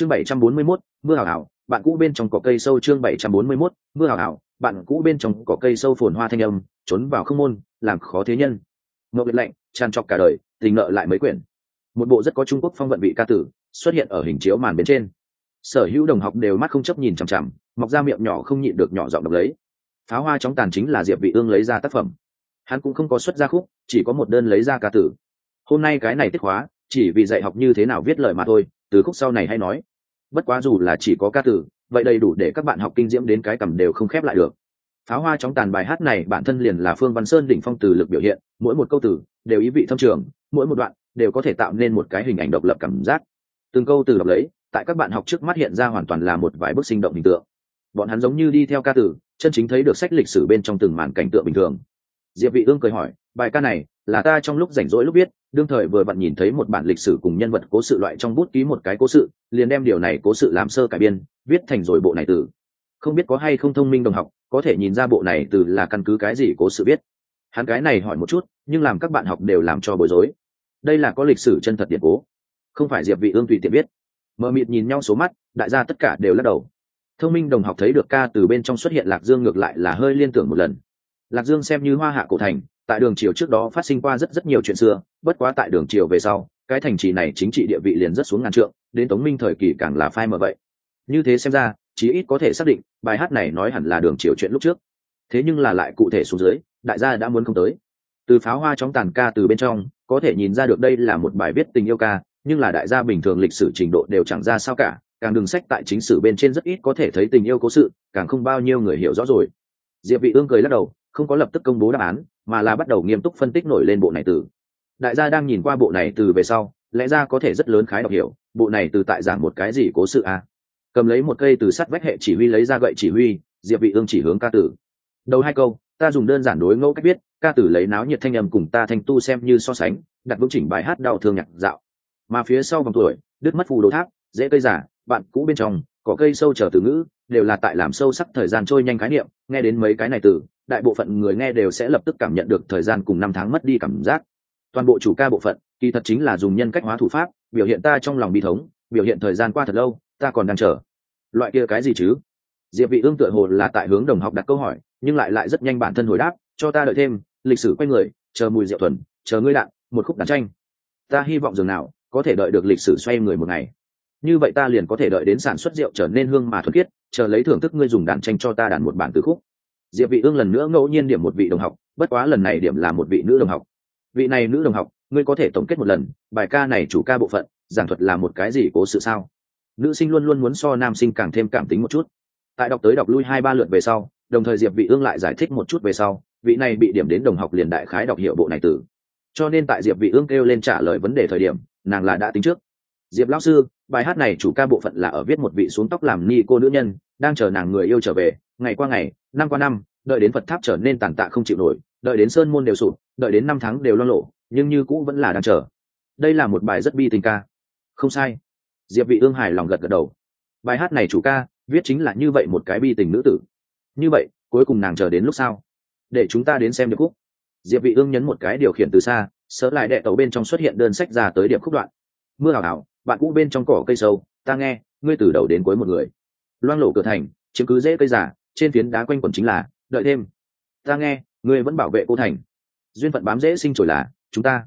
chương bảy trăm bốn mươi 741, mưa hào hào bạn cũ bên trong cỏ cây sâu chương bảy trăm bốn mươi 741, mưa hào hào bạn cũ bên trong cỏ cây sâu phồn hoa thanh âm trốn vào không môn làm khó thế nhân. Ngọc liệt lạnh tràn trọc cả đời tình nợ lại mấy quyển. Một bộ rất có trung quốc phong vận vị ca tử xuất hiện ở hình chiếu màn bên trên. Sở hữu đồng học đều mắt không chấp nhìn chằm chằm mọc ra miệng nhỏ không nhịn được nhỏ giọng đọc lấy. Pháo hoa chóng tàn chính là diệp vị ương lấy ra tác phẩm. Hắn cũng không có xuất ra khúc chỉ có một đơn lấy ra ca tử. Hôm nay cái này tiết hóa chỉ vì dạy học như thế nào viết lời mà thôi từ khúc sau này hay nói. Bất quá dù là chỉ có ca từ, vậy đầy đủ để các bạn học kinh diễm đến cái cầm đều không khép lại được. Pháo hoa trong tàn bài hát này bản thân liền là phương văn sơn đỉnh phong từ lực biểu hiện mỗi một câu từ đều ý vị thâm trường mỗi một đoạn đều có thể tạo nên một cái hình ảnh độc lập cảm giác. Từng câu từ đọc lấy tại các bạn học trước mắt hiện ra hoàn toàn là một vài bức sinh động hình tượng. Bọn hắn giống như đi theo ca từ, chân chính thấy được sách lịch sử bên trong từng màn cảnh tượng bình thường. Diệp vị ương cười hỏi bài ca này là ta trong lúc rảnh rỗi lúc biết đương thời vừa vặn nhìn thấy một bản lịch sử cùng nhân vật cố sự loại trong bút ký một cái cố sự, liền đem điều này cố sự làm sơ cải biên, viết thành rồi bộ này từ. Không biết có hay không thông minh đồng học, có thể nhìn ra bộ này từ là căn cứ cái gì cố sự biết hắn cái này hỏi một chút, nhưng làm các bạn học đều làm cho bối rối. Đây là có lịch sử chân thật điện cố. Không phải diệp vị ương tùy tiện biết mờ mịt nhìn nhau số mắt, đại gia tất cả đều lắc đầu. Thông minh đồng học thấy được ca từ bên trong xuất hiện lạc dương ngược lại là hơi liên tưởng một lần. Lạc dương xem như hoa hạ cổ thành tại đường triều trước đó phát sinh qua rất rất nhiều chuyện xưa, bất quá tại đường triều về sau, cái thành trì này chính trị địa vị liền rất xuống ngàn trượng, đến tống minh thời kỳ càng là phai mờ vậy. Như thế xem ra, chí ít có thể xác định, bài hát này nói hẳn là đường triều chuyện lúc trước. Thế nhưng là lại cụ thể xuống dưới, đại gia đã muốn không tới. Từ pháo hoa chóng tàn ca từ bên trong, có thể nhìn ra được đây là một bài viết tình yêu ca, nhưng là đại gia bình thường lịch sử trình độ đều chẳng ra sao cả, càng đường sách tại chính sử bên trên rất ít có thể thấy tình yêu cố sự, càng không bao nhiêu người hiểu rõ rồi. Diệp vị ương cười lắc đầu không có lập tức công bố đáp án, mà là bắt đầu nghiêm túc phân tích nổi lên bộ này từ. Đại gia đang nhìn qua bộ này từ về sau, lẽ ra có thể rất lớn khái đọc hiểu, bộ này từ tại giảng một cái gì cố sự à cầm lấy một cây từ sắt vách hệ chỉ huy lấy ra gậy chỉ huy, diệp vị ương chỉ hướng ca tử. Đầu hai câu, ta dùng đơn giản đối ngẫu cách biết ca tử lấy náo nhiệt thanh âm cùng ta thanh tu xem như so sánh, đặt vững chỉnh bài hát đau thương nhạc dạo. Mà phía sau vòng tuổi, đứt mất phù đồ tháp, dễ cây giả, bạn cũ bên trong có cây sâu trở từ ngữ, đều là tại làm sâu sắc thời gian trôi nhanh khái niệm, nghe đến mấy cái này từ đại bộ phận người nghe đều sẽ lập tức cảm nhận được thời gian cùng năm tháng mất đi cảm giác. Toàn bộ chủ ca bộ phận, kỳ thật chính là dùng nhân cách hóa thủ pháp, biểu hiện ta trong lòng bi thống, biểu hiện thời gian qua thật lâu, ta còn đang chờ. Loại kia cái gì chứ? Diệp vị ương tựa hồ là tại hướng đồng học đặt câu hỏi, nhưng lại lại rất nhanh bản thân hồi đáp, cho ta đợi thêm, lịch sử quay người, chờ mùi rượu thuần, chờ ngươi đạn, một khúc đàn tranh. Ta hy vọng dường nào, có thể đợi được lịch sử xoay người một ngày. Như vậy ta liền có thể đợi đến sản xuất rượu trở nên hương mà thuần khiết, chờ lấy thưởng thức ngươi dùng đàn tranh cho ta đàn một bản từ khúc diệp vị ương lần nữa ngẫu nhiên điểm một vị đồng học, bất quá lần này điểm là một vị nữ đồng học. Vị này nữ đồng học, ngươi có thể tổng kết một lần, bài ca này chủ ca bộ phận, giảng thuật là một cái gì cố sự sao? Nữ sinh luôn luôn muốn so nam sinh càng thêm cảm tính một chút. Tại đọc tới đọc lui hai ba lượt về sau, đồng thời diệp vị ương lại giải thích một chút về sau, vị này bị điểm đến đồng học liền đại khái đọc hiểu bộ này từ. Cho nên tại diệp vị ương kêu lên trả lời vấn đề thời điểm, nàng là đã tính trước. Diệp lão sư, bài hát này chủ ca bộ phận là ở viết một vị xuống tóc làm ni cô nữ nhân, đang chờ nàng người yêu trở về ngày qua ngày, năm qua năm, đợi đến phật tháp trở nên tàn tạ không chịu nổi, đợi đến sơn môn đều sụp, đợi đến năm tháng đều lo lộ, nhưng như cũ vẫn là đang chờ. Đây là một bài rất bi tình ca. Không sai. Diệp vị ương hài lòng gật gật đầu. Bài hát này chủ ca, viết chính là như vậy một cái bi tình nữ tử. Như vậy, cuối cùng nàng chờ đến lúc sau để chúng ta đến xem điệp khúc. Diệp vị ương nhấn một cái điều khiển từ xa sớ lại đệ tàu bên trong xuất hiện đơn sách ra tới điệp khúc đoạn. Mưa hào hào bạn cũ bên trong cỏ cây sâu, ta nghe, ngươi từ đầu đến cuối một người. Loang lổ cửa thành, chiếm cứ dễ cây giả trên phiến đá quanh quẩn chính là, đợi thêm. Ta nghe, ngươi vẫn bảo vệ cô thành. Duyên phận bám dễ sinh trổi là, chúng ta.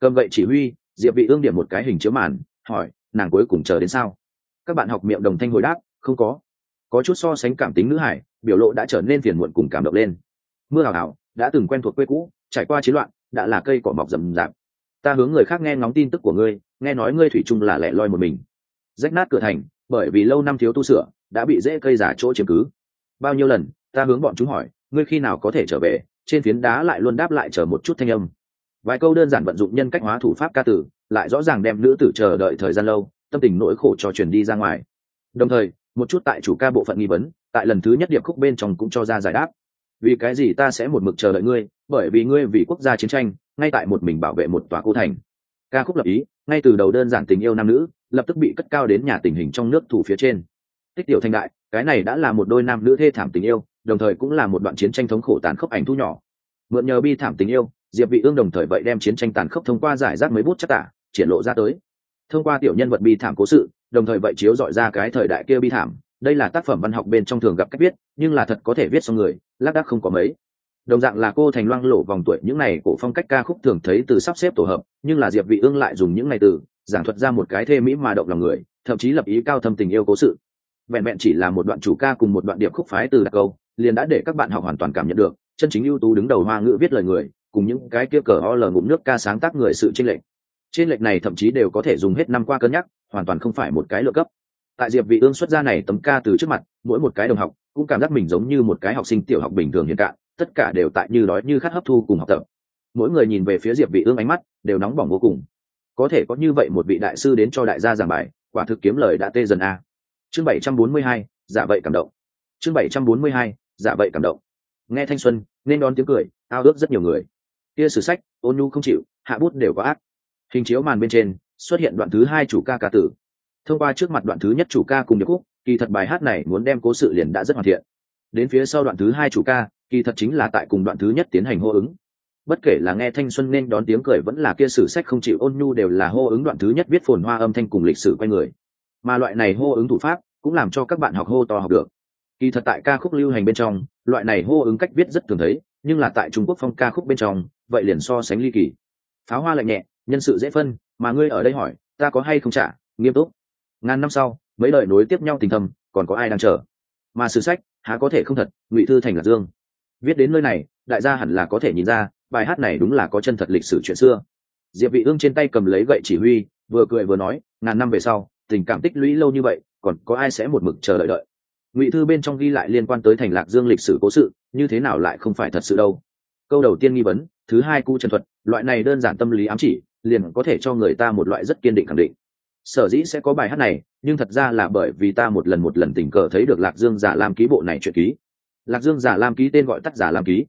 Cầm vậy chỉ huy, diệp vị ương điểm một cái hình chiếu màn, hỏi, nàng cuối cùng chờ đến sao? Các bạn học miệng đồng thanh hồi đáp, không có. Có chút so sánh cảm tính nữ hải, biểu lộ đã trở nên phiền muộn cùng cảm động lên. Mưa hào hào đã từng quen thuộc quê cũ, trải qua chiến loạn, đã là cây cỏ mọc rậm rạp. Ta hướng người khác nghe ngóng tin tức của ngươi, nghe nói ngươi thủy chung là lẻ loi một mình. Rách nát cửa thành, bởi vì lâu năm thiếu tu sửa, đã bị dễ cây giả chỗ chiếm cứ bao nhiêu lần, ta hướng bọn chúng hỏi, ngươi khi nào có thể trở về? Trên phiến đá lại luôn đáp lại chờ một chút thanh âm. Vài câu đơn giản vận dụng nhân cách hóa thủ pháp ca tử, lại rõ ràng đem nữ tử chờ đợi thời gian lâu, tâm tình nỗi khổ cho truyền đi ra ngoài. Đồng thời, một chút tại chủ ca bộ phận nghi vấn, tại lần thứ nhất điệp khúc bên trong cũng cho ra giải đáp. Vì cái gì ta sẽ một mực chờ đợi ngươi? Bởi vì ngươi vì quốc gia chiến tranh, ngay tại một mình bảo vệ một tòa cô thành. Ca khúc lập ý, ngay từ đầu đơn giản tình yêu nam nữ, lập tức bị cất cao đến nhà tình hình trong nước thủ phía trên. Tích tiểu thanh đại cái này đã là một đôi nam nữ thê thảm tình yêu, đồng thời cũng là một đoạn chiến tranh thống khổ tàn khốc ảnh thu nhỏ. Mượn nhờ bi thảm tình yêu, diệp vị ương đồng thời vậy đem chiến tranh tàn khốc thông qua giải rác mấy bút chắc tả, triển lộ ra tới. Thông qua tiểu nhân vật bi thảm cố sự, đồng thời vậy chiếu dọi ra cái thời đại kia bi thảm. Đây là tác phẩm văn học bên trong thường gặp cách viết, nhưng là thật có thể viết xong người, lác đác không có mấy. Đồng dạng là cô thành loang lộ vòng tuổi, những này cổ phong cách ca khúc thường thấy từ sắp xếp tổ hợp, nhưng là diệp vị ương lại dùng những này từ, giảng thuật ra một cái thê mỹ mà động lòng người, thậm chí lập ý cao thâm tình yêu cố sự vẹn vẹn chỉ là một đoạn chủ ca cùng một đoạn điệp khúc phái từ đặc câu, liền đã để các bạn học hoàn toàn cảm nhận được, chân chính ưu tú đứng đầu hoa ngữ viết lời người, cùng những cái kia cờ o lờ ngụm nước ca sáng tác người sự trên lệch. trên lệch này thậm chí đều có thể dùng hết năm qua cân nhắc, hoàn toàn không phải một cái lựa cấp. Tại diệp vị ương xuất ra này tấm ca từ trước mặt, mỗi một cái đồng học cũng cảm giác mình giống như một cái học sinh tiểu học bình thường hiện tại, tất cả đều tại như đói như khát hấp thu cùng học tập. Mỗi người nhìn về phía diệp vị ương ánh mắt đều nóng bỏng vô cùng. Có thể có như vậy một vị đại sư đến cho đại gia giảng bài, quả thực kiếm lời đã tê dần a chương 742, dạ vậy cảm động. Chương 742, dạ vậy cảm động. Nghe thanh xuân nên đón tiếng cười ao ước rất nhiều người. Kia sử sách ôn nhu không chịu hạ bút đều có ác. Hình chiếu màn bên trên xuất hiện đoạn thứ hai chủ ca ca tử. Thông qua trước mặt đoạn thứ nhất chủ ca cùng điệp khúc kỳ thật bài hát này muốn đem cố sự liền đã rất hoàn thiện. Đến phía sau đoạn thứ hai chủ ca kỳ thật chính là tại cùng đoạn thứ nhất tiến hành hô ứng. Bất kể là nghe thanh xuân nên đón tiếng cười vẫn là kia sử sách không chịu ôn nhu đều là hô ứng đoạn thứ nhất viết phồn hoa âm thanh cùng lịch sử quay người mà loại này hô ứng thủ pháp cũng làm cho các bạn học hô to học được. Kỳ thật tại ca khúc lưu hành bên trong, loại này hô ứng cách viết rất thường thấy, nhưng là tại trung quốc phong ca khúc bên trong, vậy liền so sánh ly kỳ. Pháo hoa lạnh nhẹ, nhân sự dễ phân, mà ngươi ở đây hỏi, ta có hay không trả, nghiêm túc. Ngàn năm sau, mấy lời nối tiếp nhau tình thầm còn có ai đang chờ? Mà sử sách, há có thể không thật, ngụy thư thành lạc dương. Viết đến nơi này, đại gia hẳn là có thể nhìn ra, bài hát này đúng là có chân thật lịch sử chuyện xưa. Diệp vị ương trên tay cầm lấy gậy chỉ huy, vừa cười vừa nói, ngàn năm về sau tình cảm tích lũy lâu như vậy, còn có ai sẽ một mực chờ đợi đợi? Ngụy thư bên trong ghi lại liên quan tới thành lạc dương lịch sử cố sự, như thế nào lại không phải thật sự đâu? Câu đầu tiên nghi vấn, thứ hai cu trần thuật, loại này đơn giản tâm lý ám chỉ, liền có thể cho người ta một loại rất kiên định khẳng định. Sở dĩ sẽ có bài hát này, nhưng thật ra là bởi vì ta một lần một lần tình cờ thấy được lạc dương giả lam ký bộ này chuyện ký. Lạc dương giả lam ký tên gọi tắt giả lam ký.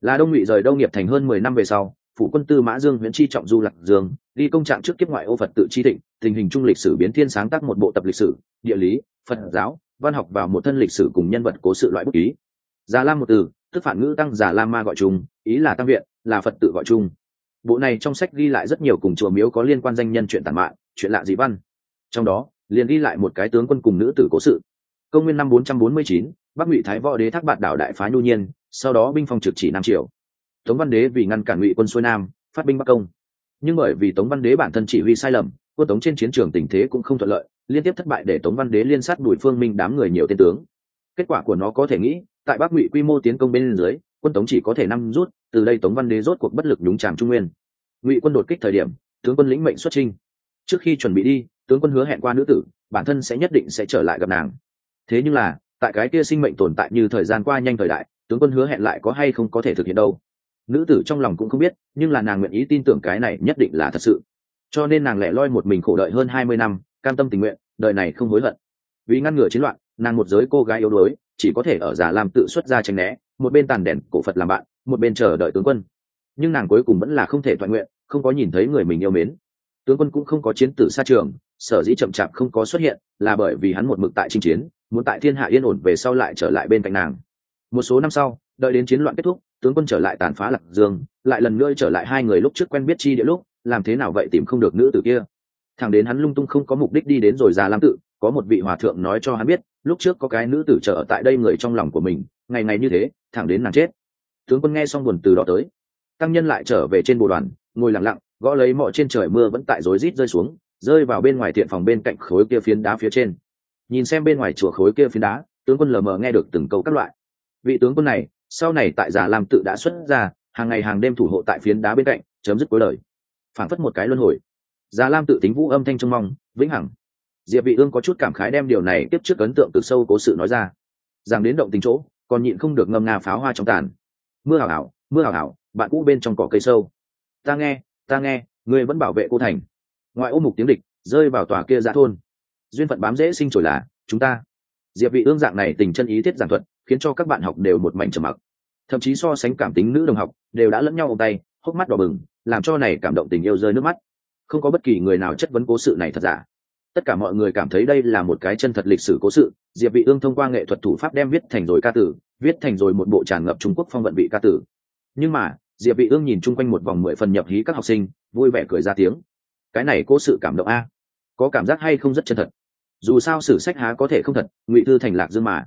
Là đông ngụy rời đông nghiệp thành hơn mười năm về sau phụ quân tư mã dương nguyễn chi trọng du lạc dương đi công trạng trước kiếp ngoại ô phật tự chi thịnh tình hình trung lịch sử biến thiên sáng tác một bộ tập lịch sử địa lý phật giáo văn học vào một thân lịch sử cùng nhân vật cố sự loại bút ký. Già lam một từ tức phản ngữ tăng già lam ma gọi chung ý là tăng viện là phật tự gọi chung. Bộ này trong sách ghi lại rất nhiều cùng chùa miếu có liên quan danh nhân chuyện tàn mạng, chuyện lạ dị văn. Trong đó liền ghi lại một cái tướng quân cùng nữ tử cố sự. Công nguyên năm 449, bắc ngụy thái võ đế thác bạt đảo đại phá nhu nhiên sau đó binh phong trực chỉ nam triều tống văn đế vì ngăn cản ngụy quân xuôi nam, phát binh bắc công. Nhưng bởi vì tống văn đế bản thân chỉ huy sai lầm, quân tống trên chiến trường tình thế cũng không thuận lợi, liên tiếp thất bại để tống văn đế liên sát bùi phương minh đám người nhiều tên tướng. Kết quả của nó có thể nghĩ, tại bắc ngụy quy mô tiến công bên dưới, quân tống chỉ có thể năm rút, từ đây tống văn đế rốt cuộc bất lực nhúng tràm trung nguyên. Ngụy quân đột kích thời điểm, tướng quân lĩnh mệnh xuất trinh trước khi chuẩn bị đi, tướng quân hứa hẹn qua nữ tử, bản thân sẽ nhất định sẽ trở lại gặp nàng. Thế nhưng là, tại cái kia sinh mệnh tồn tại như thời gian qua nhanh thời đại, tướng quân hứa hẹn lại có hay không có thể thực hiện đâu? Nữ tử trong lòng cũng không biết, nhưng là nàng nguyện ý tin tưởng cái này nhất định là thật sự. Cho nên nàng lẻ loi một mình khổ đợi hơn hai mươi năm, cam tâm tình nguyện, đời này không hối hận. Vì ngăn ngừa chiến loạn, nàng một giới cô gái yếu đuối, chỉ có thể ở giả làm tự xuất ra tranh né, một bên tàn đèn cổ phật làm bạn, một bên chờ đợi tướng quân. Nhưng nàng cuối cùng vẫn là không thể thoại nguyện, không có nhìn thấy người mình yêu mến. Tướng quân cũng không có chiến tử xa trường, sở dĩ chậm chạp không có xuất hiện, là bởi vì hắn một mực tại chinh chiến, muốn tại thiên hạ yên ổn về sau lại trở lại bên cạnh nàng. Một số năm sau, đợi đến chiến loạn kết thúc tướng quân trở lại tàn phá lạc dương, lại lần nữa trở lại hai người lúc trước quen biết chi địa lúc, làm thế nào vậy tìm không được nữ tử kia? Thằng đến hắn lung tung không có mục đích đi đến rồi già lam tự, có một vị hòa thượng nói cho hắn biết, lúc trước có cái nữ tử trở tại đây người trong lòng của mình, ngày ngày như thế, thẳng đến nàng chết. Tướng quân nghe xong buồn từ đó tới. Tăng nhân lại trở về trên bồ đoàn, ngồi lặng lặng, gõ lấy mọi trên trời mưa vẫn tại rối rít rơi xuống, rơi vào bên ngoài thiện phòng bên cạnh khối kia phiến đá phía trên. Nhìn xem bên ngoài chùa khối kia phiến đá, tướng quân lờ mờ nghe được từng câu các loại. Vị tướng quân này sau này tại già lam tự đã xuất ra, hàng ngày hàng đêm thủ hộ tại phiến đá bên cạnh, chấm dứt cuối lời. Phản phất một cái luân hồi. Già lam tự tính vũ âm thanh trông mong, vĩnh hằng. Diệp vị ương có chút cảm khái đem điều này tiếp trước ấn tượng từ sâu cố sự nói ra. Rằng đến động tình chỗ, còn nhịn không được ngâm nga pháo hoa trong tàn. Mưa hào hào mưa hào hào bạn cũ bên trong cỏ cây sâu. Ta nghe ta nghe ngươi vẫn bảo vệ cô thành. Ngoại ô mục tiếng địch, rơi vào tòa kia giã thôn. Duyên phận bám dễ sinh trổi là, chúng ta. Diệp vị ương dạng này tình chân ý thiết giảng thuật khiến cho các bạn học đều một mảnh trầm mặc. Thậm chí so sánh cảm tính nữ đồng học, đều đã lẫn nhau ôm tay, hốc mắt đỏ bừng, làm cho này cảm động tình yêu rơi nước mắt. Không có bất kỳ người nào chất vấn cố sự này thật giả. Tất cả mọi người cảm thấy đây là một cái chân thật lịch sử cố sự, diệp vị ương thông qua nghệ thuật thủ pháp đem viết thành rồi ca tử, viết thành rồi một bộ tràn ngập trung quốc phong vận vị ca tử. Nhưng mà, diệp vị ương nhìn chung quanh một vòng mười phần nhập hí các học sinh, vui vẻ cười ra tiếng. Cái này cố sự cảm động a. Có cảm giác hay không rất chân thật. Dù sao sử sách há có thể không thật, ngụy thư thành lạc dương mà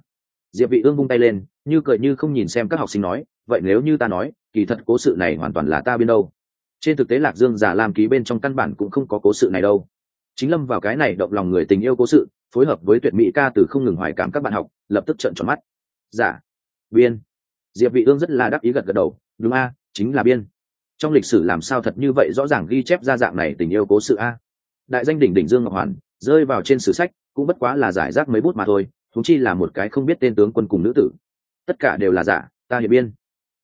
diệp vị ương vung tay lên, như cười như không nhìn xem các học sinh nói, vậy nếu như ta nói, kỳ thật cố sự này hoàn toàn là ta biên đâu. Trên thực tế lạc dương giả làm ký bên trong căn bản cũng không có cố sự này đâu. Chính lâm vào cái này động lòng người tình yêu cố sự, phối hợp với tuyệt mỹ ca từ không ngừng hoài cảm các bạn học, lập tức trợn tròn mắt. Giả, biên. Diệp vị ương rất là đắc ý gật gật đầu, đúng a, chính là biên. Trong lịch sử làm sao thật như vậy rõ ràng ghi chép ra dạng này tình yêu cố sự a? Đại danh đỉnh đỉnh dương ngọc hoàn, rơi vào trên sử sách, cũng bất quá là giải rác mấy bút mà thôi thúng chi là một cái không biết tên tướng quân cùng nữ tử. Tất cả đều là giả, ta hiểu biên.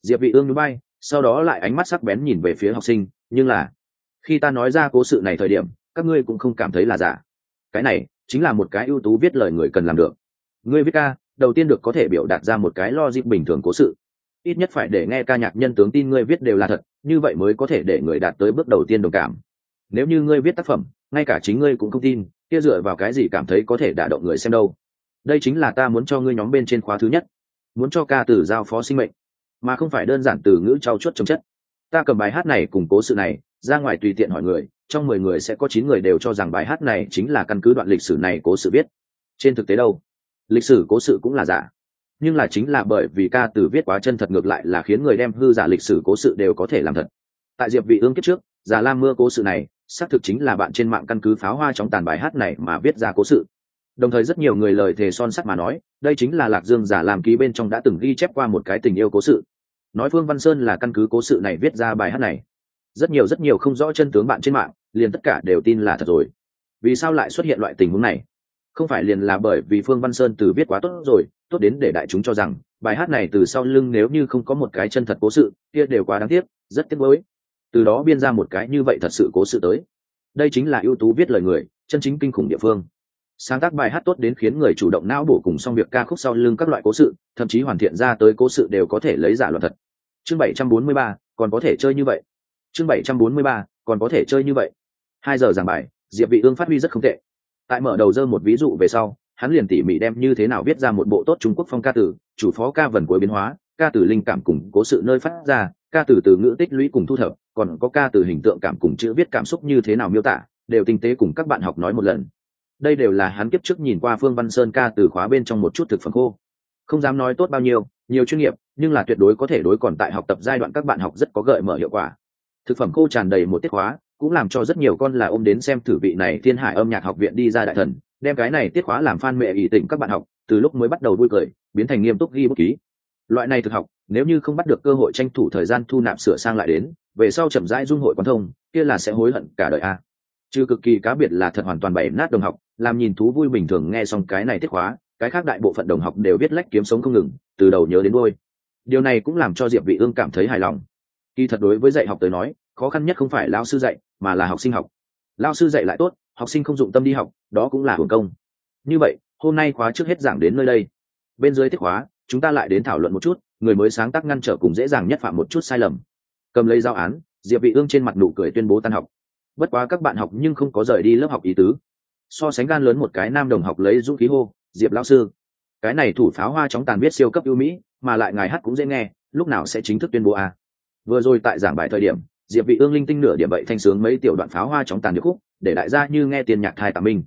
Diệp vị ương núi bay sau đó lại ánh mắt sắc bén nhìn về phía học sinh, nhưng là, khi ta nói ra cố sự này thời điểm, các ngươi cũng không cảm thấy là giả. Cái này, chính là một cái ưu tú viết lời người cần làm được. Ngươi viết ca, đầu tiên được có thể biểu đạt ra một cái lo dịp bình thường cố sự. Ít nhất phải để nghe ca nhạc nhân tướng tin ngươi viết đều là thật, như vậy mới có thể để người đạt tới bước đầu tiên đồng cảm. Nếu như ngươi viết tác phẩm, ngay cả chính ngươi cũng không tin, kia dựa vào cái gì cảm thấy có thể đả động người xem đâu? Đây chính là ta muốn cho ngươi nhóm bên trên khóa thứ nhất, muốn cho ca từ giao phó sinh mệnh, mà không phải đơn giản từ ngữ trao chuốt trong chất. Ta cầm bài hát này củng cố sự này, ra ngoài tùy tiện hỏi người, trong mười người sẽ có chín người đều cho rằng bài hát này chính là căn cứ đoạn lịch sử này cố sự viết. Trên thực tế đâu? Lịch sử cố sự cũng là giả. Nhưng là chính là bởi vì ca từ viết quá chân thật ngược lại là khiến người đem hư giả lịch sử cố sự đều có thể làm thật. Tại diệp vị ương kiếp trước, giả lam mưa cố sự này, xác thực chính là bạn trên mạng căn cứ pháo hoa trong tàn bài hát này mà viết ra cố sự đồng thời rất nhiều người lời thề son sắt mà nói, đây chính là lạc dương giả làm ký bên trong đã từng ghi chép qua một cái tình yêu cố sự. Nói phương văn sơn là căn cứ cố sự này viết ra bài hát này. Rất nhiều rất nhiều không rõ chân tướng bạn trên mạng, liền tất cả đều tin là thật rồi. Vì sao lại xuất hiện loại tình huống này? Không phải liền là bởi vì phương văn sơn từ viết quá tốt rồi, tốt đến để đại chúng cho rằng, bài hát này từ sau lưng nếu như không có một cái chân thật cố sự, kia đều quá đáng tiếc, rất tiếc mới từ đó biên ra một cái như vậy thật sự cố sự tới. Đây chính là ưu tú viết lời người, chân chính kinh khủng địa phương sáng tác bài hát tốt đến khiến người chủ động não bổ cùng xong việc ca khúc sau lưng các loại cố sự thậm chí hoàn thiện ra tới cố sự đều có thể lấy giả luận thật. Chương 743, còn có thể chơi như vậy. Chương 743, còn có thể chơi như vậy. Hai giờ giảng bài diệp vị ương phát huy rất không tệ. Tại mở đầu dơ một ví dụ về sau hắn liền tỉ mỉ đem như thế nào viết ra một bộ tốt trung quốc phong ca tử chủ phó ca vần cuối biến hóa ca tử linh cảm cùng cố sự nơi phát ra ca tử từ ngữ tích lũy cùng thu thập còn có ca từ hình tượng cảm cùng chữ viết cảm xúc như thế nào miêu tả đều tinh tế cùng các bạn học nói một lần đây đều là hắn kiếp trước nhìn qua phương văn sơn ca từ khóa bên trong một chút thực phẩm khô. Không dám nói tốt bao nhiêu, nhiều chuyên nghiệp, nhưng là tuyệt đối có thể đối còn tại học tập giai đoạn các bạn học rất có gợi mở hiệu quả. Thực phẩm khô tràn đầy một tiết khóa, cũng làm cho rất nhiều con là ôm đến xem thử vị này thiên hải âm nhạc học viện đi ra đại thần, đem cái này tiết khóa làm phan mẹ ỷ tình các bạn học, từ lúc mới bắt đầu vui cười, biến thành nghiêm túc ghi bút ký. Loại này thực học, nếu như không bắt được cơ hội tranh thủ thời gian thu nạp sửa sang lại đến, về sau chậm rãi dung hội quan thông, kia là sẽ hối hận cả đời a. Chứ cực kỳ cá biệt là thật hoàn toàn bảy nát đồng học làm nhìn thú vui bình thường nghe xong cái này tiết khóa, cái khác đại bộ phận đồng học đều biết lách kiếm sống không ngừng, từ đầu nhớ đến đôi điều này cũng làm cho diệp vị ương cảm thấy hài lòng. Kỳ thật đối với dạy học tới nói, khó khăn nhất không phải lao sư dạy, mà là học sinh học. Lao sư dạy lại tốt, học sinh không dụng tâm đi học, đó cũng là hưởng công. Như vậy, hôm nay khóa trước hết giảng đến nơi đây. Bên dưới tiết khóa, chúng ta lại đến thảo luận một chút, người mới sáng tác ngăn trở cùng dễ dàng nhất phạm một chút sai lầm. Cầm lấy giao án, diệp vị ương trên mặt nụ cười tuyên bố tan học. Bất quá các bạn học nhưng không có rời đi lớp học ý tứ so sánh gan lớn một cái nam đồng học lấy dũng khí hô, diệp lão sư. Cái này thủ pháo hoa chóng tàn biết siêu cấp ưu mỹ, mà lại ngài hát cũng dễ nghe, lúc nào sẽ chính thức tuyên bố à? vừa rồi tại giảng bài thời điểm, diệp vị ương linh tinh nửa điểm vậy thanh sướng mấy tiểu đoạn pháo hoa chóng tàn điệp khúc, để đại gia như nghe tiền nhạc thai tà minh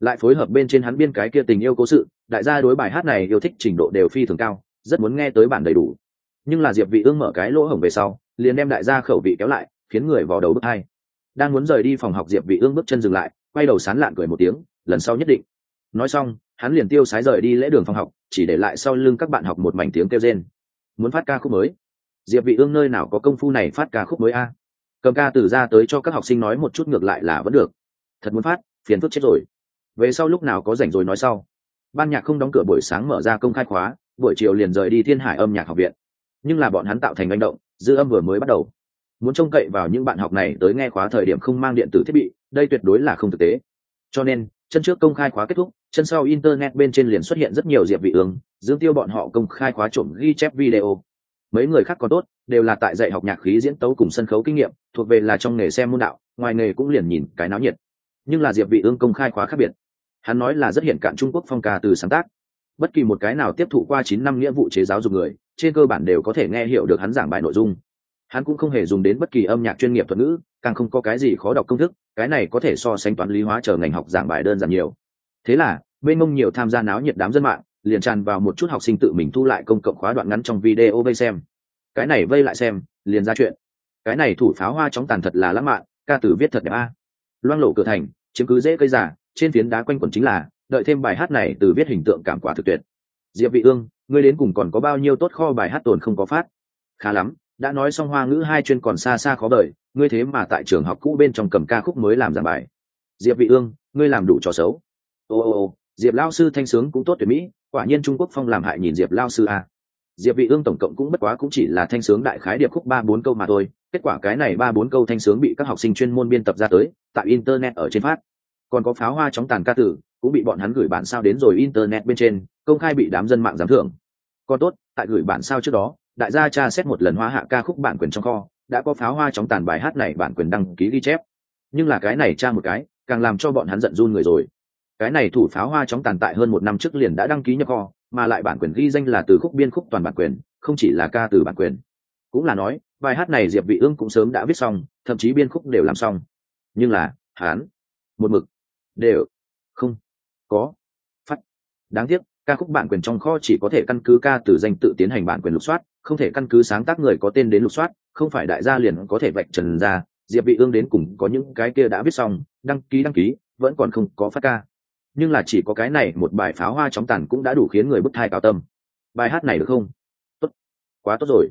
lại phối hợp bên trên hắn biên cái kia tình yêu cố sự, đại gia đối bài hát này yêu thích trình độ đều phi thường cao, rất muốn nghe tới bản đầy đủ. Nhưng là diệp vị ương mở cái lỗ hổng về sau, liền đem đại gia khẩu vị kéo lại, khiến người vào đầu bước hai. Đang muốn rời đi phòng học, diệp vị ương bước chân dừng lại quay đầu sán lạn cười một tiếng, lần sau nhất định. Nói xong, hắn liền tiêu sái rời đi lễ đường phòng học, chỉ để lại sau lưng các bạn học một mảnh tiếng kêu rên. Muốn phát ca khúc mới. Diệp vị ương nơi nào có công phu này phát ca khúc mới a? Cầm ca từ ra tới cho các học sinh nói một chút ngược lại là vẫn được. Thật muốn phát, phiền phức chết rồi. Về sau lúc nào có rảnh rồi nói sau. Ban nhạc không đóng cửa buổi sáng mở ra công khai khóa, buổi chiều liền rời đi thiên hải âm nhạc học viện. Nhưng là bọn hắn tạo thành manh động, dư âm vừa mới bắt đầu. Muốn trông cậy vào những bạn học này tới nghe khóa thời điểm không mang điện tử thiết bị đây tuyệt đối là không thực tế. Cho nên, chân trước công khai khóa kết thúc, chân sau internet bên trên liền xuất hiện rất nhiều diệp vị ương, dương tiêu bọn họ công khai khóa trộm ghi chép video. Mấy người khác còn tốt, đều là tại dạy học nhạc khí diễn tấu cùng sân khấu kinh nghiệm, thuộc về là trong nghề xem môn đạo, ngoài nghề cũng liền nhìn cái náo nhiệt. Nhưng là diệp vị ương công khai khóa khác biệt. Hắn nói là rất hiện cạn trung quốc phong ca từ sáng tác. Bất kỳ một cái nào tiếp thụ qua 9 năm nghĩa vụ chế giáo dục người, trên cơ bản đều có thể nghe hiểu được hắn giảng bài nội dung hắn cũng không hề dùng đến bất kỳ âm nhạc chuyên nghiệp thuật ngữ, càng không có cái gì khó đọc công thức, cái này có thể so sánh toán lý hóa chờ ngành học giảng bài đơn giản nhiều. Thế là, bên mông nhiều tham gia náo nhiệt đám dân mạng, liền tràn vào một chút học sinh tự mình thu lại công cộng khóa đoạn ngắn trong video vây xem. Cái này vây lại xem, liền ra chuyện. Cái này thủ pháo hoa chóng tàn thật là lãng mạn, ca tử viết thật đẹp a. Loang lộ cửa thành, chiếm cứ dễ cây giả trên phiến đá quanh quẩn chính là, đợi thêm bài hát này từ viết hình tượng cảm quả thực tuyệt. Diệp vị ương, ngươi đến cùng còn có bao nhiêu tốt kho bài hát tồn không có phát? Khá lắm đã nói xong hoa ngữ hai chuyên còn xa xa khó đợi ngươi thế mà tại trường học cũ bên trong cầm ca khúc mới làm giảng bài. Diệp vị ương, ngươi làm đủ trò xấu. Ô ô ô, diệp lao sư thanh sướng cũng tốt tuyệt mỹ, quả nhiên trung quốc phong làm hại nhìn diệp lao sư a diệp vị ương tổng cộng cũng bất quá cũng chỉ là thanh sướng đại khái điệp khúc ba bốn câu mà thôi, kết quả cái này ba bốn câu thanh sướng bị các học sinh chuyên môn biên tập ra tới, tại internet ở trên phát. Còn có pháo hoa chóng tàn ca tử, cũng bị bọn hắn gửi bản sao đến rồi internet bên trên, công khai bị đám dân mạng giám thưởng. Còn tốt, tại gửi bản sao trước đó đại gia tra xét một lần hoa hạ ca khúc bản quyền trong kho, đã có pháo hoa chóng tàn bài hát này bản quyền đăng ký ghi chép. Nhưng là cái này tra một cái, càng làm cho bọn hắn giận run người rồi. Cái này thủ pháo hoa chóng tàn tại hơn một năm trước liền đã đăng ký nhập kho, mà lại bản quyền ghi danh là từ khúc biên khúc toàn bản quyền, không chỉ là ca từ bản quyền. Cũng là nói, bài hát này diệp vị ương cũng sớm đã viết xong, thậm chí biên khúc đều làm xong. Nhưng là hắn một mực, đều, không, có. Phát, đáng tiếc ca khúc bản quyền trong kho chỉ có thể căn cứ ca từ danh tự tiến hành bản quyền lục soát, không thể căn cứ sáng tác người có tên đến lục soát, không phải đại gia liền có thể vạch trần ra, diệp vị ương đến cùng có những cái kia đã viết xong, đăng ký đăng ký, vẫn còn không có phát ca. Nhưng là chỉ có cái này một bài pháo hoa chóng tàn cũng đã đủ khiến người bức thai cao tâm. Bài hát này được không? Tốt. Quá tốt rồi.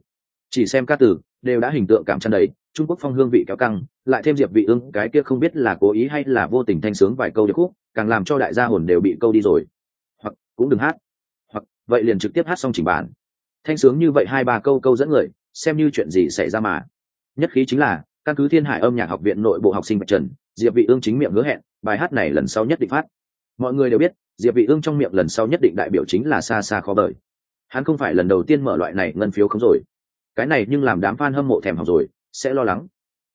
Chỉ xem ca từ, đều đã hình tượng cảm chân đấy, trung quốc phong hương vị kéo căng, lại thêm diệp vị ương cái kia không biết là cố ý hay là vô tình thanh sướng vài câu điệp khúc, càng làm cho đại gia hồn đều bị câu đi rồi cũng đừng hát. Hoặc, vậy liền trực tiếp hát xong chỉnh bản. Thanh sướng như vậy hai ba câu câu dẫn người, xem như chuyện gì xảy ra mà. Nhất khí chính là, căn cứ thiên hải âm nhạc học viện nội bộ học sinh bạch trần, diệp vị ương chính miệng hứa hẹn, bài hát này lần sau nhất định phát. Mọi người đều biết, diệp vị ương trong miệng lần sau nhất định đại biểu chính là xa xa khó bời. Hắn không phải lần đầu tiên mở loại này ngân phiếu không rồi. Cái này nhưng làm đám fan hâm mộ thèm học rồi, sẽ lo lắng.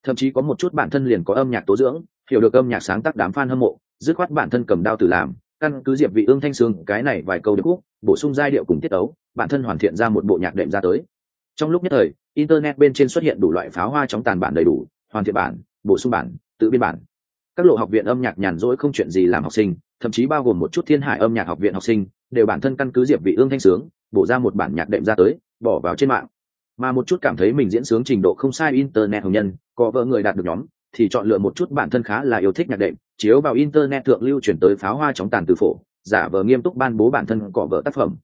Thậm chí có một chút bản thân liền có âm nhạc tố dưỡng, hiểu được âm nhạc sáng tác đám fan hâm mộ, dứt khoát bản thân cầm đao từ làm căn cứ diệp vị ương thanh sướng cái này vài câu được khúc, bổ sung giai điệu cùng tiết ấu bản thân hoàn thiện ra một bộ nhạc đệm ra tới. Trong lúc nhất thời, internet bên trên xuất hiện đủ loại pháo hoa chóng tàn bản đầy đủ, hoàn thiện bản, bổ sung bản, tự biên bản. Các lộ học viện âm nhạc nhàn rỗi không chuyện gì làm học sinh, thậm chí bao gồm một chút thiên hải âm nhạc học viện học sinh, đều bản thân căn cứ diệp vị ương thanh sướng, bổ ra một bản nhạc đệm ra tới, bỏ vào trên mạng. Mà một chút cảm thấy mình diễn sướng trình độ không sai internet hồng nhân, có vợ người đạt được nhóm, thì chọn lựa một chút bản thân khá là yêu thích nhạc đệm chiếu vào internet thượng lưu chuyển tới pháo hoa chóng tàn từ phổ giả vờ nghiêm túc ban bố bản thân cọ vợ tác phẩm.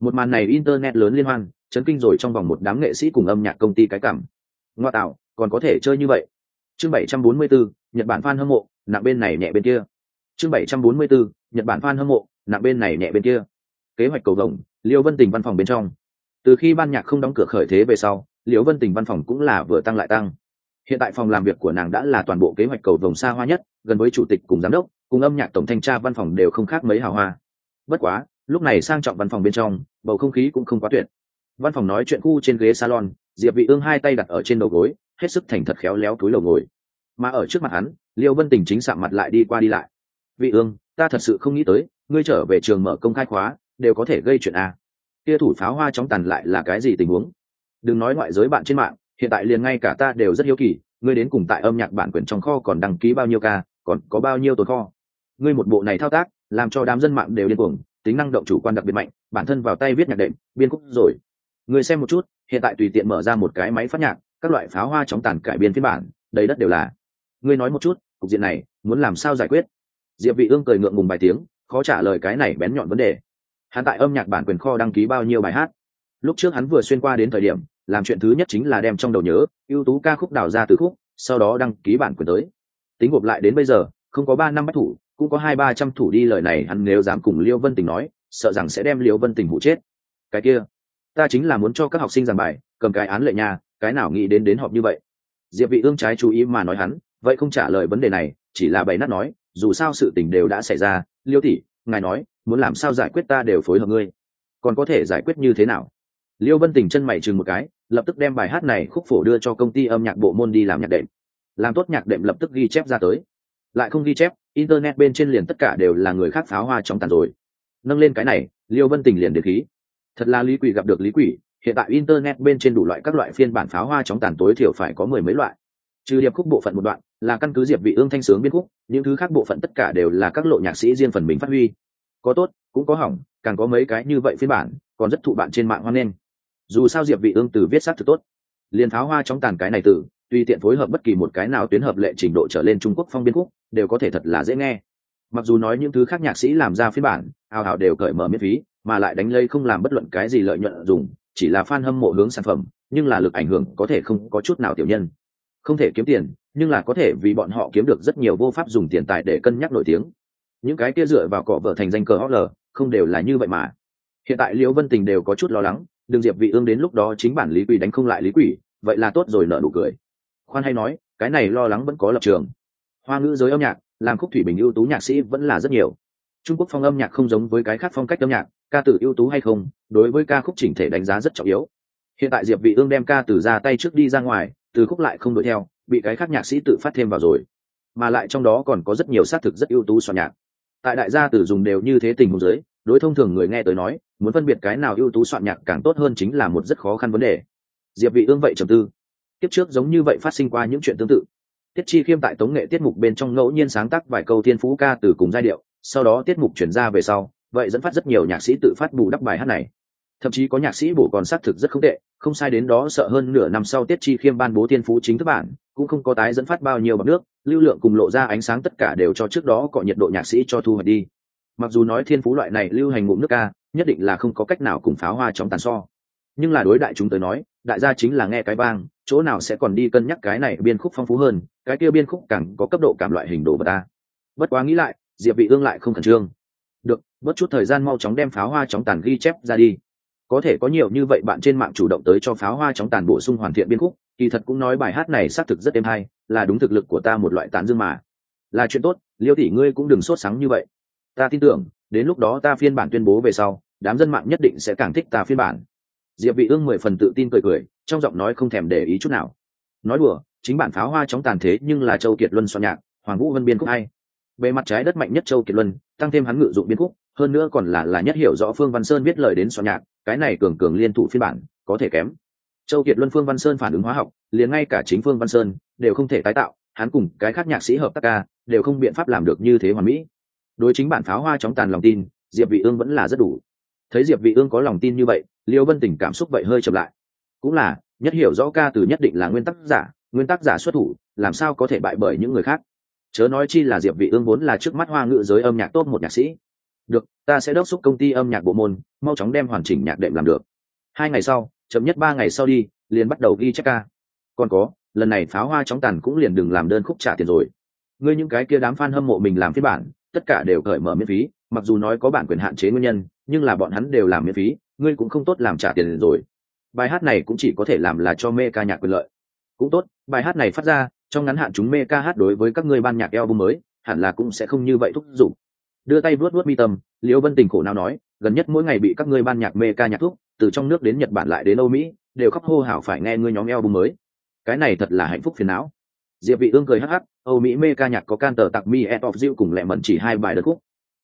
Một màn này internet lớn liên hoan chấn kinh rồi trong vòng một đám nghệ sĩ cùng âm nhạc công ty cái cảm. Ngoa tạo còn có thể chơi như vậy. Chương 744, nhật bản fan hâm mộ nặng bên này nhẹ bên kia. Chương 744, nhật bản fan hâm mộ nặng bên này nhẹ bên kia. Kế hoạch cầu vồng liêu vân tình văn phòng bên trong. Từ khi ban nhạc không đóng cửa khởi thế về sau liêu vân tình văn phòng cũng là vừa tăng lại tăng hiện tại phòng làm việc của nàng đã là toàn bộ kế hoạch cầu vồng xa hoa nhất, gần với chủ tịch cùng giám đốc, cùng âm nhạc tổng thanh tra văn phòng đều không khác mấy hào hoa. Bất quá, lúc này sang trọng văn phòng bên trong, bầu không khí cũng không quá tuyệt. Văn phòng nói chuyện khu trên ghế salon, diệp vị ương hai tay đặt ở trên đầu gối, hết sức thành thật khéo léo túi lầu ngồi. Mà ở trước mặt hắn, liêu vân tình chính sạm mặt lại đi qua đi lại. Vị ương, ta thật sự không nghĩ tới, ngươi trở về trường mở công khai khóa, đều có thể gây chuyện à. Kia thủ pháo hoa chóng tàn lại là cái gì tình huống? Đừng nói ngoại giới bạn trên mạng hiện tại liền ngay cả ta đều rất hiếu kỳ, ngươi đến cùng tại âm nhạc bản quyền trong kho còn đăng ký bao nhiêu ca, còn có bao nhiêu tồn kho. Ngươi một bộ này thao tác, làm cho đám dân mạng đều điên cuồng, tính năng động chủ quan đặc biệt mạnh, bản thân vào tay viết nhạc đệm, biên khúc rồi. Ngươi xem một chút, hiện tại tùy tiện mở ra một cái máy phát nhạc, các loại pháo hoa chóng tàn cải biên phiên bản, đầy đất đều là. Ngươi nói một chút, cục diện này, muốn làm sao giải quyết? Diệp vị ương cười ngượng ngùng vài tiếng, khó trả lời cái này bén nhọn vấn đề. Hắn tại âm nhạc bản quyền kho đăng ký bao nhiêu bài hát? Lúc trước hắn vừa xuyên qua đến thời điểm làm chuyện thứ nhất chính là đem trong đầu nhớ, ưu tú ca khúc đào ra từ khúc, sau đó đăng ký bản quyền tới. Tính gộp lại đến bây giờ, không có ba năm bách thủ, cũng có hai ba trăm thủ đi lời này hắn nếu dám cùng liêu vân tình nói, sợ rằng sẽ đem liêu vân tình hụ chết. Cái kia, ta chính là muốn cho các học sinh giảng bài, cầm cái án lệ nhà cái nào nghĩ đến đến họp như vậy. Diệp vị ương trái chú ý mà nói hắn, vậy không trả lời vấn đề này, chỉ là bày nát nói, dù sao sự tình đều đã xảy ra, liêu tỷ, ngài nói, muốn làm sao giải quyết ta đều phối hợp ngươi. Còn có thể giải quyết như thế nào? Liêu vân tình chân mày chừng một cái lập tức đem bài hát này khúc phổ đưa cho công ty âm nhạc bộ môn đi làm nhạc đệm. Làm tốt nhạc đệm lập tức ghi chép ra tới. Lại không ghi chép, internet bên trên liền tất cả đều là người khác pháo hoa trong tàn rồi. Nâng lên cái này, liêu vân tình liền được khí. Thật là lý quỷ gặp được lý quỷ, hiện tại internet bên trên đủ loại các loại phiên bản pháo hoa trong tàn tối thiểu phải có mười mấy loại. Trừ điệp khúc bộ phận một đoạn, là căn cứ diệp vị ương thanh sướng biên khúc, những thứ khác bộ phận tất cả đều là các lộ nhạc sĩ riêng phần mình phát huy. Có tốt, cũng có hỏng, càng có mấy cái như vậy phiên bản, còn rất thụ bạn trên mạng hoan nghênh dù sao diệp vị ương từ viết sát thực tốt. Liền tháo hoa trong tàn cái này từ, tuy tiện phối hợp bất kỳ một cái nào tuyến hợp lệ trình độ trở lên trung quốc phong biên khúc, đều có thể thật là dễ nghe. Mặc dù nói những thứ khác nhạc sĩ làm ra phiên bản ao hào đều cởi mở miễn phí, mà lại đánh lây không làm bất luận cái gì lợi nhuận dùng, chỉ là fan hâm mộ hướng sản phẩm, nhưng là lực ảnh hưởng có thể không có chút nào tiểu nhân. Không thể kiếm tiền, nhưng là có thể vì bọn họ kiếm được rất nhiều vô pháp dùng tiền tài để cân nhắc nổi tiếng. Những cái kia dựa vào cọ vợ thành danh cờ hot không đều là như vậy mà. Hiện tại liễu vân tình đều có chút lo lắng đừng diệp vị ương đến lúc đó chính bản lý quỷ đánh không lại lý quỷ, vậy là tốt rồi nợ nụ cười. Khoan hay nói, cái này lo lắng vẫn có lập trường. Hoa ngữ giới âm nhạc làm khúc thủy bình ưu tú nhạc sĩ vẫn là rất nhiều. Trung quốc phong âm nhạc không giống với cái khác phong cách âm nhạc, ca tử ưu tú hay không, đối với ca khúc chỉnh thể đánh giá rất trọng yếu. Hiện tại diệp vị ương đem ca từ ra tay trước đi ra ngoài, từ khúc lại không đuổi theo, bị cái khác nhạc sĩ tự phát thêm vào rồi. Mà lại trong đó còn có rất nhiều xác thực rất ưu tú soạn nhạc. Tại đại gia tử dùng đều như thế tình huống dưới, đối thông thường người nghe tới nói muốn phân biệt cái nào ưu tú soạn nhạc càng tốt hơn chính là một rất khó khăn vấn đề. Diệp vị ương vậy trầm tư. Tiếp trước giống như vậy phát sinh qua những chuyện tương tự. Tiết chi khiêm tại tống nghệ tiết mục bên trong ngẫu nhiên sáng tác vài câu thiên phú ca từ cùng giai điệu, sau đó tiết mục chuyển ra về sau, vậy dẫn phát rất nhiều nhạc sĩ tự phát bù đắp bài hát này. Thậm chí có nhạc sĩ bổ còn xác thực rất không tệ, không sai đến đó sợ hơn nửa năm sau tiết chi khiêm ban bố thiên phú chính thức bản, cũng không có tái dẫn phát bao nhiêu bằng nước, lưu lượng cùng lộ ra ánh sáng tất cả đều cho trước đó cọ nhiệt độ nhạc sĩ cho thu hoạch đi. Mặc dù nói thiên phú loại này lưu hành ngụm nước ca nhất định là không có cách nào cùng pháo hoa chóng tàn so. Nhưng là đối đại chúng tới nói, đại gia chính là nghe cái bang, chỗ nào sẽ còn đi cân nhắc cái này biên khúc phong phú hơn, cái kia biên khúc càng có cấp độ cảm loại hình đồ vật ta. Bất quá nghĩ lại, diệp vị ương lại không khẩn trương. Được, bớt chút thời gian mau chóng đem pháo hoa chóng tàn ghi chép ra đi. Có thể có nhiều như vậy bạn trên mạng chủ động tới cho pháo hoa chóng tàn bổ sung hoàn thiện biên khúc, kỳ thật cũng nói bài hát này xác thực rất êm hay, là đúng thực lực của ta một loại tán dương mà. Là chuyện tốt, liêu tỷ ngươi cũng đừng sốt sáng như vậy. Ta tin tưởng đến lúc đó ta phiên bản tuyên bố về sau, đám dân mạng nhất định sẽ càng thích ta phiên bản. Diệp vị ương mười phần tự tin cười cười, trong giọng nói không thèm để ý chút nào. Nói đùa, chính bản pháo hoa chóng tàn thế nhưng là châu kiệt luân soạn nhạc, hoàng vũ vân biên khúc hay. Bề mặt trái đất mạnh nhất châu kiệt luân, tăng thêm hắn ngự dụng biên khúc, hơn nữa còn là là nhất hiểu rõ phương văn sơn biết lời đến soạn nhạc, cái này cường cường liên thủ phiên bản, có thể kém. Châu kiệt luân phương văn sơn phản ứng hóa học, liền ngay cả chính phương văn sơn đều không thể tái tạo, hắn cùng cái khác nhạc sĩ hợp tác ca, đều không biện pháp làm được như thế hoàn mỹ đối chính bản pháo hoa chóng tàn lòng tin, diệp vị ương vẫn là rất đủ. Thấy diệp vị ương có lòng tin như vậy, liêu vân tình cảm xúc vậy hơi chậm lại. Cũng là, nhất hiểu rõ ca từ nhất định là nguyên tắc giả, nguyên tắc giả xuất thủ, làm sao có thể bại bởi những người khác? Chớ nói chi là diệp vị ương vốn là trước mắt hoa ngữ giới âm nhạc tốt một nhạc sĩ. Được, ta sẽ đốc xúc công ty âm nhạc bộ môn, mau chóng đem hoàn chỉnh nhạc đệm làm được. Hai ngày sau, chậm nhất ba ngày sau đi, liền bắt đầu ghi chép ca. Còn có, lần này pháo hoa chóng tàn cũng liền đừng làm đơn khúc trả tiền rồi. Ngươi những cái kia đám fan hâm mộ mình làm phiên bản tất cả đều cởi mở miễn phí, mặc dù nói có bản quyền hạn chế nguyên nhân, nhưng là bọn hắn đều làm miễn phí, ngươi cũng không tốt làm trả tiền rồi. Bài hát này cũng chỉ có thể làm là cho mê ca nhạc quyền lợi. Cũng tốt, bài hát này phát ra, trong ngắn hạn chúng mê ca hát đối với các ngươi ban nhạc album mới, hẳn là cũng sẽ không như vậy thúc giục. Đưa tay vuốt vuốt mi tâm, liễu vân tình khổ nào nói, gần nhất mỗi ngày bị các ngươi ban nhạc mê ca nhạc thuốc từ trong nước đến nhật bản lại đến âu mỹ, đều khóc hô hào phải nghe ngươi nhóm album mới. Cái này thật là hạnh phúc phiền não diệp vị ương cười hắc hắc âu mỹ mê ca nhạc có can tờ tặc mi et of you cùng lẹ mẩn chỉ hai bài đơn khúc.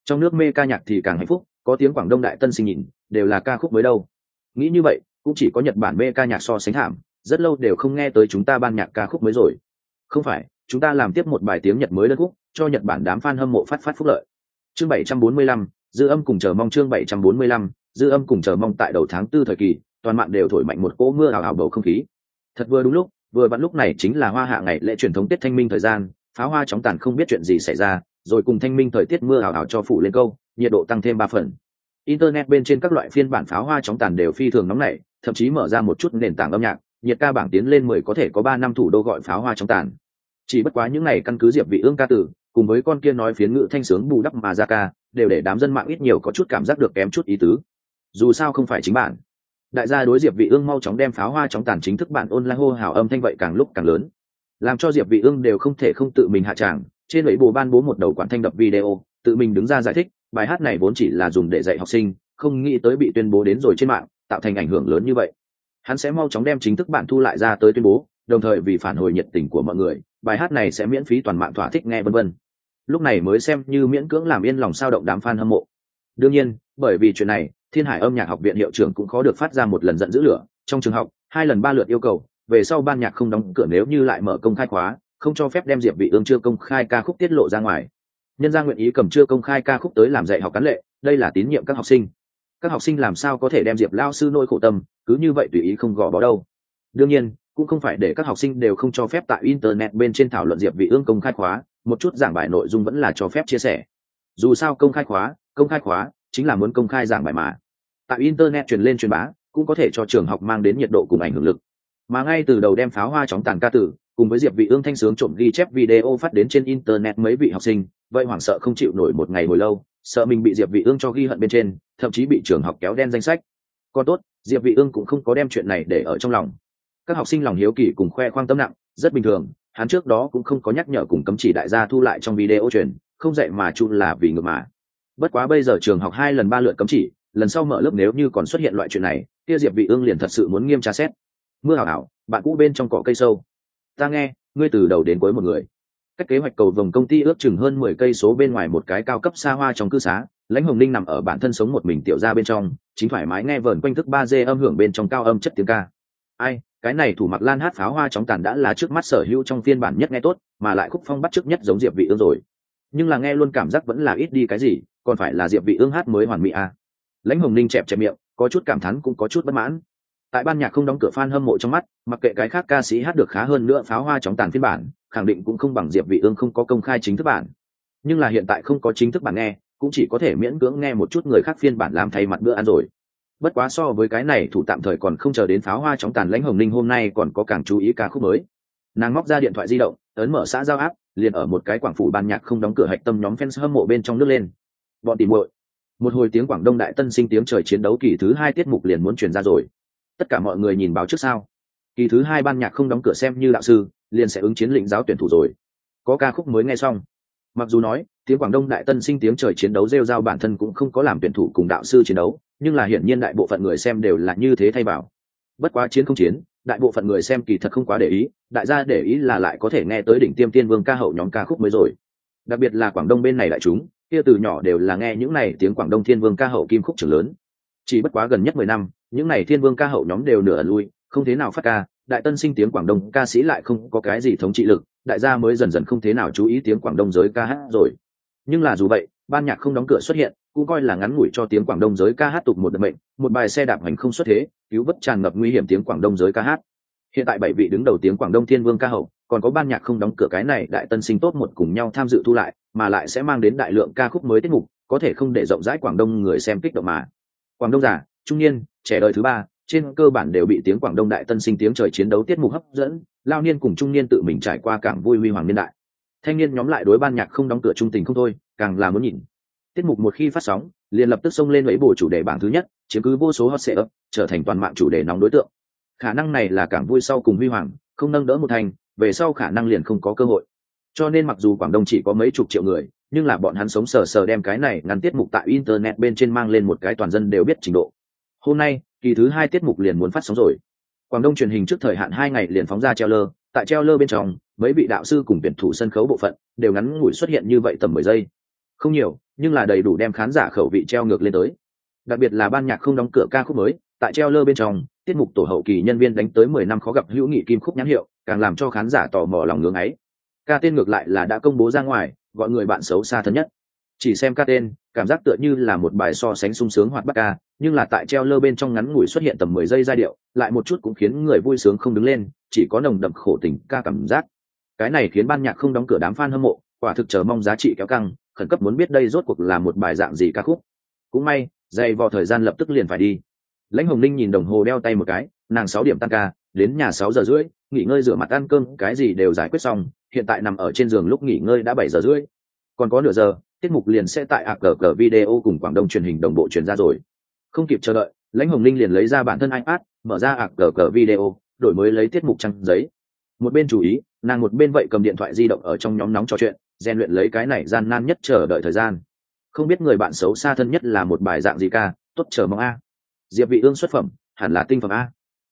Trong nước mê ca nhạc thì càng hạnh phúc có tiếng quảng đông đại tân sinh nhìn đều là ca khúc mới đâu. Nghĩ như vậy cũng chỉ có nhật bản mê ca nhạc so sánh hàm, rất lâu đều không nghe tới chúng ta ban nhạc ca khúc mới rồi. Không phải chúng ta làm tiếp một bài tiếng nhật mới đơn khúc cho nhật bản đám fan hâm mộ phát phát phúc lợi. Chương 745, dư âm cùng chờ mong chương 745, dư âm cùng chờ mong tại đầu tháng tư thời kỳ toàn mạng đều thổi mạnh một cỗ mưa ảo ảo bầu không khí. Thật vừa đúng lúc vừa vặn lúc này chính là hoa hạ ngày lễ truyền thống tết thanh minh thời gian, pháo hoa chóng tàn không biết chuyện gì xảy ra, rồi cùng thanh minh thời tiết mưa ảo ảo cho phủ lên câu, nhiệt độ tăng thêm ba phần. Internet bên trên các loại phiên bản pháo hoa chóng tàn đều phi thường nóng nảy, thậm chí mở ra một chút nền tảng âm nhạc, nhiệt ca bảng tiến lên mười có thể có ba năm thủ đô gọi pháo hoa chóng tàn. Chỉ bất quá những ngày căn cứ diệp vị ương ca tử, cùng với con kia nói phiến ngữ thanh sướng bù đắp mà ra ca, đều để đám dân mạng ít nhiều có chút cảm giác được kém chút ý tứ. Dù sao không phải chính bản đại gia đối diệp vị ương mau chóng đem pháo hoa chóng tàn chính thức bản online hô hào âm thanh vậy càng lúc càng lớn. Làm cho diệp vị ương đều không thể không tự mình hạ tràng, trên lưỡi bù ban bố một đầu quản thanh đập video, tự mình đứng ra giải thích, bài hát này vốn chỉ là dùng để dạy học sinh, không nghĩ tới bị tuyên bố đến rồi trên mạng, tạo thành ảnh hưởng lớn như vậy. Hắn sẽ mau chóng đem chính thức bản thu lại ra tới tuyên bố, đồng thời vì phản hồi nhiệt tình của mọi người, bài hát này sẽ miễn phí toàn mạng thỏa thích nghe vân vân. Lúc này mới xem như miễn cưỡng làm yên lòng sao động đám fan hâm mộ. Đương nhiên, bởi vì chuyện này thiên hải âm nhạc học viện hiệu trưởng cũng khó được phát ra một lần giận dữ lửa. Trong trường học, hai lần ba lượt yêu cầu, về sau ban nhạc không đóng cửa nếu như lại mở công khai khóa, không cho phép đem diệp vị ương chưa công khai ca khúc tiết lộ ra ngoài. Nhân gia nguyện ý cầm chưa công khai ca khúc tới làm dạy học cán lệ, đây là tín nhiệm các học sinh. Các học sinh làm sao có thể đem diệp lao sư nỗi khổ tâm, cứ như vậy tùy ý không gò bó đâu. Đương nhiên, cũng không phải để các học sinh đều không cho phép tại internet bên trên thảo luận diệp vị ương công khai khóa, một chút giảng bài nội dung vẫn là cho phép chia sẻ. Dù sao công khai khóa, công khai khóa chính là muốn công khai giảng bài mà tại internet truyền lên truyền bá, cũng có thể cho trường học mang đến nhiệt độ cùng ảnh hưởng lực. Mà ngay từ đầu đem pháo hoa chóng tàn ca tử, cùng với diệp vị ương thanh sướng trộm ghi chép video phát đến trên internet mấy vị học sinh, vậy hoảng sợ không chịu nổi một ngày hồi lâu, sợ mình bị diệp vị ương cho ghi hận bên trên, thậm chí bị trường học kéo đen danh sách. Còn tốt, diệp vị ương cũng không có đem chuyện này để ở trong lòng. Các học sinh lòng hiếu kỳ cùng khoe khoang tâm nặng, rất bình thường, hắn trước đó cũng không có nhắc nhở cùng cấm chỉ đại gia thu lại trong video truyền, không dạy mà chu là vì ngược mà. Bất quá bây giờ trường học hai lần ba lượt cấm chỉ lần sau mở lớp nếu như còn xuất hiện loại chuyện này, kia diệp vị ương liền thật sự muốn nghiêm tra xét. Mưa hảo hảo bạn cũ bên trong cỏ cây sâu. Ta nghe, ngươi từ đầu đến cuối một người. Cách kế hoạch cầu vồng công ty ước chừng hơn mười cây số bên ngoài một cái cao cấp xa hoa trong cư xá, lãnh hồng ninh nằm ở bản thân sống một mình tiểu ra bên trong, chính thoải mái nghe vờn quanh thức ba d âm hưởng bên trong cao âm chất tiếng ca. Ai, cái này thủ mặc lan hát pháo hoa chóng tàn đã là trước mắt sở hữu trong phiên bản nhất nghe tốt, mà lại khúc phong bắt trước nhất giống diệp vị ương rồi. Nhưng là nghe luôn cảm giác vẫn là ít đi cái gì, còn phải là diệp vị ương hát mới hoàn mỹ à lãnh hồng ninh chẹp chẹp miệng, có chút cảm thán cũng có chút bất mãn. Tại ban nhạc không đóng cửa fan hâm mộ trong mắt, mặc kệ cái khác ca sĩ hát được khá hơn nữa pháo hoa chóng tàn phiên bản, khẳng định cũng không bằng diệp vị ương không có công khai chính thức bản. Nhưng là hiện tại không có chính thức bản nghe, cũng chỉ có thể miễn cưỡng nghe một chút người khác phiên bản làm thay mặt bữa ăn rồi. Bất quá so với cái này, thủ tạm thời còn không chờ đến pháo hoa chóng tàn lãnh hồng ninh hôm nay còn có càng chú ý ca khúc mới. Nàng móc ra điện thoại di động, ấn mở xã giao áp liền ở một cái quảng phủ ban nhạc không đóng cửa hạch tâm nhóm fans hâm mộ bên trong nước lên. Bọn tìm muội một hồi tiếng quảng đông đại tân sinh tiếng trời chiến đấu kỳ thứ hai tiết mục liền muốn truyền ra rồi. Tất cả mọi người nhìn báo trước sao? Kỳ thứ hai ban nhạc không đóng cửa xem như đạo sư, liền sẽ ứng chiến lĩnh giáo tuyển thủ rồi. Có ca khúc mới nghe xong. Mặc dù nói, tiếng quảng đông đại tân sinh tiếng trời chiến đấu rêu rao bản thân cũng không có làm tuyển thủ cùng đạo sư chiến đấu, nhưng là hiển nhiên đại bộ phận người xem đều là như thế thay bảo bất quá chiến không chiến, đại bộ phận người xem kỳ thật không quá để ý, đại gia để ý là lại có thể nghe tới đỉnh tiêm tiên vương ca hậu nhóm ca khúc mới rồi. Đặc biệt là quảng đông bên này đại chúng kia từ nhỏ đều là nghe những này tiếng quảng đông thiên vương ca hậu kim khúc trưởng lớn. Chỉ bất quá gần nhất mười năm, những này thiên vương ca hậu nhóm đều nửa lui, không thế nào phát ca, đại tân sinh tiếng quảng đông ca sĩ lại không có cái gì thống trị lực, đại gia mới dần dần không thế nào chú ý tiếng quảng đông giới ca hát rồi. Nhưng là dù vậy, ban nhạc không đóng cửa xuất hiện, cũng coi là ngắn ngủi cho tiếng quảng đông giới ca hát tục một đợt mệnh, một bài xe đạp hành không xuất thế, cứu vớt tràn ngập nguy hiểm tiếng quảng đông giới ca hát. Hiện tại bảy vị đứng đầu tiếng quảng đông thiên vương ca hậu, còn có ban nhạc không đóng cửa cái này, đại tân sinh tốt một cùng nhau tham dự thu lại mà lại sẽ mang đến đại lượng ca khúc mới tiết mục, có thể không để rộng rãi quảng đông người xem kích động mà. Quảng đông giả trung niên, trẻ đời thứ ba, trên cơ bản đều bị tiếng quảng đông đại tân sinh tiếng trời chiến đấu tiết mục hấp dẫn, lao niên cùng trung niên tự mình trải qua cảng vui huy hoàng niên đại. Thanh niên nhóm lại đối ban nhạc không đóng cửa trung tình không thôi, càng là muốn nhìn. Tiết mục một khi phát sóng, liền lập tức xông lên lấy bổ chủ đề bảng thứ nhất, chiếm cứ vô số hot sệ ấp trở thành toàn mạng chủ đề nóng đối tượng. Khả năng này là càng vui sau cùng huy hoàng, không nâng đỡ một thành, về sau khả năng liền không có cơ hội cho nên mặc dù quảng đông chỉ có mấy chục triệu người, nhưng là bọn hắn sống sờ sờ đem cái này ngắn tiết mục tại internet bên trên mang lên một cái toàn dân đều biết trình độ. Hôm nay, kỳ thứ hai tiết mục liền muốn phát sóng rồi. Quảng đông truyền hình trước thời hạn hai ngày liền phóng ra treo lơ tại treo lơ bên trong, mấy vị đạo sư cùng tuyển thủ sân khấu bộ phận đều ngắn ngủi xuất hiện như vậy tầm mười giây. Không nhiều, nhưng là đầy đủ đem khán giả khẩu vị treo ngược lên tới. Đặc biệt là ban nhạc không đóng cửa ca khúc mới, tại treo lơ bên trong, tiết mục tổ hậu kỳ nhân viên đánh tới mười năm khó gặp hữu nghị kim khúc nhãn hiệu, càng làm cho khán giả tò mò lòng ngưỡng ấy ca tên ngược lại là đã công bố ra ngoài, gọi người bạn xấu xa thân nhất. Chỉ xem ca tên, cảm giác tựa như là một bài so sánh sung sướng hoạt bát ca, nhưng là tại treo lơ bên trong ngắn ngủi xuất hiện tầm mười giây giai điệu, lại một chút cũng khiến người vui sướng không đứng lên, chỉ có nồng đậm khổ tình ca cảm giác. Cái này khiến ban nhạc không đóng cửa đám fan hâm mộ, quả thực chờ mong giá trị kéo căng, khẩn cấp muốn biết đây rốt cuộc là một bài dạng gì ca khúc. Cũng may, dày vò thời gian lập tức liền phải đi. Lãnh hồng linh nhìn đồng hồ đeo tay một cái, nàng sáu điểm tăng ca, đến nhà sáu giờ rưỡi, nghỉ ngơi rửa mặt ăn cơm, cái gì đều giải quyết xong hiện tại nằm ở trên giường lúc nghỉ ngơi đã bảy giờ rưỡi. Còn có nửa giờ, tiết mục liền sẽ tại ạc cờ cờ video cùng quảng đông truyền hình đồng bộ truyền ra rồi. Không kịp chờ đợi, lãnh hồng linh liền lấy ra bản thân ipad, mở ra ạc cờ cờ video, đổi mới lấy tiết mục trăng giấy. Một bên chú ý, nàng một bên vậy cầm điện thoại di động ở trong nhóm nóng trò chuyện, rèn luyện lấy cái này gian nan nhất chờ đợi thời gian. Không biết người bạn xấu xa thân nhất là một bài dạng gì ca, tốt chờ mong a. Diệp vị ương xuất phẩm, hẳn là tinh phẩm a.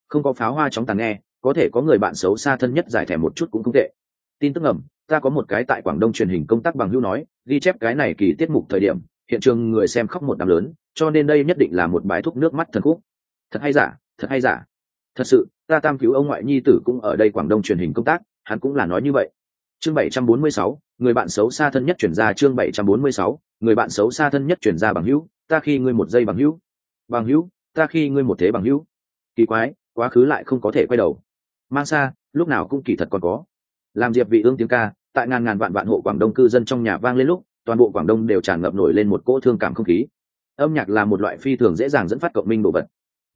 Không có pháo hoa chóng tàn nghe, có thể có người bạn xấu xa thân nhất giải thẻ một chút cũng không tệ tin tức ngầm, ta có một cái tại quảng đông truyền hình công tác bằng hữu nói ghi chép cái này kỳ tiết mục thời điểm hiện trường người xem khóc một đám lớn cho nên đây nhất định là một bài thuốc nước mắt thần khúc. Thật hay giả thật hay giả. Thật sự ta tam cứu ông ngoại nhi tử cũng ở đây quảng đông truyền hình công tác hắn cũng là nói như vậy. Chương 746, người bạn xấu xa thân nhất chuyển ra chương bảy trăm bốn mươi sáu người bạn xấu xa thân nhất chuyển ra bằng hữu ta khi ngươi một giây bằng hữu. Bằng hữu ta khi ngươi một thế bằng hữu. Kỳ quái quá khứ lại không có thể quay đầu. Mang xa lúc nào cũng kỳ thật còn có làm diệp vị ương tiếng ca, tại ngàn ngàn vạn vạn hộ quảng đông cư dân trong nhà vang lên lúc, toàn bộ quảng đông đều tràn ngập nổi lên một cỗ thương cảm không khí. Âm nhạc là một loại phi thường dễ dàng dẫn phát cộng minh đồ vật.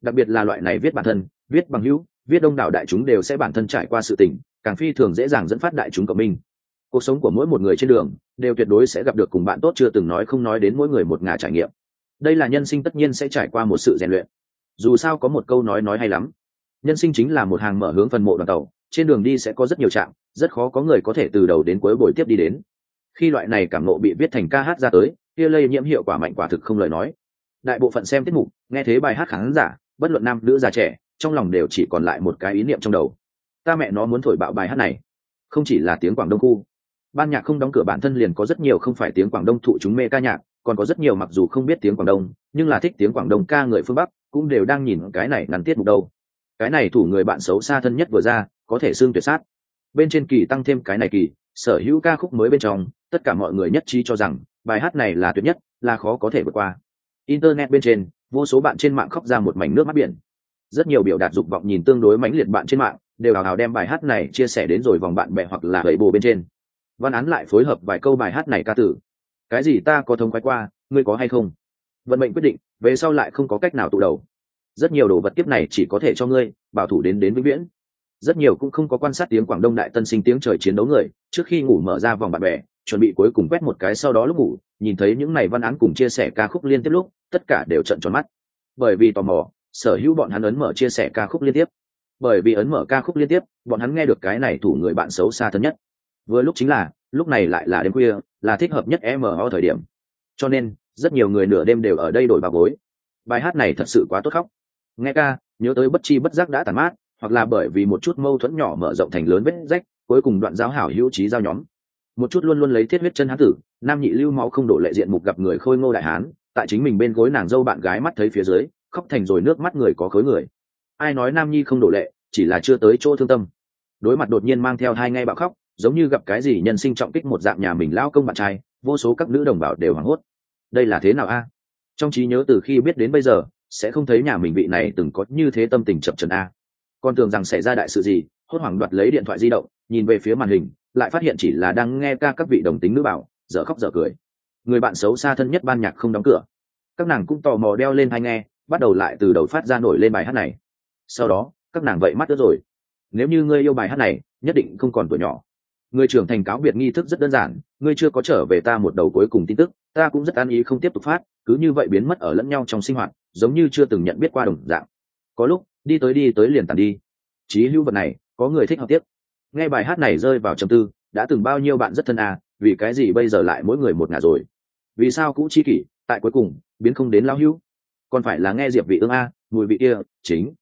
Đặc biệt là loại này viết bản thân, viết bằng hữu, viết đông đảo đại chúng đều sẽ bản thân trải qua sự tình, càng phi thường dễ dàng dẫn phát đại chúng cộng minh. Cuộc sống của mỗi một người trên đường, đều tuyệt đối sẽ gặp được cùng bạn tốt chưa từng nói không nói đến mỗi người một ngả trải nghiệm. Đây là nhân sinh tất nhiên sẽ trải qua một sự rèn luyện. Dù sao có một câu nói nói hay lắm. Nhân sinh chính là một hàng mở hướng phần mộ đoàn tàu trên đường đi sẽ có rất nhiều trạm, rất khó có người có thể từ đầu đến cuối buổi tiếp đi đến. Khi loại này cảm nộ bị viết thành ca hát ra tới, kia lây nhiễm hiệu quả mạnh quả thực không lời nói. Đại bộ phận xem tiết mục, nghe thấy bài hát khán giả, bất luận nam nữ già trẻ, trong lòng đều chỉ còn lại một cái ý niệm trong đầu. Ta mẹ nó muốn thổi bạo bài hát này. Không chỉ là tiếng quảng đông khu. Ban nhạc không đóng cửa bản thân liền có rất nhiều không phải tiếng quảng đông thụ chúng mê ca nhạc, còn có rất nhiều mặc dù không biết tiếng quảng đông, nhưng là thích tiếng quảng đông ca người phương bắc cũng đều đang nhìn cái này ngắn tiết mục đâu. Cái này thủ người bạn xấu xa thân nhất vừa ra có thể xương tuyệt sát. Bên trên kỳ tăng thêm cái này kỳ, sở hữu ca khúc mới bên trong, tất cả mọi người nhất trí cho rằng, bài hát này là tuyệt nhất, là khó có thể vượt qua. Internet bên trên, vô số bạn trên mạng khóc ra một mảnh nước mắt biển. Rất nhiều biểu đạt dục vọng nhìn tương đối mãnh liệt bạn trên mạng, đều hào hào đem bài hát này chia sẻ đến rồi vòng bạn bè hoặc là gậy bồ bên trên. Văn án lại phối hợp vài câu bài hát này ca tử. Cái gì ta có thông quay qua, ngươi có hay không? Vận mệnh quyết định, về sau lại không có cách nào tụ đầu. Rất nhiều đồ vật tiếp này chỉ có thể cho ngươi, bảo thủ đến đến vĩnh viễn rất nhiều cũng không có quan sát tiếng quảng đông đại tân sinh tiếng trời chiến đấu người, trước khi ngủ mở ra vòng bạn bè, chuẩn bị cuối cùng quét một cái sau đó lúc ngủ, nhìn thấy những này văn án cùng chia sẻ ca khúc liên tiếp lúc, tất cả đều trận tròn mắt. Bởi vì tò mò, sở hữu bọn hắn ấn mở chia sẻ ca khúc liên tiếp. Bởi vì ấn mở ca khúc liên tiếp, bọn hắn nghe được cái này thủ người bạn xấu xa thân nhất. Vừa lúc chính là, lúc này lại là đêm khuya, là thích hợp nhất mo thời điểm. Cho nên, rất nhiều người nửa đêm đều ở đây đổi bà gối bài hát này thật sự quá tốt khóc. Nghe ca, nhớ tới bất chi bất giác đã tàn mát hoặc là bởi vì một chút mâu thuẫn nhỏ mở rộng thành lớn vết rách, cuối cùng đoạn giáo hảo hữu trí giao nhóm. Một chút luôn luôn lấy thiết huyết chân hán tử, nam nhị lưu máu không đổ lệ diện mục gặp người khôi ngô đại hán, tại chính mình bên gối nàng dâu bạn gái mắt thấy phía dưới, khóc thành rồi nước mắt người có khối người. Ai nói nam nhi không đổ lệ, chỉ là chưa tới chỗ thương tâm. Đối mặt đột nhiên mang theo hai ngay bạo khóc, giống như gặp cái gì nhân sinh trọng kích một dạng nhà mình lao công bạn trai, vô số các nữ đồng bào đều hoảng hốt. Đây là thế nào a? Trong trí nhớ từ khi biết đến bây giờ, sẽ không thấy nhà mình vị này từng có như thế tâm tình chậm trần a con tưởng rằng xảy ra đại sự gì, hốt hoảng đoạt lấy điện thoại di động, nhìn về phía màn hình, lại phát hiện chỉ là đang nghe ca các vị đồng tính nữ bảo, dở khóc dở cười. Người bạn xấu xa thân nhất ban nhạc không đóng cửa. Các nàng cũng tò mò đeo lên hay nghe, bắt đầu lại từ đầu phát ra nổi lên bài hát này. Sau đó, các nàng vậy mắt đỡ rồi. Nếu như ngươi yêu bài hát này, nhất định không còn tuổi nhỏ. Người trưởng thành cáo biệt nghi thức rất đơn giản, ngươi chưa có trở về ta một đầu cuối cùng tin tức, ta cũng rất an ý không tiếp tục phát, cứ như vậy biến mất ở lẫn nhau trong sinh hoạt, giống như chưa từng nhận biết qua đồng dạng. Có lúc đi tới đi tới liền tàn đi. Chí hữu vật này, có người thích học tiếp. Nghe bài hát này rơi vào trầm tư, đã từng bao nhiêu bạn rất thân à vì cái gì bây giờ lại mỗi người một ngả rồi? Vì sao cũ chi kỷ, tại cuối cùng, biến không đến lao hữu? Còn phải là nghe diệp vị ương a, mùi vị kia, chính.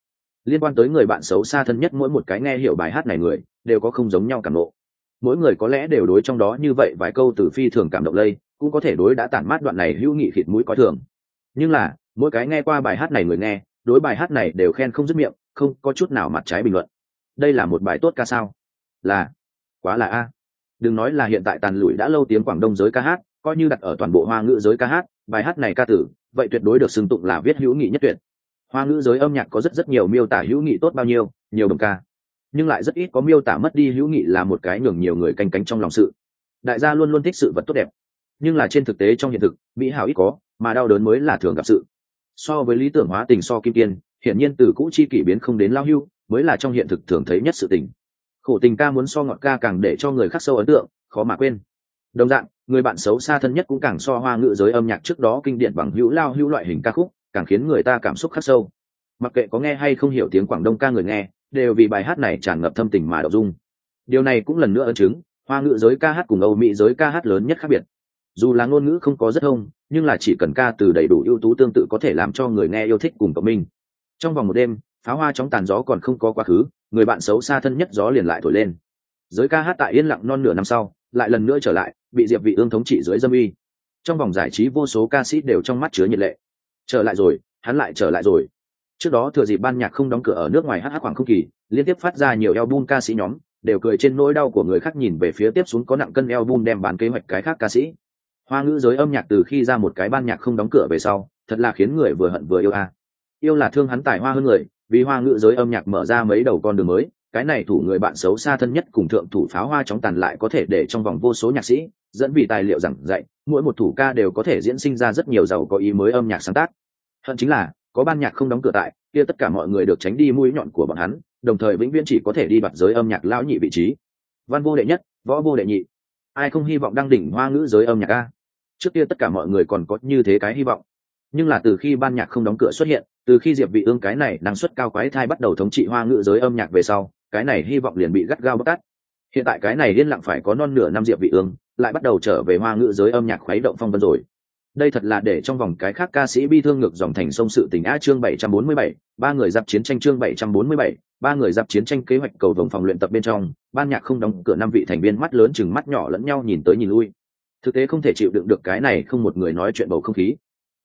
Liên quan tới người bạn xấu xa thân nhất mỗi một cái nghe hiểu bài hát này người, đều có không giống nhau cảm ngộ. Mỗi người có lẽ đều đối trong đó như vậy vài câu từ phi thường cảm động lây, cũng có thể đối đã tản mát đoạn này hữu nghị khịt mũi coi thường. Nhưng là, mỗi cái nghe qua bài hát này người nghe đối bài hát này đều khen không dứt miệng, không có chút nào mặt trái bình luận. Đây là một bài tốt ca sao? Là. Quá là a. Đừng nói là hiện tại tàn lụi đã lâu tiếng quảng đông giới ca hát, coi như đặt ở toàn bộ hoa ngữ giới ca hát, bài hát này ca tử, vậy tuyệt đối được xưng tụng là viết hữu nghị nhất tuyệt. Hoa ngữ giới âm nhạc có rất rất nhiều miêu tả hữu nghị tốt bao nhiêu, nhiều đồng ca. Nhưng lại rất ít có miêu tả mất đi hữu nghị là một cái nhường nhiều người canh cánh trong lòng sự. Đại gia luôn luôn thích sự vật tốt đẹp. Nhưng là trên thực tế trong hiện thực, mỹ hảo ít có, mà đau đớn mới là thường gặp sự so với lý tưởng hóa tình so kim kiên hiển nhiên từ cũ chi kỷ biến không đến lao hưu, mới là trong hiện thực thường thấy nhất sự tình. Khổ tình ca muốn so ngọt ca càng để cho người khác sâu ấn tượng, khó mà quên. Đồng dạng, người bạn xấu xa thân nhất cũng càng so hoa ngữ giới âm nhạc trước đó kinh điển bằng hữu lao hữu loại hình ca khúc, càng khiến người ta cảm xúc khắc sâu. Mặc kệ có nghe hay không hiểu tiếng quảng đông ca người nghe, đều vì bài hát này tràn ngập thâm tình mà đậu dung. Điều này cũng lần nữa ấn chứng, hoa ngữ giới ca hát cùng âu mỹ giới ca hát lớn nhất khác biệt dù là ngôn ngữ không có rất thông, nhưng là chỉ cần ca từ đầy đủ ưu tú tương tự có thể làm cho người nghe yêu thích cùng cộng minh. Trong vòng một đêm, pháo hoa chóng tàn gió còn không có quá khứ, người bạn xấu xa thân nhất gió liền lại thổi lên. Giới ca hát tại yên lặng non nửa năm sau, lại lần nữa trở lại, bị diệp vị ương thống trị dưới dâm uy. Trong vòng giải trí vô số ca sĩ đều trong mắt chứa nhiệt lệ. Trở lại rồi, hắn lại trở lại rồi. Trước đó thừa dịp ban nhạc không đóng cửa ở nước ngoài hát hát khoảng không kỳ, liên tiếp phát ra nhiều album ca sĩ nhóm, đều cười trên nỗi đau của người khác nhìn về phía tiếp xuống có nặng cân album đem bán kế hoạch cái khác ca sĩ hoa ngữ giới âm nhạc từ khi ra một cái ban nhạc không đóng cửa về sau, thật là khiến người vừa hận vừa yêu a. Yêu là thương hắn tài hoa hơn người, vì hoa ngữ giới âm nhạc mở ra mấy đầu con đường mới, cái này thủ người bạn xấu xa thân nhất cùng thượng thủ pháo hoa chóng tàn lại có thể để trong vòng vô số nhạc sĩ, dẫn vì tài liệu giảng dạy, mỗi một thủ ca đều có thể diễn sinh ra rất nhiều giàu có ý mới âm nhạc sáng tác. Hận chính là, có ban nhạc không đóng cửa tại, kia tất cả mọi người được tránh đi mũi nhọn của bọn hắn, đồng thời vĩnh viễn chỉ có thể đi đoạt giới âm nhạc lão nhị vị trí. Văn vô đệ nhất, võ vô đệ nhị. Ai không hy vọng đăng đỉnh hoa ngữ giới âm nhạc a? Trước kia tất cả mọi người còn có như thế cái hy vọng. Nhưng là từ khi ban nhạc không đóng cửa xuất hiện từ khi diệp vị ương cái này năng suất cao quái thai bắt đầu thống trị hoa ngữ giới âm nhạc về sau cái này hy vọng liền bị gắt gao bóc tát. Hiện tại cái này liên lặng phải có non nửa năm diệp vị ương lại bắt đầu trở về hoa ngữ giới âm nhạc khuấy động phong vân rồi. Đây thật là để trong vòng cái khác ca sĩ bi thương ngược dòng thành sông sự tình a chương 747, ba người giáp chiến tranh chương 747, ba người giáp chiến tranh kế hoạch cầu vòng phòng luyện tập bên trong ban nhạc không đóng cửa năm vị thành viên mắt lớn chừng mắt nhỏ lẫn nhau nhìn tới nhìn lui thực tế không thể chịu đựng được cái này không một người nói chuyện bầu không khí.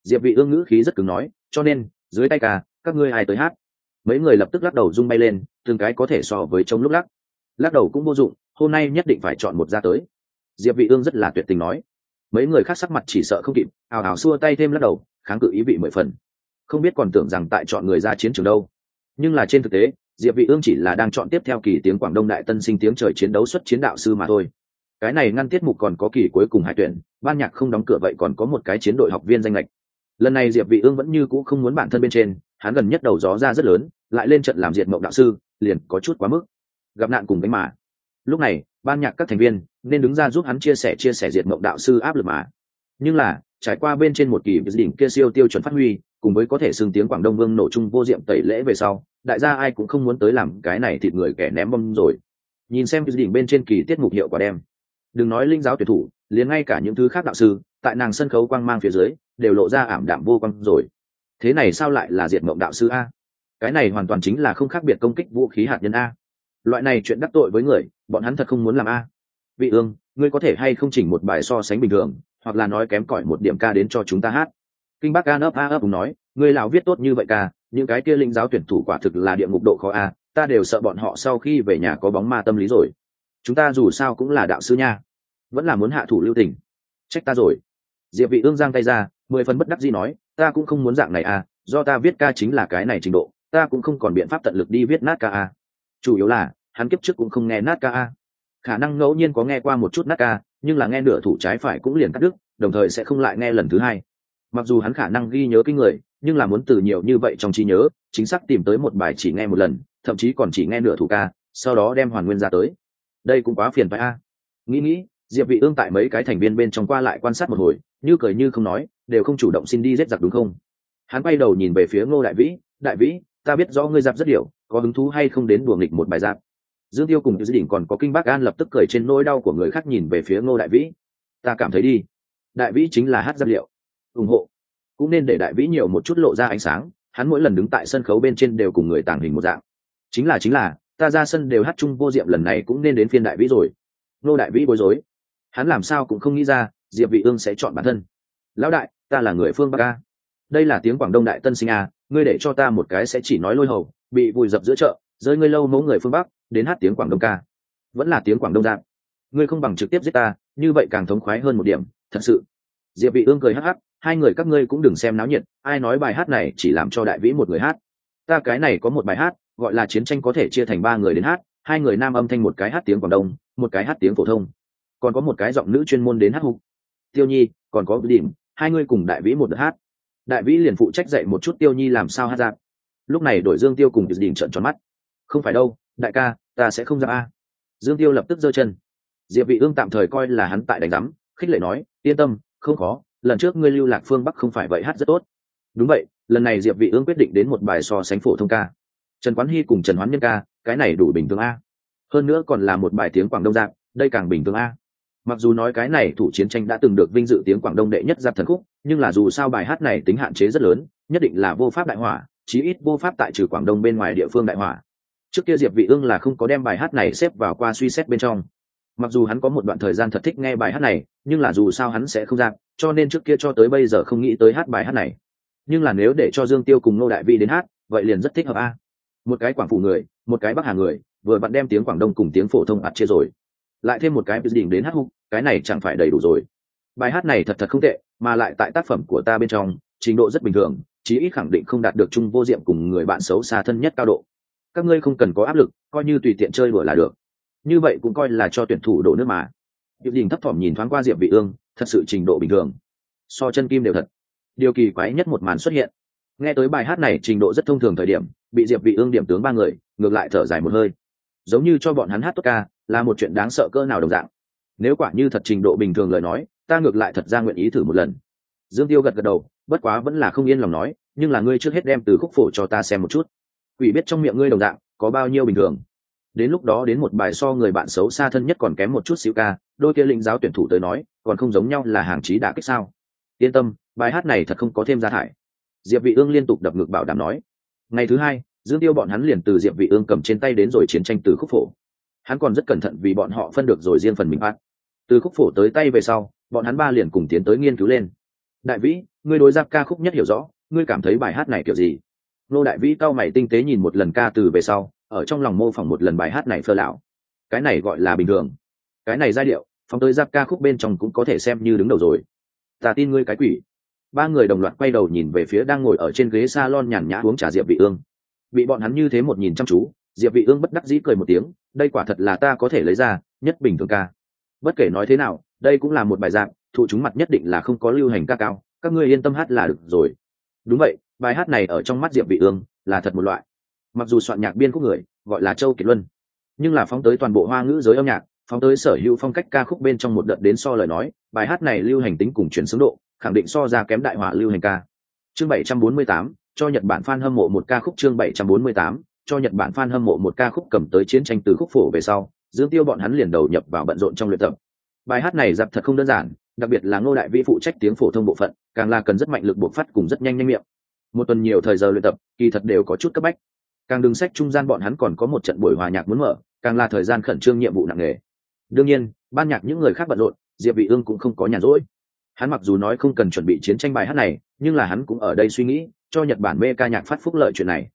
Diệp vị ương ngữ khí rất cứng nói, cho nên, dưới tay ca, các ngươi ai tới hát? Mấy người lập tức lắc đầu rung bay lên, từng cái có thể so với chống lúc lắc. Lắc đầu cũng vô dụng, hôm nay nhất định phải chọn một ra tới. Diệp vị ương rất là tuyệt tình nói. Mấy người khác sắc mặt chỉ sợ không kịp, ào ào xua tay thêm lắc đầu, kháng cự ý vị mười phần. Không biết còn tưởng rằng tại chọn người ra chiến trường đâu. Nhưng là trên thực tế, diệp vị ương chỉ là đang chọn tiếp theo kỳ tiếng quảng đông đại tân sinh tiếng trời chiến đấu xuất chiến đạo sư mà thôi cái này ngăn tiết mục còn có kỳ cuối cùng hải tuyển, ban nhạc không đóng cửa vậy còn có một cái chiến đội học viên danh lệch. Lần này diệp vị ương vẫn như cũ không muốn bản thân bên trên, hắn gần nhất đầu gió ra rất lớn, lại lên trận làm diệt mộng đạo sư, liền có chút quá mức. Gặp nạn cùng đánh mà. Lúc này, ban nhạc các thành viên nên đứng ra giúp hắn chia sẻ chia sẻ diệt mộng đạo sư áp lực mà. Nhưng là, trải qua bên trên một kỳ đỉnh kia siêu tiêu chuẩn phát huy, cùng với có thể xưng tiếng quảng đông vương nổ chung vô diệm tẩy lễ về sau, đại gia ai cũng không muốn tới làm cái này thịt người kẻ ném bom rồi. Nhìn xem đỉnh bên trên kỳ tiết mục hiệu quả đem đừng nói linh giáo tuyển thủ, liền ngay cả những thứ khác đạo sư, tại nàng sân khấu quang mang phía dưới, đều lộ ra ảm đạm vô quang rồi. Thế này sao lại là diệt mộng đạo sư a? Cái này hoàn toàn chính là không khác biệt công kích vũ khí hạt nhân a. Loại này chuyện đắc tội với người, bọn hắn thật không muốn làm a. Vị ương, ngươi có thể hay không chỉnh một bài so sánh bình thường, hoặc là nói kém cỏi một điểm ca đến cho chúng ta hát. Kinh bác ca ấp a ấp cùng nói, ngươi lào viết tốt như vậy ca, những cái kia linh giáo tuyển thủ quả thực là địa ngục độ khó a, ta đều sợ bọn họ sau khi về nhà có bóng ma tâm lý rồi chúng ta dù sao cũng là đạo sư nha. Vẫn là muốn hạ thủ lưu tình. Trách ta rồi. Diệp vị ương giang tay ra, mười phần bất đắc dĩ nói, ta cũng không muốn dạng này à do ta viết ca chính là cái này trình độ, ta cũng không còn biện pháp tận lực đi viết nát ca a. Chủ yếu là, hắn kiếp trước cũng không nghe nát ca a. Khả năng ngẫu nhiên có nghe qua một chút nát ca, nhưng là nghe nửa thủ trái phải cũng liền cắt đứt, đồng thời sẽ không lại nghe lần thứ hai. Mặc dù hắn khả năng ghi nhớ kinh người, nhưng là muốn từ nhiều như vậy trong trí nhớ, chính xác tìm tới một bài chỉ nghe một lần, thậm chí còn chỉ nghe nửa thủ ca, sau đó đem hoàn nguyên ra tới đây cũng quá phiền phải a. Nghĩ nghĩ, diệp vị ương tại mấy cái thành viên bên trong qua lại quan sát một hồi, như cười như không nói, đều không chủ động xin đi giết giặc đúng không? Hắn quay đầu nhìn về phía ngô đại vĩ đại vĩ, ta biết rõ ngươi giáp rất điều có hứng thú hay không đến đùa nghịch một bài giáp dương tiêu cùng dự định còn có kinh bác an lập tức cười trên nỗi đau của người khác nhìn về phía ngô đại vĩ. Ta cảm thấy đi. Đại vĩ chính là hát giáp liệu ủng hộ. Cũng nên để đại vĩ nhiều một chút lộ ra ánh sáng, hắn mỗi lần đứng tại sân khấu bên trên đều cùng người tàng hình một dạng. Chính là chính là ta ra sân đều hát chung vô diệm, lần này cũng nên đến phiên đại vĩ rồi. Ngô đại vĩ bối rối. Hắn làm sao cũng không nghĩ ra, diệp vị ương sẽ chọn bản thân. Lão đại, ta là người phương bắc a. Đây là tiếng quảng đông đại tân sinh a, ngươi để cho ta một cái sẽ chỉ nói lôi hầu, bị vùi dập giữa chợ, rơi ngươi lâu mẫu người phương bắc, đến hát tiếng quảng đông ca. Vẫn là tiếng quảng đông dạng. Ngươi không bằng trực tiếp giết ta, như vậy càng thống khoái hơn một điểm, thật sự. Diệp vị ương cười hắc hắc, hai người các ngươi cũng đừng xem náo nhiệt, ai nói bài hát này chỉ làm cho đại vĩ một người hát ta cái này có một bài hát, gọi là chiến tranh có thể chia thành ba người đến hát, hai người nam âm thanh một cái hát tiếng quảng đông, một cái hát tiếng phổ thông. Còn có một cái giọng nữ chuyên môn đến hát hục. Tiêu nhi, còn có điểm, hai người cùng đại vĩ một đợt hát. Đại vĩ liền phụ trách dạy một chút tiêu nhi làm sao hát dạng lúc này đổi dương tiêu cùng đỉnh trận tròn mắt. Không phải đâu, đại ca, ta sẽ không ra a. Dương tiêu lập tức giơ chân. Diệp vị ương tạm thời coi là hắn tại đánh giám, khích lệ nói, yên tâm, không khó, lần trước ngươi lưu lạc phương bắc không phải vậy hát rất tốt đúng vậy, lần này diệp vị ương quyết định đến một bài so sánh phổ thông ca. Trần quán hy cùng trần hoán nhân ca, cái này đủ bình thường a. Hơn nữa còn là một bài tiếng quảng đông dạng đây càng bình thường a. Mặc dù nói cái này thủ chiến tranh đã từng được vinh dự tiếng quảng đông đệ nhất giáp thần khúc, nhưng là dù sao bài hát này tính hạn chế rất lớn, nhất định là vô pháp đại hỏa, chí ít vô pháp tại trừ quảng đông bên ngoài địa phương đại hỏa. Trước kia diệp vị ương là không có đem bài hát này xếp vào qua suy xét bên trong. Mặc dù hắn có một đoạn thời gian thật thích nghe bài hát này, nhưng là dù sao hắn sẽ không ra cho nên trước kia cho tới bây giờ không nghĩ tới hát bài hát này nhưng là nếu để cho dương tiêu cùng nô đại vi đến hát, vậy liền rất thích hợp a. Một cái quảng phủ người, một cái bắc hà người, vừa bạn đem tiếng quảng đông cùng tiếng phổ thông ạt chia rồi. Lại thêm một cái đỉnh đến hát hụt cái này chẳng phải đầy đủ rồi. Bài hát này thật thật không tệ, mà lại tại tác phẩm của ta bên trong, trình độ rất bình thường, chí ít khẳng định không đạt được chung vô diệm cùng người bạn xấu xa thân nhất cao độ. Các ngươi không cần có áp lực, coi như tùy tiện chơi đùa là được. Như vậy cũng coi là cho tuyển thủ đổ nước mà. Diệp đình thấp thỏm nhìn thoáng qua diệp vị ương, thật sự trình độ bình thường. So chân kim đều thật điều kỳ quái nhất một màn xuất hiện. Nghe tới bài hát này trình độ rất thông thường thời điểm, bị diệp vị ương điểm tướng ba người, ngược lại thở dài một hơi. Giống như cho bọn hắn hát tốt ca, là một chuyện đáng sợ cỡ nào đồng dạng. Nếu quả như thật trình độ bình thường lời nói, ta ngược lại thật ra nguyện ý thử một lần. Dương tiêu gật gật đầu, bất quá vẫn là không yên lòng nói, nhưng là ngươi trước hết đem từ khúc phổ cho ta xem một chút. Quỷ biết trong miệng ngươi đồng dạng, có bao nhiêu bình thường. Đến lúc đó đến một bài so người bạn xấu xa thân nhất còn kém một chút xíu ca, đôi kia linh giáo tuyển thủ tới nói, còn không giống nhau là hàng chí đã kích sao? Yên tâm, bài hát này thật không có thêm gia thải. Diệp vị ương liên tục đập ngực bảo đảm nói. Ngày thứ hai, dương tiêu bọn hắn liền từ diệp vị ương cầm trên tay đến rồi chiến tranh từ khúc phổ. Hắn còn rất cẩn thận vì bọn họ phân được rồi riêng phần mình phát từ khúc phổ tới tay về sau, bọn hắn ba liền cùng tiến tới nghiên cứu lên. Đại vĩ, ngươi đối giáp ca khúc nhất hiểu rõ, ngươi cảm thấy bài hát này kiểu gì? Nô đại vĩ cao mày tinh tế nhìn một lần ca từ về sau, ở trong lòng mô phỏng một lần bài hát này phơ lão cái này gọi là bình thường. Cái này giai điệu, phóng tới giáp ca khúc bên trong cũng có thể xem như đứng đầu rồi ta tin ngươi cái quỷ. Ba người đồng loạt quay đầu nhìn về phía đang ngồi ở trên ghế salon nhàn nhã uống trà diệp vị ương. Bị bọn hắn như thế một nhìn chăm chú, diệp vị ương bất đắc dĩ cười một tiếng, đây quả thật là ta có thể lấy ra, nhất bình thường ca. Bất kể nói thế nào, đây cũng là một bài dạng, thụ chúng mặt nhất định là không có lưu hành ca cao, các ngươi yên tâm hát là được rồi. Đúng vậy, bài hát này ở trong mắt diệp vị ương là thật một loại. Mặc dù soạn nhạc biên khúc người, gọi là châu kiệt luân, nhưng là phóng tới toàn bộ hoa ngữ giới âm nhạc phóng tới sở hữu phong cách ca khúc bên trong một đợt đến so lời nói bài hát này lưu hành tính cùng chuyển xứng độ khẳng định so ra kém đại họa lưu hành ca. Chương 748, cho nhật bản fan hâm mộ một ca khúc chương 748, cho nhật bản fan hâm mộ một ca khúc cầm tới chiến tranh từ khúc phổ về sau dương tiêu bọn hắn liền đầu nhập vào bận rộn trong luyện tập. Bài hát này dập thật không đơn giản đặc biệt là ngô đại vĩ phụ trách tiếng phổ thông bộ phận càng là cần rất mạnh lực buộc phát cùng rất nhanh nhanh miệng. Một tuần nhiều thời giờ luyện tập kỳ thật đều có chút cấp bách. Càng đường sách trung gian bọn hắn còn có một trận buổi hòa nhạc muốn mở càng là thời gian khẩn trương nhiệm vụ nặng nề đương nhiên, ban nhạc những người khác bận rộn, diệp vị ương cũng không có nhàn rỗi. Hắn mặc dù nói không cần chuẩn bị chiến tranh bài hát này, nhưng là hắn cũng ở đây suy nghĩ, cho nhật bản mê ca nhạc phát phúc lợi chuyện này.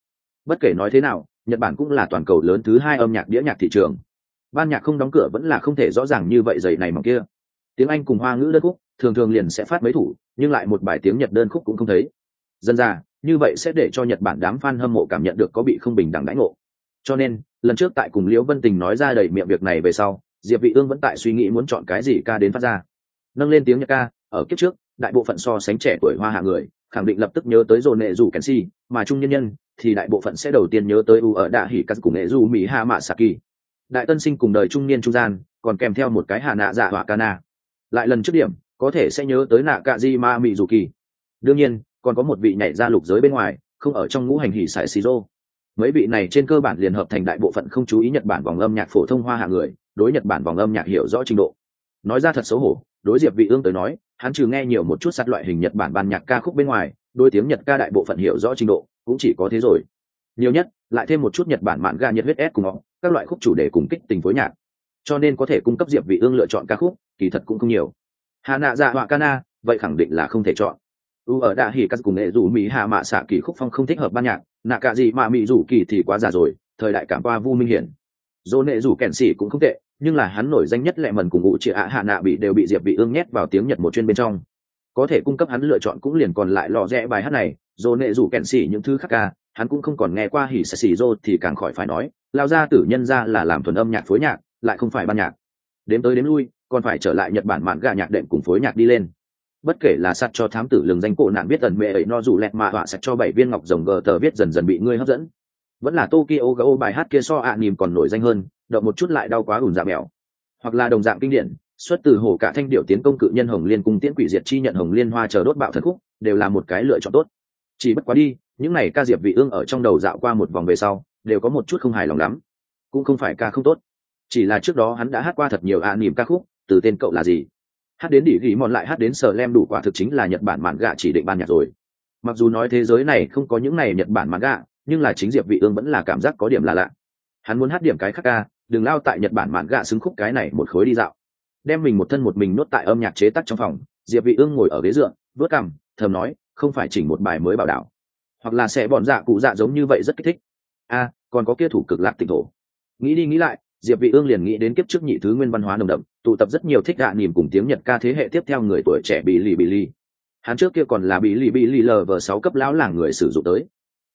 Bất kể nói thế nào, nhật bản cũng là toàn cầu lớn thứ hai âm nhạc đĩa nhạc thị trường. Ban nhạc không đóng cửa vẫn là không thể rõ ràng như vậy dày này mà kia. Tiếng anh cùng hoa ngữ đơn khúc, thường thường liền sẽ phát mấy thủ, nhưng lại một bài tiếng nhật đơn khúc cũng không thấy. Dân ra, như vậy sẽ để cho nhật bản đám fan hâm mộ cảm nhận được có bị không bình đẳng đãi ngộ. Cho nên, lần trước tại cùng liễu vân tình nói ra đầy miệng việc này về sau diệp vị ương vẫn tại suy nghĩ muốn chọn cái gì ca đến phát ra. Nâng lên tiếng nhạc ca, ở kiếp trước, đại bộ phận so sánh trẻ tuổi hoa hạ người, khẳng định lập tức nhớ tới dồn nệ rủ kèn si, mà trung nhân nhân thì đại bộ phận sẽ đầu tiên nhớ tới u ở đạ hỉ cắt cùng nghệ rủ mỹ ha mạ saki đại tân sinh cùng đời trung niên trung gian, còn kèm theo một cái hà nạ dạ họa cana lại lần trước điểm, có thể sẽ nhớ tới nạ cạ di ma mỹ dù kỳ. Đương nhiên, còn có một vị nhảy ra lục giới bên ngoài, không ở trong ngũ hành hỉ sải xì rô. Mấy vị này trên cơ bản liền hợp thành đại bộ phận không chú ý nhật bản vòng âm nhạc phổ thông hoa hạ người đối nhật bản vòng âm nhạc hiểu rõ trình độ. Nói ra thật xấu hổ, đối diệp vị ương tới nói, hắn trừ nghe nhiều một chút sát loại hình nhật bản ban nhạc ca khúc bên ngoài, đôi tiếng nhật ca đại bộ phận hiểu rõ trình độ, cũng chỉ có thế rồi. Nhiều nhất, lại thêm một chút nhật bản mạn ga nhiệt huyết s cùng họ, các loại khúc chủ đề cùng kích tình phối nhạc. Cho nên có thể cung cấp diệp vị ương lựa chọn ca khúc, kỳ thật cũng không nhiều. Hà nạ dạ họa kana vậy khẳng định là không thể chọn. U ở đạ hỉ cắt cùng nghệ rủ mỹ hạ mạ xạ kỳ khúc phong không thích hợp ban nhạc, nạ cả gì mà mỹ rủ kỳ thì quá già rồi, thời đại cảm qua vu minh hiển dỗ nệ rủ kèn xỉ cũng không tệ, nhưng là hắn nổi danh nhất lệ mần cùng ngụ chị ạ hạ nạ bị đều bị diệp bị ương nhét vào tiếng nhật một chuyên bên trong. Có thể cung cấp hắn lựa chọn cũng liền còn lại lò rẽ bài hát này dỗ nệ rủ kèn xỉ những thứ khác ca, hắn cũng không còn nghe qua hỉ xì xì dô thì càng khỏi phải nói, lao ra tử nhân ra là làm thuần âm nhạc phối nhạc, lại không phải ban nhạc. Đếm tới đếm lui, còn phải trở lại nhật bản mạn gà nhạc đệm cùng phối nhạc đi lên. Bất kể là sắt cho thám tử lường danh cổ nạn biết ẩn mẹ ấy no dù lẹt mà họa sạch cho bảy viên ngọc rồng gờ tờ viết dần dần bị ngươi hấp dẫn vẫn là tokyo gấu bài hát kia so ạ à nìm còn nổi danh hơn, động một chút lại đau quá ủn dạ mèo. Hoặc là đồng dạng kinh điển, xuất từ hồ cả thanh điệu tiến công cự nhân hồng liên cung tiễn quỷ diệt chi nhận hồng liên hoa chờ đốt bạo thần khúc, đều là một cái lựa chọn tốt. Chỉ bất quá đi, những này ca diệp vị ương ở trong đầu dạo qua một vòng về sau, đều có một chút không hài lòng lắm. Cũng không phải ca không tốt. Chỉ là trước đó hắn đã hát qua thật nhiều ạ à nìm ca khúc, từ tên cậu là gì? Hát đến đỉ ghi mòn lại hát đến sờ lem đủ quả thực chính là nhật bản mạn gạ chỉ định ban nhạc rồi. Mặc dù nói thế giới này không có những này nhật bản mạn gạ nhưng là chính diệp vị ương vẫn là cảm giác có điểm là lạ. Hắn muốn hát điểm cái khác ca, đừng lao tại nhật bản mạn gạ xứng khúc cái này một khối đi dạo. Đem mình một thân một mình nốt tại âm nhạc chế tác trong phòng, diệp vị ương ngồi ở ghế dựa, vớt cằm, thầm nói, không phải chỉnh một bài mới bảo đảo hoặc là sẽ bọn dạ cụ dạ giống như vậy rất kích thích. A, còn có kia thủ cực lạc tịnh thổ. Nghĩ đi nghĩ lại, diệp vị ương liền nghĩ đến kiếp trước nhị thứ nguyên văn hóa nồng đậm, tụ tập rất nhiều thích gạ niềm cùng tiếng nhật ca thế hệ tiếp theo người tuổi trẻ bị lì bị lì. Hắn trước kia còn là bị lì bị lì lờ vờ sáu cấp lão làng người sử dụng tới.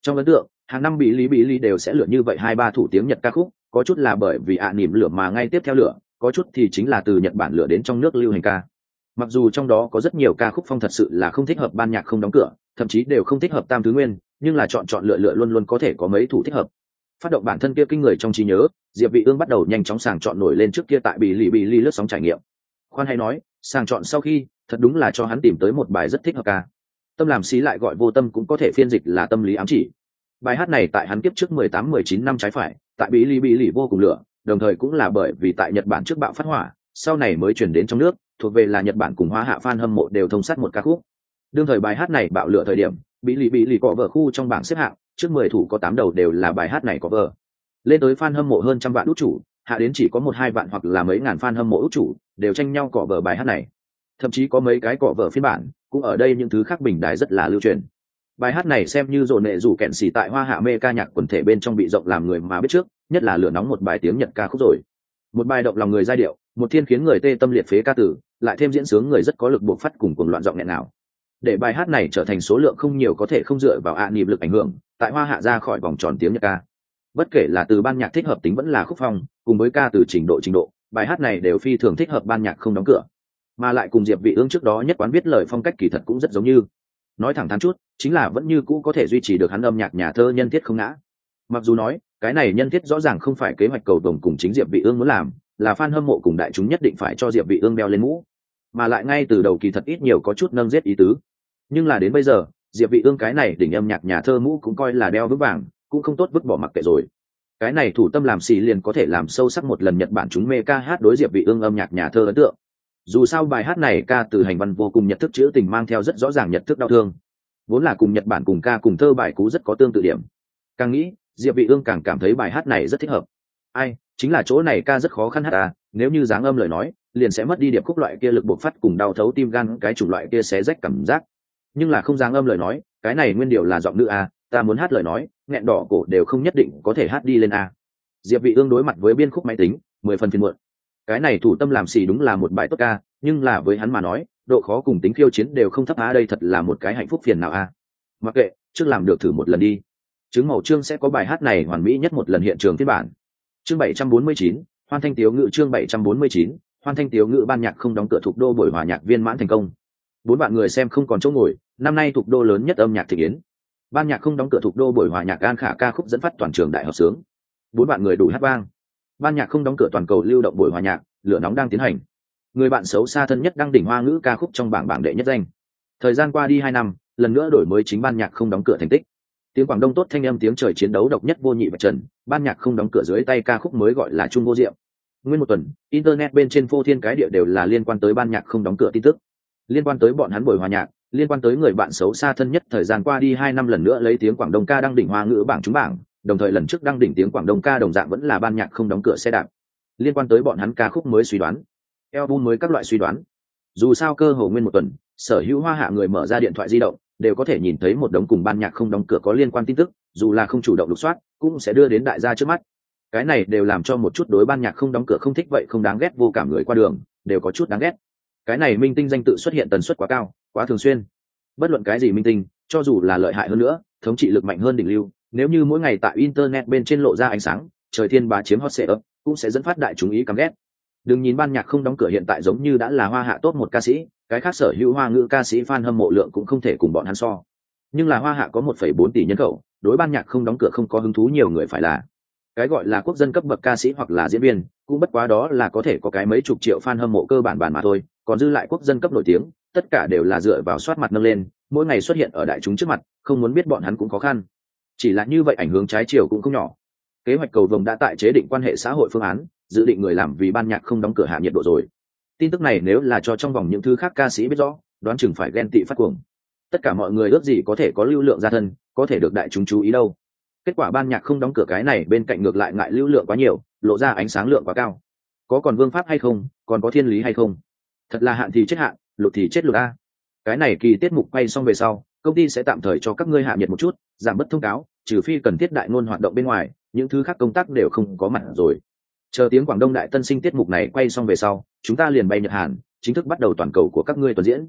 Trong ấn tượng hàng năm bị lý bị lý đều sẽ lựa như vậy hai ba thủ tiếng nhật ca khúc, có chút là bởi vì ạ niềm lửa mà ngay tiếp theo lửa, có chút thì chính là từ nhật bản lửa đến trong nước lưu hành ca. Mặc dù trong đó có rất nhiều ca khúc phong thật sự là không thích hợp ban nhạc không đóng cửa, thậm chí đều không thích hợp tam thứ nguyên, nhưng là chọn chọn lựa lựa luôn luôn có thể có mấy thủ thích hợp. Phát động bản thân kia kinh người trong trí nhớ, diệp vị ương bắt đầu nhanh chóng sàng chọn nổi lên trước kia tại bị lì bị lì lướt sóng trải nghiệm. Khoan hay nói, sàng chọn sau khi, thật đúng là cho hắn tìm tới một bài rất thích hợp ca. Tâm làm xí lại gọi vô tâm cũng có thể phiên dịch là tâm lý ám chỉ bài hát này tại hắn kiếp trước 18-19 năm trái phải, tại bị lì bị lì vô cùng lửa, đồng thời cũng là bởi vì tại nhật bản trước bạo phát hỏa, sau này mới chuyển đến trong nước, thuộc về là nhật bản cùng hoa hạ fan hâm mộ đều thông sát một ca khúc. Đương thời bài hát này bạo lửa thời điểm bị lì bị lì cọ vợ khu trong bảng xếp hạng, trước mười thủ có tám đầu đều là bài hát này có vợ. Lên tới fan hâm mộ hơn trăm vạn út chủ, hạ đến chỉ có một hai vạn hoặc là mấy ngàn fan hâm mộ út chủ, đều tranh nhau cọ vợ bài hát này. Thậm chí có mấy cái cọ vợ phiên bản, cũng ở đây những thứ khác bình đài rất là lưu truyền bài hát này xem như rộn nệ rủ kẹn xì tại hoa hạ mê ca nhạc quần thể bên trong bị rộng làm người mà biết trước, nhất là lửa nóng một bài tiếng nhật ca khúc rồi. Một bài động lòng người giai điệu, một thiên khiến người tê tâm liệt phế ca tử, lại thêm diễn sướng người rất có lực buộc phát cùng cuồng loạn giọng nghẹn nào. Để bài hát này trở thành số lượng không nhiều có thể không dựa vào ạ à niệm lực ảnh hưởng, tại hoa hạ ra khỏi vòng tròn tiếng nhật ca. Bất kể là từ ban nhạc thích hợp tính vẫn là khúc phong, cùng với ca từ trình độ trình độ, bài hát này đều phi thường thích hợp ban nhạc không đóng cửa. Mà lại cùng diệp vị ương trước đó nhất quán viết lời phong cách kỳ thật cũng rất giống như nói thẳng thắn chút, chính là vẫn như cũ có thể duy trì được hắn âm nhạc nhà thơ nhân thiết không ngã. Mặc dù nói, cái này nhân thiết rõ ràng không phải kế hoạch cầu tổng cùng chính diệp vị ương muốn làm, là fan hâm mộ cùng đại chúng nhất định phải cho diệp vị ương đeo lên mũ. Mà lại ngay từ đầu kỳ thật ít nhiều có chút nâng giết ý tứ. Nhưng là đến bây giờ, diệp vị ương cái này đỉnh âm nhạc nhà thơ mũ cũng coi là đeo vững vàng, cũng không tốt vứt bỏ mặc kệ rồi. Cái này thủ tâm làm xì liền có thể làm sâu sắc một lần nhật bản chúng mê ca hát đối diệp vị ương âm nhạc nhà thơ ấn tượng dù sao bài hát này ca từ hành văn vô cùng nhật thức chữ tình mang theo rất rõ ràng nhật thức đau thương vốn là cùng nhật bản cùng ca cùng thơ bài cú rất có tương tự điểm càng nghĩ, diệp vị ương càng cảm thấy bài hát này rất thích hợp ai, chính là chỗ này ca rất khó khăn hát à nếu như dáng âm lời nói, liền sẽ mất đi điệp khúc loại kia lực buộc phát cùng đau thấu tim gan, cái chủng loại kia xé rách cảm giác nhưng là không dáng âm lời nói, cái này nguyên điều là giọng nữ à? ta muốn hát lời nói, nghẹn đỏ cổ đều không nhất định có thể hát đi lên à? diệp vị ương đối mặt với biên khúc máy tính, mười phần phiền muộn cái này thủ tâm làm xì đúng là một bài tốt ca nhưng là với hắn mà nói độ khó cùng tính khiêu chiến đều không thấp á đây thật là một cái hạnh phúc phiền nào a. Mặc kệ trước làm được thử một lần đi. Chứng màu trương sẽ có bài hát này hoàn mỹ nhất một lần hiện trường phiên bản. Chương 749, hoan thanh tiếu ngự chương 749, hoan thanh tiếu ngự ban nhạc không đóng cửa thuộc đô buổi hòa nhạc viên mãn thành công. Bốn bạn người xem không còn chỗ ngồi năm nay thuộc đô lớn nhất âm nhạc thị yến ban nhạc không đóng cửa thuộc đô buổi hòa nhạc an khả ca khúc dẫn phát toàn trường đại hợp sướng. Bốn bạn người đủ hát vang ban nhạc không đóng cửa toàn cầu lưu động buổi hòa nhạc, lửa nóng đang tiến hành. Người bạn xấu xa thân nhất đang đỉnh hoa ngữ ca khúc trong bảng bảng đệ nhất danh. Thời gian qua đi hai năm, lần nữa đổi mới chính ban nhạc không đóng cửa thành tích. Tiếng quảng đông tốt thanh âm, tiếng trời chiến đấu độc nhất vô nhị và trần, ban nhạc không đóng cửa dưới tay ca khúc mới gọi là trung vô diệm nguyên một tuần, internet bên trên phô thiên cái địa đều là liên quan tới ban nhạc không đóng cửa tin tức. Liên quan tới bọn hắn buổi hòa nhạc, liên quan tới người bạn xấu xa thân nhất, thời gian qua đi hai năm lần nữa lấy tiếng quảng đông ca đang đỉnh hoa ngữ bảng trúng bảng đồng thời lần trước đăng đỉnh tiếng quảng đông ca đồng dạng vẫn là ban nhạc không đóng cửa xe đạp. Liên quan tới bọn hắn ca khúc mới suy đoán, album mới các loại suy đoán. Dù sao cơ hồ nguyên một tuần, sở hữu hoa hạ người mở ra điện thoại di động, đều có thể nhìn thấy một đống cùng ban nhạc không đóng cửa có liên quan tin tức, dù là không chủ động lục soát, cũng sẽ đưa đến đại gia trước mắt. Cái này đều làm cho một chút đối ban nhạc không đóng cửa không thích vậy không đáng ghét, vô cảm người qua đường, đều có chút đáng ghét. Cái này minh tinh danh tự xuất hiện tần suất quá cao, quá thường xuyên. Bất luận cái gì minh tinh, cho dù là lợi hại hơn nữa, thống trị lực mạnh hơn đỉnh lưu nếu như mỗi ngày tại internet bên trên lộ ra ánh sáng, trời thiên bá chiếm hot sệ ấp, cũng sẽ dẫn phát đại chúng ý căm ghét. Đừng nhìn ban nhạc không đóng cửa hiện tại giống như đã là hoa hạ tốt một ca sĩ, cái khác sở hữu hoa ngữ ca sĩ fan hâm mộ lượng cũng không thể cùng bọn hắn so. Nhưng là hoa hạ có một phẩy bốn tỷ nhân khẩu, đối ban nhạc không đóng cửa không có hứng thú nhiều người phải là. Cái gọi là quốc dân cấp bậc ca sĩ hoặc là diễn viên, cũng bất quá đó là có thể có cái mấy chục triệu fan hâm mộ cơ bản bản mà thôi, còn dư lại quốc dân cấp nổi tiếng, tất cả đều là dựa vào soát mặt nâng lên, mỗi ngày xuất hiện ở đại chúng trước mặt, không muốn biết bọn hắn cũng khó khăn chỉ là như vậy ảnh hưởng trái chiều cũng không nhỏ. Kế hoạch cầu vồng đã tại chế định quan hệ xã hội phương án, dự định người làm vì ban nhạc không đóng cửa hạ nhiệt độ rồi. Tin tức này nếu là cho trong vòng những thứ khác ca sĩ biết rõ, đoán chừng phải ghen tị phát cuồng. Tất cả mọi người ước gì có thể có lưu lượng gia thân, có thể được đại chúng chú ý đâu. Kết quả ban nhạc không đóng cửa cái này bên cạnh ngược lại ngại lưu lượng quá nhiều, lộ ra ánh sáng lượng quá cao. Có còn vương pháp hay không, còn có thiên lý hay không? Thật là hạn thì chết hạn, lụt thì chết lụt a. Cái này kỳ tiết mục quay xong về sau công ty sẽ tạm thời cho các ngươi hạ nhiệt một chút, giảm bớt thông cáo, trừ phi cần thiết đại ngôn hoạt động bên ngoài, những thứ khác công tác đều không có mặt rồi. Chờ tiếng quảng đông đại tân sinh tiết mục này quay xong về sau, chúng ta liền bay nhật hàn, chính thức bắt đầu toàn cầu của các ngươi tuần diễn.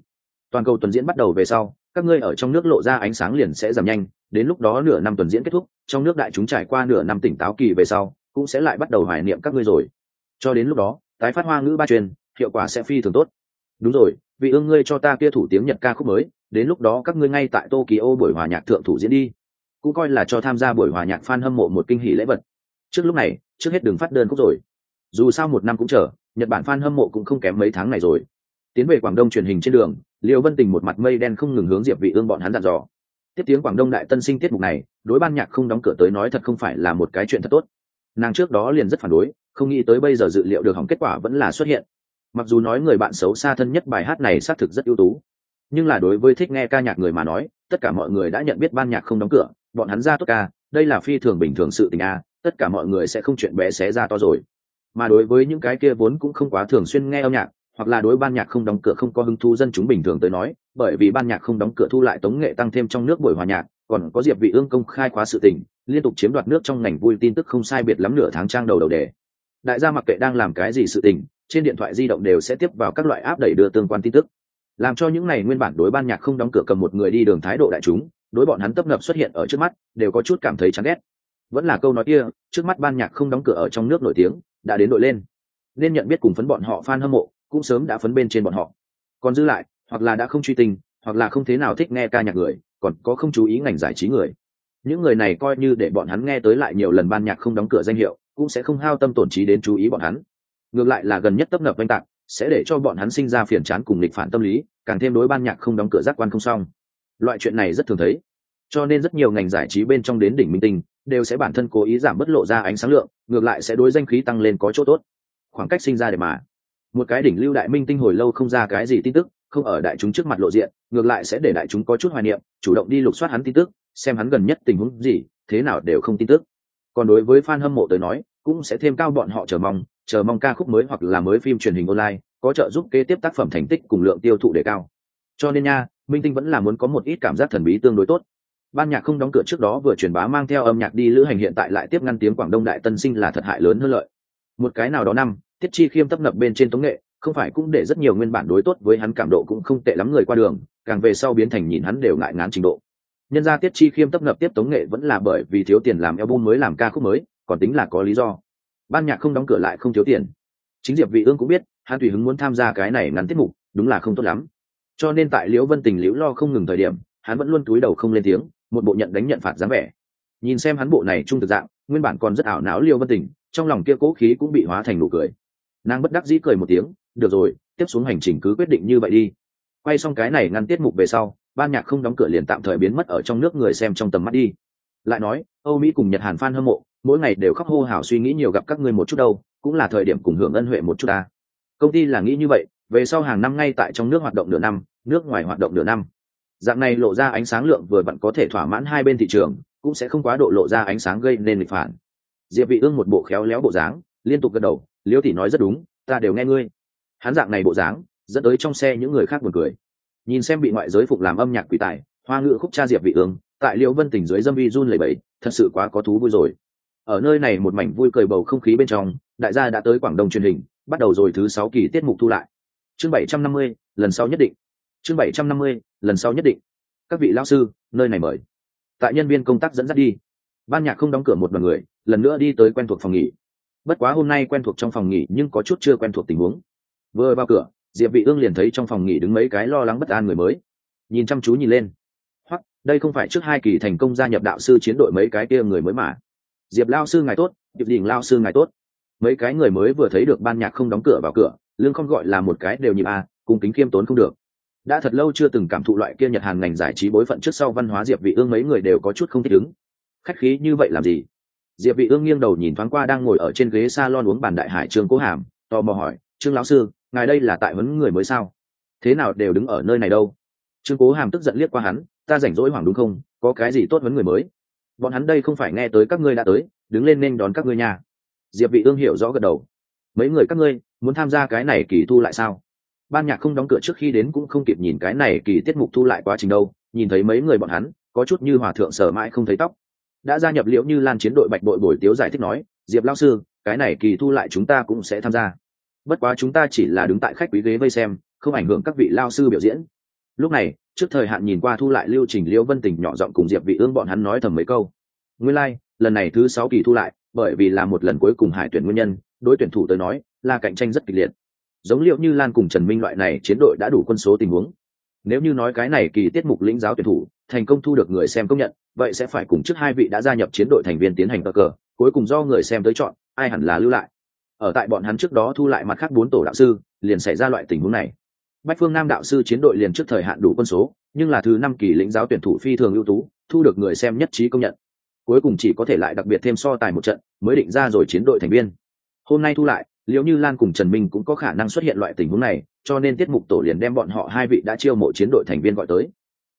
Toàn cầu tuần diễn bắt đầu về sau, các ngươi ở trong nước lộ ra ánh sáng liền sẽ giảm nhanh, đến lúc đó nửa năm tuần diễn kết thúc, trong nước đại chúng trải qua nửa năm tỉnh táo kỳ về sau, cũng sẽ lại bắt đầu hoài niệm các ngươi rồi. Cho đến lúc đó, tái phát hoa ngữ ba truyền, hiệu quả sẽ phi thường tốt. Đúng rồi, vị ương ngươi cho ta kia thủ tiếng nhật ca khúc mới đến lúc đó các ngươi ngay tại tokyo buổi hòa nhạc thượng thủ diễn đi. Cũng coi là cho tham gia buổi hòa nhạc fan hâm mộ một kinh hỷ lễ vật. Trước lúc này, trước hết đừng phát đơn khúc rồi. Dù sao một năm cũng chờ, nhật bản fan hâm mộ cũng không kém mấy tháng này rồi. Tiến về quảng đông truyền hình trên đường, liêu vân tình một mặt mây đen không ngừng hướng diệp vị ương bọn hắn dặn dò. Tiếp tiếng quảng đông đại tân sinh tiết mục này, đối ban nhạc không đóng cửa tới nói thật không phải là một cái chuyện thật tốt. Nàng trước đó liền rất phản đối, không nghĩ tới bây giờ dự liệu được hỏng kết quả vẫn là xuất hiện. Mặc dù nói người bạn xấu xa thân nhất bài hát này xác thực rất ưu tú nhưng là đối với thích nghe ca nhạc người mà nói, tất cả mọi người đã nhận biết ban nhạc không đóng cửa, bọn hắn ra tốt ca, đây là phi thường bình thường sự tình a, tất cả mọi người sẽ không chuyện bé xé ra to rồi. Mà đối với những cái kia vốn cũng không quá thường xuyên nghe âm nhạc, hoặc là đối ban nhạc không đóng cửa không có hứng thú dân chúng bình thường tới nói, bởi vì ban nhạc không đóng cửa thu lại tống nghệ tăng thêm trong nước buổi hòa nhạc, còn có diệp vị ương công khai khóa sự tình, liên tục chiếm đoạt nước trong ngành vui tin tức không sai biệt lắm nửa tháng trang đầu đầu đề. Đại gia mặc kệ đang làm cái gì sự tình, trên điện thoại di động đều sẽ tiếp vào các loại áp đẩy đưa tương quan tin tức làm cho những này nguyên bản đối ban nhạc không đóng cửa cầm một người đi đường thái độ đại chúng, đối bọn hắn tấp nập xuất hiện ở trước mắt, đều có chút cảm thấy chán ghét. Vẫn là câu nói kia, trước mắt ban nhạc không đóng cửa ở trong nước nổi tiếng, đã đến đội lên. Nên nhận biết cùng phấn bọn họ fan hâm mộ, cũng sớm đã phấn bên trên bọn họ. Còn dư lại, hoặc là đã không truy tình, hoặc là không thế nào thích nghe ca nhạc người, còn có không chú ý ngành giải trí người. Những người này coi như để bọn hắn nghe tới lại nhiều lần ban nhạc không đóng cửa danh hiệu, cũng sẽ không hao tâm tổn trí đến chú ý bọn hắn. Ngược lại là gần nhất tấp nập oanh tạc sẽ để cho bọn hắn sinh ra phiền chán cùng lịch phản tâm lý, càng thêm đối ban nhạc không đóng cửa giác quan không xong. Loại chuyện này rất thường thấy. Cho nên rất nhiều ngành giải trí bên trong đến đỉnh minh tinh, đều sẽ bản thân cố ý giảm bất lộ ra ánh sáng lượng, ngược lại sẽ đối danh khí tăng lên có chỗ tốt. Khoảng cách sinh ra để mà. Một cái đỉnh lưu đại minh tinh hồi lâu không ra cái gì tin tức, không ở đại chúng trước mặt lộ diện, ngược lại sẽ để đại chúng có chút hoài niệm, chủ động đi lục soát hắn tin tức, xem hắn gần nhất tình huống gì, thế nào đều không tin tức. Còn đối với fan hâm mộ tới nói cũng sẽ thêm cao bọn họ chờ mong chờ mong ca khúc mới hoặc là mới phim truyền hình online, có trợ giúp kế tiếp tác phẩm thành tích cùng lượng tiêu thụ đề cao. Cho nên nha, minh tinh vẫn là muốn có một ít cảm giác thần bí tương đối tốt. Ban nhạc không đóng cửa trước đó vừa truyền bá mang theo âm nhạc đi lữ hành hiện tại lại tiếp ngăn tiếng quảng đông đại tân sinh là thật hại lớn hơn lợi. Một cái nào đó năm, tiết chi khiêm tấp nập bên trên tống nghệ, không phải cũng để rất nhiều nguyên bản đối tốt với hắn cảm độ cũng không tệ lắm người qua đường, càng về sau biến thành nhìn hắn đều ngại ngán trình độ. Nhân ra tiết chi khiêm tấp nập tiếp tống nghệ vẫn là bởi vì thiếu tiền làm album mới làm ca khúc mới còn tính là có lý do. Ban nhạc không đóng cửa lại không thiếu tiền. Chính diệp vị ương cũng biết hắn tùy hứng muốn tham gia cái này ngắn tiết mục, đúng là không tốt lắm. Cho nên tại liễu vân tình liễu lo không ngừng thời điểm, hắn vẫn luôn cúi đầu không lên tiếng, một bộ nhận đánh nhận phạt dáng vẻ. Nhìn xem hắn bộ này trung thực dạng, nguyên bản còn rất ảo não liễu vân tình, trong lòng kia cố khí cũng bị hóa thành nụ cười. Nàng bất đắc dĩ cười một tiếng, được rồi, tiếp xuống hành trình cứ quyết định như vậy đi. Quay xong cái này ngăn tiết mục về sau, ban nhạc không đóng cửa liền tạm thời biến mất ở trong nước người xem trong tầm mắt đi lại nói, âu mỹ cùng nhật hàn phan hâm mộ, mỗi ngày đều khóc hô hào suy nghĩ nhiều gặp các ngươi một chút đâu, cũng là thời điểm cùng hưởng ân huệ một chút ta. Công ty là nghĩ như vậy, về sau hàng năm ngay tại trong nước hoạt động nửa năm, nước ngoài hoạt động nửa năm. Dạng này lộ ra ánh sáng lượng vừa vặn có thể thỏa mãn hai bên thị trường, cũng sẽ không quá độ lộ ra ánh sáng gây nên lịch phản. Diệp vị ương một bộ khéo léo bộ dáng, liên tục gật đầu, liêu tỷ nói rất đúng, ta đều nghe ngươi. Hắn dạng này bộ dáng, dẫn tới trong xe những người khác buồn cười. Nhìn xem bị ngoại giới phục làm âm nhạc quỷ tài, hoa ngữ khúc cha diệp vị ương tại liễu vân tỉnh dưới dâm vi run lẩy bẩy, thật sự quá có thú vui rồi. Ở nơi này một mảnh vui cười bầu không khí bên trong, đại gia đã tới quảng đông truyền hình, bắt đầu rồi thứ sáu kỳ tiết mục thu lại. Chương bảy trăm năm mươi, lần sau nhất định. Chương bảy trăm năm mươi, lần sau nhất định. Các vị lao sư, nơi này mời. Tại nhân viên công tác dẫn dắt đi. Ban nhạc không đóng cửa một đoàn người, lần nữa đi tới quen thuộc phòng nghỉ. Bất quá hôm nay quen thuộc trong phòng nghỉ nhưng có chút chưa quen thuộc tình huống. Vừa vào cửa, diệp vị ương liền thấy trong phòng nghỉ đứng mấy cái lo lắng bất an người mới. Nhìn chăm chú nhìn lên đây không phải trước hai kỳ thành công gia nhập đạo sư chiến đội mấy cái kia người mới mà. Diệp lao sư ngài tốt diệp đình lao sư ngài tốt. Mấy cái người mới vừa thấy được ban nhạc không đóng cửa vào cửa lương không gọi là một cái đều nhịp à, cùng kính khiêm tốn không được. Đã thật lâu chưa từng cảm thụ loại kia nhật hàn ngành giải trí bối phận trước sau văn hóa diệp vị ương mấy người đều có chút không thích ứng. Khách khí như vậy làm gì? Diệp vị ương nghiêng đầu nhìn thoáng qua đang ngồi ở trên ghế salon uống bàn đại hải trương cố hàm tò mò hỏi trương lão sư ngài đây là tại huấn người mới sao? Thế nào đều đứng ở nơi này đâu? Trương cố hàm tức giận liếc qua hắn ta rảnh rỗi hoảng đúng không? Có cái gì tốt với người mới? Bọn hắn đây không phải nghe tới các ngươi đã tới, đứng lên nên đón các ngươi nhà diệp vị ương hiểu rõ gật đầu. Mấy người các ngươi, muốn tham gia cái này kỳ thu lại sao? Ban nhạc không đóng cửa trước khi đến cũng không kịp nhìn cái này kỳ tiết mục thu lại quá trình đâu, nhìn thấy mấy người bọn hắn, có chút như hòa thượng sở mãi không thấy tóc. Đã gia nhập liễu như lan chiến đội bạch đội buổi tiếu giải thích nói, diệp lao sư, cái này kỳ thu lại chúng ta cũng sẽ tham gia. Bất quá chúng ta chỉ là đứng tại khách quý ghế vây xem, không ảnh hưởng các vị lao sư biểu diễn. Lúc này trước thời hạn nhìn qua thu lại lưu trình liễu vân tình nhỏ giọng cùng diệp vị ương bọn hắn nói thầm mấy câu. Nguyên lai like, lần này thứ sáu kỳ thu lại bởi vì là một lần cuối cùng hải tuyển nguyên nhân đối tuyển thủ tới nói là cạnh tranh rất kịch liệt. Giống liệu như lan cùng trần minh loại này chiến đội đã đủ quân số tình huống. Nếu như nói cái này kỳ tiết mục lĩnh giáo tuyển thủ thành công thu được người xem công nhận vậy sẽ phải cùng trước hai vị đã gia nhập chiến đội thành viên tiến hành cờ cờ cuối cùng do người xem tới chọn ai hẳn là lưu lại. Ở tại bọn hắn trước đó thu lại mặt khác bốn tổ đạo sư liền xảy ra loại tình huống này bách phương nam đạo sư chiến đội liền trước thời hạn đủ quân số, nhưng là thứ năm kỳ lĩnh giáo tuyển thủ phi thường ưu tú, thu được người xem nhất trí công nhận. Cuối cùng chỉ có thể lại đặc biệt thêm so tài một trận, mới định ra rồi chiến đội thành viên. Hôm nay thu lại liệu như lan cùng trần minh cũng có khả năng xuất hiện loại tình huống này, cho nên tiết mục tổ liền đem bọn họ hai vị đã chiêu mộ chiến đội thành viên gọi tới.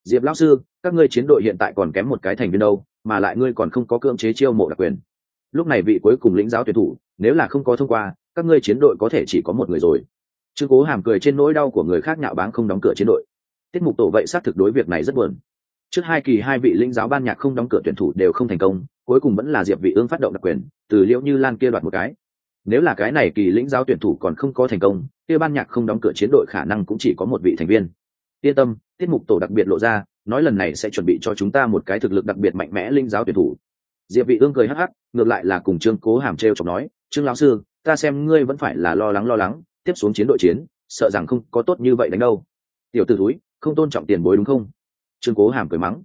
Diệp lão sư, các ngươi chiến đội hiện tại còn kém một cái thành viên đâu, mà lại ngươi còn không có cưỡng chế chiêu mộ đặc quyền. Lúc này vị cuối cùng lĩnh giáo tuyển thủ, nếu là không có thông qua, các ngươi chiến đội có thể chỉ có một người rồi trương cố hàm cười trên nỗi đau của người khác nhạo báng không đóng cửa chiến đội. Tiết mục tổ vậy xác thực đối việc này rất buồn. Trước hai kỳ hai vị linh giáo ban nhạc không đóng cửa tuyển thủ đều không thành công, cuối cùng vẫn là diệp vị ương phát động đặc quyền, từ liễu như lan kia đoạt một cái. Nếu là cái này kỳ lĩnh giáo tuyển thủ còn không có thành công, kia ban nhạc không đóng cửa chiến đội khả năng cũng chỉ có một vị thành viên. Yên tâm, tiết mục tổ đặc biệt lộ ra, nói lần này sẽ chuẩn bị cho chúng ta một cái thực lực đặc biệt mạnh mẽ linh giáo tuyển thủ. Diệp vị ương cười hắc hắc, ngược lại là cùng trương cố hàm treo chọc nói, trương lão sư, ta xem ngươi vẫn phải là lo lắng lo lắng tiếp xuống chiến đội chiến, sợ rằng không có tốt như vậy đánh đâu. Tiểu tử túi không tôn trọng tiền bối đúng không? Trương cố hàm cười mắng.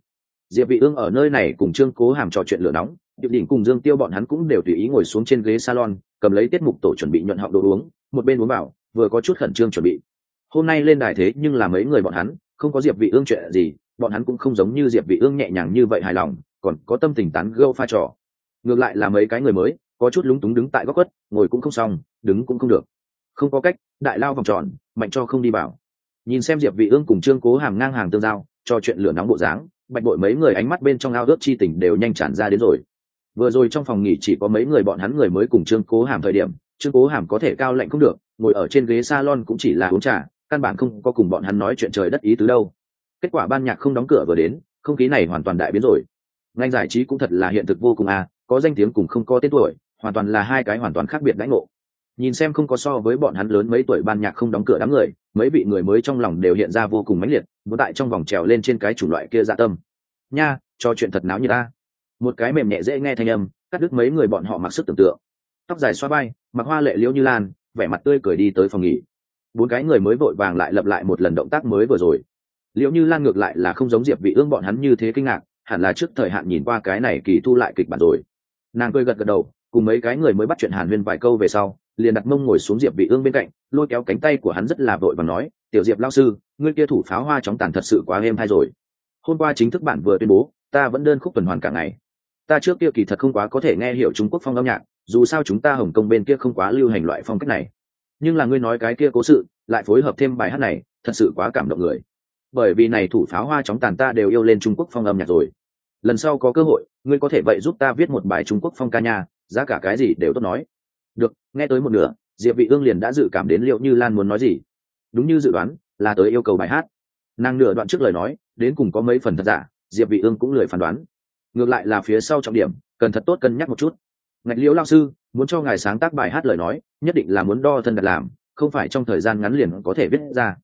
Diệp vị ương ở nơi này cùng trương cố hàm trò chuyện lửa nóng, điệp đỉnh cùng dương tiêu bọn hắn cũng đều tùy ý ngồi xuống trên ghế salon, cầm lấy tiết mục tổ chuẩn bị nhuận họng đồ uống, một bên uống vào, vừa có chút khẩn trương chuẩn bị. Hôm nay lên đài thế nhưng là mấy người bọn hắn, không có diệp vị ương chuyện gì, bọn hắn cũng không giống như diệp vị ương nhẹ nhàng như vậy hài lòng, còn có tâm tình tán gẫu pha trò. Ngược lại là mấy cái người mới, có chút lúng túng đứng tại góc quất ngồi cũng không xong, đứng cũng không được không có cách, đại lao vòng tròn, mạnh cho không đi vào. Nhìn xem diệp vị ương cùng trương cố hàm ngang hàng tương giao, cho chuyện lửa nóng bộ dáng, bạch bội mấy người ánh mắt bên trong ao ước chi tình đều nhanh tràn ra đến rồi. Vừa rồi trong phòng nghỉ chỉ có mấy người bọn hắn người mới cùng trương cố hàm thời điểm, trương cố hàm có thể cao lạnh không được, ngồi ở trên ghế salon cũng chỉ là uống trà, căn bản không có cùng bọn hắn nói chuyện trời đất ý tứ đâu. Kết quả ban nhạc không đóng cửa vừa đến, không khí này hoàn toàn đại biến rồi. Ngành giải trí cũng thật là hiện thực vô cùng à có danh tiếng cùng không có tên tuổi, hoàn toàn là hai cái hoàn toàn khác biệt đãi ngộ nhìn xem không có so với bọn hắn lớn mấy tuổi ban nhạc không đóng cửa đám người, mấy vị người mới trong lòng đều hiện ra vô cùng mãnh liệt muốn tại trong vòng trèo lên trên cái chủng loại kia dạ tâm. Nha, cho chuyện thật náo như ta. Một cái mềm nhẹ dễ nghe thanh âm, cắt đứt mấy người bọn họ mặc sức tưởng tượng. Tóc dài xoa bay mặc hoa lệ liễu như lan, vẻ mặt tươi cười đi tới phòng nghỉ. Bốn cái người mới vội vàng lại lập lại một lần động tác mới vừa rồi. Liễu như lan ngược lại là không giống diệp vị ương bọn hắn như thế kinh ngạc, hẳn là trước thời hạn nhìn qua cái này kỳ thu lại kịch bản rồi. Nàng cười gật gật đầu, cùng mấy cái người mới bắt chuyện hàn huyên vài câu về sau liền đặt mông ngồi xuống diệp vị ương bên cạnh, lôi kéo cánh tay của hắn rất là vội và nói, tiểu diệp lao sư, ngươi kia thủ pháo hoa chóng tàn thật sự quá êm hay rồi. Hôm qua chính thức bản vừa tuyên bố, ta vẫn đơn khúc tuần hoàn cả ngày. Ta trước kia kỳ thật không quá có thể nghe hiểu trung quốc phong âm nhạc, dù sao chúng ta hồng kông bên kia không quá lưu hành loại phong cách này. Nhưng là ngươi nói cái kia cố sự, lại phối hợp thêm bài hát này, thật sự quá cảm động người. Bởi vì này thủ pháo hoa chóng tàn ta đều yêu lên trung quốc phong âm nhạc rồi. Lần sau có cơ hội, ngươi có thể vậy giúp ta viết một bài trung quốc phong ca nha, giá cả cái gì đều tốt nói được, nghe tới một nửa, diệp vị ương liền đã dự cảm đến liệu như lan muốn nói gì. Đúng như dự đoán, là tới yêu cầu bài hát. Nàng nửa đoạn trước lời nói, đến cùng có mấy phần thật giả, diệp vị ương cũng lười phán đoán. Ngược lại là phía sau trọng điểm, cần thật tốt cân nhắc một chút. Ngạch liễu lao sư, muốn cho ngài sáng tác bài hát lời nói, nhất định là muốn đo thân đặt làm, không phải trong thời gian ngắn liền có thể viết ra.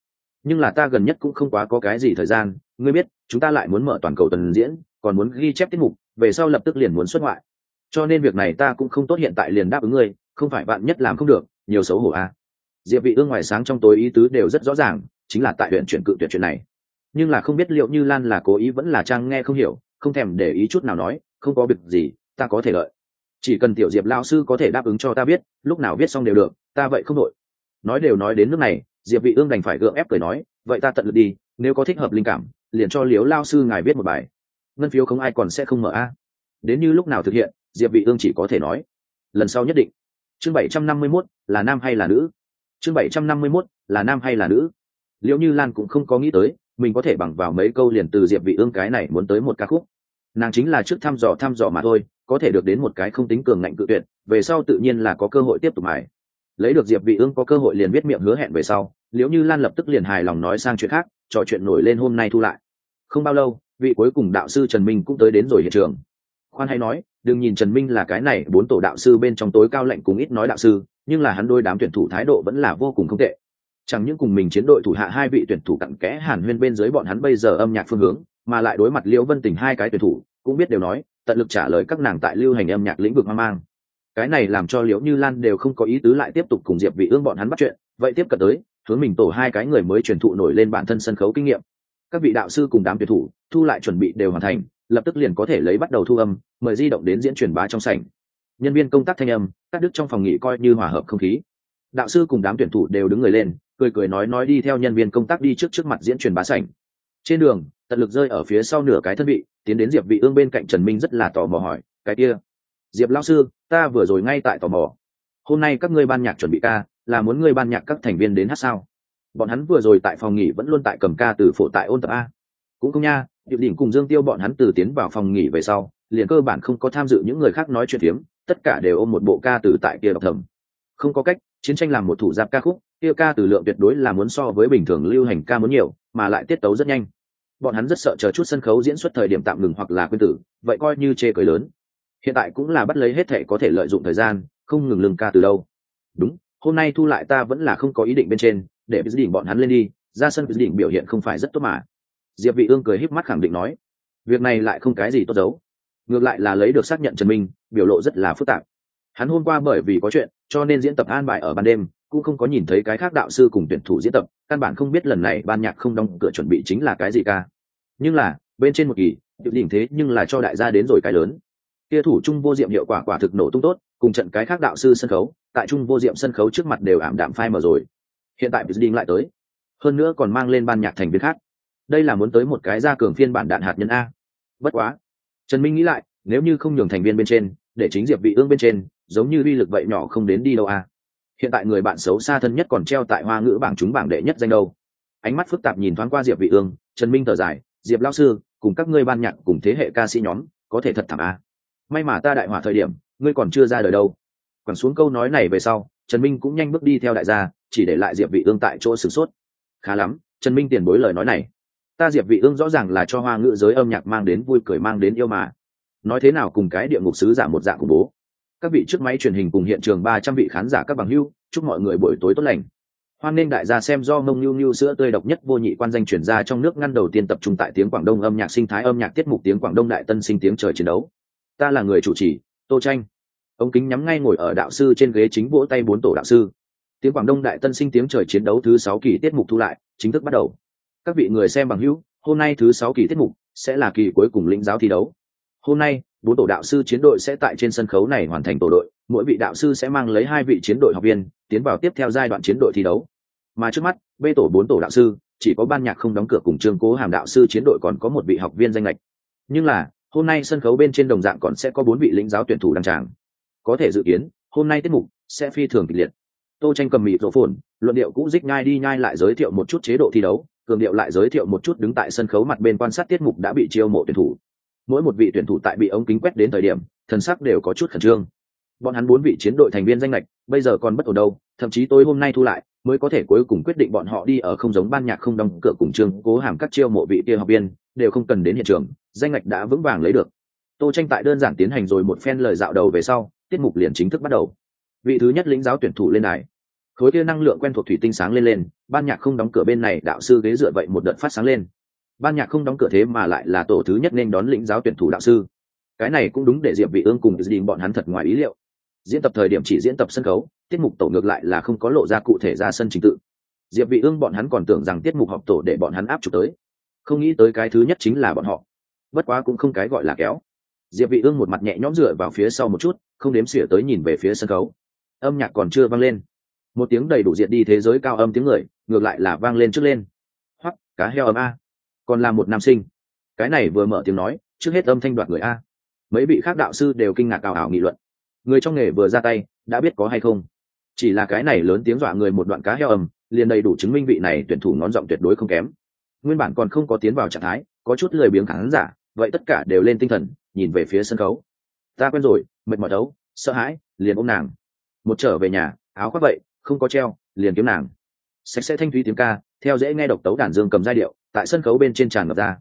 Nhưng là ta gần nhất cũng không quá có cái gì thời gian, ngươi biết, chúng ta lại muốn mở toàn cầu tuần diễn, còn muốn ghi chép tiết mục, về sau lập tức liền muốn xuất ngoại. Cho nên việc này ta cũng không tốt hiện tại liền đáp ứng ngươi không phải bạn nhất làm không được, nhiều xấu hổ à. diệp vị ương ngoài sáng trong tối ý tứ đều rất rõ ràng, chính là tại huyện chuyển cự tuyệt chuyện này. Nhưng là không biết liệu như lan là cố ý vẫn là trang nghe không hiểu, không thèm để ý chút nào nói, không có việc gì, ta có thể lợi chỉ cần tiểu diệp Lão sư có thể đáp ứng cho ta biết, lúc nào viết xong đều được, ta vậy không đội nói đều nói đến nước này, diệp vị ương đành phải gượng ép cười nói, vậy ta tận lực đi, nếu có thích hợp linh cảm, liền cho liếu lao sư ngài viết một bài. Ngân phiếu không ai còn sẽ không mở a. Đến như lúc nào thực hiện, diệp vị ương chỉ có thể nói, lần sau nhất định chương 751 là nam hay là nữ? Chương 751 là nam hay là nữ? Liễu như lan cũng không có nghĩ tới, mình có thể bằng vào mấy câu liền từ diệp vị ương cái này muốn tới một ca khúc. Nàng chính là trước thăm dò thăm dò mà thôi, có thể được đến một cái không tính cường ngạnh cự tuyệt, về sau tự nhiên là có cơ hội tiếp tục mài. Lấy được diệp vị ương có cơ hội liền viết miệng hứa hẹn về sau liễu như lan lập tức liền hài lòng nói sang chuyện khác, trò chuyện nổi lên hôm nay thu lại. Không bao lâu, vị cuối cùng đạo sư trần minh cũng tới đến rồi hiện trường. Khoan hay nói đừng nhìn trần minh là cái này, bốn tổ đạo sư bên trong tối cao lệnh cùng ít nói đạo sư, nhưng là hắn đôi đám tuyển thủ thái độ vẫn là vô cùng không tệ. Chẳng những cùng mình chiến đội thủ hạ hai vị tuyển thủ cặn kẽ hàn huyên bên dưới bọn hắn bây giờ âm nhạc phương hướng, mà lại đối mặt liễu vân tình hai cái tuyển thủ, cũng biết đều nói, tận lực trả lời các nàng tại lưu hành âm nhạc lĩnh vực hoang mang. Cái này làm cho liễu như lan đều không có ý tứ lại tiếp tục cùng diệp vị ương bọn hắn bắt chuyện, vậy tiếp cận tới, hướng mình tổ hai cái người mới truyền thụ nổi lên bản thân sân khấu kinh nghiệm. Các vị đạo sư cùng đám tuyển thủ, thu lại chuẩn bị đều hoàn thành lập tức liền có thể lấy bắt đầu thu âm, mời di động đến diễn truyền bá trong sảnh. Nhân viên công tác thanh âm các đức trong phòng nghỉ coi như hòa hợp không khí. Đạo sư cùng đám tuyển thủ đều đứng người lên, cười cười nói nói đi theo nhân viên công tác đi trước trước mặt diễn truyền bá sảnh. Trên đường, tận lực rơi ở phía sau nửa cái thân vị, tiến đến diệp vị ương bên cạnh trần minh rất là tò mò hỏi, cái kia, diệp lão sư, ta vừa rồi ngay tại tò mò. Hôm nay các ngươi ban nhạc chuẩn bị ca, là muốn ngươi ban nhạc các thành viên đến hát sao? Bọn hắn vừa rồi tại phòng nghỉ vẫn luôn tại cầm ca từ phổ tại ôn tập a. Cũng không nha điệp đỉnh cùng dương tiêu bọn hắn từ tiến vào phòng nghỉ về sau, liền cơ bản không có tham dự những người khác nói chuyện phiếm, tất cả đều ôm một bộ ca từ tại kia độc thầm không có cách, chiến tranh làm một thủ giáp ca khúc, kia ca từ lượng tuyệt đối là muốn so với bình thường lưu hành ca muốn nhiều, mà lại tiết tấu rất nhanh. Bọn hắn rất sợ chờ chút sân khấu diễn xuất thời điểm tạm ngừng hoặc là quên tử, vậy coi như chê cười lớn. Hiện tại cũng là bắt lấy hết thể có thể lợi dụng thời gian, không ngừng lưng ca từ đâu. Đúng, hôm nay thu lại ta vẫn là không có ý định bên trên, để biết đỉnh bọn hắn lên đi, ra sân biết đỉnh biểu hiện không phải rất tốt mà diệp vị ương cười híp mắt khẳng định nói, việc này lại không cái gì tốt giấu ngược lại là lấy được xác nhận trần minh, biểu lộ rất là phức tạp. Hắn hôm qua bởi vì có chuyện, cho nên diễn tập an bài ở ban đêm, cũng không có nhìn thấy cái khác đạo sư cùng tuyển thủ diễn tập, căn bản không biết lần này ban nhạc không đóng cửa chuẩn bị chính là cái gì ca nhưng là, bên trên một kỳ điệu đỉnh thế nhưng là cho đại gia đến rồi cái lớn. Kia thủ trung vô diệm hiệu quả quả thực nổ tung tốt, cùng trận cái khác đạo sư sân khấu, tại trung vô diệm sân khấu trước mặt đều ảm đạm phai mờ rồi. Hiện tại Biding lại tới. Hơn nữa còn mang lên ban nhạc thành viên khác đây là muốn tới một cái gia cường phiên bản đạn hạt nhân a. Bất quá, trần minh nghĩ lại, nếu như không nhường thành viên bên trên, để chính diệp vị ương bên trên, giống như uy lực vậy nhỏ không đến đi đâu a. Hiện tại người bạn xấu xa thân nhất còn treo tại hoa ngữ bảng chúng bảng đệ nhất danh đâu. Ánh mắt phức tạp nhìn thoáng qua diệp vị ương, trần minh thở dài, diệp lão sư, cùng các ngươi ban nhạc cùng thế hệ ca sĩ nhóm, có thể thật thảm a. May mà ta đại hỏa thời điểm, ngươi còn chưa ra đời đâu. Quẳng xuống câu nói này về sau, trần minh cũng nhanh bước đi theo đại gia, chỉ để lại diệp vị ương tại chỗ sửng sốt. Khá lắm, trần minh tiền bối lời nói này ta diệp vị ương rõ ràng là cho hoa ngữ giới âm nhạc mang đến vui cười, mang đến yêu mà. Nói thế nào cùng cái địa ngục sứ giả một dạng khủng bố. Các vị trước máy truyền hình cùng hiện trường ba trăm vị khán giả các bằng hữu, chúc mọi người buổi tối tốt lành. Hoan nên đại gia xem do mông nhu nhu sữa tươi độc nhất vô nhị quan danh chuyển ra trong nước ngăn đầu tiên tập trung tại tiếng quảng đông âm nhạc sinh thái âm nhạc tiết mục tiếng quảng đông đại tân sinh tiếng trời chiến đấu. Ta là người chủ trì, tô tranh ông kính nhắm ngay ngồi ở đạo sư trên ghế chính vỗ tay bốn tổ đạo sư. Tiếng quảng đông đại tân sinh tiếng trời chiến đấu thứ sáu kỳ tiết mục thu lại, chính thức bắt đầu các vị người xem bằng hữu, hôm nay thứ sáu kỳ tiết mục sẽ là kỳ cuối cùng lĩnh giáo thi đấu. Hôm nay, bốn tổ đạo sư chiến đội sẽ tại trên sân khấu này hoàn thành tổ đội, mỗi vị đạo sư sẽ mang lấy hai vị chiến đội học viên, tiến vào tiếp theo giai đoạn chiến đội thi đấu. Mà trước mắt, b tổ bốn tổ đạo sư, chỉ có ban nhạc không đóng cửa cùng trương cố hàm đạo sư chiến đội còn có một vị học viên danh lệch nhưng là, hôm nay sân khấu bên trên đồng dạng còn sẽ có bốn vị lĩnh giáo tuyển thủ đăng tràng. Có thể dự kiến, hôm nay tiết mục sẽ phi thường kịch liệt. Tô tranh cầm mịt rổ phồn, luận điệu cũ dích nhai đi nhai lại giới thiệu một chút chế độ thi đấu cường điệu lại giới thiệu một chút đứng tại sân khấu mặt bên quan sát tiết mục đã bị chiêu mộ tuyển thủ. Mỗi một vị tuyển thủ tại bị ống kính quét đến thời điểm, thần sắc đều có chút khẩn trương. Bọn hắn bốn vị chiến đội thành viên danh lệch bây giờ còn bất ổn đâu, thậm chí tối hôm nay thu lại, mới có thể cuối cùng quyết định bọn họ đi ở không giống ban nhạc không đóng cửa cùng trường cố hàm các chiêu mộ vị kia học viên, đều không cần đến hiện trường, danh lệch đã vững vàng lấy được. Tô tranh tại đơn giản tiến hành rồi một phen lời dạo đầu về sau, tiết mục liền chính thức bắt đầu. Vị thứ nhất lĩnh giáo tuyển thủ lên đài khối kia năng lượng quen thuộc thủy tinh sáng lên lên, ban nhạc không đóng cửa bên này, đạo sư ghế dựa vậy một đợt phát sáng lên. Ban nhạc không đóng cửa thế mà lại là tổ thứ nhất nên đón lĩnh giáo tuyển thủ đạo sư. Cái này cũng đúng để diệp vị ương cùng đình bọn hắn thật ngoài ý liệu. Diễn tập thời điểm chỉ diễn tập sân khấu, tiết mục tổ ngược lại là không có lộ ra cụ thể ra sân trình tự. Diệp vị ương bọn hắn còn tưởng rằng tiết mục họp tổ để bọn hắn áp chụp tới. Không nghĩ tới cái thứ nhất chính là bọn họ. Bất quá cũng không cái gọi là kéo. Diệp vị ương một mặt nhẹ nhõm dựa vào phía sau một chút, không đếm xỉa tới nhìn về phía sân khấu. Âm nhạc còn chưa vang lên một tiếng đầy đủ diệt đi thế giới cao âm tiếng người, ngược lại là vang lên trước lên. Hoặc cá heo âm a. Còn là một nam sinh. Cái này vừa mở tiếng nói, trước hết âm thanh đoạt người a. Mấy vị khác đạo sư đều kinh ngạc ảo ảo nghị luận. Người trong nghề vừa ra tay, đã biết có hay không. Chỉ là cái này lớn tiếng dọa người một đoạn cá heo ầm liền đầy đủ chứng minh vị này tuyển thủ ngón giọng tuyệt đối không kém. Nguyên bản còn không có tiến vào trạng thái, có chút lười biếng khán giả, vậy tất cả đều lên tinh thần, nhìn về phía sân khấu. Ta quen rồi, mệt mỏi đấu, sợ hãi, liền ôm nàng. Một trở về nhà, áo khoác vậy không có treo, liền kiếm nàng. Sạch sẽ thanh thúy tiếng ca, theo dễ nghe độc tấu đàn dương cầm giai điệu, tại sân khấu bên trên tràn ngập ra.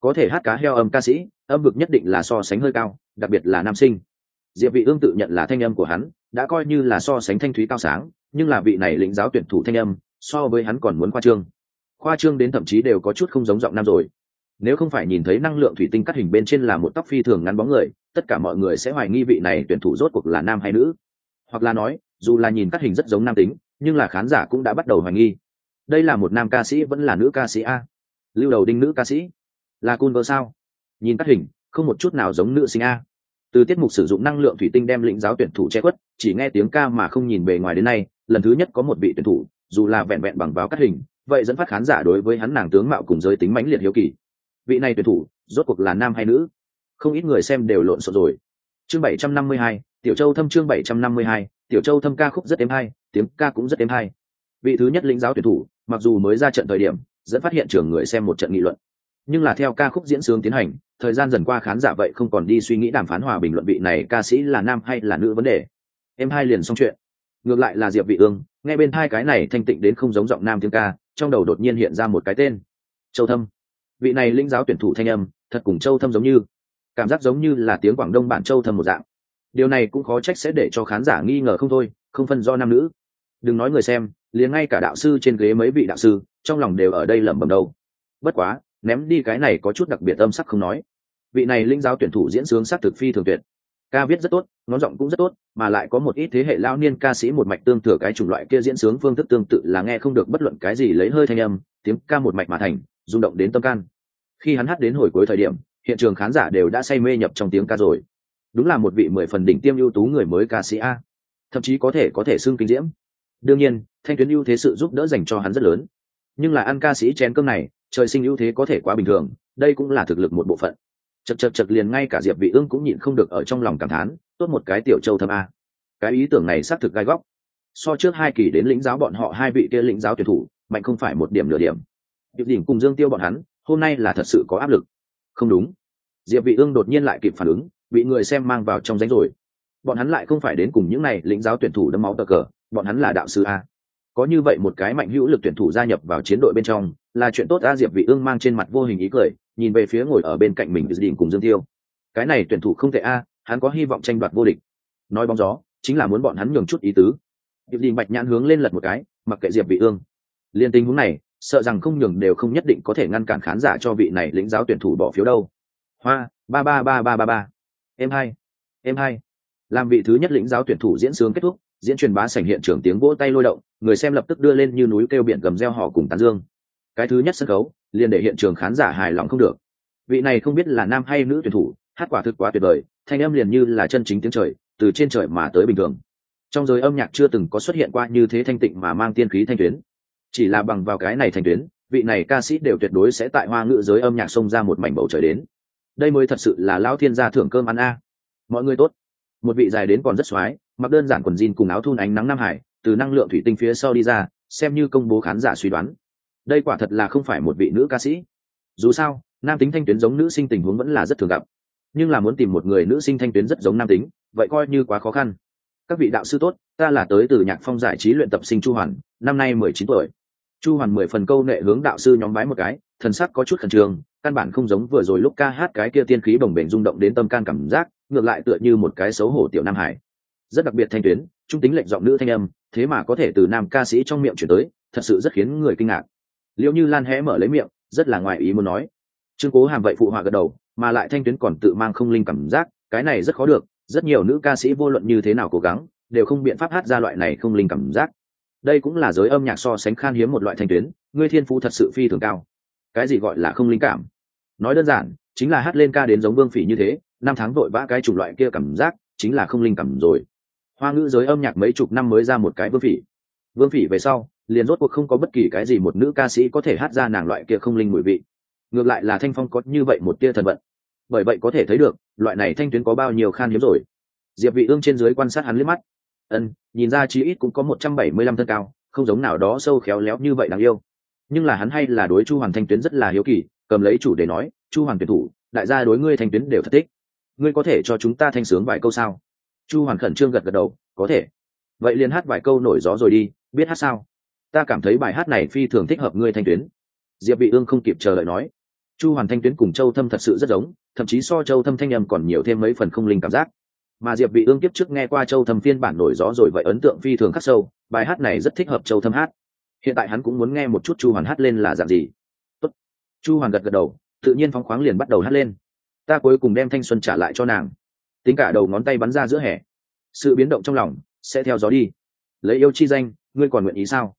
Có thể hát cá heo âm ca sĩ, âm vực nhất định là so sánh hơi cao, đặc biệt là nam sinh. Diệp vị ương tự nhận là thanh âm của hắn, đã coi như là so sánh thanh thúy cao sáng, nhưng là vị này lĩnh giáo tuyển thủ thanh âm, so với hắn còn muốn khoa trương. Khoa trương đến thậm chí đều có chút không giống giọng nam rồi. Nếu không phải nhìn thấy năng lượng thủy tinh cắt hình bên trên là một tóc phi thường ngắn bóng người, tất cả mọi người sẽ hoài nghi vị này tuyển thủ rốt cuộc là nam hay nữ. Hoặc là nói dù là nhìn cắt hình rất giống nam tính, nhưng là khán giả cũng đã bắt đầu hoài nghi. Đây là một nam ca sĩ vẫn là nữ ca sĩ a? Lưu đầu đinh nữ ca sĩ? Là cun vợ sao? Nhìn cắt hình, không một chút nào giống nữ sinh a. Từ tiết mục sử dụng năng lượng thủy tinh đem lĩnh giáo tuyển thủ che khuất, chỉ nghe tiếng ca mà không nhìn bề ngoài đến nay, lần thứ nhất có một vị tuyển thủ, dù là vẹn vẹn bằng vào cắt hình, vậy dẫn phát khán giả đối với hắn nàng tướng mạo cùng giới tính mãnh liệt hiếu kỳ. Vị này tuyển thủ, rốt cuộc là nam hay nữ? Không ít người xem đều lộn xộn rồi. Chương bảy trăm năm mươi hai tiểu châu thâm chương bảy trăm năm mươi hai, tiểu châu thâm ca khúc rất êm hay, tiếng ca cũng rất êm hay. Vị thứ nhất lĩnh giáo tuyển thủ, mặc dù mới ra trận thời điểm dẫn phát hiện trường người xem một trận nghị luận. Nhưng là theo ca khúc diễn sướng tiến hành, thời gian dần qua khán giả vậy không còn đi suy nghĩ đàm phán hòa bình luận vị này ca sĩ là nam hay là nữ vấn đề. Em hai liền xong chuyện. Ngược lại là diệp vị ương, nghe bên hai cái này thanh tịnh đến không giống giọng nam tiếng ca, trong đầu đột nhiên hiện ra một cái tên. Châu thâm. Vị này linh giáo tuyển thủ thanh âm, thật cùng châu thâm giống như. Cảm giác giống như là tiếng quảng đông bản châu thâm một dạng điều này cũng khó trách sẽ để cho khán giả nghi ngờ không thôi, không phân do nam nữ. Đừng nói người xem, liền ngay cả đạo sư trên ghế mấy vị đạo sư, trong lòng đều ở đây lẩm bẩm đâu. Bất quá, ném đi cái này có chút đặc biệt âm sắc không nói. Vị này linh giáo tuyển thủ diễn sướng sát thực phi thường tuyệt. Ca viết rất tốt, ngón giọng cũng rất tốt, mà lại có một ít thế hệ lao niên ca sĩ một mạch tương thừa cái chủng loại kia diễn sướng phương thức tương tự là nghe không được bất luận cái gì lấy hơi thanh âm, tiếng ca một mạch mà thành, rung động đến tâm can. Khi hắn hát đến hồi cuối thời điểm, hiện trường khán giả đều đã say mê nhập trong tiếng ca rồi đúng là một vị mười phần đỉnh tiêm ưu tú người mới ca sĩ a. Thậm chí có thể có thể xưng kinh diễm. Đương nhiên, thanh tuyến ưu thế sự giúp đỡ dành cho hắn rất lớn. Nhưng là ăn ca sĩ chén cơm này, trời sinh ưu thế có thể quá bình thường, đây cũng là thực lực một bộ phận. Chật chật chật liền ngay cả diệp vị ương cũng nhịn không được ở trong lòng cảm thán, tốt một cái tiểu châu thâm a. Cái ý tưởng này xác thực gai góc. So trước hai kỳ đến lĩnh giáo bọn họ hai vị kia lĩnh giáo tuyển thủ, mạnh không phải một điểm nửa điểm. Diệp đỉnh cùng dương tiêu bọn hắn, hôm nay là thật sự có áp lực. Không đúng. Diệp vị ương đột nhiên lại kịp phản ứng bị người xem mang vào trong danh rồi. Bọn hắn lại không phải đến cùng những này lĩnh giáo tuyển thủ đấm máu tờ cờ, bọn hắn là đạo sư a. Có như vậy một cái mạnh hữu lực tuyển thủ gia nhập vào chiến đội bên trong, là chuyện tốt a diệp vị ương mang trên mặt vô hình ý cười, nhìn về phía ngồi ở bên cạnh mình đình cùng dương tiêu. Cái này tuyển thủ không thể a, hắn có hy vọng tranh đoạt vô địch. Nói bóng gió, chính là muốn bọn hắn nhường chút ý tứ. Diệp đình bạch nhãn hướng lên lật một cái, mặc kệ diệp vị ương. Liên tình huống này, sợ rằng không nhường đều không nhất định có thể ngăn cản khán giả cho vị này lĩnh giáo tuyển thủ bỏ phiếu đâu. Hoa, ba ba ba ba ba ba em hai em hai. Làm vị thứ nhất lĩnh giáo tuyển thủ diễn sướng kết thúc, diễn truyền bá sảnh hiện trường tiếng vỗ tay lôi động, người xem lập tức đưa lên như núi kêu biển gầm reo họ cùng tán dương. Cái thứ nhất sân khấu, liền để hiện trường khán giả hài lòng không được. Vị này không biết là nam hay nữ tuyển thủ, hát quả thực quá tuyệt vời, thanh âm liền như là chân chính tiếng trời, từ trên trời mà tới bình thường. Trong giới âm nhạc chưa từng có xuất hiện qua như thế thanh tịnh mà mang tiên khí thanh tuyến. Chỉ là bằng vào cái này thanh tuyến, vị này ca sĩ đều tuyệt đối sẽ tại hoa ngữ giới âm nhạc xông ra một mảnh bầu trời đến đây mới thật sự là lão thiên gia thưởng cơm ăn a. Mọi người tốt. Một vị dài đến còn rất xoái mặc đơn giản quần jean cùng áo thun ánh nắng nam hải, từ năng lượng thủy tinh phía sau đi ra, xem như công bố khán giả suy đoán. Đây quả thật là không phải một vị nữ ca sĩ. Dù sao, nam tính thanh tuyến giống nữ sinh tình huống vẫn là rất thường gặp. Nhưng là muốn tìm một người nữ sinh thanh tuyến rất giống nam tính, vậy coi như quá khó khăn. Các vị đạo sư tốt, ta là tới từ nhạc phong giải trí luyện tập sinh chu hoàn, năm nay mười chín tuổi. Chu hoàn mười phần câu nệ hướng đạo sư nhóm bái một cái, thần sắc có chút khẩn trương căn bản không giống vừa rồi lúc ca hát cái kia tiên khí bồng bềnh rung động đến tâm can cảm giác, ngược lại tựa như một cái xấu hổ tiểu nam hải. Rất đặc biệt thanh tuyến, trung tính lệnh giọng nữ thanh âm, thế mà có thể từ nam ca sĩ trong miệng chuyển tới, thật sự rất khiến người kinh ngạc. Liệu như lan hé mở lấy miệng, rất là ngoài ý muốn nói. Trương cố hàm vậy phụ họa gật đầu, mà lại thanh tuyến còn tự mang không linh cảm giác, cái này rất khó được, rất nhiều nữ ca sĩ vô luận như thế nào cố gắng, đều không biện pháp hát ra loại này không linh cảm giác. Đây cũng là giới âm nhạc so sánh khan hiếm một loại thanh tuyến ngươi thiên phú thật sự phi thường cao cái gì gọi là không linh cảm? Nói đơn giản, chính là hát lên ca đến giống vương phỉ như thế, năm tháng vội vã cái chủng loại kia cảm giác, chính là không linh cảm rồi. Hoa ngữ giới âm nhạc mấy chục năm mới ra một cái vương phỉ. Vương phỉ về sau, liền rốt cuộc không có bất kỳ cái gì một nữ ca sĩ có thể hát ra nàng loại kia không linh mùi vị. Ngược lại là thanh phong có như vậy một tia thần vận. Bởi vậy có thể thấy được, loại này thanh tuyến có bao nhiêu khan hiếm rồi. Diệp vị ương trên dưới quan sát hắn liếc mắt. Ân, nhìn ra chí ít cũng có một trăm bảy mươi lăm thân cao, không giống nào đó sâu khéo léo như vậy đáng yêu nhưng là hắn hay là đối chu hoàng thanh tuyến rất là hiếu kỳ, cầm lấy chủ để nói, chu hoàng tuyển thủ, đại gia đối ngươi thanh tuyến đều thất thích. Ngươi có thể cho chúng ta thanh sướng vài câu sao? Chu hoàng khẩn trương gật gật đầu, có thể. Vậy liền hát vài câu nổi gió rồi đi, biết hát sao? Ta cảm thấy bài hát này phi thường thích hợp ngươi thanh tuyến. Diệp vị ương không kịp chờ đợi nói. Chu hoàn thanh tuyến cùng châu thâm thật sự rất giống, thậm chí so châu thâm thanh âm còn nhiều thêm mấy phần không linh cảm giác. Mà diệp vị ương kiếp trước nghe qua châu thâm phiên bản nổi gió rồi vậy ấn tượng phi thường khắc sâu, bài hát này rất thích hợp châu thâm hát hiện tại hắn cũng muốn nghe một chút chu hoàn hát lên là dạng gì. Tốt. chu hoàn gật gật đầu, tự nhiên phóng khoáng liền bắt đầu hát lên. Ta cuối cùng đem thanh xuân trả lại cho nàng. Tính cả đầu ngón tay bắn ra giữa hè. Sự biến động trong lòng sẽ theo gió đi. Lấy yêu chi danh, ngươi còn nguyện ý sao?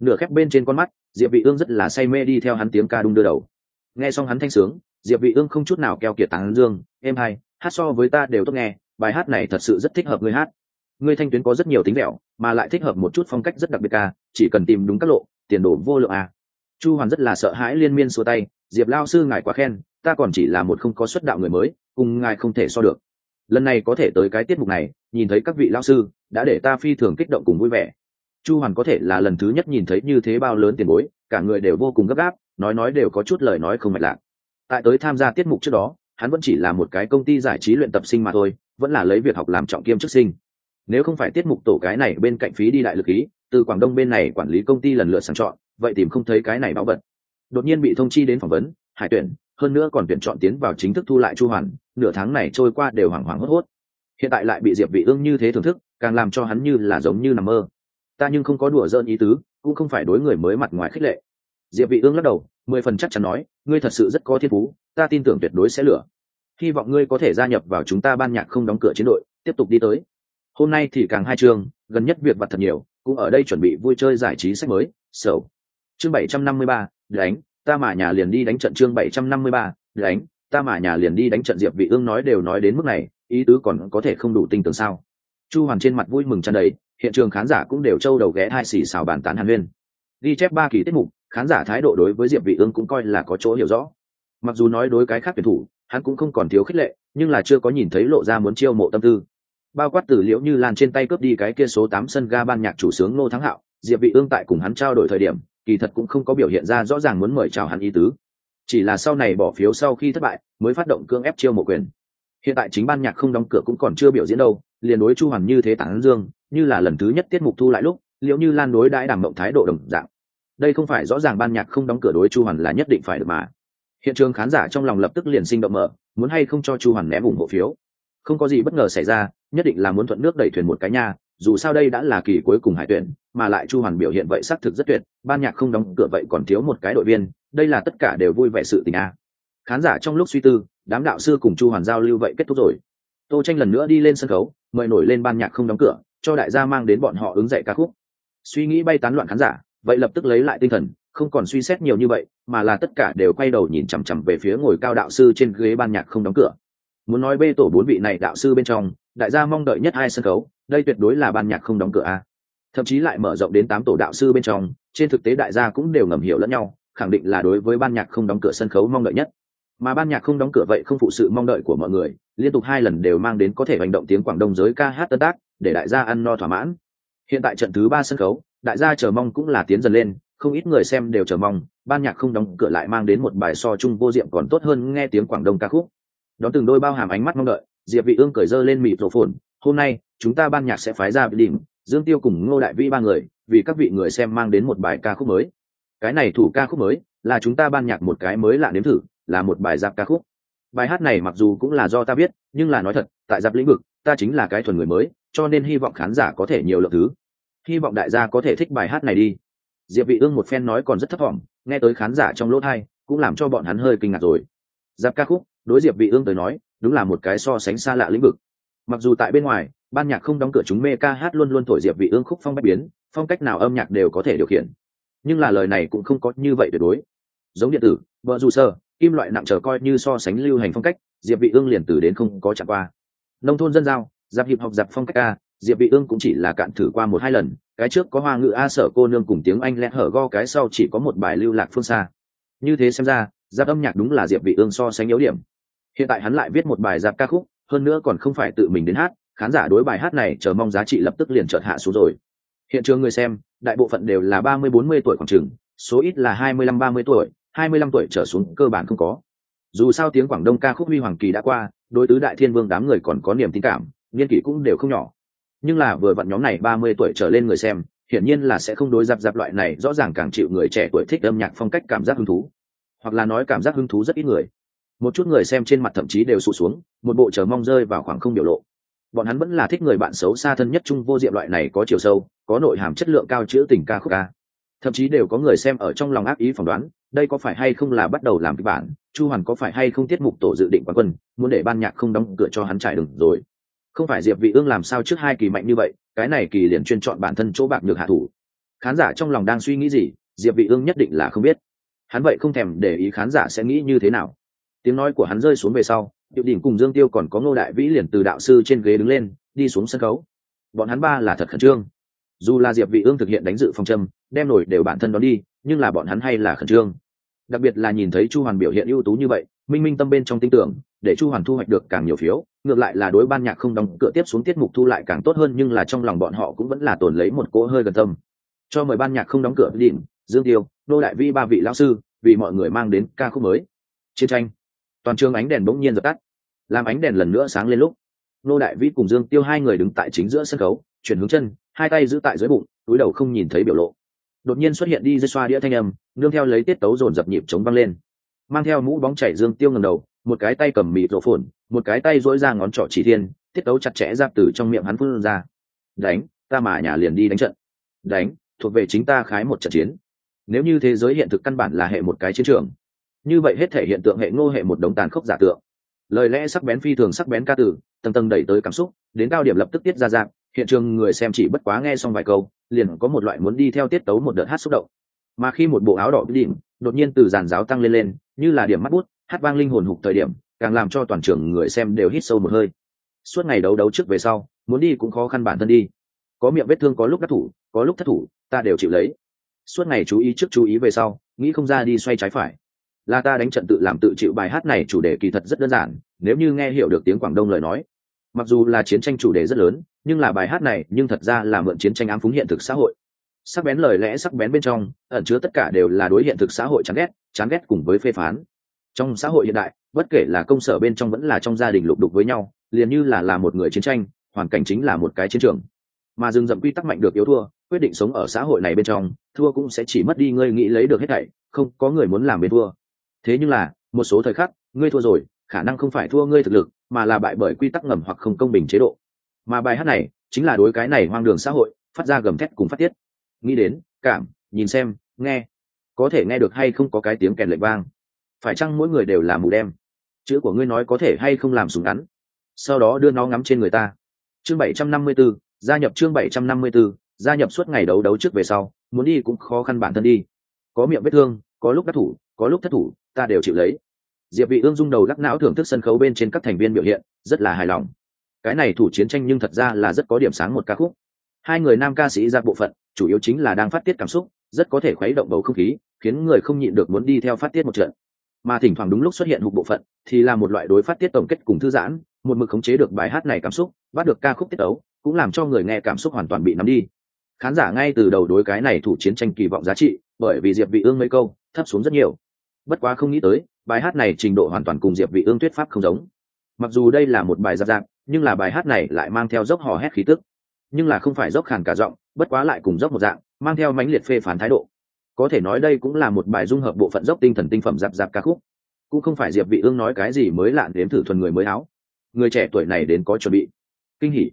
Nửa khép bên trên con mắt, diệp vị ương rất là say mê đi theo hắn tiếng ca đung đưa đầu. Nghe xong hắn thanh sướng, diệp vị ương không chút nào keo kiệt tán dương, em hay hát so với ta đều tốt nghe, bài hát này thật sự rất thích hợp ngươi hát ngươi thanh tuyến có rất nhiều tính vẹo, mà lại thích hợp một chút phong cách rất đặc biệt ca, chỉ cần tìm đúng các lộ, tiền đồ vô lượng à. chu hoàn rất là sợ hãi liên miên xua tay, diệp lao sư ngài quá khen, ta còn chỉ là một không có xuất đạo người mới, cùng ngài không thể so được. Lần này có thể tới cái tiết mục này, nhìn thấy các vị lao sư, đã để ta phi thường kích động cùng vui vẻ. Chu hoàn có thể là lần thứ nhất nhìn thấy như thế bao lớn tiền bối, cả người đều vô cùng gấp gáp, nói nói đều có chút lời nói không mạch lạc. Tại tới tham gia tiết mục trước đó, hắn vẫn chỉ là một cái công ty giải trí luyện tập sinh mà thôi, vẫn là lấy việc học làm trọng kiêm chức sinh nếu không phải tiết mục tổ cái này bên cạnh phí đi đại lực ý, từ quảng đông bên này quản lý công ty lần lượt sàng chọn, vậy tìm không thấy cái này bảo vật. Đột nhiên bị thông chi đến phỏng vấn, hải tuyển, hơn nữa còn tuyển chọn tiến vào chính thức thu lại chu hoàn, nửa tháng này trôi qua đều hoảng hoảng hốt hốt. Hiện tại lại bị diệp vị ương như thế thưởng thức, càng làm cho hắn như là giống như nằm mơ. Ta nhưng không có đùa dơn ý tứ, cũng không phải đối người mới mặt ngoài khích lệ. Diệp vị ương lắc đầu, mười phần chắc chắn nói, ngươi thật sự rất có thiên phú, ta tin tưởng tuyệt đối sẽ lửa hy vọng ngươi có thể gia nhập vào chúng ta ban nhạc không đóng cửa chiến đội, tiếp tục đi tới hôm nay thì càng hai chương gần nhất việc vặt thật nhiều cũng ở đây chuẩn bị vui chơi giải trí sách mới sầu so. chương 753, đánh ta mà nhà liền đi đánh trận chương 753, đánh ta mà nhà liền đi đánh trận diệp vị ương nói đều nói đến mức này ý tứ còn có thể không đủ tinh tường sao? Chu hoàn trên mặt vui mừng chân đầy hiện trường khán giả cũng đều trâu đầu ghé hai xì xào bàn tán hàn huyên. Đi chép ba kỳ tiết mục khán giả thái độ đối với diệp vị ương cũng coi là có chỗ hiểu rõ. Mặc dù nói đối cái khác tuyển thủ hắn cũng không còn thiếu khích lệ nhưng là chưa có nhìn thấy lộ ra muốn chiêu mộ tâm tư bao quát tử liễu như lan trên tay cướp đi cái kia số tám sân ga ban nhạc chủ sướng nô thắng hạo, diệp vị ương tại cùng hắn trao đổi thời điểm, kỳ thật cũng không có biểu hiện ra rõ ràng muốn mời chào hắn ý tứ. Chỉ là sau này bỏ phiếu sau khi thất bại, mới phát động cương ép chiêu mộ quyền. Hiện tại chính ban nhạc không đóng cửa cũng còn chưa biểu diễn đâu, liền đối chu hoàn như thế tản dương, như là lần thứ nhất tiết mục thu lại lúc liệu như lan đối đãi đảm mộng thái độ đồng dạng. Đây không phải rõ ràng ban nhạc không đóng cửa đối chu hoàn là nhất định phải được mà. Hiện trường khán giả trong lòng lập tức liền sinh động mở, muốn hay không cho chu hoàn ném ủng hộ phiếu không có gì bất ngờ xảy ra, nhất định là muốn thuận nước đẩy thuyền một cái nha, dù sao đây đã là kỳ cuối cùng hải tuyển, mà lại chu hoàn biểu hiện vậy xác thực rất tuyệt, ban nhạc không đóng cửa vậy còn thiếu một cái đội viên, đây là tất cả đều vui vẻ sự tình a. Khán giả trong lúc suy tư, đám đạo sư cùng chu hoàn giao lưu vậy kết thúc rồi. Tô tranh lần nữa đi lên sân khấu, mời nổi lên ban nhạc không đóng cửa, cho đại gia mang đến bọn họ ứng dạy ca khúc. Suy nghĩ bay tán loạn khán giả, vậy lập tức lấy lại tinh thần, không còn suy xét nhiều như vậy, mà là tất cả đều quay đầu nhìn chằm chằm về phía ngồi cao đạo sư trên ghế ban nhạc không đóng cửa muốn nói bê tổ bốn vị này đạo sư bên trong, đại gia mong đợi nhất hai sân khấu, đây tuyệt đối là ban nhạc không đóng cửa a. Thậm chí lại mở rộng đến tám tổ đạo sư bên trong, trên thực tế đại gia cũng đều ngầm hiểu lẫn nhau, khẳng định là đối với ban nhạc không đóng cửa sân khấu mong đợi nhất. Mà ban nhạc không đóng cửa vậy không phụ sự mong đợi của mọi người, liên tục hai lần đều mang đến có thể hành động tiếng quảng đông giới ca hát tân tác, để đại gia ăn no thỏa mãn. Hiện tại trận thứ ba sân khấu, đại gia chờ mong cũng là tiến dần lên, không ít người xem đều chờ mong, ban nhạc không đóng cửa lại mang đến một bài so chung vô diệm còn tốt hơn nghe tiếng quảng đông ca khúc đón từng đôi bao hàm ánh mắt mong đợi, diệp vị ương cởi dơ lên mịt rổ phồn, hôm nay, chúng ta ban nhạc sẽ phái ra vị đỉnh dương tiêu cùng ngô đại Vi ba người, vì các vị người xem mang đến một bài ca khúc mới. Cái này thủ ca khúc mới, là chúng ta ban nhạc một cái mới lạ nếm thử, là một bài giáp ca khúc. Bài hát này mặc dù cũng là do ta biết nhưng là nói thật, tại giáp lĩnh vực, ta chính là cái thuần người mới, cho nên hy vọng khán giả có thể nhiều lượng thứ. Hy vọng đại gia có thể thích bài hát này đi. Diệp vị ương một phen nói còn rất thấp thỏm, nghe tới khán giả trong lỗ thay cũng làm cho bọn hắn hơi kinh ngạc rồi giáp ca khúc, đối diệp vị ương tới nói, đúng là một cái so sánh xa lạ lĩnh vực. Mặc dù tại bên ngoài, ban nhạc không đóng cửa chúng mê ca hát luôn luôn thổi diệp vị ương khúc phong bách biến, phong cách nào âm nhạc đều có thể điều khiển. Nhưng là lời này cũng không có như vậy tuyệt đối. Giống điện tử, vợ dù sơ, kim loại nặng trở coi như so sánh lưu hành phong cách, diệp vị ương liền từ đến không có chạm qua. Nông thôn dân giao, giáp hiệp học giáp phong cách a, diệp vị ương cũng chỉ là cạn thử qua một hai lần, cái trước có hoa ngữ a sở cô nương cùng tiếng anh lẽ hở go, cái sau chỉ có một bài lưu lạc phương xa. Như thế xem ra giáp âm nhạc đúng là diệp vị ương so sánh yếu điểm. Hiện tại hắn lại viết một bài giáp ca khúc, hơn nữa còn không phải tự mình đến hát, khán giả đối bài hát này chờ mong giá trị lập tức liền chợt hạ xuống rồi. Hiện trường người xem, đại bộ phận đều là ba mươi bốn mươi tuổi khoảng trường số ít là hai mươi lăm ba mươi tuổi, hai mươi lăm tuổi trở xuống cơ bản không có. Dù sao tiếng quảng đông ca khúc huy hoàng kỳ đã qua, đối tứ đại thiên vương đám người còn có niềm tin cảm, niên kỷ cũng đều không nhỏ. Nhưng là vừa vặn nhóm này ba mươi tuổi trở lên người xem, hiển nhiên là sẽ không đối giáp giáp loại này rõ ràng càng chịu người trẻ tuổi thích âm nhạc phong cách cảm giác hứng thú hoặc là nói cảm giác hứng thú rất ít người. Một chút người xem trên mặt thậm chí đều sụt xuống, một bộ chờ mong rơi vào khoảng không biểu lộ. Bọn hắn vẫn là thích người bạn xấu xa thân nhất chung vô diệm loại này có chiều sâu, có nội hàm chất lượng cao chữ tình ca khúc ca. Thậm chí đều có người xem ở trong lòng ác ý phỏng đoán, đây có phải hay không là bắt đầu làm kịch bản, chu hoàn có phải hay không tiết mục tổ dự định quán quân, muốn để ban nhạc không đóng cửa cho hắn trải đường rồi. Không phải diệp vị ương làm sao trước hai kỳ mạnh như vậy, cái này kỳ liền chuyên chọn bản thân chỗ bạc nhược hạ thủ. Khán giả trong lòng đang suy nghĩ gì, diệp vị ương nhất định là không biết hắn vậy không thèm để ý khán giả sẽ nghĩ như thế nào. Tiếng nói của hắn rơi xuống về sau Diệu đỉnh cùng dương tiêu còn có ngô đại vĩ liền từ đạo sư trên ghế đứng lên, đi xuống sân khấu. Bọn hắn ba là thật khẩn trương. Dù là diệp vị ương thực hiện đánh dự phong châm, đem nổi đều bản thân đón đi, nhưng là bọn hắn hay là khẩn trương. Đặc biệt là nhìn thấy chu hoàn biểu hiện ưu tú như vậy, minh minh tâm bên trong tin tưởng, để chu hoàn thu hoạch được càng nhiều phiếu, ngược lại là đối ban nhạc không đóng cửa tiếp xuống tiết mục thu lại càng tốt hơn nhưng là trong lòng bọn họ cũng vẫn là tồn lấy một cỗ hơi gần tâm. Cho mời ban nhạc không đóng cửa đỉnh dương tiêu, Nô đại vi ba vị lão sư, vì mọi người mang đến ca khúc mới. Chiến tranh. Toàn trường ánh đèn bỗng nhiên dập tắt. Làm ánh đèn lần nữa sáng lên lúc, nô đại vi cùng dương tiêu hai người đứng tại chính giữa sân khấu, chuyển hướng chân, hai tay giữ tại dưới bụng, túi đầu không nhìn thấy biểu lộ. Đột nhiên xuất hiện đi dây xoa đĩa thanh âm, nương theo lấy tiết tấu dồn dập nhịp chống văng lên. Mang theo mũ bóng chảy dương tiêu ngầm đầu, một cái tay cầm mịt rộ phồn, một cái tay dỗi ra ngón trỏ chỉ thiên, tiết tấu chặt chẽ giáp từ trong miệng hắn phun ra. Đánh, ta mà nhà liền đi đánh trận. Đánh, thuộc về chính ta khái một trận chiến nếu như thế giới hiện thực căn bản là hệ một cái chiến trường, như vậy hết thể hiện tượng hệ ngô hệ một đống tàn khốc giả tượng. Lời lẽ sắc bén phi thường sắc bén ca từ, tầng tầng đẩy tới cảm xúc, đến cao điểm lập tức tiết ra dạng, hiện trường người xem chỉ bất quá nghe xong vài câu, liền có một loại muốn đi theo tiết tấu một đợt hát xúc động. Mà khi một bộ áo đỏ điểm đột nhiên từ giàn giáo tăng lên lên, như là điểm mắt bút, hát vang linh hồn hục thời điểm, càng làm cho toàn trường người xem đều hít sâu một hơi. Suốt ngày đấu đấu trước về sau, muốn đi cũng khó khăn bản thân đi. Có miệng vết thương có lúc đắc thủ, có lúc thất thủ, ta đều chịu lấy suốt ngày chú ý trước chú ý về sau, nghĩ không ra đi xoay trái phải. Là ta đánh trận tự làm tự chịu bài hát này chủ đề kỳ thật rất đơn giản, nếu như nghe hiểu được tiếng quảng đông lời nói. Mặc dù là chiến tranh chủ đề rất lớn, nhưng là bài hát này, nhưng thật ra là mượn chiến tranh ám phúng hiện thực xã hội. Sắc bén lời lẽ sắc bén bên trong, ẩn chứa tất cả đều là đối hiện thực xã hội chán ghét chán ghét cùng với phê phán. Trong xã hội hiện đại, bất kể là công sở bên trong vẫn là trong gia đình lục đục với nhau, liền như là là một người chiến tranh, hoàn cảnh chính là một cái chiến trường mà dừng dậm quy tắc mạnh được yếu thua quyết định sống ở xã hội này bên trong thua cũng sẽ chỉ mất đi ngươi nghĩ lấy được hết thảy không có người muốn làm bên thua. Thế nhưng là một số thời khắc ngươi thua rồi khả năng không phải thua ngươi thực lực mà là bại bởi quy tắc ngầm hoặc không công bình chế độ. Mà bài hát này chính là đối cái này hoang đường xã hội phát ra gầm thét cùng phát tiết. Nghĩ đến cảm nhìn xem nghe. Có thể nghe được hay không có cái tiếng kèn lệch vang. Phải chăng mỗi người đều là mù đem chữ của ngươi nói có thể hay không làm súng ngắn? Sau đó đưa nó ngắm trên người ta. Chương bảy trăm năm mươi 754, gia nhập chương bảy trăm năm mươi 754, gia nhập suốt ngày đấu đấu trước về sau muốn đi cũng khó khăn bản thân đi. Có miệng vết thương có lúc đắc thủ có lúc thất thủ ta đều chịu lấy. Diệp vị ương dung đầu lắc não thưởng thức sân khấu bên trên các thành viên biểu hiện rất là hài lòng. Cái này thủ chiến tranh nhưng thật ra là rất có điểm sáng một ca khúc. Hai người nam ca sĩ ra bộ phận chủ yếu chính là đang phát tiết cảm xúc rất có thể khuấy động bầu không khí khiến người không nhịn được muốn đi theo phát tiết một trận. Mà thỉnh thoảng đúng lúc xuất hiện hụt bộ phận thì là một loại đối phát tiết tổng kết cùng thư giãn một mực khống chế được bài hát này cảm xúc bắt được ca khúc tiết ấu cũng làm cho người nghe cảm xúc hoàn toàn bị nắm đi. Khán giả ngay từ đầu đối cái này thủ chiến tranh kỳ vọng giá trị, bởi vì diệp vị ương mấy câu, thấp xuống rất nhiều. Bất quá không nghĩ tới, bài hát này trình độ hoàn toàn cùng diệp vị ương tuyết pháp không giống. Mặc dù đây là một bài giáp dạng, nhưng là bài hát này lại mang theo dốc hò hét khí tức. Nhưng là không phải dốc khàn cả giọng, bất quá lại cùng dốc một dạng, mang theo mãnh liệt phê phán thái độ. Có thể nói đây cũng là một bài dung hợp bộ phận dốc tinh thần tinh phẩm giáp giáp ca khúc. Cũng không phải diệp vị ương nói cái gì mới lạ đến thử thuần người mới áo. Người trẻ tuổi này đến có chuẩn bị. Kinh hỉ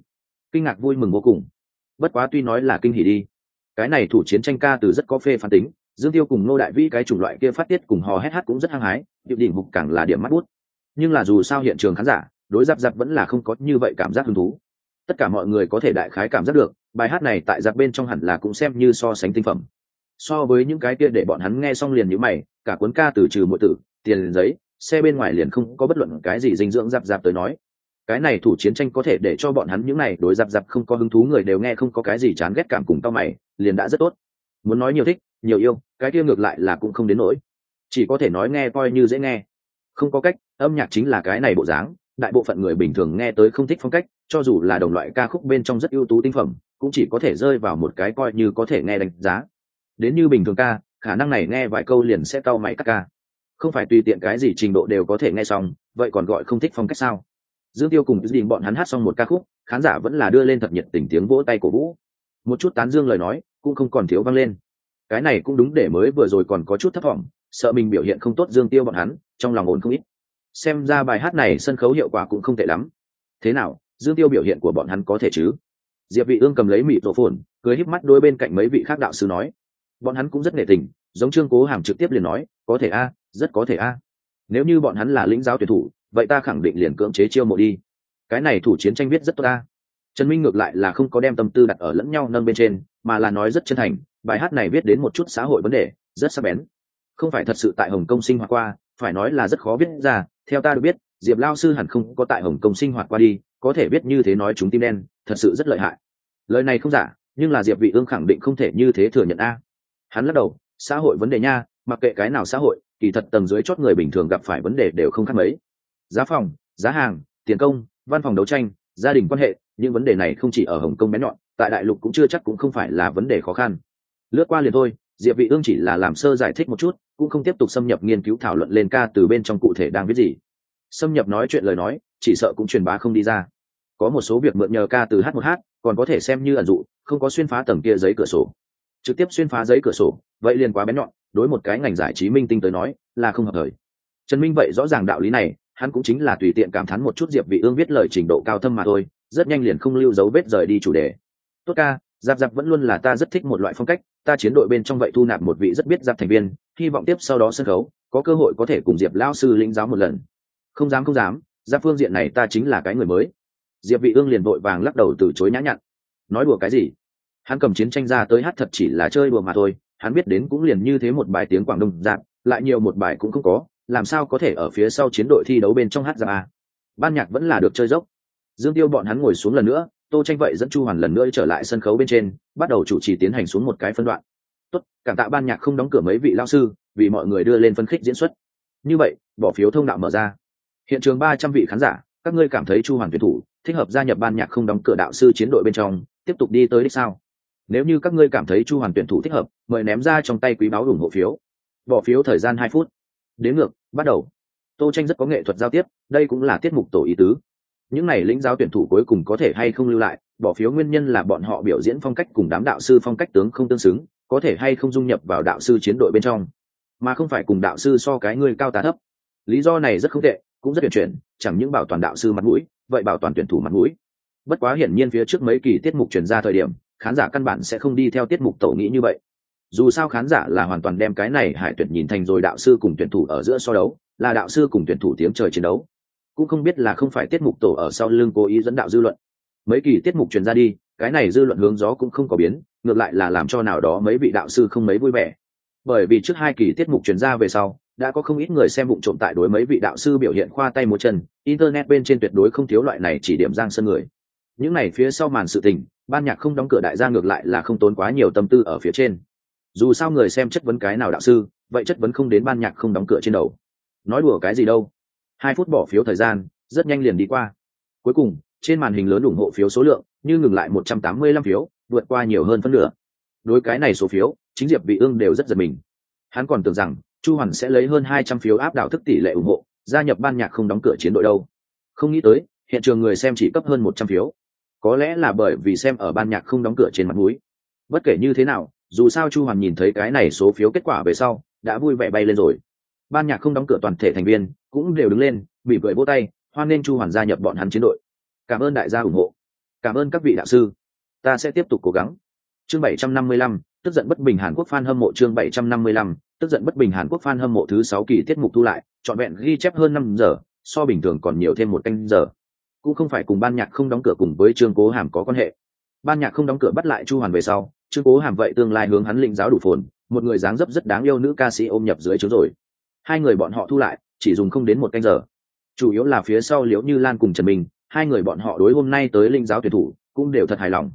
kinh ngạc vui mừng vô cùng. Bất quá tuy nói là kinh hỉ đi, cái này thủ chiến tranh ca từ rất có phê phán tính, dương tiêu cùng nô đại vĩ cái chủng loại kia phát tiết cùng hò hét hát cũng rất hăng hái, điệu đỉnh mục càng là điểm mắt bút. Nhưng là dù sao hiện trường khán giả, đối giáp giáp vẫn là không có như vậy cảm giác hứng thú. Tất cả mọi người có thể đại khái cảm giác được, bài hát này tại giáp bên trong hẳn là cũng xem như so sánh tinh phẩm. So với những cái kia để bọn hắn nghe xong liền như mày, cả cuốn ca từ trừ mỗi tử, tiền liền giấy, xe bên ngoài liền không có bất luận cái gì dinh dưỡng giáp giáp tới nói cái này thủ chiến tranh có thể để cho bọn hắn những này đối giặc giặc không có hứng thú người đều nghe không có cái gì chán ghét cảm cùng tao mày, liền đã rất tốt. Muốn nói nhiều thích, nhiều yêu, cái kia ngược lại là cũng không đến nỗi. Chỉ có thể nói nghe coi như dễ nghe. Không có cách, âm nhạc chính là cái này bộ dáng, đại bộ phận người bình thường nghe tới không thích phong cách, cho dù là đồng loại ca khúc bên trong rất ưu tú tinh phẩm, cũng chỉ có thể rơi vào một cái coi như có thể nghe đánh giá. Đến như bình thường ca, khả năng này nghe vài câu liền sẽ cau mày các ca. Không phải tùy tiện cái gì trình độ đều có thể nghe xong, vậy còn gọi không thích phong cách sao? Dương tiêu cùng đình bọn hắn hát xong một ca khúc, khán giả vẫn là đưa lên thật nhiệt tình tiếng vỗ tay cổ vũ. Một chút tán dương lời nói, cũng không còn thiếu vang lên. Cái này cũng đúng để mới vừa rồi còn có chút thất vọng, sợ mình biểu hiện không tốt dương tiêu bọn hắn, trong lòng ổn không ít. Xem ra bài hát này sân khấu hiệu quả cũng không tệ lắm. Thế nào, dương tiêu biểu hiện của bọn hắn có thể chứ? Diệp vị ương cầm lấy mịt tổ phồn, cười híp mắt đôi bên cạnh mấy vị khác đạo sư nói. Bọn hắn cũng rất nể tình, giống trương cố hàm trực tiếp liền nói, có thể a, rất có thể a. Nếu như bọn hắn là lĩnh giáo tuyển thủ vậy ta khẳng định liền cưỡng chế chiêu mộ đi. Cái này thủ chiến tranh viết rất tốt ta. Trần minh ngược lại là không có đem tâm tư đặt ở lẫn nhau nâng bên trên, mà là nói rất chân thành, bài hát này viết đến một chút xã hội vấn đề, rất sắc bén. Không phải thật sự tại hồng kông sinh hoạt qua, phải nói là rất khó viết ra, theo ta được biết, diệp lao sư hẳn không có tại hồng kông sinh hoạt qua đi, có thể viết như thế nói chúng tim đen, thật sự rất lợi hại. Lời này không giả, nhưng là diệp vị ương khẳng định không thể như thế thừa nhận a. Hắn lắc đầu, xã hội vấn đề nha, mặc kệ cái nào xã hội, kỳ thật tầng dưới chót người bình thường gặp phải vấn đề đều không khác mấy giá phòng, giá hàng, tiền công, văn phòng đấu tranh, gia đình quan hệ, những vấn đề này không chỉ ở hồng kông bé nhọn, tại đại lục cũng chưa chắc cũng không phải là vấn đề khó khăn. Lướt qua liền thôi, diệp vị ương chỉ là làm sơ giải thích một chút, cũng không tiếp tục xâm nhập nghiên cứu thảo luận lên ca từ bên trong cụ thể đang viết gì. Xâm nhập nói chuyện lời nói, chỉ sợ cũng truyền bá không đi ra. Có một số việc mượn nhờ ca từ hát một hát, còn có thể xem như ẩn dụ, không có xuyên phá tầng kia giấy cửa sổ. Trực tiếp xuyên phá giấy cửa sổ, vậy liền quá bén nhọn, đối một cái ngành giải trí minh tinh tới nói, là không hợp thời. Trần minh vậy rõ ràng đạo lý này hắn cũng chính là tùy tiện cảm thán một chút diệp vị ương viết lời trình độ cao thâm mà thôi, rất nhanh liền không lưu dấu vết rời đi chủ đề. Tốt ca, giáp giáp vẫn luôn là ta rất thích một loại phong cách, ta chiến đội bên trong vậy thu nạp một vị rất biết giáp thành viên, hy vọng tiếp sau đó sân khấu, có cơ hội có thể cùng diệp lão sư lĩnh giáo một lần. Không dám không dám, giáp phương diện này ta chính là cái người mới. Diệp vị ương liền vội vàng lắc đầu từ chối nhã nhặn. Nói đùa cái gì? Hắn cầm chiến tranh ra tới hát thật chỉ là chơi đùa mà thôi, hắn biết đến cũng liền như thế một bài tiếng quảng đông dạng, lại nhiều một bài cũng không có làm sao có thể ở phía sau chiến đội thi đấu bên trong hát ra ban nhạc vẫn là được chơi dốc. Dương tiêu bọn hắn ngồi xuống lần nữa, tô tranh vậy dẫn chu hoàn lần nữa trở lại sân khấu bên trên, bắt đầu chủ trì tiến hành xuống một cái phân đoạn. Tốt, cảm tạ ban nhạc không đóng cửa mấy vị lao sư, vì mọi người đưa lên phân khích diễn xuất. Như vậy, bỏ phiếu thông đạo mở ra. Hiện trường ba trăm vị khán giả, các ngươi cảm thấy chu hoàn tuyển thủ, thích hợp gia nhập ban nhạc không đóng cửa đạo sư chiến đội bên trong, tiếp tục đi tới đích sao? Nếu như các ngươi cảm thấy chu hoàn tuyển thủ thích hợp, mời ném ra trong tay quý báo ủng hộ phiếu. Bỏ phiếu thời gian hai phút đến ngược, bắt đầu. Tô tranh rất có nghệ thuật giao tiếp, đây cũng là tiết mục tổ ý tứ. Những này lĩnh giáo tuyển thủ cuối cùng có thể hay không lưu lại, bỏ phiếu nguyên nhân là bọn họ biểu diễn phong cách cùng đám đạo sư phong cách tướng không tương xứng, có thể hay không dung nhập vào đạo sư chiến đội bên trong. Mà không phải cùng đạo sư so cái người cao tá thấp. Lý do này rất không tệ, cũng rất tuyển chuyển, chẳng những bảo toàn đạo sư mặt mũi, vậy bảo toàn tuyển thủ mặt mũi. Bất quá hiển nhiên phía trước mấy kỳ tiết mục chuyển ra thời điểm, khán giả căn bản sẽ không đi theo tiết mục tổ nghĩ như vậy dù sao khán giả là hoàn toàn đem cái này hải tuyển nhìn thành rồi đạo sư cùng tuyển thủ ở giữa so đấu, là đạo sư cùng tuyển thủ tiếng trời chiến đấu. Cũng không biết là không phải tiết mục tổ ở sau lưng cố ý dẫn đạo dư luận. Mấy kỳ tiết mục truyền ra đi, cái này dư luận hướng gió cũng không có biến, ngược lại là làm cho nào đó mấy vị đạo sư không mấy vui vẻ. Bởi vì trước hai kỳ tiết mục truyền ra về sau, đã có không ít người xem vụ trộm tại đối mấy vị đạo sư biểu hiện khoa tay một chân, internet bên trên tuyệt đối không thiếu loại này chỉ điểm giang sân người. Những này phía sau màn sự tình, ban nhạc không đóng cửa đại gia ngược lại là không tốn quá nhiều tâm tư ở phía trên dù sao người xem chất vấn cái nào đạo sư, vậy chất vấn không đến ban nhạc không đóng cửa trên đầu. Nói đùa cái gì đâu. Hai phút bỏ phiếu thời gian, rất nhanh liền đi qua. Cuối cùng, trên màn hình lớn ủng hộ phiếu số lượng, như ngừng lại một trăm tám mươi lăm phiếu, vượt qua nhiều hơn phân nửa. Đối cái này số phiếu, chính diệp vị ương đều rất giật mình. Hắn còn tưởng rằng, chu hoàn sẽ lấy hơn hai trăm phiếu áp đảo thức tỷ lệ ủng hộ, gia nhập ban nhạc không đóng cửa chiến đội đâu. Không nghĩ tới, hiện trường người xem chỉ cấp hơn một trăm phiếu. Có lẽ là bởi vì xem ở ban nhạc không đóng cửa trên mặt mũi. Bất kể như thế nào dù sao chu hoàn nhìn thấy cái này số phiếu kết quả về sau đã vui vẻ bay lên rồi. Ban nhạc không đóng cửa toàn thể thành viên cũng đều đứng lên bị cười vỗ tay hoan nên chu hoàn gia nhập bọn hắn chiến đội. Cảm ơn đại gia ủng hộ. Cảm ơn các vị đạo sư. Ta sẽ tiếp tục cố gắng. Chương 755, tức giận bất bình hàn quốc fan hâm mộ chương 755, tức giận bất bình hàn quốc fan hâm mộ thứ sáu kỳ tiết mục thu lại trọn vẹn ghi chép hơn năm giờ so bình thường còn nhiều thêm một canh giờ. Cũng không phải cùng ban nhạc không đóng cửa cùng với trương cố hàm có quan hệ. Ban nhạc không đóng cửa bắt lại chu hoàn về sau chứ cố hàm vậy tương lai hướng hắn lĩnh giáo đủ phồn, một người dáng dấp rất đáng yêu nữ ca sĩ ôm nhập dưới chướng rồi. Hai người bọn họ thu lại, chỉ dùng không đến một canh giờ. Chủ yếu là phía sau liễu như lan cùng trần minh, hai người bọn họ đối hôm nay tới linh giáo tuyển thủ, cũng đều thật hài lòng.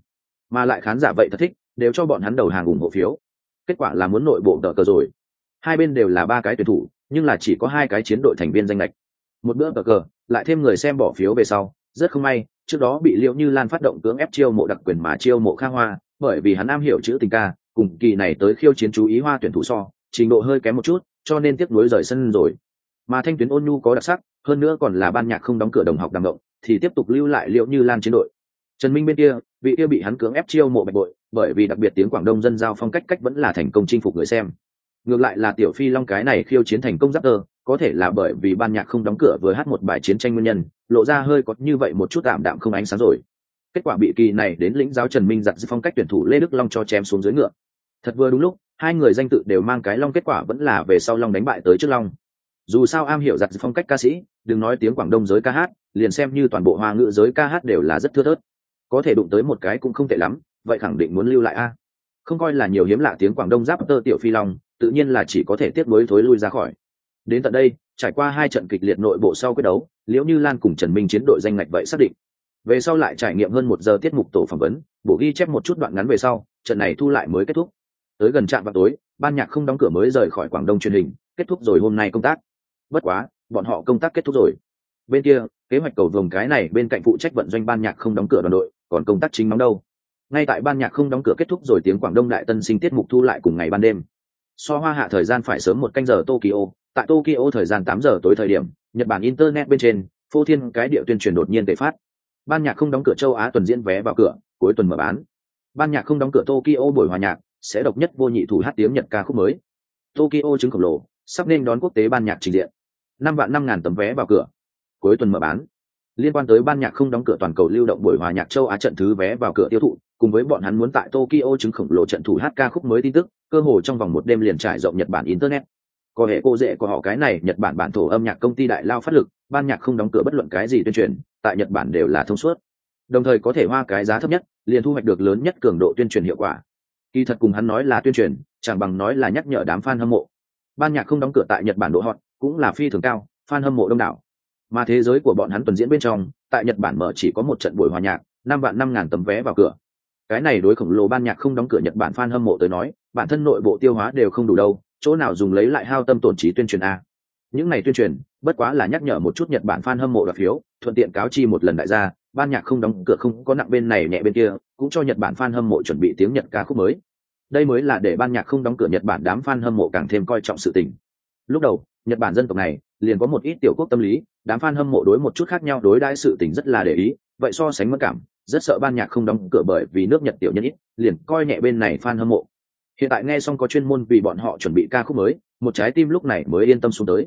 Mà lại khán giả vậy thật thích, đều cho bọn hắn đầu hàng ủng hộ phiếu. Kết quả là muốn nội bộ tờ cờ rồi. Hai bên đều là ba cái tuyển thủ, nhưng là chỉ có hai cái chiến đội thành viên danh lệch. Một bữa tờ cờ, lại thêm người xem bỏ phiếu về sau, rất không may, trước đó bị liễu như lan phát động cưỡng ép chiêu mộ đặc quyền mà chiêu mộ khang hoa bởi vì hắn am hiểu chữ tình ca, cùng kỳ này tới khiêu chiến chú ý hoa tuyển thủ so, trình độ hơi kém một chút, cho nên tiếp nối rời sân rồi. Mà thanh tuyến ôn nhu có đặc sắc, hơn nữa còn là ban nhạc không đóng cửa đồng học đàm động, thì tiếp tục lưu lại liệu như lan chiến đội. Trần minh bên kia, vị kia bị hắn cưỡng ép chiêu mộ bạch bội bởi vì đặc biệt tiếng quảng đông dân giao phong cách cách vẫn là thành công chinh phục người xem. Ngược lại là tiểu phi long cái này khiêu chiến thành công giáp tơ, có thể là bởi vì ban nhạc không đóng cửa vừa hát một bài chiến tranh nguyên nhân, lộ ra hơi có như vậy một chút tạm đạm không ánh sáng rồi kết quả bị kỳ này đến lĩnh giáo trần minh giặt phong cách tuyển thủ lê đức long cho chém xuống dưới ngựa. Thật vừa đúng lúc, hai người danh tự đều mang cái long kết quả vẫn là về sau long đánh bại tới trước long. Dù sao am hiểu giặt phong cách ca sĩ, đừng nói tiếng quảng đông giới ca hát, liền xem như toàn bộ hoa ngữ giới ca hát đều là rất thưa thớt. Có thể đụng tới một cái cũng không tệ lắm, vậy khẳng định muốn lưu lại a. Không coi là nhiều hiếm lạ tiếng quảng đông giáp tơ tiểu phi long, tự nhiên là chỉ có thể tiếp nối thối lui ra khỏi. Đến tận đây, trải qua hai trận kịch liệt nội bộ sau quyết đấu, liễu như lan cùng trần minh chiến đội danh ngạch vậy xác định về sau lại trải nghiệm hơn một giờ tiết mục tổ phỏng vấn, bổ ghi chép một chút đoạn ngắn về sau, trận này thu lại mới kết thúc. Tới gần trạm vào tối, ban nhạc không đóng cửa mới rời khỏi quảng đông truyền hình, kết thúc rồi hôm nay công tác. Bất quá, bọn họ công tác kết thúc rồi. Bên kia, kế hoạch cầu vồng cái này bên cạnh phụ trách vận doanh ban nhạc không đóng cửa đoàn đội, còn công tác chính nóng đâu. Ngay tại ban nhạc không đóng cửa kết thúc rồi tiếng quảng đông đại tân sinh tiết mục thu lại cùng ngày ban đêm. So hoa hạ thời gian phải sớm một canh giờ tokyo, tại tokyo thời gian tám giờ tối thời điểm, nhật bản internet bên trên, phô thiên cái địa tuyên truyền đột nhiên tệ phát ban nhạc không đóng cửa châu á tuần diễn vé vào cửa, cuối tuần mở bán. Ban nhạc không đóng cửa tokyo buổi hòa nhạc, sẽ độc nhất vô nhị thủ hát tiếng nhật ca khúc mới. Tokyo chứng khổng lồ, sắp nên đón quốc tế ban nhạc trình diện. Năm vạn năm ngàn tấm vé vào cửa, cuối tuần mở bán. Liên quan tới ban nhạc không đóng cửa toàn cầu lưu động buổi hòa nhạc châu á trận thứ vé vào cửa tiêu thụ, cùng với bọn hắn muốn tại tokyo chứng khổng lồ trận thủ hát ca khúc mới tin tức, cơ hồ trong vòng một đêm liền trải rộng nhật bản internet. Có hệ cô dễ của họ cái này, nhật bản bản thổ âm nhạc công ty đại lao phát lực, ban nhạc không đóng cửa bất luận cái gì tuyên truyền tại nhật bản đều là thông suốt. Đồng thời có thể hoa cái giá thấp nhất, liền thu hoạch được lớn nhất cường độ tuyên truyền hiệu quả. Kỳ thật cùng hắn nói là tuyên truyền, chẳng bằng nói là nhắc nhở đám fan hâm mộ. Ban nhạc không đóng cửa tại nhật bản độ hot, cũng là phi thường cao, fan hâm mộ đông đảo. Mà thế giới của bọn hắn tuần diễn bên trong, tại nhật bản mở chỉ có một trận buổi hòa nhạc, năm vạn năm ngàn tấm vé vào cửa. Cái này đối khổng lồ ban nhạc không đóng cửa nhật bản fan hâm mộ tới nói, bản thân nội bộ tiêu hóa đều không đủ đâu, chỗ nào dùng lấy lại hao tâm tổn trí tuyên truyền a? Những này tuyên truyền, bất quá là nhắc nhở một chút nhật bản fan hâm mộ đoạt phiếu, thuận tiện cáo chi một lần đại gia, ban nhạc không đóng cửa không có nặng bên này nhẹ bên kia, cũng cho nhật bản fan hâm mộ chuẩn bị tiếng nhật ca khúc mới. Đây mới là để ban nhạc không đóng cửa nhật bản đám fan hâm mộ càng thêm coi trọng sự tình. Lúc đầu, nhật bản dân tộc này, liền có một ít tiểu quốc tâm lý, đám fan hâm mộ đối một chút khác nhau đối đãi sự tình rất là để ý, vậy so sánh mất cảm, rất sợ ban nhạc không đóng cửa bởi vì nước nhật tiểu nhân ít, liền coi nhẹ bên này fan hâm mộ. Hiện tại nghe xong có chuyên môn vì bọn họ chuẩn bị ca khúc mới, một trái tim lúc này mới yên tâm xuống tới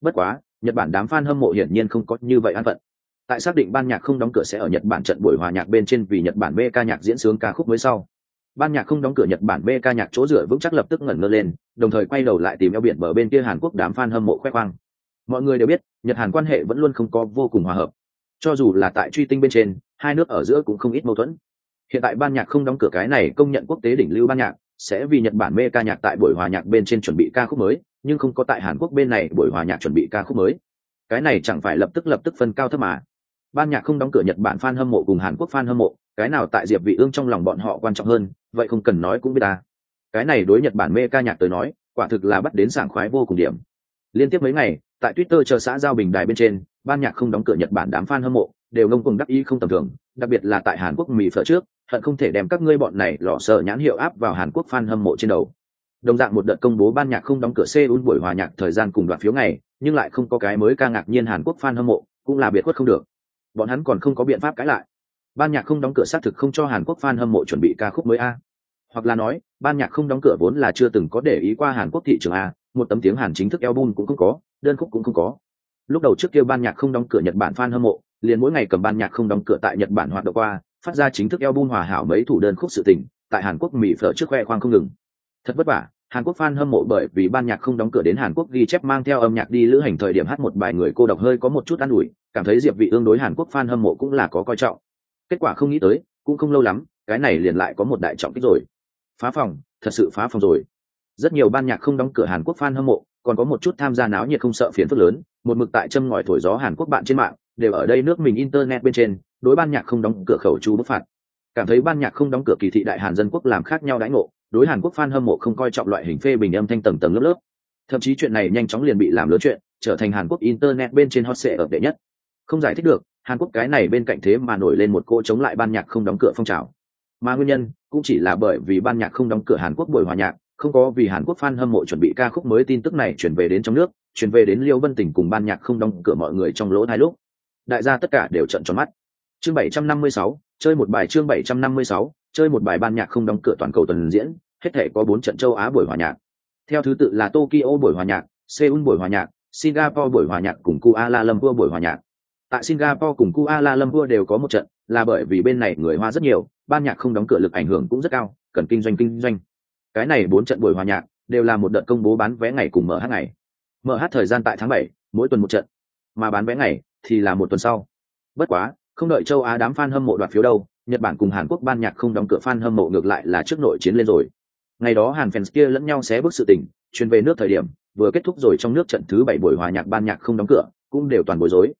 bất quá, nhật bản đám fan hâm mộ hiển nhiên không có như vậy an phận. Tại xác định ban nhạc không đóng cửa sẽ ở nhật bản trận buổi hòa nhạc bên trên vì nhật bản b ca nhạc diễn sướng ca khúc mới sau. Ban nhạc không đóng cửa nhật bản b ca nhạc chỗ dựa vững chắc lập tức ngẩn ngơ lên, đồng thời quay đầu lại tìm eo biển bờ bên kia hàn quốc đám fan hâm mộ khoe khoang. Mọi người đều biết, nhật hàn quan hệ vẫn luôn không có vô cùng hòa hợp. Cho dù là tại truy tinh bên trên, hai nước ở giữa cũng không ít mâu thuẫn. Hiện tại ban nhạc không đóng cửa cái này công nhận quốc tế đỉnh lưu ban nhạc, sẽ vì nhật bản mê ca nhạc tại buổi hòa nhạc bên trên chuẩn bị ca khúc mới nhưng không có tại hàn quốc bên này buổi hòa nhạc chuẩn bị ca khúc mới. Cái này chẳng phải lập tức lập tức phân cao thấp mà. Ban nhạc không đóng cửa nhật bản fan hâm mộ cùng hàn quốc fan hâm mộ, cái nào tại diệp vị ương trong lòng bọn họ quan trọng hơn, vậy không cần nói cũng biết ta cái này đối nhật bản mê ca nhạc tới nói, quả thực là bắt đến sảng khoái vô cùng điểm. Liên tiếp mấy ngày, tại twitter chờ xã giao bình đài bên trên, ban nhạc không đóng cửa nhật bản đám fan hâm mộ, đều ngông cùng đắc ý không tầm thường, đặc biệt là tại hàn quốc mì phở trước, hận không thể đem các ngươi bọn này lọ sợ nhãn hiệu áp vào hàn quốc fan hâm mộ trên đầu đồng dạng một đợt công bố ban nhạc không đóng cửa Seoul buổi hòa nhạc thời gian cùng đoạn phiếu ngày, nhưng lại không có cái mới ca ngạc nhiên hàn quốc fan hâm mộ, cũng là biệt khuất không được. Bọn hắn còn không có biện pháp cãi lại. Ban nhạc không đóng cửa xác thực không cho hàn quốc fan hâm mộ chuẩn bị ca khúc mới a. Hoặc là nói, ban nhạc không đóng cửa vốn là chưa từng có để ý qua hàn quốc thị trường a, một tấm tiếng hàn chính thức album cũng không có, đơn khúc cũng không có. Lúc đầu trước kia ban nhạc không đóng cửa nhật bản fan hâm mộ, liền mỗi ngày cầm ban nhạc không đóng cửa tại nhật bản hoạt động qua, phát ra chính thức album hòa hảo mấy thủ đơn khúc sự tình, tại hàn quốc mỹ phở trước khoe khoang không ngừng thật vất vả, hàn quốc fan hâm mộ bởi vì ban nhạc không đóng cửa đến hàn quốc ghi chép mang theo âm nhạc đi lữ hành thời điểm hát một bài người cô độc hơi có một chút an ủi, cảm thấy diệp vị ương đối hàn quốc fan hâm mộ cũng là có coi trọng. Kết quả không nghĩ tới, cũng không lâu lắm, cái này liền lại có một đại trọng kích rồi. Phá phòng, thật sự phá phòng rồi. Rất nhiều ban nhạc không đóng cửa hàn quốc fan hâm mộ, còn có một chút tham gia náo nhiệt không sợ phiền phức lớn, một mực tại châm ngòi thổi gió hàn quốc bạn trên mạng, đều ở đây nước mình internet bên trên, đối ban nhạc không đóng cửa khẩu chu bức phạt. Cảm thấy ban nhạc không đóng cửa kỳ thị đại hàn dân quốc làm khác nhau đãi ngộ đối hàn quốc fan hâm mộ không coi trọng loại hình phê bình âm thanh tầng tầng lớp lớp. Thậm chí chuyện này nhanh chóng liền bị làm lớn chuyện trở thành hàn quốc internet bên trên hot sệ ở đệ nhất. Không giải thích được hàn quốc cái này bên cạnh thế mà nổi lên một cô chống lại ban nhạc không đóng cửa phong trào. Mà nguyên nhân cũng chỉ là bởi vì ban nhạc không đóng cửa hàn quốc buổi hòa nhạc không có vì hàn quốc fan hâm mộ chuẩn bị ca khúc mới tin tức này chuyển về đến trong nước chuyển về đến liêu vân tỉnh cùng ban nhạc không đóng cửa mọi người trong lỗ hai lúc. Đại gia tất cả đều trận tròn mắt. Chương 756, chơi một bài chương 756, chơi một bài ban nhạc không đóng cửa toàn cầu tuần diễn, hết thể có bốn trận châu á buổi hòa nhạc. Theo thứ tự là tokyo buổi hòa nhạc, seoul buổi hòa nhạc, singapore buổi hòa nhạc cùng kuala lumpur buổi hòa nhạc. Tại singapore cùng kuala lumpur đều có một trận, là bởi vì bên này người hoa rất nhiều, ban nhạc không đóng cửa lực ảnh hưởng cũng rất cao, cần kinh doanh kinh doanh. Cái này bốn trận buổi hòa nhạc đều là một đợt công bố bán vé ngày cùng mở hát ngày. Mở hát thời gian tại tháng bảy, mỗi tuần một trận. Mà bán vé ngày thì là một tuần sau. Bất quá, không đợi châu á đám fan hâm mộ đoạt phiếu đâu nhật bản cùng hàn quốc ban nhạc không đóng cửa fan hâm mộ ngược lại là trước nội chiến lên rồi. Ngày đó hàn fans kia lẫn nhau xé bước sự tình truyền về nước thời điểm, vừa kết thúc rồi trong nước trận thứ bảy buổi hòa nhạc ban nhạc không đóng cửa, cũng đều toàn bối rối.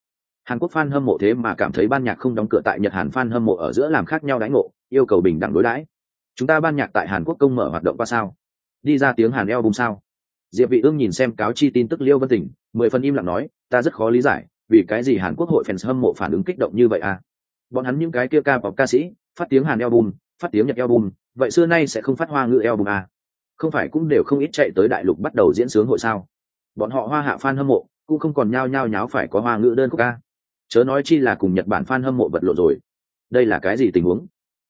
Hàn quốc fan hâm mộ thế mà cảm thấy ban nhạc không đóng cửa tại nhật hàn fan hâm mộ ở giữa làm khác nhau đánh ngộ, yêu cầu bình đẳng đối đãi. Chúng ta ban nhạc tại hàn quốc công mở hoạt động qua sao? Đi ra tiếng hàn album sao? Diệp vị ương nhìn xem cáo chi tin tức liêu vân tỉnh, mười phần im lặng nói, ta rất khó lý giải, vì cái gì hàn quốc hội fans hâm mộ phản ứng kích động như vậy à? Bọn hắn những cái kia ca bọc ca sĩ, phát tiếng hàn album, phát tiếng nhật album, vậy xưa nay sẽ không phát hoa ngữ album à? Không phải cũng đều không ít chạy tới đại lục bắt đầu diễn sướng hội sao? Bọn họ hoa hạ fan hâm mộ, cũng không còn nhao nhao nháo phải có hoa ngữ đơn khúc ca. Chớ nói chi là cùng nhật bản fan hâm mộ vật lộn rồi. Đây là cái gì tình huống?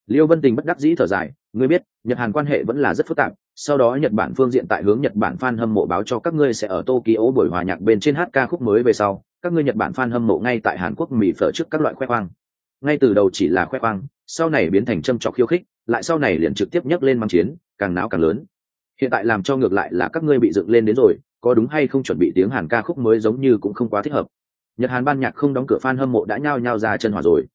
Liêu vân tình bất đắc dĩ thở dài, ngươi biết, nhật hàn quan hệ vẫn là rất phức tạp, sau đó nhật bản phương diện tại hướng nhật bản fan hâm mộ báo cho các ngươi sẽ ở tokyo buổi hòa nhạc bên trên hát ca khúc mới về sau, các ngươi nhật bản fan hâm mộ ngay tại hàn quốc mỹ phở trước các loại khoe khoang ngay từ đầu chỉ là khoe khoang, sau này biến thành châm trọc khiêu khích, lại sau này liền trực tiếp nhấc lên mang chiến, càng náo càng lớn. Hiện tại làm cho ngược lại là các ngươi bị dựng lên đến rồi, có đúng hay không chuẩn bị tiếng hàn ca khúc mới giống như cũng không quá thích hợp. Nhật hàn ban nhạc không đóng cửa fan hâm mộ đã nhao nhao ra chân hòa rồi.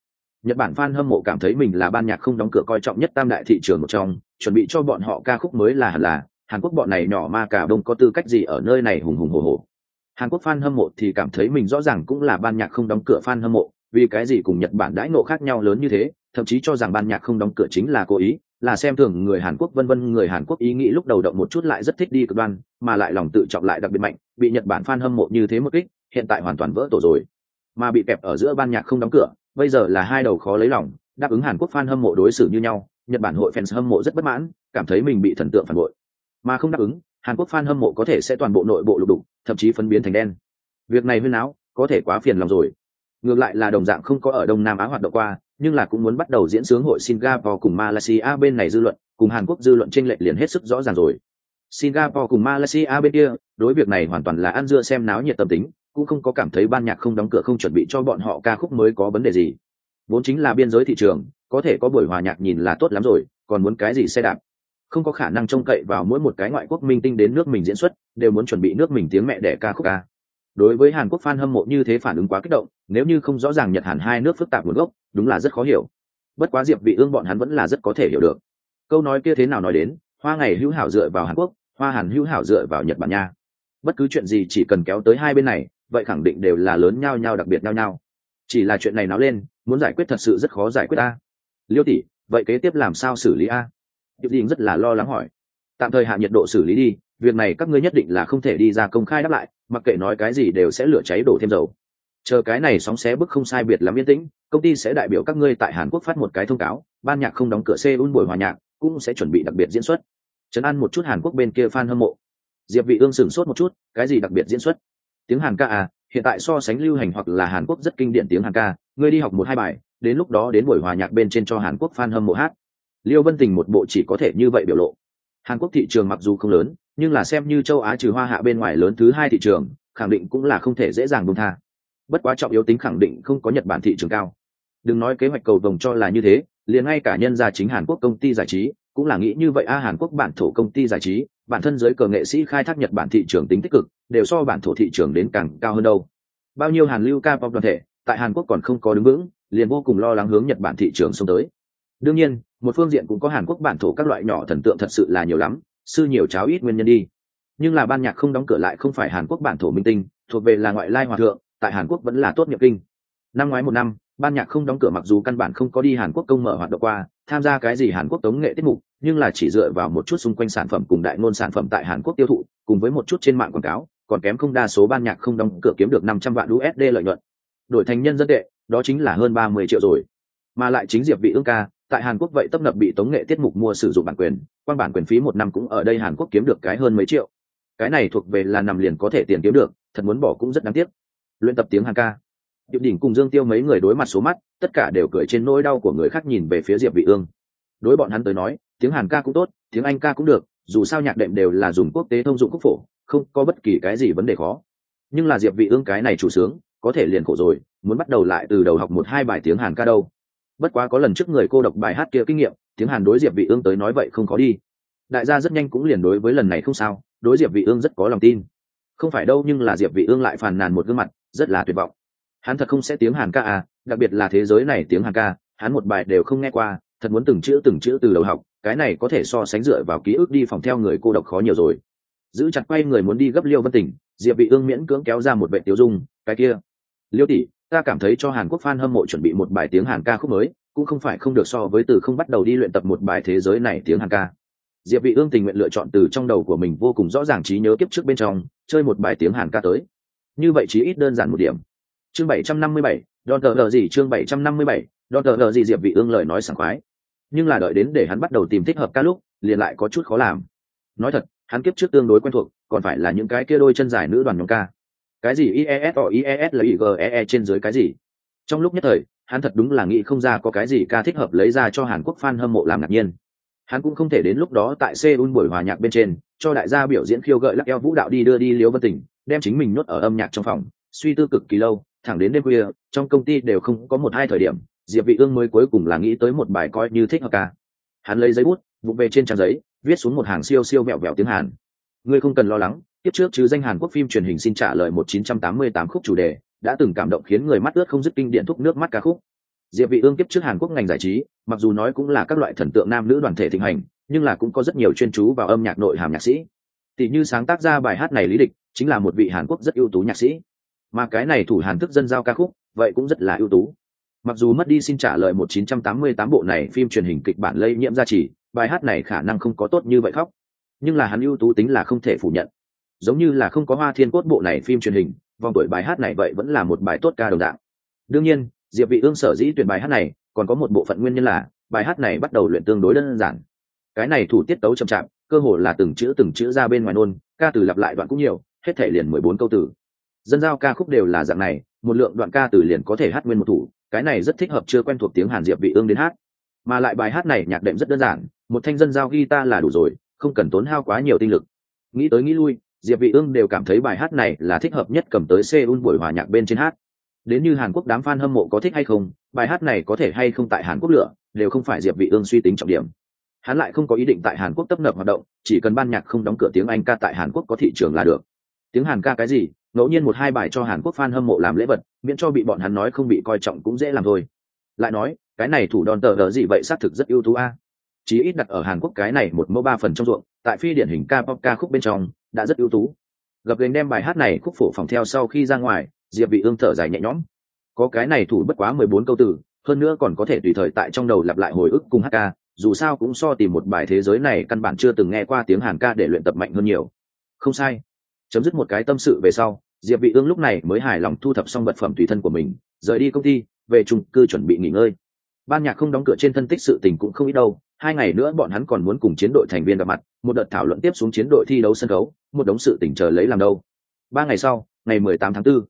Nhật bản fan hâm mộ cảm thấy mình là ban nhạc không đóng cửa coi trọng nhất tam đại thị trường một trong, chuẩn bị cho bọn họ ca khúc mới là hẳn là, hàn quốc bọn này nhỏ ma cả đông có tư cách gì ở nơi này hùng hùng hồ hồ hàn quốc fan hâm mộ thì cảm thấy mình rõ ràng cũng là ban nhạc không đóng cửa fan hâm mộ vì cái gì cùng nhật bản đãi nộ khác nhau lớn như thế, thậm chí cho rằng ban nhạc không đóng cửa chính là cố ý, là xem thường người hàn quốc vân vân, người hàn quốc ý nghĩ lúc đầu động một chút lại rất thích đi cực đoan, mà lại lòng tự trọng lại đặc biệt mạnh, bị nhật bản fan hâm mộ như thế một kích, hiện tại hoàn toàn vỡ tổ rồi. Mà bị kẹp ở giữa ban nhạc không đóng cửa, bây giờ là hai đầu khó lấy lòng, đáp ứng hàn quốc fan hâm mộ đối xử như nhau, nhật bản hội fans hâm mộ rất bất mãn, cảm thấy mình bị thần tượng phản bội. Mà không đáp ứng, hàn quốc fan hâm mộ có thể sẽ toàn bộ nội bộ lục đục, thậm chí phân biến thành đen. Việc này huyên áo có thể quá phiền lòng rồi ngược lại là đồng dạng không có ở đông nam á hoạt động qua, nhưng là cũng muốn bắt đầu diễn sướng hội singapore cùng malaysia bên này dư luận, cùng hàn quốc dư luận tranh lệch liền hết sức rõ ràng rồi. Singapore cùng malaysia bên kia, đối việc này hoàn toàn là ăn dưa xem náo nhiệt tâm tính, cũng không có cảm thấy ban nhạc không đóng cửa không chuẩn bị cho bọn họ ca khúc mới có vấn đề gì. Vốn chính là biên giới thị trường, có thể có buổi hòa nhạc nhìn là tốt lắm rồi, còn muốn cái gì xe đạp? Không có khả năng trông cậy vào mỗi một cái ngoại quốc minh tinh đến nước mình diễn xuất, đều muốn chuẩn bị nước mình tiếng mẹ đẻ ca khúc ca đối với hàn quốc fan hâm mộ như thế phản ứng quá kích động, nếu như không rõ ràng nhật hàn hai nước phức tạp nguồn gốc, đúng là rất khó hiểu. Bất quá diệp vị ương bọn hắn vẫn là rất có thể hiểu được. Câu nói kia thế nào nói đến, hoa ngày hữu hảo dựa vào hàn quốc, hoa hàn hữu hảo dựa vào nhật bản nha. Bất cứ chuyện gì chỉ cần kéo tới hai bên này, vậy khẳng định đều là lớn nhau nhau đặc biệt nhau nhau. Chỉ là chuyện này náo lên, muốn giải quyết thật sự rất khó giải quyết a. Liêu tỷ, vậy kế tiếp làm sao xử lý a? Diệp đình rất là lo lắng hỏi. Tạm thời hạ nhiệt độ xử lý đi, việc này các ngươi nhất định là không thể đi ra công khai đáp lại mặc kệ nói cái gì đều sẽ lửa cháy đổ thêm dầu. Chờ cái này sóng xé bức không sai biệt lắm yên tĩnh, công ty sẽ đại biểu các ngươi tại hàn quốc phát một cái thông cáo, ban nhạc không đóng cửa seoul buổi hòa nhạc, cũng sẽ chuẩn bị đặc biệt diễn xuất. Trấn an một chút hàn quốc bên kia fan hâm mộ. Diệp vị ương sửng sốt một chút, cái gì đặc biệt diễn xuất? Tiếng hàn ca à hiện tại so sánh lưu hành hoặc là hàn quốc rất kinh điển tiếng hàn ca, ngươi đi học một hai bài, đến lúc đó đến buổi hòa nhạc bên trên cho hàn quốc fan hâm mộ hát. Liêu vân tình một bộ chỉ có thể như vậy biểu lộ. Hàn quốc thị trường mặc dù không lớn nhưng là xem như châu á trừ hoa hạ bên ngoài lớn thứ hai thị trường, khẳng định cũng là không thể dễ dàng buông tha. Bất quá trọng yếu tính khẳng định không có nhật bản thị trường cao. Đừng nói kế hoạch cầu vồng cho là như thế, liền ngay cả nhân gia chính hàn quốc công ty giải trí cũng là nghĩ như vậy. A à, hàn quốc bản thổ công ty giải trí, bản thân giới cờ nghệ sĩ khai thác nhật bản thị trường tính tích cực, đều so bản thổ thị trường đến càng cao hơn đâu. Bao nhiêu hàn lưu ca pop đoàn thể, tại hàn quốc còn không có đứng vững, liền vô cùng lo lắng hướng nhật bản thị trường xông tới. Đương nhiên, một phương diện cũng có hàn quốc bản thổ các loại nhỏ thần tượng thật sự là nhiều lắm sư nhiều cháo ít nguyên nhân đi. Nhưng là ban nhạc không đóng cửa lại không phải hàn quốc bản thổ minh tinh, thuộc về là ngoại lai hòa thượng, tại hàn quốc vẫn là tốt nghiệp kinh. Năm ngoái một năm, ban nhạc không đóng cửa mặc dù căn bản không có đi hàn quốc công mở hoạt động qua, tham gia cái gì hàn quốc tống nghệ tiết mục, nhưng là chỉ dựa vào một chút xung quanh sản phẩm cùng đại ngôn sản phẩm tại hàn quốc tiêu thụ, cùng với một chút trên mạng quảng cáo, còn kém không đa số ban nhạc không đóng cửa kiếm được năm trăm vạn usd lợi nhuận. Đổi thành nhân dân tệ, đó chính là hơn ba mươi triệu rồi. Mà lại chính diệp vị ương ca tại hàn quốc vậy tấp nập bị tống nghệ tiết mục mua sử dụng bản quyền quan bản quyền phí một năm cũng ở đây hàn quốc kiếm được cái hơn mấy triệu. Cái này thuộc về là nằm liền có thể tiền kiếm được, thật muốn bỏ cũng rất đáng tiếc. Luyện tập tiếng hàn ca. Diệp đỉnh cùng dương tiêu mấy người đối mặt số mắt, tất cả đều cười trên nỗi đau của người khác nhìn về phía diệp vị ương. Đối bọn hắn tới nói, tiếng hàn ca cũng tốt, tiếng anh ca cũng được, dù sao nhạc đệm đều là dùng quốc tế thông dụng quốc phổ, không có bất kỳ cái gì vấn đề khó. Nhưng là diệp vị ương cái này chủ sướng, có thể liền khổ rồi, muốn bắt đầu lại từ đầu học một hai bài tiếng hàn ca đâu bất quá có lần trước người cô độc bài hát kia kinh nghiệm, tiếng hàn đối diệp vị ương tới nói vậy không có đi. Đại gia rất nhanh cũng liền đối với lần này không sao, đối diệp vị ương rất có lòng tin. Không phải đâu nhưng là diệp vị ương lại phàn nàn một gương mặt, rất là tuyệt vọng. Hắn thật không sẽ tiếng hàn ca à đặc biệt là thế giới này tiếng hàn ca, hắn một bài đều không nghe qua, thật muốn từng chữ từng chữ từ đầu học, cái này có thể so sánh dựa vào ký ức đi phòng theo người cô độc khó nhiều rồi. Giữ chặt quay người muốn đi gấp liêu vân tỉnh, diệp vị ương miễn cưỡng kéo ra một vệ tiêu dung, cái kia, liêu tỷ ta cảm thấy cho hàn quốc fan hâm mộ chuẩn bị một bài tiếng hàn ca khúc mới cũng không phải không được so với từ không bắt đầu đi luyện tập một bài thế giới này tiếng hàn ca. Diệp vị ương tình nguyện lựa chọn từ trong đầu của mình vô cùng rõ ràng trí nhớ kiếp trước bên trong chơi một bài tiếng hàn ca tới. Như vậy chỉ ít đơn giản một điểm. Chương 757, đòn tờ lờ gì chương 757, đòn tờ lờ gì diệp vị ương lời nói sảng khoái. Nhưng là đợi đến để hắn bắt đầu tìm thích hợp ca lúc liền lại có chút khó làm. Nói thật hắn kiếp trước tương đối quen thuộc còn phải là những cái kia đôi chân dài nữ đoàn nhóm ca cái gì ies o ies là g e trên dưới cái gì? Trong lúc nhất thời, hắn thật đúng là nghĩ không ra có cái gì ca thích hợp lấy ra cho hàn quốc fan hâm mộ làm ngạc nhiên. Hắn cũng không thể đến lúc đó tại seoul buổi hòa nhạc bên trên, cho đại gia biểu diễn khiêu gợi lắc eo vũ đạo đi đưa đi liễu vân tỉnh đem chính mình nhốt ở âm nhạc trong phòng, suy tư cực kỳ lâu, thẳng đến đêm khuya, trong công ty đều không có một hai thời điểm, diệp vị ương mới cuối cùng là nghĩ tới một bài coi như thích hợp ca. Hắn lấy giấy bút vụng về trên trang giấy, viết xuống một hàng siêu siêu vẹo vẹo tiếng hàn. Ngươi không cần lo lắng tiếp trước chứ danh hàn quốc phim truyền hình xin trả lời 1988 khúc chủ đề, đã từng cảm động khiến người mắt ướt không dứt kinh điển thúc nước mắt ca khúc. Diệp vị ương tiếp trước hàn quốc ngành giải trí, mặc dù nói cũng là các loại thần tượng nam nữ đoàn thể thịnh hành, nhưng là cũng có rất nhiều chuyên chú vào âm nhạc nội hàm nhạc sĩ. Tỷ như sáng tác ra bài hát này lý địch, chính là một vị hàn quốc rất ưu tú nhạc sĩ. Mà cái này thủ hàn thức dân giao ca khúc, vậy cũng rất là ưu tú. Mặc dù mất đi xin trả lời 1988 bộ này phim truyền hình kịch bản lây nhiễm gia trì bài hát này khả năng không có tốt như vậy khóc. Nhưng là hắn ưu tú tính là không thể phủ nhận giống như là không có hoa thiên cốt bộ này phim truyền hình, vòng tuổi bài hát này vậy vẫn là một bài tốt ca đồng dạng. Đương nhiên, diệp vị ương sở dĩ tuyển bài hát này, còn có một bộ phận nguyên nhân là, bài hát này bắt đầu luyện tương đối đơn giản. Cái này thủ tiết tấu chậm chạp, cơ hồ là từng chữ từng chữ ra bên ngoài nôn, ca từ lặp lại đoạn cũng nhiều, hết thể liền 14 câu từ. Dân giao ca khúc đều là dạng này, một lượng đoạn ca từ liền có thể hát nguyên một thủ, cái này rất thích hợp chưa quen thuộc tiếng hàn diệp vị ương đến hát. Mà lại bài hát này nhạc đệm rất đơn giản, một thanh dân giao guitar là đủ rồi, không cần tốn hao quá nhiều tinh lực. Nghĩ tới nghĩ lui diệp vị ương đều cảm thấy bài hát này là thích hợp nhất cầm tới seoul buổi hòa nhạc bên trên hát. Đến như hàn quốc đám fan hâm mộ có thích hay không, bài hát này có thể hay không tại hàn quốc lựa, đều không phải diệp vị ương suy tính trọng điểm. Hắn lại không có ý định tại hàn quốc tấp nập hoạt động, chỉ cần ban nhạc không đóng cửa tiếng anh ca tại hàn quốc có thị trường là được. Tiếng hàn ca cái gì, ngẫu nhiên một hai bài cho hàn quốc fan hâm mộ làm lễ vật, miễn cho bị bọn hắn nói không bị coi trọng cũng dễ làm thôi. Lại nói, cái này thủ đòn tờ đỡ gì vậy xác thực rất ưu tú a. Chí ít đặt ở hàn quốc cái này một mẫu ba phần trong ruộng, tại phi điển hình ca pop ca khúc bên trong đã rất ưu tú. Gặp gành đem bài hát này khúc phổ phòng theo sau khi ra ngoài, diệp vị ương thở dài nhẹ nhõm. Có cái này thủ bất quá 14 câu từ, hơn nữa còn có thể tùy thời tại trong đầu lặp lại hồi ức cùng hát ca, dù sao cũng so tìm một bài thế giới này căn bản chưa từng nghe qua tiếng hàn ca để luyện tập mạnh hơn nhiều. Không sai. Chấm dứt một cái tâm sự về sau, diệp vị ương lúc này mới hài lòng thu thập xong vật phẩm tùy thân của mình, rời đi công ty, về chung cư chuẩn bị nghỉ ngơi ban nhạc không đóng cửa trên thân tích sự tình cũng không ít đâu. Hai ngày nữa bọn hắn còn muốn cùng chiến đội thành viên gặp mặt một đợt thảo luận tiếp xuống chiến đội thi đấu sân khấu một đống sự tỉnh chờ lấy làm đâu. Ba ngày sau ngày 18 tháng 4,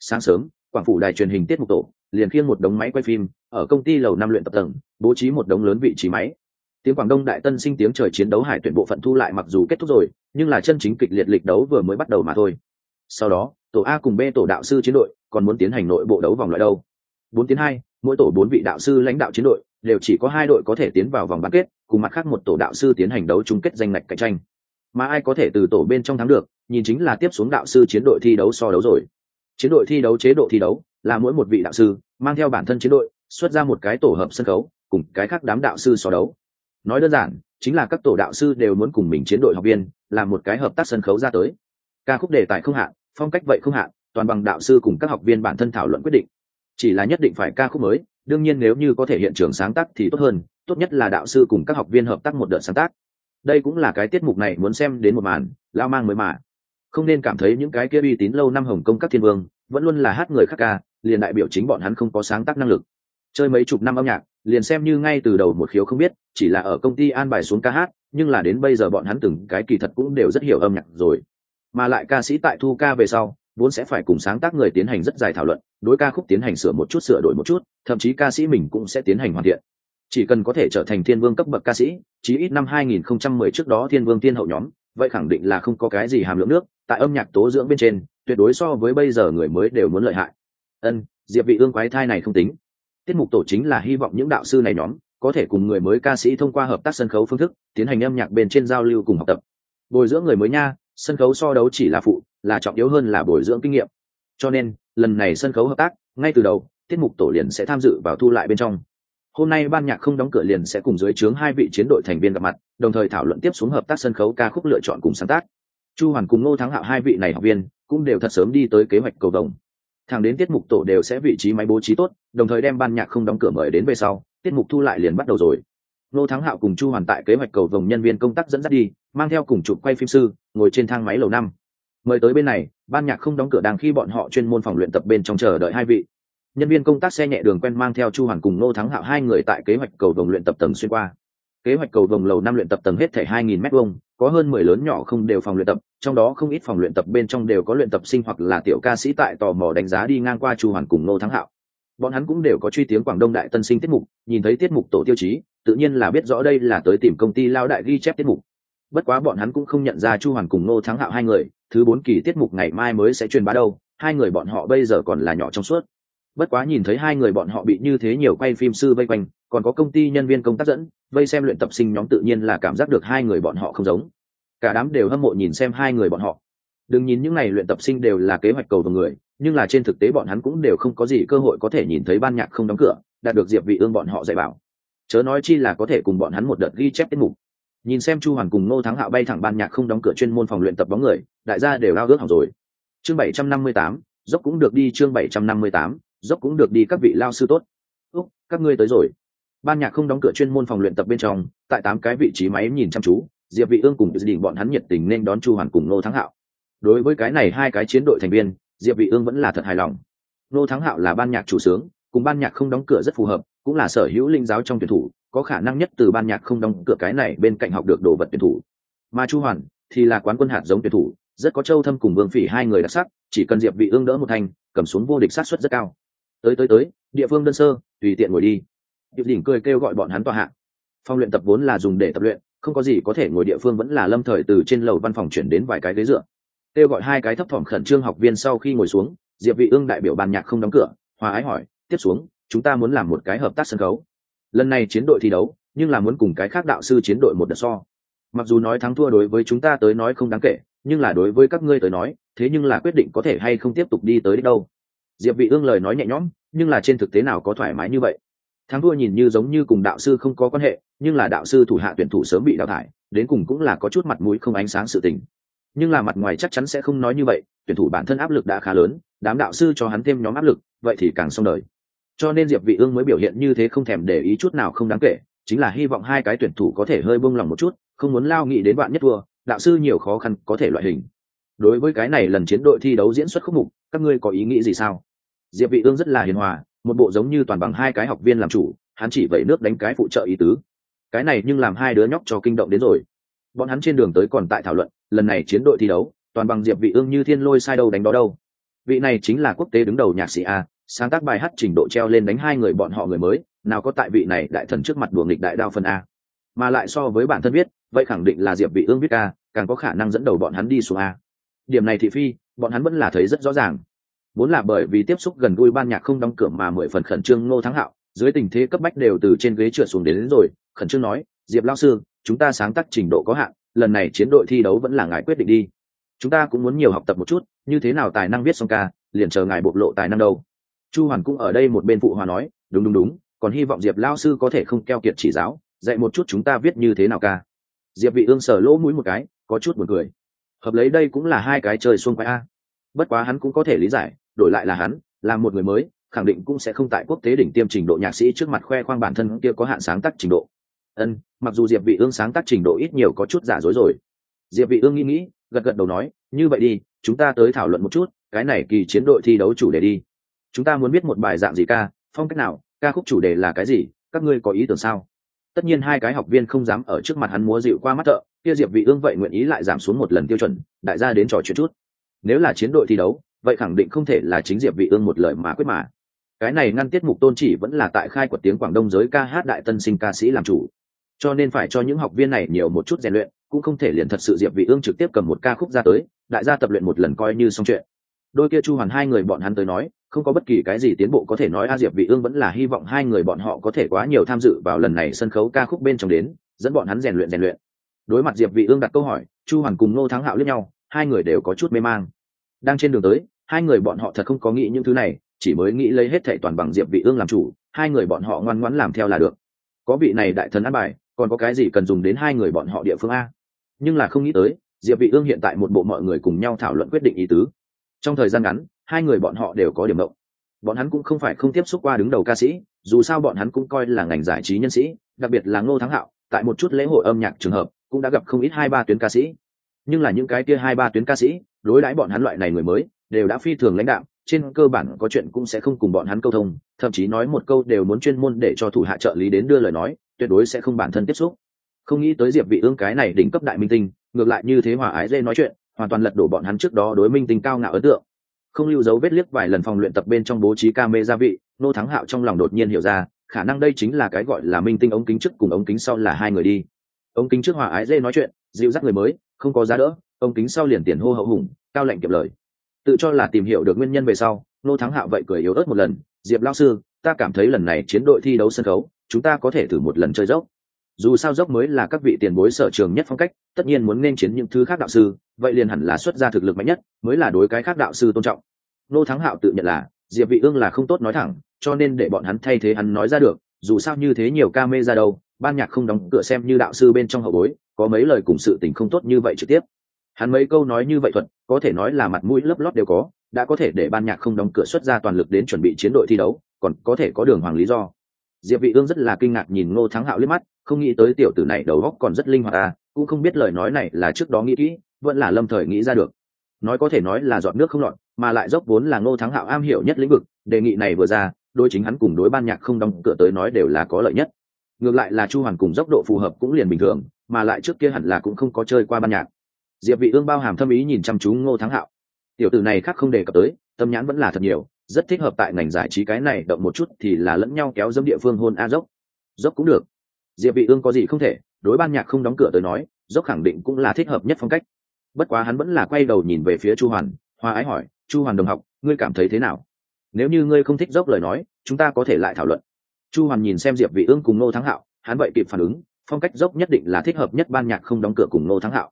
sáng sớm quảng phủ đài truyền hình tiết mục tổ liền khiêng một đống máy quay phim ở công ty lầu năm luyện tập tầng bố trí một đống lớn vị trí máy. Tiếng quảng đông đại tân sinh tiếng trời chiến đấu hải tuyển bộ phận thu lại mặc dù kết thúc rồi nhưng là chân chính kịch liệt lịch đấu vừa mới bắt đầu mà thôi. Sau đó tổ a cùng b tổ đạo sư chiến đội còn muốn tiến hành nội bộ đấu vòng loại đâu. Bốn tiến hai mỗi tổ bốn vị đạo sư lãnh đạo chiến đội đều chỉ có hai đội có thể tiến vào vòng bán kết, cùng mặt khác một tổ đạo sư tiến hành đấu chung kết danh lệch cạnh tranh. Mà ai có thể từ tổ bên trong thắng được, nhìn chính là tiếp xuống đạo sư chiến đội thi đấu so đấu rồi. Chiến đội thi đấu chế độ thi đấu là mỗi một vị đạo sư mang theo bản thân chiến đội, xuất ra một cái tổ hợp sân khấu, cùng cái khác đám đạo sư so đấu. Nói đơn giản, chính là các tổ đạo sư đều muốn cùng mình chiến đội học viên làm một cái hợp tác sân khấu ra tới. Ca khúc đề tài không hạn, phong cách vậy không hạn, toàn bằng đạo sư cùng các học viên bản thân thảo luận quyết định chỉ là nhất định phải ca khúc mới, đương nhiên nếu như có thể hiện trường sáng tác thì tốt hơn, tốt nhất là đạo sư cùng các học viên hợp tác một đợt sáng tác. Đây cũng là cái tiết mục này muốn xem đến một màn, lao mang mới mà. Không nên cảm thấy những cái kia uy tín lâu năm hồng công các thiên vương, vẫn luôn là hát người khác ca, liền đại biểu chính bọn hắn không có sáng tác năng lực. Chơi mấy chục năm âm nhạc, liền xem như ngay từ đầu một khiếu không biết, chỉ là ở công ty an bài xuống ca hát, nhưng là đến bây giờ bọn hắn từng cái kỳ thật cũng đều rất hiểu âm nhạc rồi. Mà lại ca sĩ tại thu ca về sau vốn sẽ phải cùng sáng tác người tiến hành rất dài thảo luận, đối ca khúc tiến hành sửa một chút, sửa đổi một chút, thậm chí ca sĩ mình cũng sẽ tiến hành hoàn thiện. Chỉ cần có thể trở thành thiên vương cấp bậc ca sĩ, chí ít năm 2010 trước đó thiên vương tiên hậu nhóm, vậy khẳng định là không có cái gì hàm lượng nước, tại âm nhạc tố dưỡng bên trên, tuyệt đối so với bây giờ người mới đều muốn lợi hại. Ân, diệp vị ương quái thai này không tính. Tiết mục tổ chính là hy vọng những đạo sư này nhóm có thể cùng người mới ca sĩ thông qua hợp tác sân khấu phương thức, tiến hành âm nhạc bên trên giao lưu cùng học tập. Bồi dưỡng người mới nha sân khấu so đấu chỉ là phụ, là trọng yếu hơn là bồi dưỡng kinh nghiệm. Cho nên, lần này sân khấu hợp tác, ngay từ đầu, tiết mục tổ liền sẽ tham dự vào thu lại bên trong. Hôm nay ban nhạc không đóng cửa liền sẽ cùng dưới trướng hai vị chiến đội thành viên gặp mặt, đồng thời thảo luận tiếp xuống hợp tác sân khấu ca khúc lựa chọn cùng sáng tác. Chu hoàn cùng ngô thắng hạo hai vị này học viên, cũng đều thật sớm đi tới kế hoạch cầu đồng thẳng đến tiết mục tổ đều sẽ vị trí máy bố trí tốt, đồng thời đem ban nhạc không đóng cửa mời đến về sau, tiết mục thu lại liền bắt đầu rồi. Ngô thắng hạo cùng chu hoàn tại kế hoạch cầu vồng nhân viên công tác dẫn dắt đi mang theo cùng chụp quay phim sư, ngồi trên thang máy lầu năm. Mời tới bên này, ban nhạc không đóng cửa đang khi bọn họ chuyên môn phòng luyện tập bên trong chờ đợi hai vị. Nhân viên công tác xe nhẹ đường quen mang theo chu hoàn cùng nô thắng hạo hai người tại kế hoạch cầu vồng luyện tập tầng xuyên qua. Kế hoạch cầu vồng lầu năm luyện tập tầng hết thể 2.000 m vuông, có hơn mười lớn nhỏ không đều phòng luyện tập, trong đó không ít phòng luyện tập bên trong đều có luyện tập sinh hoặc là tiểu ca sĩ tại tò mò đánh giá đi ngang qua chu hoàn cùng nô thắng hạo. Bọn hắn cũng đều có truy tiếng quảng đông đại tân sinh tiết mục, nhìn thấy tiết mục tổ tiêu chí, tự nhiên là biết rõ đây là tới tìm công ty lao đại ghi chép tiết mục bất quá bọn hắn cũng không nhận ra chu hoàn cùng nô thắng hạo hai người, thứ bốn kỳ tiết mục ngày mai mới sẽ truyền bá đâu, hai người bọn họ bây giờ còn là nhỏ trong suốt. Bất quá nhìn thấy hai người bọn họ bị như thế nhiều quay phim sư vây quanh, còn có công ty nhân viên công tác dẫn, vây xem luyện tập sinh nhóm tự nhiên là cảm giác được hai người bọn họ không giống. Cả đám đều hâm mộ nhìn xem hai người bọn họ. Đừng nhìn những n à y luyện tập sinh đều là kế hoạch cầu vào người, nhưng là trên thực tế bọn hắn cũng đều không có gì cơ hội có thể nhìn thấy ban nhạc không đóng cửa, đạt được diệp vị ương bọn họ dạy bảo. Chớ nói chi là có thể cùng bọn hắn một đợt ghi chép tiết mục nhìn xem chu hoàn cùng ngô thắng hạo bay thẳng ban nhạc không đóng cửa chuyên môn phòng luyện tập bóng người đại gia đều lao ước hỏng rồi. Chương 758, dốc cũng được đi chương 758, dốc cũng được đi các vị lao sư tốt. Úc các ngươi tới rồi. Ban nhạc không đóng cửa chuyên môn phòng luyện tập bên trong tại tám cái vị trí máy nhìn chăm chú diệp vị ương cùng dự định bọn hắn nhiệt tình nên đón chu hoàn cùng nô thắng hạo. Đối với cái này hai cái chiến đội thành viên diệp vị ương vẫn là thật hài lòng. Nô thắng hạo là ban nhạc chủ sướng cùng ban nhạc không đóng cửa rất phù hợp cũng là sở hữu linh giáo trong tuyển thủ có khả năng nhất từ ban nhạc không đóng cửa cái này bên cạnh học được đồ vật tuyển thủ. Mà chu hoàn thì là quán quân hạt giống tuyển thủ, rất có châu thâm cùng vương phỉ hai người đặc sắc, chỉ cần diệp vị ương đỡ một thành, cầm xuống vô địch sát suất rất cao. Tới tới tới, địa phương đơn sơ, tùy tiện ngồi đi. Điệp đỉnh cười kêu gọi bọn hắn tòa hạ. Phòng luyện tập vốn là dùng để tập luyện, không có gì có thể ngồi địa phương vẫn là lâm thời từ trên lầu văn phòng chuyển đến vài cái ghế dựa. Kêu gọi hai cái thấp thỏm khẩn trương học viên sau khi ngồi xuống, diệp vị ương đại biểu ban nhạc không đóng cửa, hòa ái hỏi, tiếp xuống, chúng ta muốn làm một cái hợp tác sân khấu lần này chiến đội thi đấu, nhưng là muốn cùng cái khác đạo sư chiến đội một đợt so. Mặc dù nói thắng thua đối với chúng ta tới nói không đáng kể, nhưng là đối với các ngươi tới nói, thế nhưng là quyết định có thể hay không tiếp tục đi tới đâu. Diệp vị ương lời nói nhẹ nhõm, nhưng là trên thực tế nào có thoải mái như vậy? Thắng thua nhìn như giống như cùng đạo sư không có quan hệ, nhưng là đạo sư thủ hạ tuyển thủ sớm bị đào thải, đến cùng cũng là có chút mặt mũi không ánh sáng sự tình. Nhưng là mặt ngoài chắc chắn sẽ không nói như vậy, tuyển thủ bản thân áp lực đã khá lớn, đám đạo sư cho hắn thêm nhóm áp lực, vậy thì càng xong đời cho nên diệp vị ương mới biểu hiện như thế không thèm để ý chút nào không đáng kể, chính là hy vọng hai cái tuyển thủ có thể hơi buông lòng một chút, không muốn lao nghị đến bạn nhất thua đạo sư nhiều khó khăn có thể loại hình. Đối với cái này lần chiến đội thi đấu diễn xuất khúc mục, các ngươi có ý nghĩ gì sao? Diệp vị ương rất là hiền hòa, một bộ giống như toàn bằng hai cái học viên làm chủ, hắn chỉ vậy nước đánh cái phụ trợ ý tứ. Cái này nhưng làm hai đứa nhóc cho kinh động đến rồi. Bọn hắn trên đường tới còn tại thảo luận, lần này chiến đội thi đấu, toàn bằng diệp vị ương như thiên lôi sai đâu đánh đó đâu. Vị này chính là quốc tế đứng đầu nhạc sĩ a sáng tác bài hát trình độ treo lên đánh hai người bọn họ người mới nào có tại vị này đại thần trước mặt đùa nghịch đại đao phần a. Mà lại so với bản thân viết vậy khẳng định là diệp vị ương viết a càng có khả năng dẫn đầu bọn hắn đi xuống a. Điểm này thị phi bọn hắn vẫn là thấy rất rõ ràng. Vốn là bởi vì tiếp xúc gần gũi ban nhạc không đóng cửa mà mười phần khẩn trương ngô thắng hạo dưới tình thế cấp bách đều từ trên ghế trượt xuống đến, đến rồi khẩn trương nói diệp lao sư chúng ta sáng tác trình độ có hạn lần này chiến đội thi đấu vẫn là ngài quyết định đi. Chúng ta cũng muốn nhiều học tập một chút như thế nào tài năng viết xong ca liền chờ ngài bộc lộ tài năng đâu chu hoàn cũng ở đây một bên phụ hòa nói, đúng đúng đúng, còn hy vọng diệp lao sư có thể không keo kiệt chỉ giáo, dạy một chút chúng ta viết như thế nào ca? Diệp vị ương sở lỗ mũi một cái, có chút buồn cười. Hợp lấy đây cũng là hai cái trời xuông quái a. Bất quá hắn cũng có thể lý giải, đổi lại là hắn, là một người mới, khẳng định cũng sẽ không tại quốc tế đỉnh tiêm trình độ nhạc sĩ trước mặt khoe khoang bản thân kia có hạn sáng tác trình độ. Ân, mặc dù diệp vị ương sáng tác trình độ ít nhiều có chút giả dối rồi. Diệp vị ương nghĩ nghĩ, gật gật đầu nói, như vậy đi, chúng ta tới thảo luận một chút, cái này kỳ chiến đội thi đấu chủ đề đi chúng ta muốn biết một bài dạng gì ca, phong cách nào, ca khúc chủ đề là cái gì, các ngươi có ý tưởng sao? Tất nhiên hai cái học viên không dám ở trước mặt hắn múa dịu qua mắt thợ, kia diệp vị ương vậy nguyện ý lại giảm xuống một lần tiêu chuẩn, đại gia đến trò chuyện chút. Nếu là chiến đội thi đấu, vậy khẳng định không thể là chính diệp vị ương một lời mà quyết mà. Cái này ngăn tiết mục tôn chỉ vẫn là tại khai quật tiếng quảng đông giới ca hát đại tân sinh ca sĩ làm chủ. Cho nên phải cho những học viên này nhiều một chút rèn luyện, cũng không thể liền thật sự diệp vị ương trực tiếp cầm một ca khúc ra tới, đại gia tập luyện một lần coi như xong chuyện đôi kia chu hoàn hai người bọn hắn tới nói, không có bất kỳ cái gì tiến bộ có thể nói a diệp vị ương vẫn là hy vọng hai người bọn họ có thể quá nhiều tham dự vào lần này sân khấu ca khúc bên trong đến, dẫn bọn hắn rèn luyện rèn luyện. Đối mặt diệp vị ương đặt câu hỏi, chu hoàn cùng nô thắng hạo liếc nhau, hai người đều có chút mê mang. Đang trên đường tới, hai người bọn họ thật không có nghĩ những thứ này, chỉ mới nghĩ lấy hết thảy toàn bằng diệp vị ương làm chủ, hai người bọn họ ngoan ngoãn làm theo là được. Có vị này đại thần ăn bài, còn có cái gì cần dùng đến hai người bọn họ địa phương a? Nhưng là không nghĩ tới, diệp vị ương hiện tại một bộ mọi người cùng nhau thảo luận quyết định ý tứ trong thời gian ngắn, hai người bọn họ đều có điểm mộng bọn hắn cũng không phải không tiếp xúc qua đứng đầu ca sĩ, dù sao bọn hắn cũng coi là ngành giải trí nhân sĩ, đặc biệt là ngô thắng hạo, tại một chút lễ hội âm nhạc trường hợp, cũng đã gặp không ít hai ba tuyến ca sĩ. Nhưng là những cái kia hai ba tuyến ca sĩ, đối đãi bọn hắn loại này người mới, đều đã phi thường lãnh đạo trên cơ bản có chuyện cũng sẽ không cùng bọn hắn câu thông, thậm chí nói một câu đều muốn chuyên môn để cho thủ hạ trợ lý đến đưa lời nói, tuyệt đối sẽ không bản thân tiếp xúc. Không nghĩ tới diệp vị ương cái này đỉnh cấp đại minh tinh, ngược lại như thế hòa ái dê nói chuyện hoàn toàn lật đổ bọn hắn trước đó đối minh tinh cao ngạo ấn tượng. Không lưu dấu vết liếc vài lần phòng luyện tập bên trong bố trí camera vị, nô thắng hạo trong lòng đột nhiên hiểu ra, khả năng đây chính là cái gọi là minh tinh ống kính trước cùng ống kính sau là hai người đi. Ống kính trước hòa ái dê nói chuyện, dịu dắt người mới, không có giá đỡ, ống kính sau liền tiền hô hậu hùng, cao lệnh kiệm lời. Tự cho là tìm hiểu được nguyên nhân về sau, nô thắng hạo vậy cười yếu ớt một lần, diệp lao sư, ta cảm thấy lần này chiến đội thi đấu sân khấu, chúng ta có thể thử một lần chơi dốc. Dù sao dốc mới là các vị tiền bối sở trường nhất phong cách, tất nhiên muốn nên chiến những thứ khác đạo sư vậy liền hẳn là xuất ra thực lực mạnh nhất mới là đối cái khác đạo sư tôn trọng. Nô thắng hạo tự nhận là diệp vị ương là không tốt nói thẳng cho nên để bọn hắn thay thế hắn nói ra được dù sao như thế nhiều ca mê ra đâu ban nhạc không đóng cửa xem như đạo sư bên trong hậu bối có mấy lời cùng sự tình không tốt như vậy trực tiếp. Hắn mấy câu nói như vậy thuận, có thể nói là mặt mũi lấp lót đều có đã có thể để ban nhạc không đóng cửa xuất ra toàn lực đến chuẩn bị chiến đội thi đấu còn có thể có đường hoàng lý do. Diệp vị ương rất là kinh ngạc nhìn ngô thắng hạo liếc mắt không nghĩ tới tiểu tử này đầu óc còn rất linh hoạt à cũng không biết lời nói này là trước đó nghĩ kỹ vẫn là lâm thời nghĩ ra được. Nói có thể nói là dọn nước không lọt, mà lại dốc vốn là ngô thắng hạo am hiểu nhất lĩnh vực, đề nghị này vừa ra đôi chính hắn cùng đối ban nhạc không đóng cửa tới nói đều là có lợi nhất. Ngược lại là chu hoàn cùng dốc độ phù hợp cũng liền bình thường, mà lại trước kia hẳn là cũng không có chơi qua ban nhạc. Diệp vị ương bao hàm thâm ý nhìn chăm chú ngô thắng hạo. Tiểu tử này khác không đề cập tới, tâm nhãn vẫn là thật nhiều, rất thích hợp tại ngành giải trí cái này động một chút thì là lẫn nhau kéo dâm địa phương hôn a dốc. Dốc cũng được. Diệp vị ương có gì không thể, đối ban nhạc không đóng cửa tới nói, dốc khẳng định cũng là thích hợp nhất phong cách bất quá hắn vẫn là quay đầu nhìn về phía chu hoàn hoa ái hỏi chu hoàn đồng học ngươi cảm thấy thế nào? Nếu như ngươi không thích dốc lời nói chúng ta có thể lại thảo luận. Chu hoàn nhìn xem diệp vị ương cùng nô thắng hạo hắn vậy kịp phản ứng phong cách dốc nhất định là thích hợp nhất ban nhạc không đóng cửa cùng nô thắng hạo.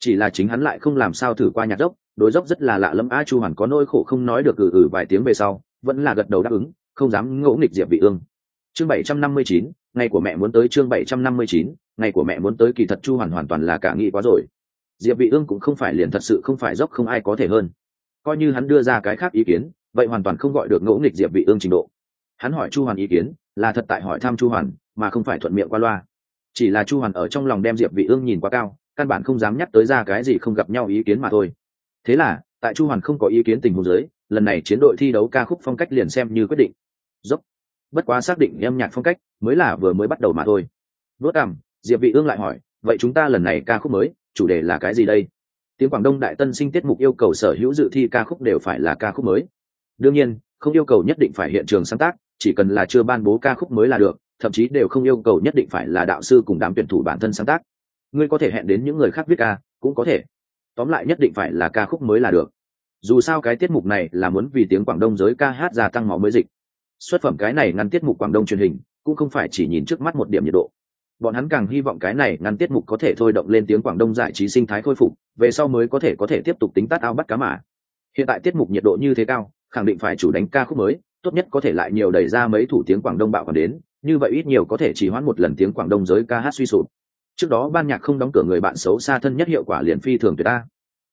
Chỉ là chính hắn lại không làm sao thử qua nhạc dốc đối dốc rất là lạ lẫm a chu hoàn có nỗi khổ không nói được ừ ừ vài tiếng về sau vẫn là gật đầu đáp ứng không dám ngỗ nghịch diệp vị ương. Chương 759, ngày của mẹ muốn tới chương 759, ngày của mẹ muốn tới kỳ thật chu hoàn hoàn toàn là cả nghĩ quá rồi diệp vị ương cũng không phải liền thật sự không phải dốc không ai có thể hơn. Coi như hắn đưa ra cái khác ý kiến, vậy hoàn toàn không gọi được ngỗ nghịch diệp vị ương trình độ. Hắn hỏi chu hoàn ý kiến, là thật tại hỏi thăm chu hoàn, mà không phải thuận miệng qua loa. Chỉ là chu hoàn ở trong lòng đem diệp vị ương nhìn quá cao, căn bản không dám nhắc tới ra cái gì không gặp nhau ý kiến mà thôi. Thế là, tại chu hoàn không có ý kiến tình huống dưới, lần này chiến đội thi đấu ca khúc phong cách liền xem như quyết định. Dốc. Bất quá xác định âm nhạc phong cách mới là vừa mới bắt đầu mà thôi. Vớt cảm, diệp vị ương lại hỏi, vậy chúng ta lần này ca khúc mới chủ đề là cái gì đây? Tiếng quảng đông đại tân sinh tiết mục yêu cầu sở hữu dự thi ca khúc đều phải là ca khúc mới. Đương nhiên, không yêu cầu nhất định phải hiện trường sáng tác, chỉ cần là chưa ban bố ca khúc mới là được, thậm chí đều không yêu cầu nhất định phải là đạo sư cùng đám tuyển thủ bản thân sáng tác. Ngươi có thể hẹn đến những người khác viết ca, cũng có thể. Tóm lại nhất định phải là ca khúc mới là được. Dù sao cái tiết mục này là muốn vì tiếng quảng đông giới ca hát gia tăng máu mới dịch. Xuất phẩm cái này ngăn tiết mục quảng đông truyền hình, cũng không phải chỉ nhìn trước mắt một điểm nhiệt độ bọn hắn càng hy vọng cái này ngăn tiết mục có thể thôi động lên tiếng quảng đông giải trí sinh thái khôi phục, về sau mới có thể có thể tiếp tục tính tát ao bắt cá mà. Hiện tại tiết mục nhiệt độ như thế cao, khẳng định phải chủ đánh ca khúc mới, tốt nhất có thể lại nhiều đẩy ra mấy thủ tiếng quảng đông bạo còn đến, như vậy ít nhiều có thể chỉ hoãn một lần tiếng quảng đông giới ca hát suy sụp. Trước đó ban nhạc không đóng cửa người bạn xấu xa thân nhất hiệu quả liền phi thường tuyệt ta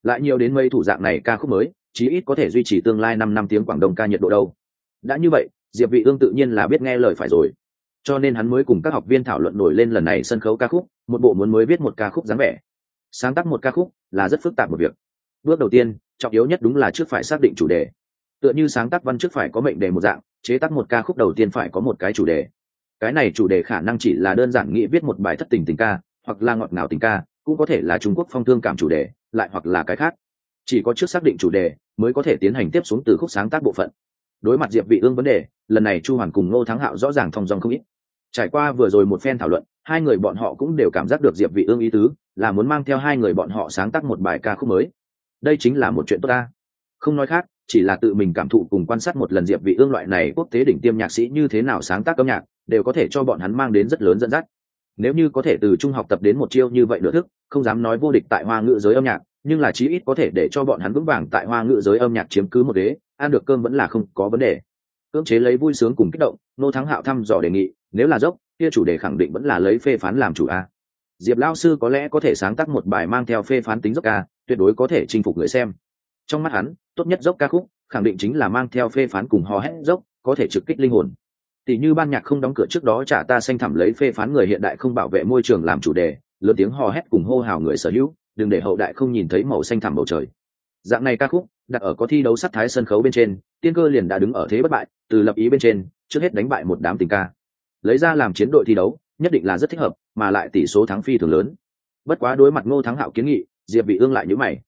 lại nhiều đến mấy thủ dạng này ca khúc mới, chí ít có thể duy trì tương lai năm năm tiếng quảng đông ca nhiệt độ đâu. Đã như vậy, diệp vị ương tự nhiên là biết nghe lời phải rồi cho nên hắn mới cùng các học viên thảo luận nổi lên lần này sân khấu ca khúc, một bộ muốn mới viết một ca khúc dáng vẻ. Sáng tác một ca khúc là rất phức tạp một việc. Bước đầu tiên, trọng yếu nhất đúng là trước phải xác định chủ đề. Tựa như sáng tác văn trước phải có mệnh đề một dạng, chế tác một ca khúc đầu tiên phải có một cái chủ đề. Cái này chủ đề khả năng chỉ là đơn giản nghĩ viết một bài thất tình tình ca, hoặc là ngọt ngào tình ca, cũng có thể là trung quốc phong thương cảm chủ đề, lại hoặc là cái khác. Chỉ có trước xác định chủ đề, mới có thể tiến hành tiếp xuống từ khúc sáng tác bộ phận. Đối mặt diệp vị ương vấn đề, lần này chu hoàn cùng ngô thắng hạo rõ ràng thông dòng không ít trải qua vừa rồi một phen thảo luận, hai người bọn họ cũng đều cảm giác được diệp vị ương ý tứ, là muốn mang theo hai người bọn họ sáng tác một bài ca khúc mới. Đây chính là một chuyện tốt ta. Không nói khác, chỉ là tự mình cảm thụ cùng quan sát một lần diệp vị ương loại này quốc tế đỉnh tiêm nhạc sĩ như thế nào sáng tác âm nhạc, đều có thể cho bọn hắn mang đến rất lớn dẫn dắt. Nếu như có thể từ trung học tập đến một chiêu như vậy nữa thức, không dám nói vô địch tại hoa ngữ giới âm nhạc, nhưng là chí ít có thể để cho bọn hắn vững vàng tại hoa ngữ giới âm nhạc chiếm cứ một đế, ăn được cơm vẫn là không có vấn đề cưỡng chế lấy vui sướng cùng kích động, nô thắng hạo thăm dò đề nghị, nếu là dốc, kia chủ đề khẳng định vẫn là lấy phê phán làm chủ a. Diệp lao sư có lẽ có thể sáng tác một bài mang theo phê phán tính dốc ca tuyệt đối có thể chinh phục người xem. Trong mắt hắn, tốt nhất dốc ca khúc, khẳng định chính là mang theo phê phán cùng hò hét dốc, có thể trực kích linh hồn. Tỷ như ban nhạc không đóng cửa trước đó trả ta xanh thẳm lấy phê phán người hiện đại không bảo vệ môi trường làm chủ đề, lớn tiếng hò hét cùng hô hào người sở hữu, đừng để hậu đại không nhìn thấy màu xanh thẳm bầu trời. Dạng này ca khúc đặt ở có thi đấu sắt thái sân khấu bên trên, tiên cơ liền đã đứng ở thế bất bại, từ lập ý bên trên, trước hết đánh bại một đám tình ca. Lấy ra làm chiến đội thi đấu, nhất định là rất thích hợp, mà lại tỷ số thắng phi thường lớn. Bất quá đối mặt ngô thắng hạo kiến nghị, diệp vị ương lại nhíu mày.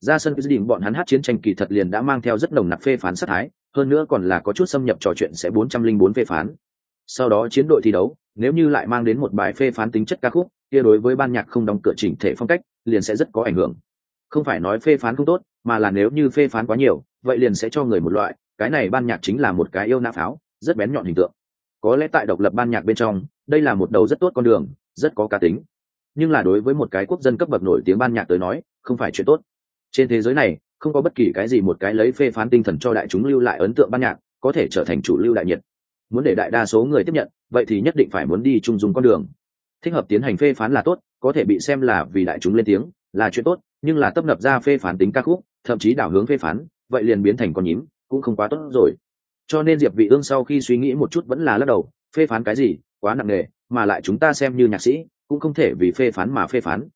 Ra sân cứ định bọn hắn hát chiến tranh kỳ thật liền đã mang theo rất nồng nặc phê phán sát thái, hơn nữa còn là có chút xâm nhập trò chuyện sẽ 404 phê phán. Sau đó chiến đội thi đấu, nếu như lại mang đến một bài phê phán tính chất ca khúc, kia đối với ban nhạc không đóng cửa chỉnh thể phong cách, liền sẽ rất có ảnh hưởng. Không phải nói phê phán không tốt mà là nếu như phê phán quá nhiều, vậy liền sẽ cho người một loại, cái này ban nhạc chính là một cái yêu nã pháo, rất bén nhọn hình tượng. Có lẽ tại độc lập ban nhạc bên trong, đây là một đầu rất tốt con đường, rất có cá tính. Nhưng là đối với một cái quốc dân cấp bậc nổi tiếng ban nhạc tới nói, không phải chuyện tốt. Trên thế giới này, không có bất kỳ cái gì một cái lấy phê phán tinh thần cho đại chúng lưu lại ấn tượng ban nhạc, có thể trở thành chủ lưu đại nhiệt. Muốn để đại đa số người tiếp nhận, vậy thì nhất định phải muốn đi chung dùng con đường. Thích hợp tiến hành phê phán là tốt, có thể bị xem là vì đại chúng lên tiếng, là chuyện tốt, nhưng là tấp nập ra phê phán tính ca khúc thậm chí đảo hướng phê phán, vậy liền biến thành con nhím, cũng không quá tốt rồi. Cho nên diệp vị ương sau khi suy nghĩ một chút vẫn là lắc đầu, phê phán cái gì, quá nặng nề, mà lại chúng ta xem như nhạc sĩ, cũng không thể vì phê phán mà phê phán.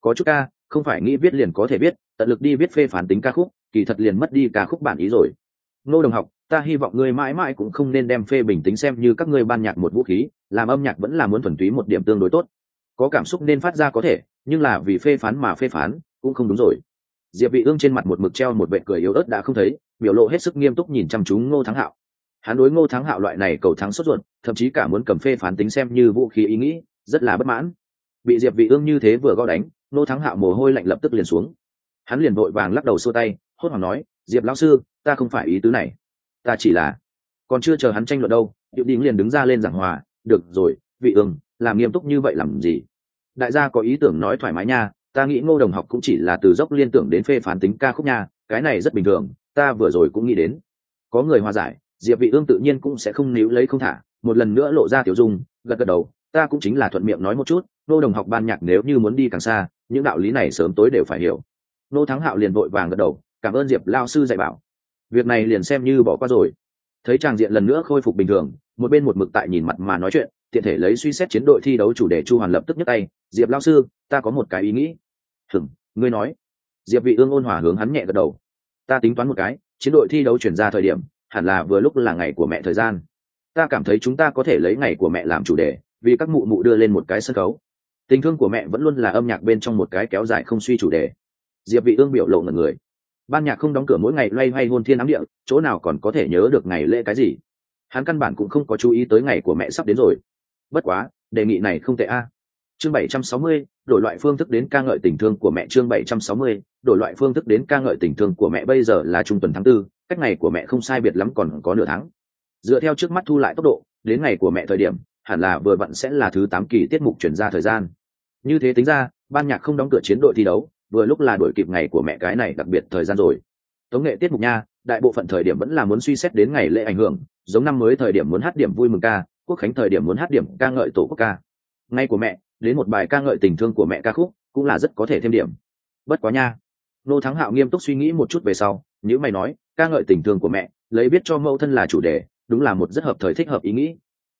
Có chút ca, không phải nghĩ viết liền có thể viết, tận lực đi viết phê phán tính ca khúc, kỳ thật liền mất đi ca khúc bản ý rồi. Nô đồng học, ta hy vọng ngươi mãi mãi cũng không nên đem phê bình tính xem như các ngươi ban nhạc một vũ khí, làm âm nhạc vẫn là muốn thuần túy một điểm tương đối tốt. Có cảm xúc nên phát ra có thể, nhưng là vì phê phán mà phê phán, cũng không đúng rồi diệp vị ương trên mặt một mực treo một vẻ cười yếu ớt đã không thấy, biểu lộ hết sức nghiêm túc nhìn chăm chú ngô thắng hạo. Hắn đối ngô thắng hạo loại này cầu thắng sốt ruột, thậm chí cả muốn cầm phê phán tính xem như vũ khí ý nghĩ, rất là bất mãn. Bị diệp vị ương như thế vừa gõ đánh, ngô thắng hạo mồ hôi lạnh lập tức liền xuống. Hắn liền vội vàng lắc đầu xua tay, hốt hoảng nói, diệp lão sư, ta không phải ý tứ này. Ta chỉ là còn chưa chờ hắn tranh luận đâu. Diệu đình liền đứng ra lên giảng hòa, được rồi, vị ương, làm nghiêm túc như vậy làm gì? Đại gia có ý tưởng nói thoải mái nha ta nghĩ ngô đồng học cũng chỉ là từ dốc liên tưởng đến phê phán tính ca khúc nha, cái này rất bình thường, ta vừa rồi cũng nghĩ đến. Có người hòa giải, diệp vị ương tự nhiên cũng sẽ không níu lấy không thả, một lần nữa lộ ra tiểu dung, gật gật đầu, ta cũng chính là thuận miệng nói một chút nô đồng học ban nhạc nếu như muốn đi càng xa, những đạo lý này sớm tối đều phải hiểu. Nô thắng hạo liền vội vàng gật đầu, cảm ơn diệp lao sư dạy bảo. Việc này liền xem như bỏ qua rồi. Thấy tràng diện lần nữa khôi phục bình thường, một bên một mực tại nhìn mặt mà nói chuyện tiện thể lấy suy xét chiến đội thi đấu chủ đề chu hoàn lập tức nhấc tay, diệp lao sư, ta có một cái ý nghĩ. Hừng ngươi nói. Diệp vị ương ôn hòa hướng hắn nhẹ gật đầu. Ta tính toán một cái, chiến đội thi đấu chuyển ra thời điểm, hẳn là vừa lúc là ngày của mẹ thời gian. Ta cảm thấy chúng ta có thể lấy ngày của mẹ làm chủ đề, vì các mụ mụ đưa lên một cái sân khấu. Tình thương của mẹ vẫn luôn là âm nhạc bên trong một cái kéo dài không suy chủ đề. Diệp vị ương biểu lộ ngẩn người. Ban nhạc không đóng cửa mỗi ngày loay hoay hôn thiên ám địa, chỗ nào còn có thể nhớ được ngày lễ cái gì? Hắn căn bản cũng không có chú ý tới ngày của mẹ sắp đến rồi bất quá đề nghị này không tệ a. Chương 760, đổi loại phương thức đến ca ngợi tình thương của mẹ chương 760, đổi loại phương thức đến ca ngợi tình thương của mẹ bây giờ là trung tuần tháng tư cách ngày của mẹ không sai biệt lắm còn có nửa tháng. Dựa theo trước mắt thu lại tốc độ đến ngày của mẹ thời điểm hẳn là vừa vặn sẽ là thứ tám kỳ tiết mục chuyển ra thời gian. Như thế tính ra ban nhạc không đóng cửa chiến đội thi đấu vừa lúc là đổi kịp ngày của mẹ cái này đặc biệt thời gian rồi. Tống nghệ tiết mục nha đại bộ phận thời điểm vẫn là muốn suy xét đến ngày lễ ảnh hưởng giống năm mới thời điểm muốn hát điểm vui mừng ca quốc khánh thời điểm muốn hát điểm ca ngợi tổ quốc ca. Ngay của mẹ, đến một bài ca ngợi tình thương của mẹ ca khúc, cũng là rất có thể thêm điểm. Bất quá nha. Nô thắng hạo nghiêm túc suy nghĩ một chút về sau nếu mày nói, ca ngợi tình thương của mẹ, lấy biết cho mẫu thân là chủ đề, đúng là một rất hợp thời thích hợp ý nghĩ.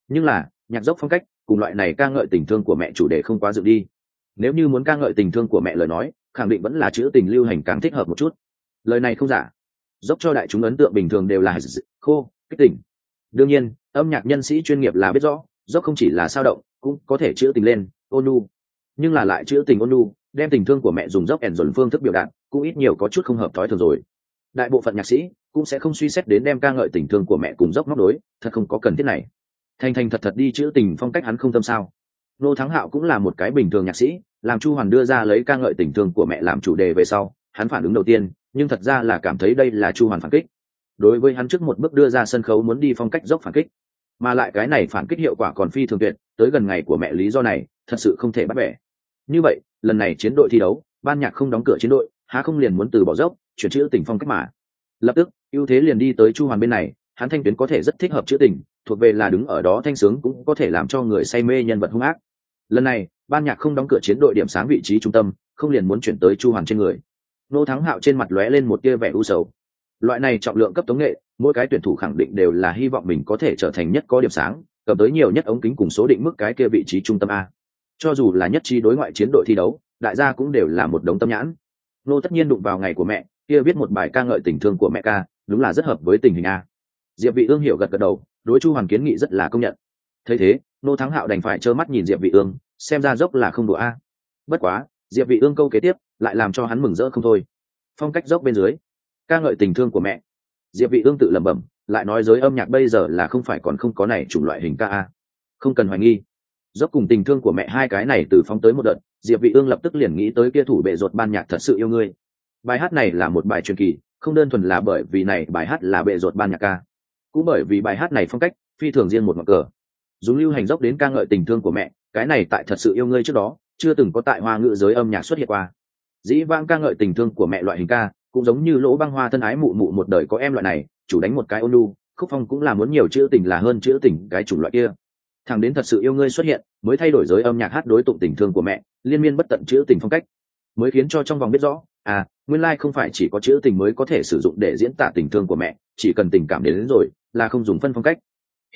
Nhưng là, nhạc dốc phong cách, cùng loại này ca ngợi tình thương của mẹ chủ đề không quá dự đi. Nếu như muốn ca ngợi tình thương của mẹ lời nói, khẳng định vẫn là chữ tình lưu hành càng thích hợp một chút. Lời này không giả. Dốc cho đại chúng ấn tượng bình thường đều là khô, kích tỉnh đương nhiên, âm nhạc nhân sĩ chuyên nghiệp là biết rõ do không chỉ là sao động, cũng có thể chữa tình lên, ônu. Nhưng là lại chữa tình ônu, đem tình thương của mẹ dùng dốc ẻn dồn phương thức biểu đạt, cũng ít nhiều có chút không hợp thói thường rồi. Đại bộ phận nhạc sĩ cũng sẽ không suy xét đến đem ca ngợi tình thương của mẹ cùng dốc móc đối thật không có cần thiết này. Thành thành thật thật đi chữ tình phong cách hắn không tâm sao. Nô thắng hạo cũng là một cái bình thường nhạc sĩ, làm chu hoàn đưa ra lấy ca ngợi tình thương của mẹ làm chủ đề về sau, hắn phản ứng đầu tiên, nhưng thật ra là cảm thấy đây là chu hoàn phản kích đối với hắn trước một bước đưa ra sân khấu muốn đi phong cách dốc phản kích. Mà lại cái này phản kích hiệu quả còn phi thường tuyệt, tới gần ngày của mẹ lý do này, thật sự không thể bắt bẻ. Như vậy, lần này chiến đội thi đấu, ban nhạc không đóng cửa chiến đội, há không liền muốn từ bỏ dốc, chuyển chữ tình phong cách mà. Lập tức, ưu thế liền đi tới chu hoàn bên này, hắn thanh tuyến có thể rất thích hợp chữ tình, thuộc về là đứng ở đó thanh sướng cũng có thể làm cho người say mê nhân vật hung ác. Lần này, ban nhạc không đóng cửa chiến đội điểm sáng vị trí trung tâm, không liền muốn chuyển tới chu hoàn trên người. Nô thắng hạo trên mặt lóe lên một tia vẻ u sầu loại này trọng lượng cấp tống nghệ, mỗi cái tuyển thủ khẳng định đều là hy vọng mình có thể trở thành nhất có điểm sáng, cầm tới nhiều nhất ống kính cùng số định mức cái kia vị trí trung tâm a. Cho dù là nhất trí đối ngoại chiến đội thi đấu, đại gia cũng đều là một đống tâm nhãn. Nô tất nhiên đụng vào ngày của mẹ, kia viết một bài ca ngợi tình thương của mẹ ca, đúng là rất hợp với tình hình a. Diệp vị ương hiểu gật gật đầu, đối chu hoàng kiến nghị rất là công nhận. Thấy thế, nô thắng hạo đành phải trơ mắt nhìn diệp vị ương, xem ra dốc là không đủ a. Bất quá, diệp vị ương câu kế tiếp, lại làm cho hắn mừng rỡ không thôi. Phong cách dốc bên dưới ca ngợi tình thương của mẹ. Diệp vị ương tự lẩm bẩm, lại nói giới âm nhạc bây giờ là không phải còn không có này chủng loại hình ca a. Không cần hoài nghi. Dốc cùng tình thương của mẹ hai cái này từ phóng tới một đợt, diệp vị ương lập tức liền nghĩ tới kia thủ bệ ruột ban nhạc thật sự yêu ngươi. Bài hát này là một bài truyền kỳ, không đơn thuần là bởi vì này bài hát là bệ ruột ban nhạc ca. Cũng bởi vì bài hát này phong cách, phi thường riêng một ngọn cờ. Dùng lưu hành dốc đến ca ngợi tình thương của mẹ, cái này tại thật sự yêu ngươi trước đó, chưa từng có tại hoa ngữ giới âm nhạc xuất hiện qua. Dĩ vãng ca ngợi tình thương của mẹ loại hình ca cũng giống như lỗ băng hoa thân ái mụ mụ một đời có em loại này chủ đánh một cái ôn lu khúc phong cũng là muốn nhiều chữ tình là hơn chữ tình cái chủng loại kia. Thằng đến thật sự yêu ngươi xuất hiện mới thay đổi giới âm nhạc hát đối tụng tình thương của mẹ liên miên bất tận chữ tình phong cách. Mới khiến cho trong vòng biết rõ à nguyên lai không phải chỉ có chữ tình mới có thể sử dụng để diễn tả tình thương của mẹ chỉ cần tình cảm đến, đến rồi là không dùng phân phong cách.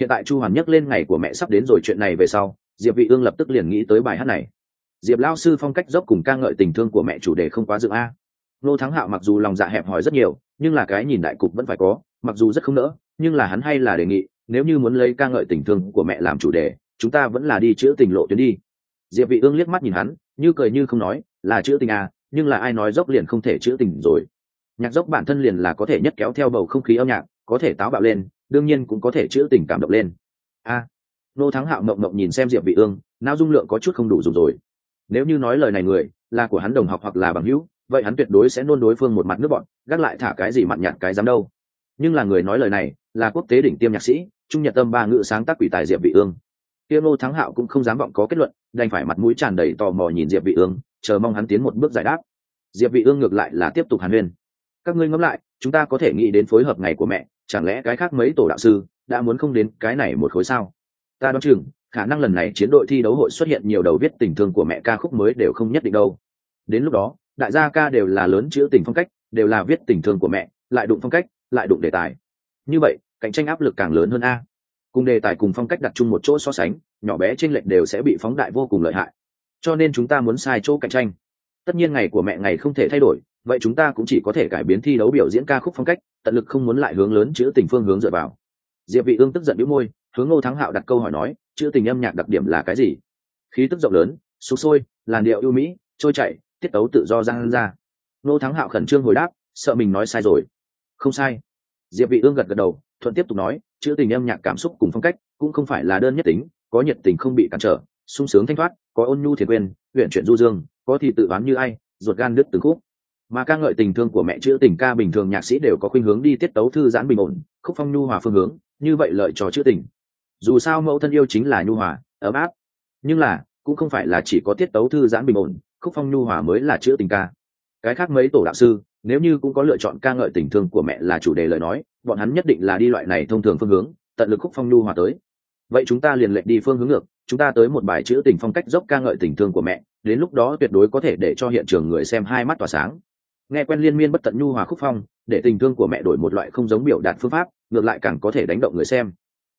Hiện tại chu hoàn nhắc lên ngày của mẹ sắp đến rồi chuyện này về sau diệp vị ương lập tức liền nghĩ tới bài hát này. Diệp lao sư phong cách dốc cùng ca ngợi tình thương của mẹ chủ đề không quá dựng a nô thắng hạo mặc dù lòng dạ hẹp hòi rất nhiều, nhưng là cái nhìn đại cục vẫn phải có, mặc dù rất không nỡ, nhưng là hắn hay là đề nghị, nếu như muốn lấy ca ngợi tình thương của mẹ làm chủ đề, chúng ta vẫn là đi chữa tình lộ tuyến đi. Diệp vị ương liếc mắt nhìn hắn, như cười như không nói, là chữa tình à nhưng là ai nói dốc liền không thể chữa tình rồi. Nhạc dốc bản thân liền là có thể nhất kéo theo bầu không khí âm nhạc, có thể táo bạo lên, đương nhiên cũng có thể chữa tình cảm động lên. A. Nô thắng hạo mộng mộng nhìn xem diệp vị ương, não dung lượng có chút không đủ dùng rồi. Nếu như nói lời này người, là của hắn đồng học hoặc là bằng hữu vậy hắn tuyệt đối sẽ nôn đối phương một mặt nước bọn, gác lại thả cái gì mặn nhạt cái dám đâu. Nhưng là người nói lời này, là quốc tế đỉnh tiêm nhạc sĩ, trung nhật tâm ba ngữ sáng tác quỷ tài diệp vị ương. Tiêu nô thắng hạo cũng không dám vọng có kết luận, đành phải mặt mũi tràn đầy tò mò nhìn diệp vị ương, chờ mong hắn tiến một bước giải đáp. Diệp vị ương ngược lại là tiếp tục hàn huyên. Các ngươi ngẫm lại, chúng ta có thể nghĩ đến phối hợp ngày của mẹ, chẳng lẽ cái khác mấy tổ đạo sư đã muốn không đến cái này một khối sao? Ta đoán chừng, khả năng lần này chiến đội thi đấu hội xuất hiện nhiều đầu viết tình thương của mẹ ca khúc mới đều không nhất định đâu. Đến lúc đó đại gia ca đều là lớn chữ tình phong cách, đều là viết tình thương của mẹ, lại đụng phong cách, lại đụng đề tài. Như vậy, cạnh tranh áp lực càng lớn hơn a. Cùng đề tài cùng phong cách đặt chung một chỗ so sánh, nhỏ bé trên lệch đều sẽ bị phóng đại vô cùng lợi hại. Cho nên chúng ta muốn sai chỗ cạnh tranh. Tất nhiên ngày của mẹ ngày không thể thay đổi, vậy chúng ta cũng chỉ có thể cải biến thi đấu biểu diễn ca khúc phong cách, tận lực không muốn lại hướng lớn chữ tình phương hướng dựa vào. Diệp vị ương tức giận bĩu môi, hướng ngô thắng hạo đặt câu hỏi nói, chữ tình âm nhạc đặc điểm là cái gì? Khí tức rộng lớn, sục sôi, làn điệu ưu mỹ, trôi chảy tiết tấu tự do giang ra. Nô thắng hạo khẩn trương hồi đáp, sợ mình nói sai rồi. Không sai. Diệp vị ương gật gật đầu, thuận tiếp tục nói, chữ tình âm nhạc cảm xúc cùng phong cách cũng không phải là đơn nhất tính, có nhiệt tình không bị cản trở, sung sướng thanh thoát, có ôn nhu thiệt quên huyện chuyển du dương, có thì tự đoán như ai, ruột gan đứt từng khúc. Mà ca ngợi tình thương của mẹ chữ tình ca bình thường nhạc sĩ đều có khuynh hướng đi tiết tấu thư giãn bình ổn, khúc phong nhu hòa phương hướng, như vậy lợi cho chữ tình. Dù sao mẫu thân yêu chính là nhu hòa, ấm áp. Nhưng là, cũng không phải là chỉ có tiết tấu thư giãn bình ổn khúc phong nhu hòa mới là chữ tình ca. Cái khác mấy tổ đạo sư, nếu như cũng có lựa chọn ca ngợi tình thương của mẹ là chủ đề lời nói, bọn hắn nhất định là đi loại này thông thường phương hướng, tận lực khúc phong nhu hòa tới. Vậy chúng ta liền lệnh đi phương hướng ngược, chúng ta tới một bài chữ tình phong cách dốc ca ngợi tình thương của mẹ, đến lúc đó tuyệt đối có thể để cho hiện trường người xem hai mắt tỏa sáng. Nghe quen liên miên bất tận nhu hòa khúc phong, để tình thương của mẹ đổi một loại không giống biểu đạt phương pháp, ngược lại càng có thể đánh động người xem.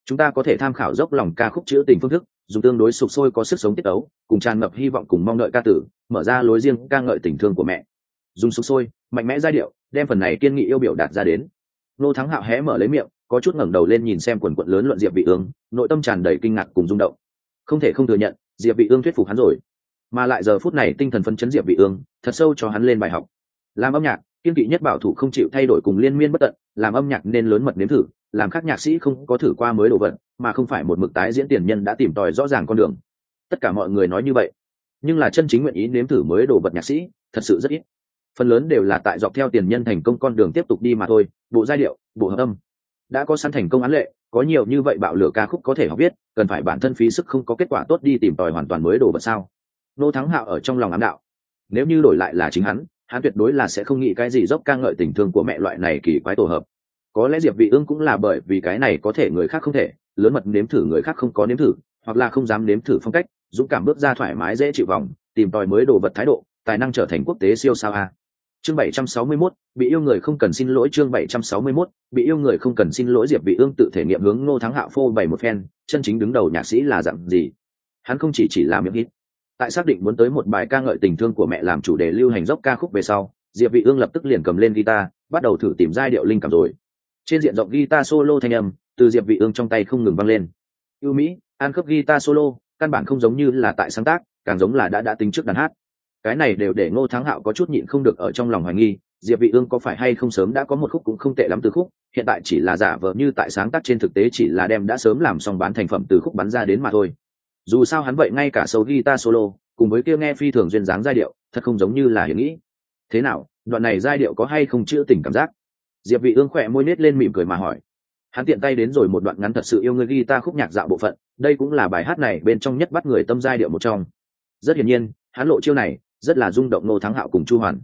Chúng ta có thể tham khảo dốc lòng ca khúc chữ tình phương thức dùng tương đối sục sôi có sức sống tiết tấu, cùng tràn ngập hy vọng cùng mong đợi ca tử, mở ra lối riêng ca ngợi tình thương của mẹ. Dùng sục sôi, mạnh mẽ giai điệu, đem phần này kiên nghị yêu biểu đạt ra đến. Nô thắng hạo hé mở lấy miệng, có chút ngẩng đầu lên nhìn xem quần quận lớn luận diệp vị ương, nội tâm tràn đầy kinh ngạc cùng rung động. Không thể không thừa nhận, diệp vị ương thuyết phục hắn rồi. Mà lại giờ phút này tinh thần phấn chấn diệp vị ương, thật sâu cho hắn lên bài học. Làm âm nhạc, kiên kỵ nhất bảo thủ không chịu thay đổi cùng liên miên bất tận, làm âm nhạc nên lớn mật nếm thử, làm các nhạc sĩ không có thử qua mới đồ vật mà không phải một mực tái diễn tiền nhân đã tìm tòi rõ ràng con đường. Tất cả mọi người nói như vậy, nhưng là chân chính nguyện ý nếm thử mới đồ vật nhạc sĩ, thật sự rất ít. Phần lớn đều là tại dọc theo tiền nhân thành công con đường tiếp tục đi mà thôi, bộ giai điệu, bộ hợp âm. Đã có sẵn thành công án lệ, có nhiều như vậy bạo lửa ca khúc có thể học biết, cần phải bản thân phí sức không có kết quả tốt đi tìm tòi hoàn toàn mới đồ vật sao? Nô thắng hạo ở trong lòng ám đạo. Nếu như đổi lại là chính hắn hắn tuyệt đối là sẽ không nghĩ cái gì dốc ca ngợi tình thương của mẹ loại này kỳ quái tổ hợp có lẽ diệp vị ương cũng là bởi vì cái này có thể người khác không thể lớn mật nếm thử người khác không có nếm thử hoặc là không dám nếm thử phong cách dũng cảm bước ra thoải mái dễ chịu vòng tìm tòi mới đồ vật thái độ tài năng trở thành quốc tế siêu sao a. Chương 761, bị yêu người không cần xin lỗi chương 761, bị yêu người không cần xin lỗi diệp vị ương tự thể nghiệm hướng ngô thắng hạo phô bày một phen chân chính đứng đầu nhạc sĩ là dạng gì? Hắn không chỉ chỉ làm miệng hít tại xác định muốn tới một bài ca ngợi tình thương của mẹ làm chủ đề lưu hành dốc ca khúc về sau diệp vị ương lập tức liền cầm lên guitar bắt đầu thử tìm giai điệu linh cảm rồi trên diện rộng guitar solo thanh âm, từ diệp vị ương trong tay không ngừng vang lên. Yêu mỹ an khớp guitar solo, căn bản không giống như là tại sáng tác, càng giống là đã đã tính trước đàn hát. Cái này đều để ngô thắng hạo có chút nhịn không được ở trong lòng hoài nghi, diệp vị ương có phải hay không sớm đã có một khúc cũng không tệ lắm từ khúc, hiện tại chỉ là giả vờ như tại sáng tác trên thực tế chỉ là đem đã sớm làm xong bán thành phẩm từ khúc bắn ra đến mà thôi. Dù sao hắn vậy ngay cả sâu guitar solo, cùng với kia nghe phi thường duyên dáng giai điệu, thật không giống như là hiểu nghĩ. Thế nào, đoạn này giai điệu có hay không chữa tình cảm giác? Diệp vị ương khỏe môi nết lên mỉm cười mà hỏi. Hắn tiện tay đến rồi một đoạn ngắn thật sự yêu người ta khúc nhạc dạo bộ phận, đây cũng là bài hát này bên trong nhất bắt người tâm giai điệu một trong. Rất hiển nhiên, hắn lộ chiêu này rất là rung động nô thắng hạo cùng chu hoàn.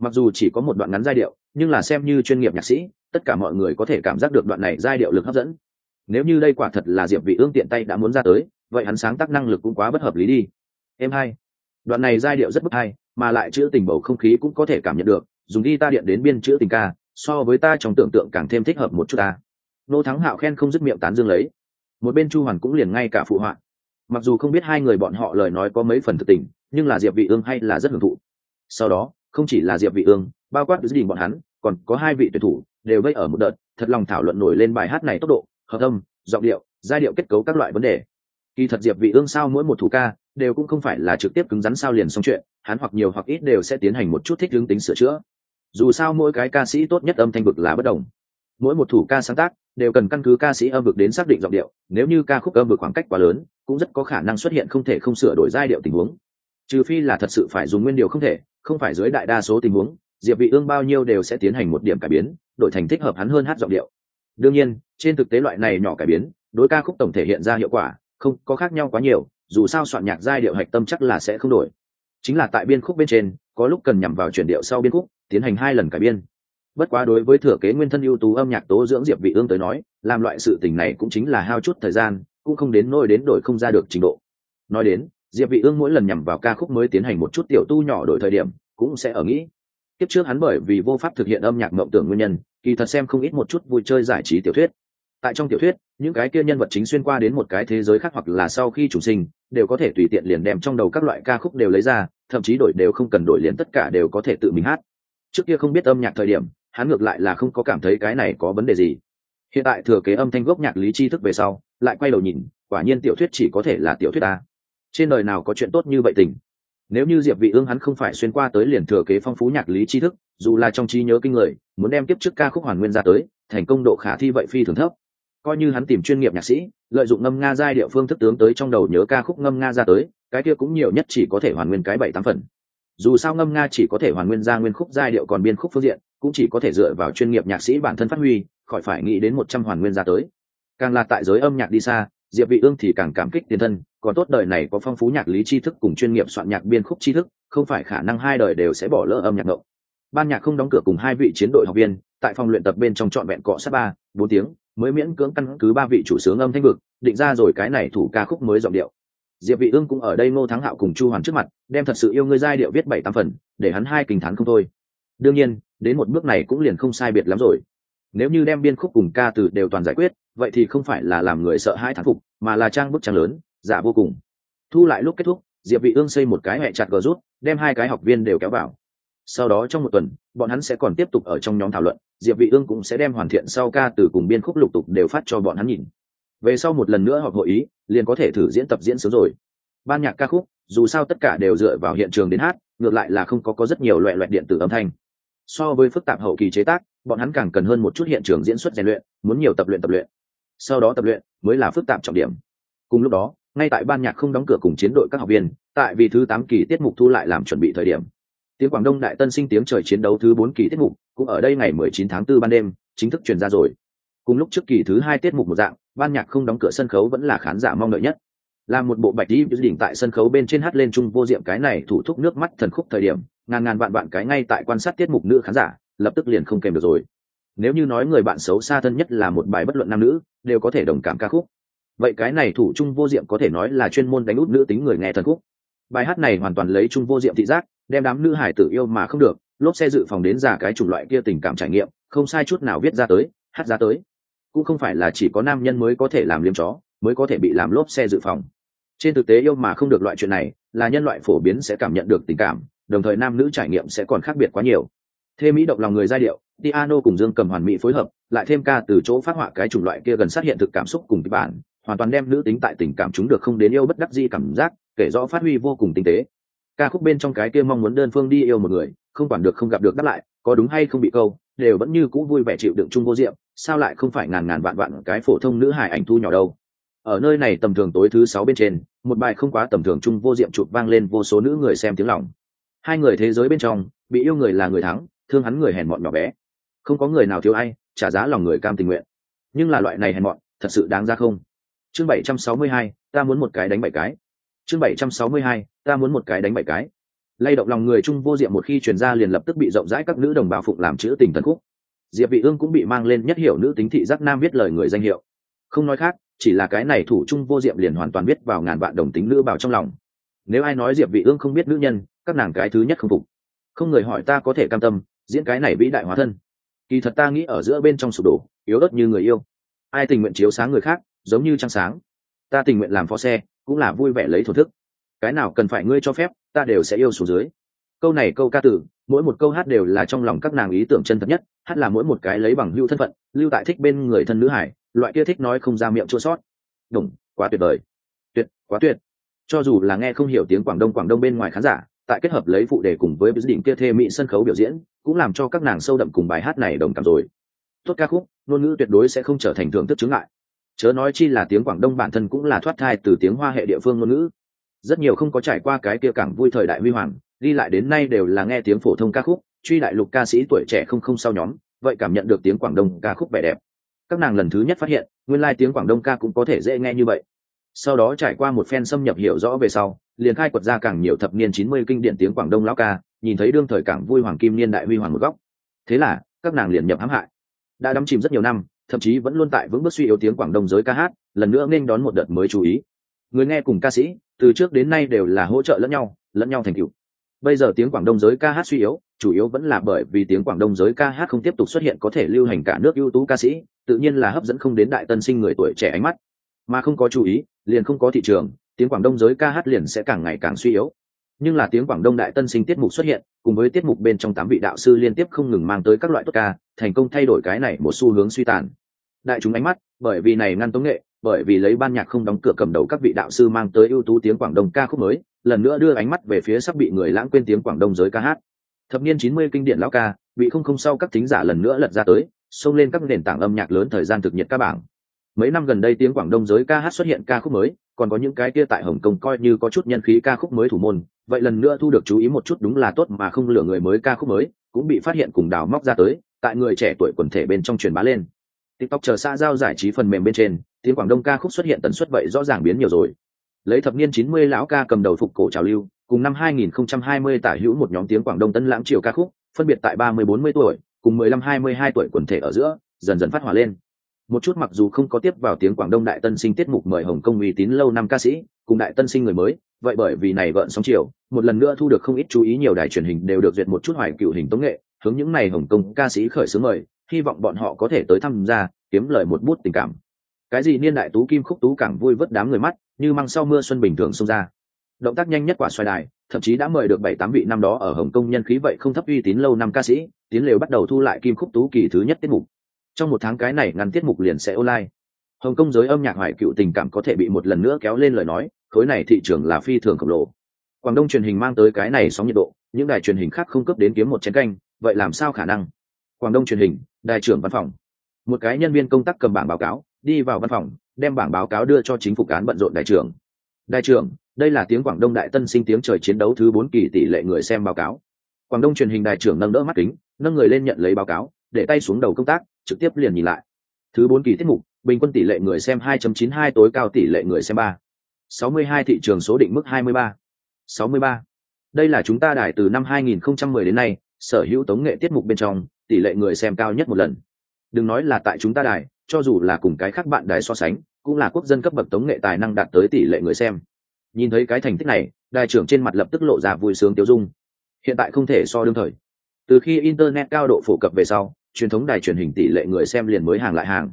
Mặc dù chỉ có một đoạn ngắn giai điệu, nhưng là xem như chuyên nghiệp nhạc sĩ, tất cả mọi người có thể cảm giác được đoạn này giai điệu lực hấp dẫn. Nếu như đây quả thật là diệp vị ương tiện tay đã muốn ra tới, vậy hắn sáng tác năng lực cũng quá bất hợp lý đi. Em hai. Đoạn này giai điệu rất bất hay mà lại chữa tình bầu không khí cũng có thể cảm nhận được, dùng đi ta điện đến biên chữa tình ca so với ta trong tưởng tượng càng thêm thích hợp một chút ta. Nô thắng hạo khen không dứt miệng tán dương lấy. Một bên chu hoàn cũng liền ngay cả phụ họa. Mặc dù không biết hai người bọn họ lời nói có mấy phần thực tình, nhưng là diệp vị ương hay là rất hưởng thụ. Sau đó, không chỉ là diệp vị ương, bao quát gia đình bọn hắn, còn có hai vị tuyển thủ đều vây ở một đợt, thật lòng thảo luận nổi lên bài hát này tốc độ, hợp âm, giọng điệu, giai điệu kết cấu các loại vấn đề. Kỳ thật diệp vị ương sao mỗi một thủ ca đều cũng không phải là trực tiếp cứng rắn sao liền xong chuyện, hắn hoặc nhiều hoặc ít đều sẽ tiến hành một chút thích ứng tính sửa chữa dù sao mỗi cái ca sĩ tốt nhất âm thanh vực là bất đồng. Mỗi một thủ ca sáng tác đều cần căn cứ ca sĩ âm vực đến xác định giọng điệu, nếu như ca khúc âm vực khoảng cách quá lớn, cũng rất có khả năng xuất hiện không thể không sửa đổi giai điệu tình huống. Trừ phi là thật sự phải dùng nguyên điều không thể, không phải dưới đại đa số tình huống, diệp vị ương bao nhiêu đều sẽ tiến hành một điểm cải biến, đổi thành thích hợp hắn hơn hát giọng điệu. Đương nhiên, trên thực tế loại này nhỏ cải biến, đối ca khúc tổng thể hiện ra hiệu quả, không có khác nhau quá nhiều, dù sao soạn nhạc giai điệu hạch tâm chắc là sẽ không đổi. Chính là tại biên khúc bên trên, có lúc cần nhằm vào chuyển điệu sau biên khúc tiến hành hai lần cải biên. Bất quá đối với thừa kế nguyên thân ưu tú âm nhạc tố dưỡng diệp vị ương tới nói, làm loại sự tình này cũng chính là hao chút thời gian, cũng không đến nỗi đến đổi không ra được trình độ. Nói đến, diệp vị ương mỗi lần nhằm vào ca khúc mới tiến hành một chút tiểu tu nhỏ đổi thời điểm, cũng sẽ ở nghĩ. Tiếp trước hắn bởi vì vô pháp thực hiện âm nhạc mộng tưởng nguyên nhân, kỳ thật xem không ít một chút vui chơi giải trí tiểu thuyết. Tại trong tiểu thuyết, những cái kia nhân vật chính xuyên qua đến một cái thế giới khác hoặc là sau khi chủ sinh, đều có thể tùy tiện liền đem trong đầu các loại ca khúc đều lấy ra, thậm chí đổi đều không cần đổi liền tất cả đều có thể tự mình hát trước kia không biết âm nhạc thời điểm, hắn ngược lại là không có cảm thấy cái này có vấn đề gì. Hiện tại thừa kế âm thanh gốc nhạc lý tri thức về sau, lại quay đầu nhìn, quả nhiên tiểu thuyết chỉ có thể là tiểu thuyết ta trên đời nào có chuyện tốt như vậy tình? Nếu như diệp vị ương hắn không phải xuyên qua tới liền thừa kế phong phú nhạc lý tri thức, dù là trong trí nhớ kinh người, muốn đem tiếp trước ca khúc hoàn nguyên ra tới, thành công độ khả thi vậy phi thường thấp. Coi như hắn tìm chuyên nghiệp nhạc sĩ, lợi dụng ngâm nga giai địa phương thức tướng tới trong đầu nhớ ca khúc ngâm nga ra tới, cái kia cũng nhiều nhất chỉ có thể hoàn nguyên cái bảy tám phần dù sao ngâm nga chỉ có thể hoàn nguyên ra nguyên khúc giai điệu còn biên khúc phương diện, cũng chỉ có thể dựa vào chuyên nghiệp nhạc sĩ bản thân phát huy, khỏi phải nghĩ đến một trăm hoàn nguyên ra tới càng là tại giới âm nhạc đi xa, diệp vị ương thì càng cảm kích tiền thân, còn tốt đời này có phong phú nhạc lý tri thức cùng chuyên nghiệp soạn nhạc biên khúc tri thức, không phải khả năng hai đời đều sẽ bỏ lỡ âm nhạc ngộ. ban nhạc không đóng cửa cùng hai vị chiến đội học viên, tại phòng luyện tập bên trong trọn vẹn cọ sát ba, bốn tiếng, mới miễn cưỡng căn cứ ba vị chủ sướng âm thanh vực, định ra rồi cái này thủ ca khúc mới giọng điệu diệp vị ương cũng ở đây ngô thắng hạo cùng chu hoàn trước mặt, đem thật sự yêu ngươi giai điệu viết bảy tám phần, để hắn hai kinh thán không thôi. Đương nhiên, đến một bước này cũng liền không sai biệt lắm rồi. Nếu như đem biên khúc cùng ca từ đều toàn giải quyết, vậy thì không phải là làm người sợ hãi thán phục, mà là trang bức trang lớn giả vô cùng. Thu lại lúc kết thúc, diệp vị ương xây một cái hệ chặt gờ rút, đem hai cái học viên đều kéo vào. Sau đó trong một tuần, bọn hắn sẽ còn tiếp tục ở trong nhóm thảo luận, diệp vị ương cũng sẽ đem hoàn thiện sau ca từ cùng biên khúc lục tục đều phát cho bọn hắn nhìn về sau một lần nữa họp hội ý, liền có thể thử diễn tập diễn sướng rồi. Ban nhạc ca khúc, dù sao tất cả đều dựa vào hiện trường đến hát, ngược lại là không có có rất nhiều loại loại điện tử âm thanh. So với phức tạp hậu kỳ chế tác, bọn hắn càng cần hơn một chút hiện trường diễn xuất rèn luyện, muốn nhiều tập luyện tập luyện. Sau đó tập luyện mới là phức tạp trọng điểm. Cùng lúc đó, ngay tại ban nhạc không đóng cửa cùng chiến đội các học viên, tại vì thứ tám kỳ tiết mục thu lại làm chuẩn bị thời điểm. Tiếng quảng đông đại tân sinh tiếng trời chiến đấu thứ bốn kỳ tiết mục, cũng ở đây ngày mười chín tháng 4 ban đêm, chính thức truyền ra rồi. Cùng lúc trước kỳ thứ hai tiết mục một dạng ban nhạc không đóng cửa sân khấu vẫn là khán giả mong đợi nhất. Là một bộ bạch đi đỉnh tại sân khấu bên trên hát lên chung vô diệm cái này thủ thúc nước mắt thần khúc thời điểm, ngàn ngàn vạn vạn cái ngay tại quan sát tiết mục nữ khán giả, lập tức liền không kèm được rồi. Nếu như nói người bạn xấu xa thân nhất là một bài bất luận nam nữ, đều có thể đồng cảm ca khúc. Vậy cái này thủ trung vô diệm có thể nói là chuyên môn đánh út nữ tính người nghe thần khúc. Bài hát này hoàn toàn lấy trung vô diệm thị giác, đem đám nữ hải tử yêu mà không được, lốp xe dự phòng đến giả cái chủng loại kia tình cảm trải nghiệm, không sai chút nào viết ra tới, hát ra tới cũng không phải là chỉ có nam nhân mới có thể làm liếm chó, mới có thể bị làm lốp xe dự phòng. Trên thực tế yêu mà không được loại chuyện này, là nhân loại phổ biến sẽ cảm nhận được tình cảm, đồng thời nam nữ trải nghiệm sẽ còn khác biệt quá nhiều. Thêm mỹ động lòng người giai điệu piano cùng dương cầm hoàn mỹ phối hợp, lại thêm ca từ chỗ phát họa cái chủng loại kia gần sát hiện thực cảm xúc cùng kịch bản, hoàn toàn đem nữ tính tại tình cảm chúng được không đến yêu bất đắc di cảm giác, kể rõ phát huy vô cùng tinh tế. Ca khúc bên trong cái kia mong muốn đơn phương đi yêu một người, không quản được không gặp được đáp lại, có đúng hay không bị câu đều vẫn như cũ vui vẻ chịu đựng chung vô diệm, sao lại không phải ngàn ngàn vạn vạn cái phổ thông nữ hài ảnh thu nhỏ đâu? Ở nơi này tầm thường tối thứ sáu bên trên, một bài không quá tầm thường chung vô diệm chụp vang lên vô số nữ người xem tiếng lòng. Hai người thế giới bên trong, bị yêu người là người thắng, thương hắn người hèn mọn nhỏ bé. Không có người nào thiếu ai, trả giá lòng người cam tình nguyện. Nhưng là loại này hèn mọn, thật sự đáng ra không? Chương bảy trăm sáu mươi hai, ta muốn một cái đánh bảy cái. Chương bảy trăm sáu mươi hai, ta muốn một cái đánh bảy cái lay động lòng người chung vô diệm một khi truyền ra liền lập tức bị rộng rãi các nữ đồng bào phụng làm chữ tình thần khúc. Diệp vị ương cũng bị mang lên nhất hiểu nữ tính thị giác nam viết lời người danh hiệu. Không nói khác, chỉ là cái này thủ chung vô diệm liền hoàn toàn viết vào ngàn vạn đồng tính nữ bảo trong lòng. Nếu ai nói diệp vị ương không biết nữ nhân, các nàng cái thứ nhất không phục. Không người hỏi ta có thể cam tâm, diễn cái này vĩ đại hóa thân. Kỳ thật ta nghĩ ở giữa bên trong sụp đổ, yếu ớt như người yêu. Ai tình nguyện chiếu sáng người khác, giống như trăng sáng. Ta tình nguyện làm phó xe, cũng là vui vẻ lấy thổ thức cái nào cần phải ngươi cho phép, ta đều sẽ yêu xuống dưới. Câu này câu ca tử mỗi một câu hát đều là trong lòng các nàng ý tưởng chân thật nhất, hát là mỗi một cái lấy bằng hưu thân phận, lưu tại thích bên người thân nữ hải, loại kia thích nói không ra miệng chua sót. Đúng, quá tuyệt vời. Tuyệt, quá tuyệt. Cho dù là nghe không hiểu tiếng quảng đông quảng đông bên ngoài khán giả, tại kết hợp lấy phụ đề cùng với dự định kia thê mỹ sân khấu biểu diễn, cũng làm cho các nàng sâu đậm cùng bài hát này đồng cảm rồi. Tốt ca khúc, ngôn ngữ tuyệt đối sẽ không trở thành thưởng thức chứng ngại. Chớ nói chi là tiếng quảng đông bản thân cũng là thoát thai từ tiếng hoa hệ địa phương ngôn ngữ rất nhiều không có trải qua cái kia cảng vui thời đại huy hoàng, đi lại đến nay đều là nghe tiếng phổ thông ca khúc, truy đại lục ca sĩ tuổi trẻ không không sau nhóm, vậy cảm nhận được tiếng quảng đông ca khúc vẻ đẹp. Các nàng lần thứ nhất phát hiện, nguyên lai tiếng quảng đông ca cũng có thể dễ nghe như vậy. Sau đó trải qua một phen xâm nhập hiểu rõ về sau, liền khai quật ra càng nhiều thập niên chín mươi kinh điển tiếng quảng đông lão ca, nhìn thấy đương thời cảng vui hoàng kim niên đại huy hoàng một góc. Thế là, các nàng liền nhập hãm hại. Đã đắm chìm rất nhiều năm, thậm chí vẫn luôn tại vững bước suy yếu tiếng quảng đông giới ca hát, lần nữa nên đón một đợt mới chú ý người nghe cùng ca sĩ, từ trước đến nay đều là hỗ trợ lẫn nhau lẫn nhau thành cựu bây giờ tiếng quảng đông giới ca hát suy yếu, chủ yếu vẫn là bởi vì tiếng quảng đông giới ca hát không tiếp tục xuất hiện có thể lưu hành cả nước ưu tú ca sĩ, tự nhiên là hấp dẫn không đến đại tân sinh người tuổi trẻ ánh mắt. Mà không có chú ý, liền không có thị trường, tiếng quảng đông giới ca hát liền sẽ càng ngày càng suy yếu. Nhưng là tiếng quảng đông đại tân sinh tiết mục xuất hiện, cùng với tiết mục bên trong tám vị đạo sư liên tiếp không ngừng mang tới các loại tốt ca, thành công thay đổi cái này một xu hướng suy tàn. Đại chúng ánh mắt, bởi vì này ngăn tống nghệ bởi vì lấy ban nhạc không đóng cửa cầm đầu các vị đạo sư mang tới ưu tú tiếng quảng đông ca khúc mới, lần nữa đưa ánh mắt về phía sắp bị người lãng quên tiếng quảng đông giới ca hát. Thập niên chín mươi kinh điển lão ca bị không không sau các thính giả lần nữa lật ra tới, xông lên các nền tảng âm nhạc lớn thời gian thực nhiệt ca bảng. Mấy năm gần đây tiếng quảng đông giới ca hát xuất hiện ca khúc mới, còn có những cái kia tại hồng kông coi như có chút nhân khí ca khúc mới thủ môn, vậy lần nữa thu được chú ý một chút đúng là tốt mà không lừa người mới ca khúc mới, cũng bị phát hiện cùng đào móc ra tới, tại người trẻ tuổi quần thể bên trong truyền bá lên. Tiktok chờ xa giao giải trí phần mềm bên trên tiếng quảng đông ca khúc xuất hiện tần suất vậy rõ ràng biến nhiều rồi. Lấy thập niên chín mươi lão ca cầm đầu phục cổ trào lưu, cùng năm 2020 tả hữu một nhóm tiếng quảng đông tân lãng triều ca khúc, phân biệt tại ba mươi bốn mươi tuổi, cùng mười lăm hai mươi hai tuổi quần thể ở giữa, dần dần phát hỏa lên. Một chút mặc dù không có tiếp vào tiếng quảng đông đại tân sinh tiết mục mời hồng kông uy tín lâu năm ca sĩ, cùng đại tân sinh người mới, vậy bởi vì này vợn sóng chiều một lần nữa thu được không ít chú ý nhiều đài truyền hình đều được duyệt một chút hoài cựu hình tống nghệ, hướng những này hồng kông ca sĩ khởi xướng mời, hy vọng bọn họ có thể tới tham gia, kiếm lời một bút tình cảm cái gì niên đại tú kim khúc tú càng vui vớt đám người mắt, như măng sau mưa xuân bình thường xông ra. Động tác nhanh nhất quả xoài đài, thậm chí đã mời được bảy tám vị năm đó ở hồng kông nhân khí vậy không thấp uy tín lâu năm ca sĩ, tiến lều bắt đầu thu lại kim khúc tú kỳ thứ nhất tiết mục. Trong một tháng cái này ngăn tiết mục liền sẽ online. Hồng kông giới âm nhạc hoài cựu tình cảm có thể bị một lần nữa kéo lên lời nói, khối này thị trường là phi thường khổng lồ. Quảng đông truyền hình mang tới cái này sóng nhiệt độ, những đài truyền hình khác không cấp đến kiếm một chén canh, vậy làm sao khả năng? Quảng đông truyền hình, đài trưởng văn phòng. Một cái nhân viên công tác cầm bảng báo cáo đi vào văn phòng đem bảng báo cáo đưa cho chính phủ cán bận rộn đại trưởng đại trưởng đây là tiếng quảng đông đại tân sinh tiếng trời chiến đấu thứ bốn kỳ tỷ lệ người xem báo cáo quảng đông truyền hình đại trưởng nâng đỡ mắt kính nâng người lên nhận lấy báo cáo để tay xuống đầu công tác trực tiếp liền nhìn lại thứ bốn kỳ tiết mục bình quân tỷ lệ người xem 2.92 tối cao tỷ lệ người xem 3. 62 thị trường số định mức 23. 63. Đây là chúng ta đài từ năm 2010 đến nay, sở hữu tống nghệ tiết mục bên trong, tỷ lệ người xem cao nhất một lần. Đừng nói là tại chúng ta đài, cho dù là cùng cái khác bạn đài so sánh, cũng là quốc dân cấp bậc tống nghệ tài năng đạt tới tỷ lệ người xem. Nhìn thấy cái thành tích này, đài trưởng trên mặt lập tức lộ ra vui sướng tiêu dung. Hiện tại không thể so đương thời. Từ khi internet cao độ phổ cập về sau, truyền thống đài truyền hình tỷ lệ người xem liền mới hàng lại hàng.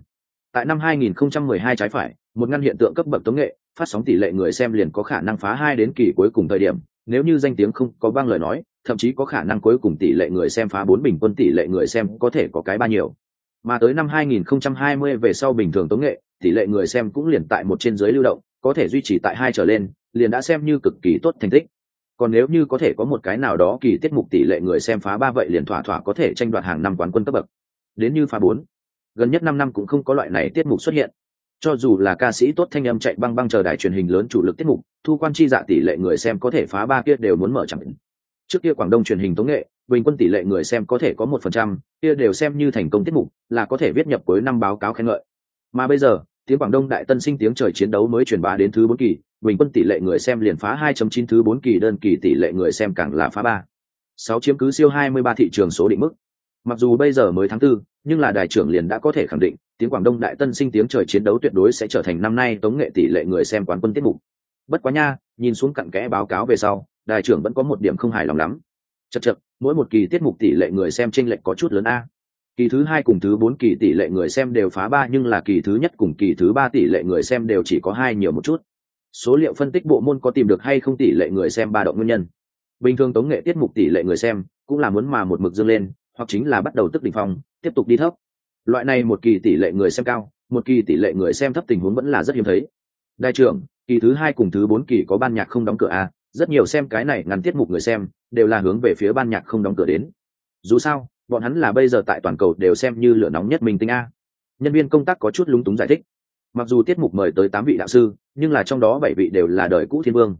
Tại năm 2012 trái phải, một ngăn hiện tượng cấp bậc tống nghệ, phát sóng tỷ lệ người xem liền có khả năng phá hai đến kỳ cuối cùng thời điểm, nếu như danh tiếng không có băng lời nói, thậm chí có khả năng cuối cùng tỷ lệ người xem phá bốn bình quân tỷ lệ người xem có thể có cái ba nhiều. Mà tới năm 2020 về sau bình thường tống nghệ, tỷ lệ người xem cũng liền tại một trên dưới lưu động, có thể duy trì tại hai trở lên, liền đã xem như cực kỳ tốt thành tích. Còn nếu như có thể có một cái nào đó kỳ tiết mục tỷ lệ người xem phá ba vậy liền thỏa thỏa có thể tranh đoạt hàng năm quán quân cấp bậc. Đến như phá bốn, gần nhất năm năm cũng không có loại này tiết mục xuất hiện cho dù là ca sĩ tốt thanh âm chạy băng băng chờ đài truyền hình lớn chủ lực tiết mục thu quan chi dạ tỷ lệ người xem có thể phá ba kia đều muốn mở chẳng trước kia quảng đông truyền hình tống nghệ bình quân tỷ lệ người xem có thể có một phần trăm, kia đều xem như thành công tiết mục, là có thể viết nhập cuối năm báo cáo khen ngợi. Mà bây giờ, tiếng quảng đông đại tân sinh tiếng trời chiến đấu mới truyền bá đến thứ bốn kỳ, bình quân tỷ lệ người xem liền phá 2.9 thứ bốn kỳ đơn kỳ tỷ lệ người xem càng là phá ba. Sáu chiếm cứ siêu 23 thị trường số định mức. Mặc dù bây giờ mới tháng tư, nhưng là đại trưởng liền đã có thể khẳng định, tiếng quảng đông đại tân sinh tiếng trời chiến đấu tuyệt đối sẽ trở thành năm nay tống nghệ tỷ lệ người xem quán quân tiết mục. Bất quá nha, nhìn xuống cặn kẽ báo cáo về sau đại trưởng vẫn có một điểm không hài lòng lắm. Chật chật mỗi một kỳ tiết mục tỷ lệ người xem tranh lệch có chút lớn a. Kỳ thứ hai cùng thứ bốn kỳ tỷ lệ người xem đều phá ba, nhưng là kỳ thứ nhất cùng kỳ thứ ba tỷ lệ người xem đều chỉ có hai nhiều một chút. Số liệu phân tích bộ môn có tìm được hay không tỷ lệ người xem ba động nguyên nhân. Bình thường tống nghệ tiết mục tỷ lệ người xem cũng là muốn mà một mực dâng lên, hoặc chính là bắt đầu tức đỉnh phong, tiếp tục đi thấp. Loại này một kỳ tỷ lệ người xem cao, một kỳ tỷ lệ người xem thấp tình huống vẫn là rất hiếm thấy. Đại trưởng, kỳ thứ hai cùng thứ bốn kỳ có ban nhạc không đóng cửa a? Rất nhiều xem cái này ngắn tiết mục người xem, đều là hướng về phía ban nhạc không đóng cửa đến. Dù sao, bọn hắn là bây giờ tại toàn cầu đều xem như lửa nóng nhất mình tinh a. Nhân viên công tác có chút lúng túng giải thích. Mặc dù tiết mục mời tới tám vị đạo sư, nhưng là trong đó bảy vị đều là đời cũ thiên vương.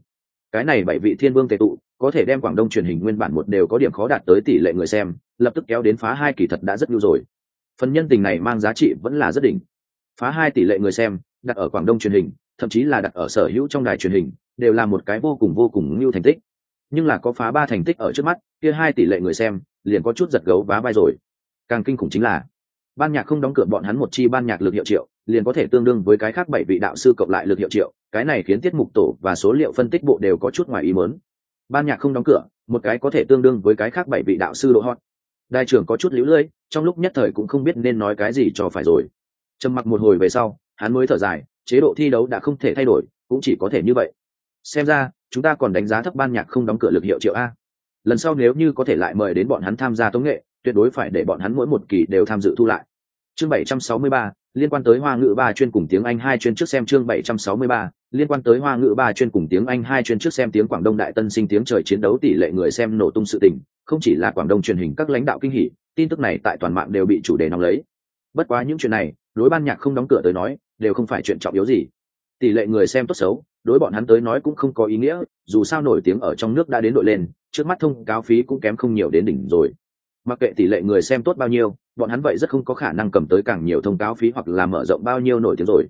Cái này bảy vị thiên vương tệ tụ, có thể đem quảng đông truyền hình nguyên bản một đều có điểm khó đạt tới tỷ lệ người xem, lập tức kéo đến phá hai kỳ thật đã rất lưu rồi. Phần nhân tình này mang giá trị vẫn là rất đỉnh. Phá hai tỷ lệ người xem, đặt ở quảng đông truyền hình, thậm chí là đặt ở sở hữu trong đài truyền hình đều là một cái vô cùng vô cùng như thành tích. Nhưng là có phá ba thành tích ở trước mắt, kia hai tỷ lệ người xem, liền có chút giật gấu vá vai rồi. Càng kinh khủng chính là, ban nhạc không đóng cửa bọn hắn một chi ban nhạc lực hiệu triệu, liền có thể tương đương với cái khác bảy vị đạo sư cộng lại lực hiệu triệu, cái này khiến tiết mục tổ và số liệu phân tích bộ đều có chút ngoài ý mớn ban nhạc không đóng cửa, một cái có thể tương đương với cái khác bảy vị đạo sư độ hot. Đại trưởng có chút lũ lưỡi trong lúc nhất thời cũng không biết nên nói cái gì cho phải rồi. Trầm mặc một hồi về sau, hắn mới thở dài, chế độ thi đấu đã không thể thay đổi, cũng chỉ có thể như vậy xem ra chúng ta còn đánh giá thấp ban nhạc không đóng cửa lực hiệu triệu a. Lần sau nếu như có thể lại mời đến bọn hắn tham gia tống nghệ tuyệt đối phải để bọn hắn mỗi một kỳ đều tham dự thu lại. Chương 763, liên quan tới hoa ngữ ba chuyên cùng tiếng anh hai chuyên trước xem chương 763, liên quan tới hoa ngữ ba chuyên cùng tiếng anh hai chuyên trước xem tiếng quảng đông đại tân sinh tiếng trời chiến đấu tỷ lệ người xem nổ tung sự tình không chỉ là quảng đông truyền hình các lãnh đạo kinh hỉ tin tức này tại toàn mạng đều bị chủ đề nóng lấy. Bất quá những chuyện này đối ban nhạc không đóng cửa tới nói đều không phải chuyện trọng yếu gì. Tỷ lệ người xem tốt xấu đối bọn hắn tới nói cũng không có ý nghĩa, dù sao nổi tiếng ở trong nước đã đến đội lên, trước mắt thông cáo phí cũng kém không nhiều đến đỉnh rồi. Mặc kệ tỷ lệ người xem tốt bao nhiêu, bọn hắn vậy rất không có khả năng cầm tới càng nhiều thông cáo phí hoặc là mở rộng bao nhiêu nổi tiếng rồi.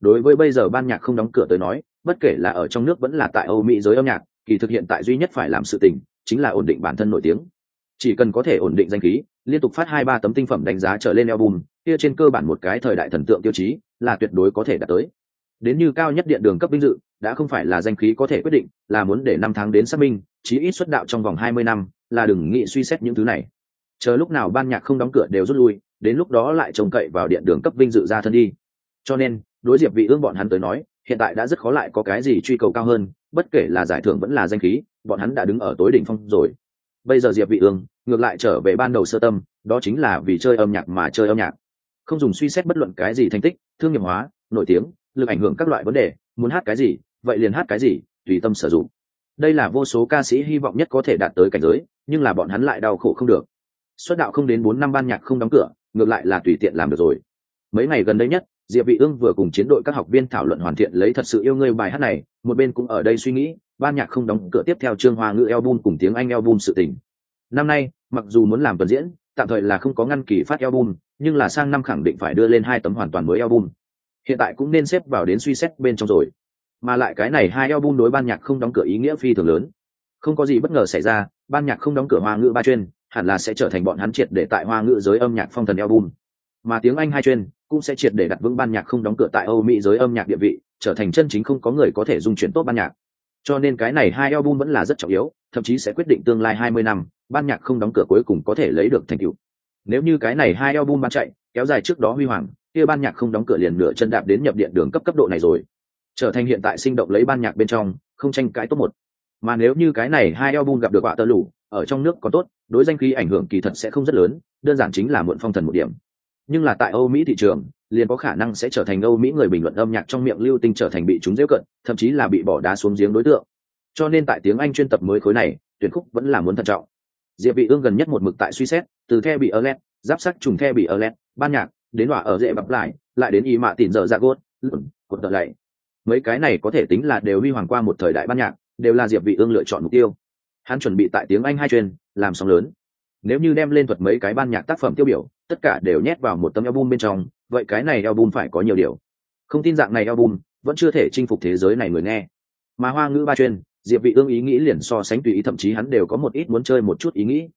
Đối với bây giờ ban nhạc không đóng cửa tới nói, bất kể là ở trong nước vẫn là tại âu mỹ giới âm nhạc, kỳ thực hiện tại duy nhất phải làm sự tình, chính là ổn định bản thân nổi tiếng. Chỉ cần có thể ổn định danh khí, liên tục phát hai ba tấm tinh phẩm đánh giá trở lên album, kia trên cơ bản một cái thời đại thần tượng tiêu chí là tuyệt đối có thể đạt tới đến như cao nhất điện đường cấp vinh dự, đã không phải là danh khí có thể quyết định, là muốn để năm tháng đến xác minh, chí ít xuất đạo trong vòng hai mươi năm, là đừng nghĩ suy xét những thứ này. Chờ lúc nào ban nhạc không đóng cửa đều rút lui, đến lúc đó lại trông cậy vào điện đường cấp vinh dự ra thân đi. Cho nên, đối diệp vị ương bọn hắn tới nói, hiện tại đã rất khó lại có cái gì truy cầu cao hơn, bất kể là giải thưởng vẫn là danh khí, bọn hắn đã đứng ở tối đỉnh phong rồi. Bây giờ diệp vị ương, ngược lại trở về ban đầu sơ tâm, đó chính là vì chơi âm nhạc mà chơi âm nhạc. Không dùng suy xét bất luận cái gì thành tích, thương nghiệp hóa, nổi tiếng lực ảnh hưởng các loại vấn đề, muốn hát cái gì, vậy liền hát cái gì, tùy tâm sử dụng. Đây là vô số ca sĩ hy vọng nhất có thể đạt tới cảnh giới, nhưng là bọn hắn lại đau khổ không được. Xuất đạo không đến bốn năm ban nhạc không đóng cửa, ngược lại là tùy tiện làm được rồi. Mấy ngày gần đây nhất, diệp vị ương vừa cùng chiến đội các học viên thảo luận hoàn thiện lấy thật sự yêu ngươi bài hát này, một bên cũng ở đây suy nghĩ, ban nhạc không đóng cửa tiếp theo trương hoa ngữ album cùng tiếng anh album sự tình. Năm nay, mặc dù muốn làm tuần diễn, tạm thời là không có ngăn kỳ phát album, nhưng là sang năm khẳng định phải đưa lên hai tấm hoàn toàn mới album hiện tại cũng nên xếp vào đến suy xét bên trong rồi. Mà lại cái này hai album đối ban nhạc không đóng cửa ý nghĩa phi thường lớn. Không có gì bất ngờ xảy ra, ban nhạc không đóng cửa hoa ngữ ba chuyên, hẳn là sẽ trở thành bọn hắn triệt để tại hoa ngữ giới âm nhạc phong thần album. Mà tiếng anh hai chuyên cũng sẽ triệt để đặt vững ban nhạc không đóng cửa tại âu mỹ giới âm nhạc địa vị, trở thành chân chính không có người có thể dung chuyển tốt ban nhạc. Cho nên cái này hai album vẫn là rất trọng yếu, thậm chí sẽ quyết định tương lai hai mươi năm, ban nhạc không đóng cửa cuối cùng có thể lấy được thành tựu. Nếu như cái này hai album bán chạy kéo dài trước đó huy hoàng, kia ban nhạc không đóng cửa liền nửa chân đạp đến nhập điện đường cấp cấp độ này rồi. Trở thành hiện tại sinh động lấy ban nhạc bên trong, không tranh cãi tốt một. Mà nếu như cái này hai album gặp được họa tơ lủ ở trong nước có tốt, đối danh khí ảnh hưởng kỳ thật sẽ không rất lớn, đơn giản chính là muộn phong thần một điểm. Nhưng là tại âu mỹ thị trường, liền có khả năng sẽ trở thành âu mỹ người bình luận âm nhạc trong miệng lưu tinh trở thành bị chúng dễ cận, thậm chí là bị bỏ đá xuống giếng đối tượng. Cho nên tại tiếng anh chuyên tập mới khối này, tuyển khúc vẫn là muốn thận trọng. Diệp vị ương gần nhất một mực tại suy xét, từ the bị ơ giáp sắc trùng the bị ơ ban nhạc, đến hỏa ở dễ bập lại lại đến y mạ tỉn giờ ra dạ gốt, lụn, cột đợi lại mấy cái này có thể tính là đều huy hoàng qua một thời đại ban nhạc, đều là diệp vị ương lựa chọn mục tiêu. Hắn chuẩn bị tại tiếng anh hai truyền làm sóng lớn. Nếu như đem lên thuật mấy cái ban nhạc tác phẩm tiêu biểu, tất cả đều nhét vào một tấm album bên trong, vậy cái này album phải có nhiều điều. Không tin dạng này album, vẫn chưa thể chinh phục thế giới này người nghe. Mà hoa ngữ ba chuyên, diệp vị ương ý nghĩ liền so sánh tùy ý, thậm chí hắn đều có một ít muốn chơi một chút ý nghĩ.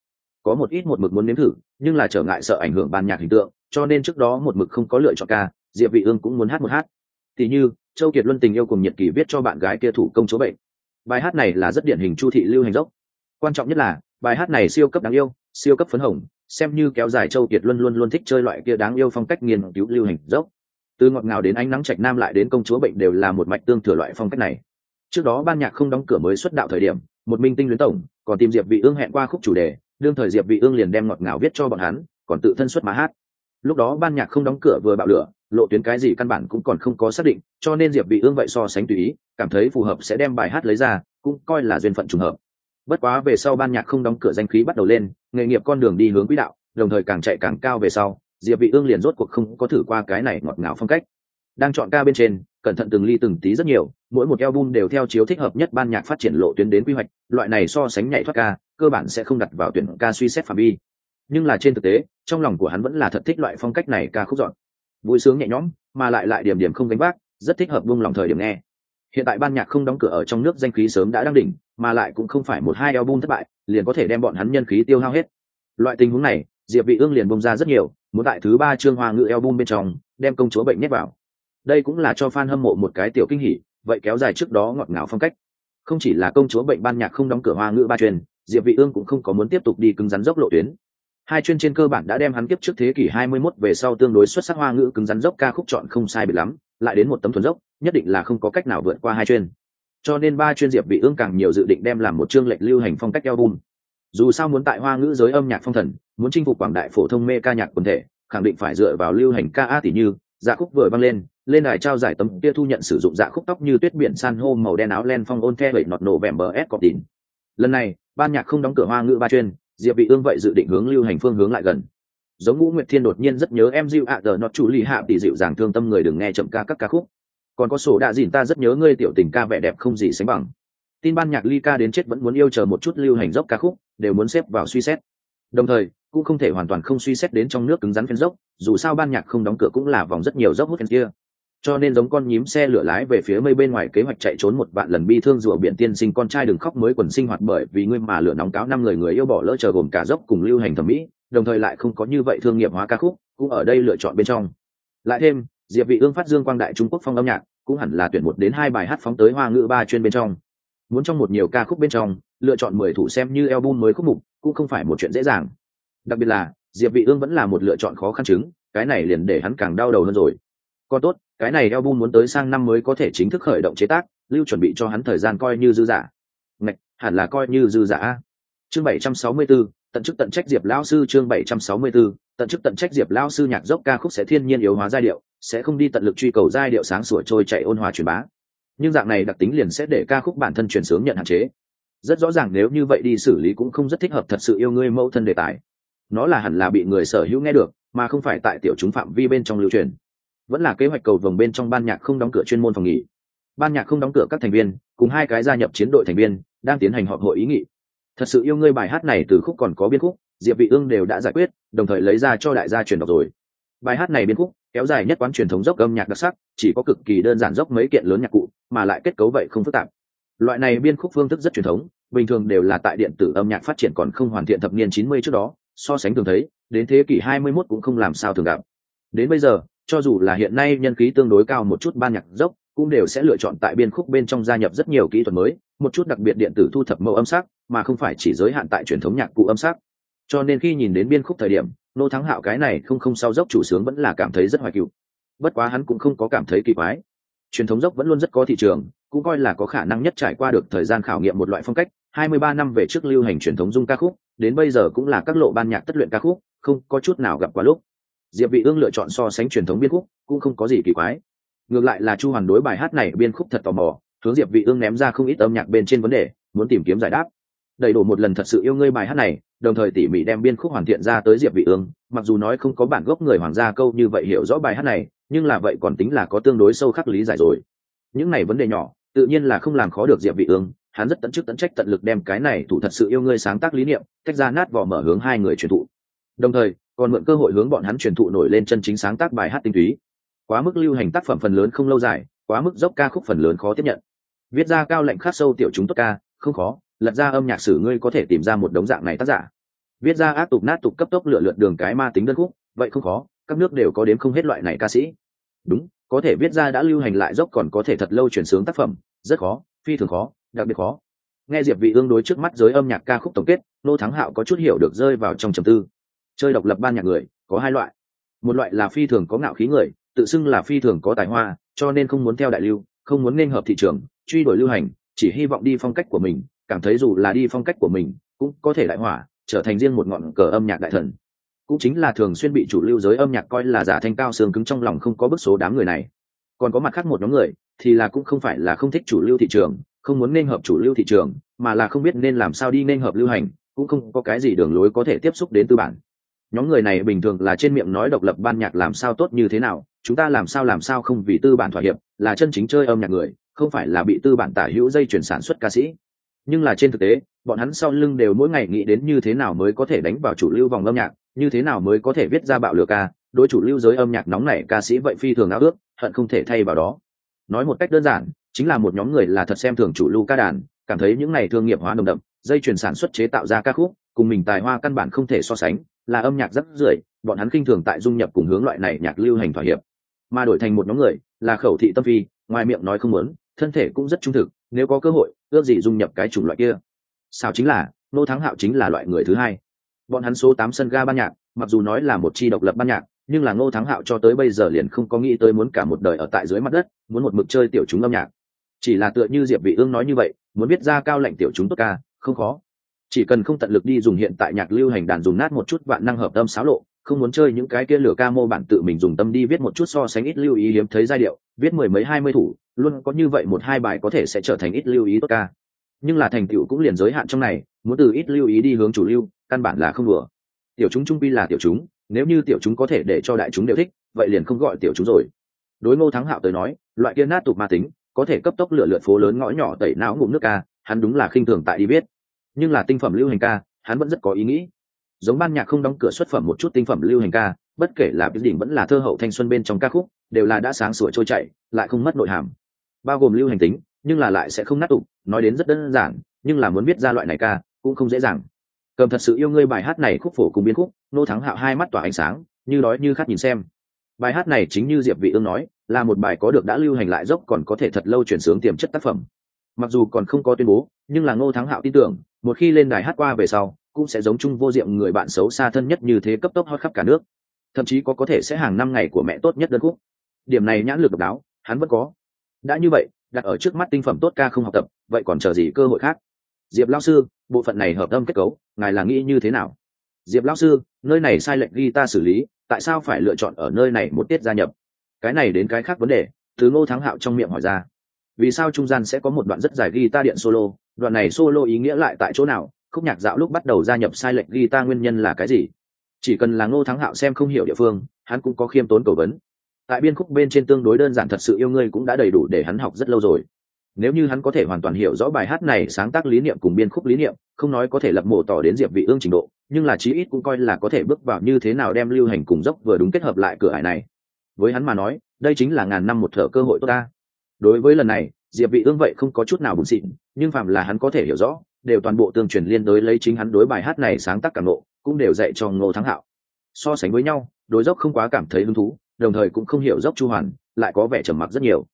Có một ít một mực muốn nếm thử, nhưng là trở ngại sợ ảnh hưởng ban nhạc hình tượng cho nên trước đó một mực không có lựa chọn ca, diệp vị ương cũng muốn hát một hát. Thì như, châu kiệt luân tình yêu cùng nhiệt kỳ viết cho bạn gái kia thủ công chỗ bệnh. Bài hát này là rất điển hình chu thị lưu hành dốc. Quan trọng nhất là, bài hát này siêu cấp đáng yêu, siêu cấp phấn hồng, xem như kéo dài châu kiệt luân luôn luôn thích chơi loại kia đáng yêu phong cách nghiên cứu lưu hành dốc. Từ ngọt ngào đến ánh nắng trạch nam lại đến công chúa bệnh đều là một mạch tương thừa loại phong cách này. Trước đó ban nhạc không đóng cửa mới xuất đạo thời điểm, một minh tinh luyến tổng, còn tìm diệp vị ương hẹn qua khúc chủ đề, đương thời diệp vị ương liền đem ngọt ngào viết cho bọn hắn, còn tự thân xuất mà hát lúc đó ban nhạc không đóng cửa vừa bạo lửa, lộ tuyến cái gì căn bản cũng còn không có xác định, cho nên diệp vị ương vậy so sánh tùy ý, cảm thấy phù hợp sẽ đem bài hát lấy ra, cũng coi là duyên phận trùng hợp. Bất quá về sau ban nhạc không đóng cửa danh khí bắt đầu lên, nghề nghiệp con đường đi hướng quỹ đạo, đồng thời càng chạy càng cao về sau, diệp vị ương liền rốt cuộc không có thử qua cái này ngọt ngào phong cách. Đang chọn ca bên trên, cẩn thận từng ly từng tí rất nhiều, mỗi một album đều theo chiếu thích hợp nhất ban nhạc phát triển lộ tuyến đến quy hoạch, loại này so sánh nhảy thoát ca, cơ bản sẽ không đặt vào tuyển ca suy xét phạm vi nhưng là trên thực tế, trong lòng của hắn vẫn là thật thích loại phong cách này ca khúc dọn. Vui sướng nhẹ nhõm, mà lại lại điểm điểm không gánh vác, rất thích hợp vung lòng thời điểm nghe. Hiện tại ban nhạc không đóng cửa ở trong nước danh khí sớm đã đang đỉnh, mà lại cũng không phải một hai album thất bại, liền có thể đem bọn hắn nhân khí tiêu hao hết. Loại tình huống này, diệp vị ương liền bông ra rất nhiều, muốn tại thứ ba chương hoa ngữ album bên trong, đem công chúa bệnh nhét vào. Đây cũng là cho fan hâm mộ một cái tiểu kinh hỉ, vậy kéo dài trước đó ngọt ngào phong cách. Không chỉ là công chúa bệnh ban nhạc không đóng cửa hoa ngữ ba truyền, diệp vị ương cũng không có muốn tiếp tục đi cứng rắn dốc lộ tuyến hai chuyên trên cơ bản đã đem hắn kiếp trước thế kỷ 21 về sau tương đối xuất sắc hoa ngữ cứng rắn dốc ca khúc chọn không sai biệt lắm, lại đến một tấm thuần dốc, nhất định là không có cách nào vượt qua hai chuyên. Cho nên ba chuyên diệp bị ương càng nhiều dự định đem làm một chương lệch lưu hành phong cách album. Dù sao muốn tại hoa ngữ giới âm nhạc phong thần, muốn chinh phục quảng đại phổ thông mê ca nhạc quần thể, khẳng định phải dựa vào lưu hành ca a tỷ như dạ khúc vừa băng lên lên đài trao giải tấm kia thu nhận sử dụng dạ khúc tóc như tuyết biển san hô màu đen áo len phong ôn the bảy nọt nổ vẻm bờ s cọp tín lần này, ban nhạc không đóng cửa hoa ngữ ba chuyên diệp vị ương vậy dự định hướng lưu hành phương hướng lại gần. Giống ngũ nguyệt thiên đột nhiên rất nhớ em dịu ạ giờ nó chủ lì hạ tỷ dịu dàng thương tâm người đừng nghe chậm ca các ca khúc. Còn có sổ đạ dìn ta rất nhớ ngươi tiểu tình ca vẻ đẹp không gì sánh bằng. Tin ban nhạc ly ca đến chết vẫn muốn yêu chờ một chút lưu hành dốc ca khúc, đều muốn xếp vào suy xét. Đồng thời, cũng không thể hoàn toàn không suy xét đến trong nước cứng rắn phen dốc, dù sao ban nhạc không đóng cửa cũng là vòng rất nhiều dốc hút phen kia cho nên giống con nhím xe lửa lái về phía mây bên ngoài kế hoạch chạy trốn một vạn lần bi thương rùa biển tiên sinh con trai đừng khóc mới quần sinh hoạt bởi vì ngươi mà lửa nóng cáo năm người người yêu bỏ lỡ chờ gồm cả dốc cùng lưu hành thẩm mỹ, đồng thời lại không có như vậy thương nghiệp hóa ca khúc, cũng ở đây lựa chọn bên trong. Lại thêm, diệp vị ương phát dương quang đại trung quốc phong âm nhạc, cũng hẳn là tuyển một đến hai bài hát phóng tới hoa ngữ ba chuyên bên trong. Muốn trong một nhiều ca khúc bên trong, lựa chọn mười thủ xem như album mới khúc mục, cũng không phải một chuyện dễ dàng. Đặc biệt là, diệp vị ương vẫn là một lựa chọn khó khăn chứng, cái này liền để hắn càng đau đầu hơn rồi. Còn tốt cái này album muốn tới sang năm mới có thể chính thức khởi động chế tác lưu chuẩn bị cho hắn thời gian coi như dư giả ngạch hẳn là coi như dư giả chương 764, tận chức tận trách diệp lão sư chương 764, tận chức tận trách diệp lão sư nhạc dốc ca khúc sẽ thiên nhiên yếu hóa giai điệu sẽ không đi tận lực truy cầu giai điệu sáng sủa trôi chạy ôn hòa truyền bá. Nhưng dạng này đặc tính liền sẽ để ca khúc bản thân truyền sướng nhận hạn chế. Rất rõ ràng nếu như vậy đi xử lý cũng không rất thích hợp thật sự yêu ngươi mẫu thân đề tài. Nó là hẳn là bị người sở hữu nghe được mà không phải tại tiểu chúng phạm vi bên trong lưu truyền vẫn là kế hoạch cầu vồng bên trong ban nhạc không đóng cửa chuyên môn phòng nghỉ. Ban nhạc không đóng cửa các thành viên, cùng hai cái gia nhập chiến đội thành viên, đang tiến hành họp hội ý nghị. Thật sự yêu ngươi bài hát này từ khúc còn có biên khúc, diệp vị ương đều đã giải quyết, đồng thời lấy ra cho đại gia truyền đọc rồi. Bài hát này biên khúc, kéo dài nhất quán truyền thống dốc âm nhạc đặc sắc, chỉ có cực kỳ đơn giản dốc mấy kiện lớn nhạc cụ, mà lại kết cấu vậy không phức tạp. Loại này biên khúc phương thức rất truyền thống, bình thường đều là tại điện tử âm nhạc phát triển còn không hoàn thiện thập niên 90 trước đó, so sánh thường thấy, đến thế kỷ 21 cũng không làm sao thường gặp. Đến bây giờ cho dù là hiện nay nhân khí tương đối cao một chút ban nhạc dốc, cũng đều sẽ lựa chọn tại biên khúc bên trong gia nhập rất nhiều kỹ thuật mới, một chút đặc biệt điện tử thu thập mẫu âm sắc, mà không phải chỉ giới hạn tại truyền thống nhạc cụ âm sắc. Cho nên khi nhìn đến biên khúc thời điểm, nô thắng hạo cái này không không sao dốc chủ sướng vẫn là cảm thấy rất hoài cựu. Bất quá hắn cũng không có cảm thấy kỳ quái. Truyền thống dốc vẫn luôn rất có thị trường, cũng coi là có khả năng nhất trải qua được thời gian khảo nghiệm một loại phong cách. 23 năm về trước lưu hành truyền thống dung ca khúc, đến bây giờ cũng là các lộ ban nhạc tất luyện ca khúc, không có chút nào gặp quá lúc diệp vị ương lựa chọn so sánh truyền thống biên khúc, cũng không có gì kỳ quái. Ngược lại là chu hoàn đối bài hát này biên khúc thật tò mò, hướng diệp vị ương ném ra không ít âm nhạc bên trên vấn đề, muốn tìm kiếm giải đáp. Đầy đủ một lần thật sự yêu ngươi bài hát này, đồng thời tỉ mỉ đem biên khúc hoàn thiện ra tới diệp vị ương, mặc dù nói không có bản gốc người hoàng gia câu như vậy hiểu rõ bài hát này, nhưng là vậy còn tính là có tương đối sâu khắc lý giải rồi. Những này vấn đề nhỏ, tự nhiên là không làm khó được diệp vị ương, hắn rất tận chức tận trách tận lực đem cái này thủ thật sự yêu ngươi sáng tác lý niệm, tách ra nát vỏ mở hướng hai người truyền thụ. Đồng thời còn mượn cơ hội hướng bọn hắn truyền thụ nổi lên chân chính sáng tác bài hát tinh túy. Quá mức lưu hành tác phẩm phần lớn không lâu dài, quá mức dốc ca khúc phần lớn khó tiếp nhận. Viết ra cao lệnh khắc sâu tiểu chúng tốt ca, không khó, lật ra âm nhạc sử ngươi có thể tìm ra một đống dạng này tác giả. Viết ra ác tục nát tục cấp tốc lựa lượt đường cái ma tính đơn khúc, vậy không khó, các nước đều có đến không hết loại này ca sĩ. Đúng, có thể viết ra đã lưu hành lại dốc còn có thể thật lâu chuyển sướng tác phẩm, rất khó, phi thường khó, đặc biệt khó. Nghe diệp vị ương đối trước mắt giới âm nhạc ca khúc tổng kết, nô thắng hạo có chút hiểu được rơi vào trong trầm tư chơi độc lập ban nhạc người, có hai loại. Một loại là phi thường có ngạo khí người, tự xưng là phi thường có tài hoa, cho nên không muốn theo đại lưu, không muốn nên hợp thị trường, truy đuổi lưu hành, chỉ hy vọng đi phong cách của mình, cảm thấy dù là đi phong cách của mình, cũng có thể đại hỏa, trở thành riêng một ngọn cờ âm nhạc đại thần. Cũng chính là thường xuyên bị chủ lưu giới âm nhạc coi là giả thanh cao xương cứng trong lòng không có bức số đám người này. Còn có mặt khác một nhóm người, thì là cũng không phải là không thích chủ lưu thị trường, không muốn nên hợp chủ lưu thị trường, mà là không biết nên làm sao đi nên hợp lưu hành, cũng không có cái gì đường lối có thể tiếp xúc đến tư bản nhóm người này bình thường là trên miệng nói độc lập ban nhạc làm sao tốt như thế nào, chúng ta làm sao làm sao không vì tư bản thỏa hiệp, là chân chính chơi âm nhạc người, không phải là bị tư bản tả hữu dây chuyển sản xuất ca sĩ. Nhưng là trên thực tế, bọn hắn sau lưng đều mỗi ngày nghĩ đến như thế nào mới có thể đánh vào chủ lưu vòng âm nhạc, như thế nào mới có thể viết ra bạo lửa ca, đối chủ lưu giới âm nhạc nóng này ca sĩ vậy phi thường ao ước, hận không thể thay vào đó. Nói một cách đơn giản, chính là một nhóm người là thật xem thường chủ lưu ca đàn, cảm thấy những này thương nghiệp hóa nồng đậm, dây chuyển sản xuất chế tạo ra ca khúc, cùng mình tài hoa căn bản không thể so sánh là âm nhạc rất rưởi, bọn hắn khinh thường tại dung nhập cùng hướng loại này nhạc lưu hành thỏa hiệp. Mà đổi thành một nhóm người, là khẩu thị tâm phi, ngoài miệng nói không muốn, thân thể cũng rất trung thực, nếu có cơ hội, ước gì dung nhập cái chủng loại kia. Sao chính là, nô thắng hạo chính là loại người thứ hai. Bọn hắn số tám sân ga ban nhạc, mặc dù nói là một chi độc lập ban nhạc, nhưng là ngô thắng hạo cho tới bây giờ liền không có nghĩ tới muốn cả một đời ở tại dưới mặt đất, muốn một mực chơi tiểu chúng âm nhạc. Chỉ là tựa như diệp vị ương nói như vậy, muốn biết ra cao lệnh tiểu chúng tốt ca, không khó chỉ cần không tận lực đi dùng hiện tại nhạc lưu hành đàn dùng nát một chút vạn năng hợp tâm xáo lộ, không muốn chơi những cái kia lửa ca mô bản tự mình dùng tâm đi viết một chút so sánh ít lưu ý hiếm thấy giai điệu, viết mười mấy hai mươi thủ, luôn có như vậy một hai bài có thể sẽ trở thành ít lưu ý tốt ca. Nhưng là thành tựu cũng liền giới hạn trong này, muốn từ ít lưu ý đi hướng chủ lưu, căn bản là không vừa tiểu chúng trung pi là tiểu chúng, nếu như tiểu chúng có thể để cho đại chúng đều thích, vậy liền không gọi tiểu chúng rồi. Đối ngô thắng hạo tới nói, loại kia nát tục ma tính, có thể cấp tốc lựa lượt phố lớn ngõ nhỏ tẩy não ngụm nước ca, hắn đúng là khinh thường tại đi biết nhưng là tinh phẩm lưu hành ca, hắn vẫn rất có ý nghĩ. Giống ban nhạc không đóng cửa xuất phẩm một chút tinh phẩm lưu hành ca, bất kể là biết đỉnh vẫn là thơ hậu thanh xuân bên trong ca khúc, đều là đã sáng sủa trôi chảy, lại không mất nội hàm. Bao gồm lưu hành tính, nhưng là lại sẽ không nát tục nói đến rất đơn giản, nhưng là muốn biết ra loại này ca, cũng không dễ dàng. Cầm thật sự yêu ngươi bài hát này khúc phổ cùng biến khúc, nô thắng hạo hai mắt tỏa ánh sáng, như đói như khát nhìn xem. Bài hát này chính như diệp vị ương nói, là một bài có được đã lưu hành lại dốc còn có thể thật lâu chuyển sướng tiềm chất tác phẩm. Mặc dù còn không có tuyên bố, nhưng là ngô thắng hạo tin tưởng một khi lên đài hát qua về sau, cũng sẽ giống chung vô diệm người bạn xấu xa thân nhất như thế cấp tốc hót khắp cả nước. Thậm chí có có thể sẽ hàng năm ngày của mẹ tốt nhất đơn khúc. Điểm này nhãn lực độc đáo, hắn vẫn có. Đã như vậy, đặt ở trước mắt tinh phẩm tốt ca không học tập, vậy còn chờ gì cơ hội khác? Diệp lao sư, bộ phận này hợp âm kết cấu, ngài là nghĩ như thế nào? Diệp lao sư, nơi này sai lệch ghi ta xử lý, tại sao phải lựa chọn ở nơi này một tiết gia nhập? Cái này đến cái khác vấn đề thứ ngô thắng hạo trong miệng hỏi ra. Vì sao trung gian sẽ có một đoạn rất dài ghi ta điện solo? Đoạn này solo ý nghĩa lại tại chỗ nào? Khúc nhạc dạo lúc bắt đầu gia nhập sai lệch ghi ta nguyên nhân là cái gì? Chỉ cần là ngô thắng hạo xem không hiểu địa phương, hắn cũng có khiêm tốn cầu vấn. Tại biên khúc bên trên tương đối đơn giản thật sự yêu ngươi cũng đã đầy đủ để hắn học rất lâu rồi. Nếu như hắn có thể hoàn toàn hiểu rõ bài hát này sáng tác lý niệm cùng biên khúc lý niệm, không nói có thể lập mộ tỏ đến diệp vị ương trình độ, nhưng là chí ít cũng coi là có thể bước vào như thế nào đem lưu hành cùng dốc vừa đúng kết hợp lại cửa ải này. Với hắn mà nói, đây chính là ngàn năm một thở cơ hội tốt ta. Đối với lần này diệp vị ương vậy không có chút nào buồn xịn nhưng phạm là hắn có thể hiểu rõ đều toàn bộ tương truyền liên đối lấy chính hắn đối bài hát này sáng tác cảm nộ cũng đều dạy cho ngô thắng hạo. So sánh với nhau đối dốc không quá cảm thấy hứng thú đồng thời cũng không hiểu dốc chu hoàn lại có vẻ trầm mặc rất nhiều.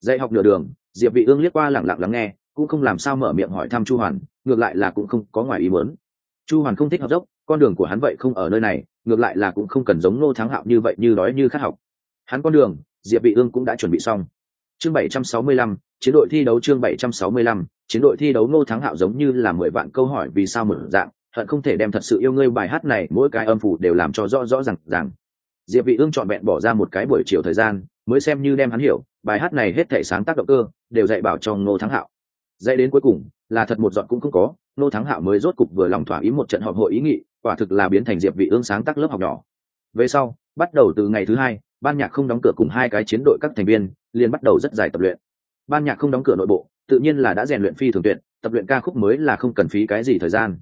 Dạy học nửa đường diệp vị ương liếc qua lặng lặng lắng nghe cũng không làm sao mở miệng hỏi thăm chu hoàn ngược lại là cũng không có ngoài ý muốn. Chu hoàn không thích học dốc con đường của hắn vậy không ở nơi này ngược lại là cũng không cần giống ngô thắng hạo như vậy như đói như khát học. Hắn con đường diệp vị ương cũng đã chuẩn bị xong. Chương 765, chiến đội thi đấu chương 765, chiến đội thi đấu ngô thắng hạo giống như là mười vạn câu hỏi vì sao mở dạng hận không thể đem thật sự yêu ngươi bài hát này mỗi cái âm phủ đều làm cho rõ rõ ràng ràng. Diệp vị ương chọn bẹn bỏ ra một cái buổi chiều thời gian mới xem như đem hắn hiểu bài hát này hết thảy sáng tác động cơ đều dạy bảo cho ngô thắng hạo. Dạy đến cuối cùng là thật một giọt cũng không có ngô thắng hạo mới rốt cục vừa lòng thỏa ý một trận họp hội ý nghị quả thực là biến thành diệp vị ương sáng tác lớp học nhỏ. Về sau bắt đầu từ ngày thứ hai ban nhạc không đóng cửa cùng hai cái chiến đội các thành viên liền bắt đầu rất dài tập luyện ban nhạc không đóng cửa nội bộ, tự nhiên là đã rèn luyện phi thường tuyệt, tập luyện ca khúc mới là không cần phí cái gì thời gian.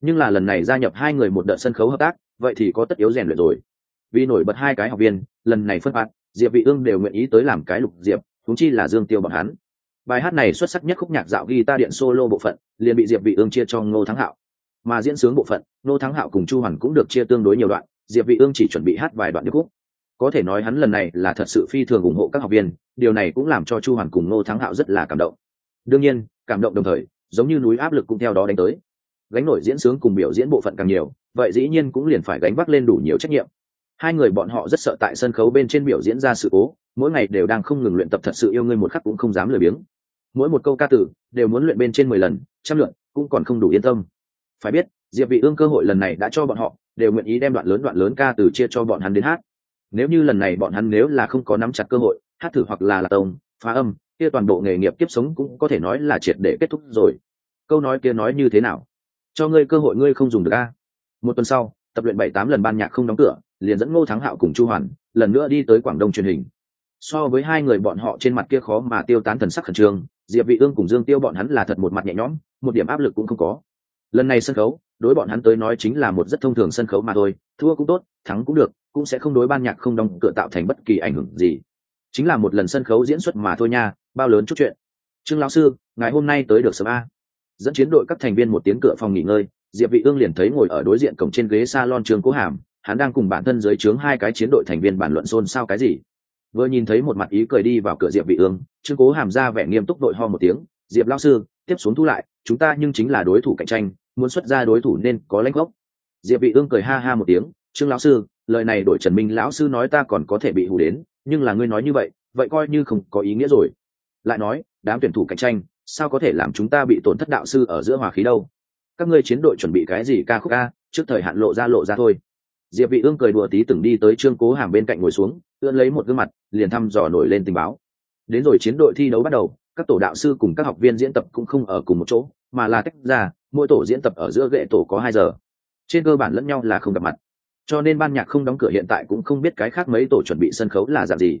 Nhưng là lần này gia nhập hai người một đợt sân khấu hợp tác, vậy thì có tất yếu rèn luyện rồi. Vì nổi bật hai cái học viên, lần này phân phát, diệp vị ương đều nguyện ý tới làm cái lục diệp chúng chi là dương tiêu bọn hắn. Bài hát này xuất sắc nhất khúc nhạc dạo guitar điện solo bộ phận, liền bị diệp vị ương chia cho ngô thắng hạo. Mà diễn sướng bộ phận, ngô thắng hạo cùng chu hoàn cũng được chia tương đối nhiều đoạn, diệp vị ương chỉ chuẩn bị hát vài đoạn điệp khúc có thể nói hắn lần này là thật sự phi thường ủng hộ các học viên, điều này cũng làm cho chu hoàn cùng ngô thắng hạo rất là cảm động. Đương nhiên, cảm động đồng thời, giống như núi áp lực cũng theo đó đánh tới. Gánh nổi diễn sướng cùng biểu diễn bộ phận càng nhiều, vậy dĩ nhiên cũng liền phải gánh vác lên đủ nhiều trách nhiệm. Hai người bọn họ rất sợ tại sân khấu bên trên biểu diễn ra sự cố, mỗi ngày đều đang không ngừng luyện tập thật sự yêu ngươi một khắc cũng không dám lười biếng. Mỗi một câu ca tử đều muốn luyện bên trên mười lần, trăm lượn cũng còn không đủ yên tâm. Phải biết, diệp vị ương cơ hội lần này đã cho bọn họ, đều nguyện ý đem đoạn lớn đoạn lớn ca từ chia cho bọn hắn đến hát nếu như lần này bọn hắn nếu là không có nắm chặt cơ hội, hát thử hoặc là là tông, phá âm, kia toàn bộ nghề nghiệp tiếp sống cũng có thể nói là triệt để kết thúc rồi. Câu nói kia nói như thế nào? Cho ngươi cơ hội ngươi không dùng được a. Một tuần sau, tập luyện bảy tám lần ban nhạc không đóng cửa, liền dẫn ngô thắng hạo cùng chu hoàn lần nữa đi tới quảng đông truyền hình. So với hai người bọn họ trên mặt kia khó mà tiêu tán thần sắc khẩn trương, diệp vị ương cùng dương tiêu bọn hắn là thật một mặt nhẹ nhõm, một điểm áp lực cũng không có. Lần này sân khấu, đối bọn hắn tới nói chính là một rất thông thường sân khấu mà thôi, thua cũng tốt, thắng cũng được cũng sẽ không đối ban nhạc không đóng cửa tạo thành bất kỳ ảnh hưởng gì. Chính là một lần sân khấu diễn xuất mà thôi nha, bao lớn chút chuyện. Trương lão sư, ngày hôm nay tới được sớm a. Dẫn chiến đội các thành viên một tiếng cửa phòng nghỉ ngơi, diệp vị ương liền thấy ngồi ở đối diện cổng trên ghế salon trường cố hàm, hắn đang cùng bản thân dưới trướng hai cái chiến đội thành viên bàn luận xôn xao cái gì. Vừa nhìn thấy một mặt ý cười đi vào cửa diệp vị ương, trương cố hàm ra vẻ nghiêm túc đội ho một tiếng, diệp lão sư, tiếp xuống thu lại, chúng ta nhưng chính là đối thủ cạnh tranh, muốn xuất ra đối thủ nên có lãnh gốc. Diệp vị ương cười ha ha một tiếng, trương lão sư lời này đổi trần minh lão sư nói ta còn có thể bị hù đến, nhưng là ngươi nói như vậy vậy coi như không có ý nghĩa rồi. Lại nói, đám tuyển thủ cạnh tranh, sao có thể làm chúng ta bị tổn thất đạo sư ở giữa hòa khí đâu? Các ngươi chiến đội chuẩn bị cái gì ca khúc ca, trước thời hạn lộ ra lộ ra thôi. Diệp vị ương cười đùa tí từng đi tới trương cố hàm bên cạnh ngồi xuống, ưỡn lấy một gương mặt, liền thăm dò nổi lên tình báo. Đến rồi chiến đội thi đấu bắt đầu, các tổ đạo sư cùng các học viên diễn tập cũng không ở cùng một chỗ, mà là tách ra, mỗi tổ diễn tập ở giữa gậy tổ có hai giờ. Trên cơ bản lẫn nhau là không gặp mặt cho nên ban nhạc không đóng cửa hiện tại cũng không biết cái khác mấy tổ chuẩn bị sân khấu là dạng gì.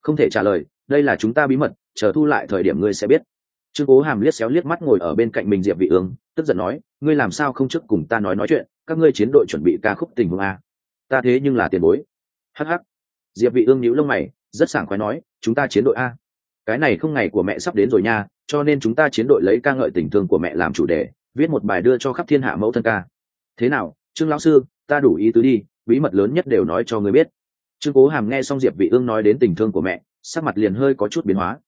Không thể trả lời, đây là chúng ta bí mật, chờ thu lại thời điểm ngươi sẽ biết. Trương cố hàm liếc xéo liếc mắt ngồi ở bên cạnh mình diệp vị ương, tức giận nói, ngươi làm sao không trước cùng ta nói nói chuyện, các ngươi chiến đội chuẩn bị ca khúc tình huống a. Ta thế nhưng là tiền bối. Hắc hắc. diệp vị ương nhíu lông mày, rất sảng khoái nói, chúng ta chiến đội a. Cái này không ngày của mẹ sắp đến rồi nha, cho nên chúng ta chiến đội lấy ca ngợi tình thương của mẹ làm chủ đề, viết một bài đưa cho khắp thiên hạ mẫu thân ca. Thế nào, trương lão sư ta đủ ý tứ đi, bí mật lớn nhất đều nói cho ngươi biết. Trương cố hàm nghe xong diệp vị ương nói đến tình thương của mẹ, sắc mặt liền hơi có chút biến hóa.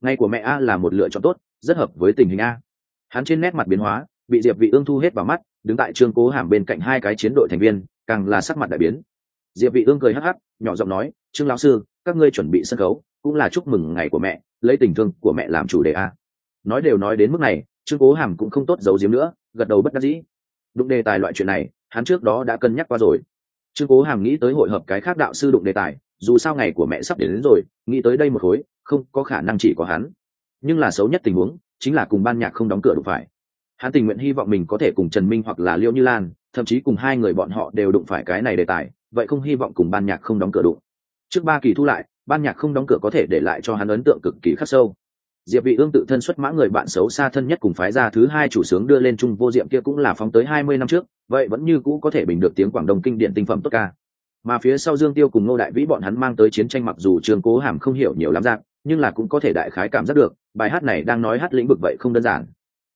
Ngay của mẹ a là một lựa chọn tốt, rất hợp với tình hình a. Hắn trên nét mặt biến hóa, bị diệp vị ương thu hết vào mắt, đứng tại trương cố hàm bên cạnh hai cái chiến đội thành viên, càng là sắc mặt đại biến. Diệp vị ương cười hắc hắc, nhỏ giọng nói, trương lão sư, các ngươi chuẩn bị sân khấu, cũng là chúc mừng ngày của mẹ, lấy tình thương của mẹ làm chủ đề a. Nói đều nói đến mức này, trương cố hàm cũng không tốt giấu giếm nữa, gật đầu bất đắc dĩ. Đụng đề tài loại chuyện này hắn trước đó đã cân nhắc qua rồi. Trương cố hàm nghĩ tới hội hợp cái khác đạo sư đụng đề tài dù sao ngày của mẹ sắp đến, đến rồi nghĩ tới đây một khối không có khả năng chỉ có hắn. Nhưng là xấu nhất tình huống chính là cùng ban nhạc không đóng cửa đủ phải. Hắn tình nguyện hy vọng mình có thể cùng trần minh hoặc là liêu như lan thậm chí cùng hai người bọn họ đều đụng phải cái này đề tài vậy không hy vọng cùng ban nhạc không đóng cửa đụng. Trước ba kỳ thu lại ban nhạc không đóng cửa có thể để lại cho hắn ấn tượng cực kỳ khắc sâu. Diệp vị ương tự thân xuất mã người bạn xấu xa thân nhất cùng phái gia thứ hai chủ sướng đưa lên trung vô diệm kia cũng là phóng tới 20 năm trước vậy vẫn như cũ có thể bình được tiếng quảng đông kinh điển tinh phẩm tốt ca. Mà phía sau dương tiêu cùng ngô đại vĩ bọn hắn mang tới chiến tranh mặc dù trường cố hàm không hiểu nhiều lắm dạng, nhưng là cũng có thể đại khái cảm giác được, bài hát này đang nói hát lĩnh vực vậy không đơn giản.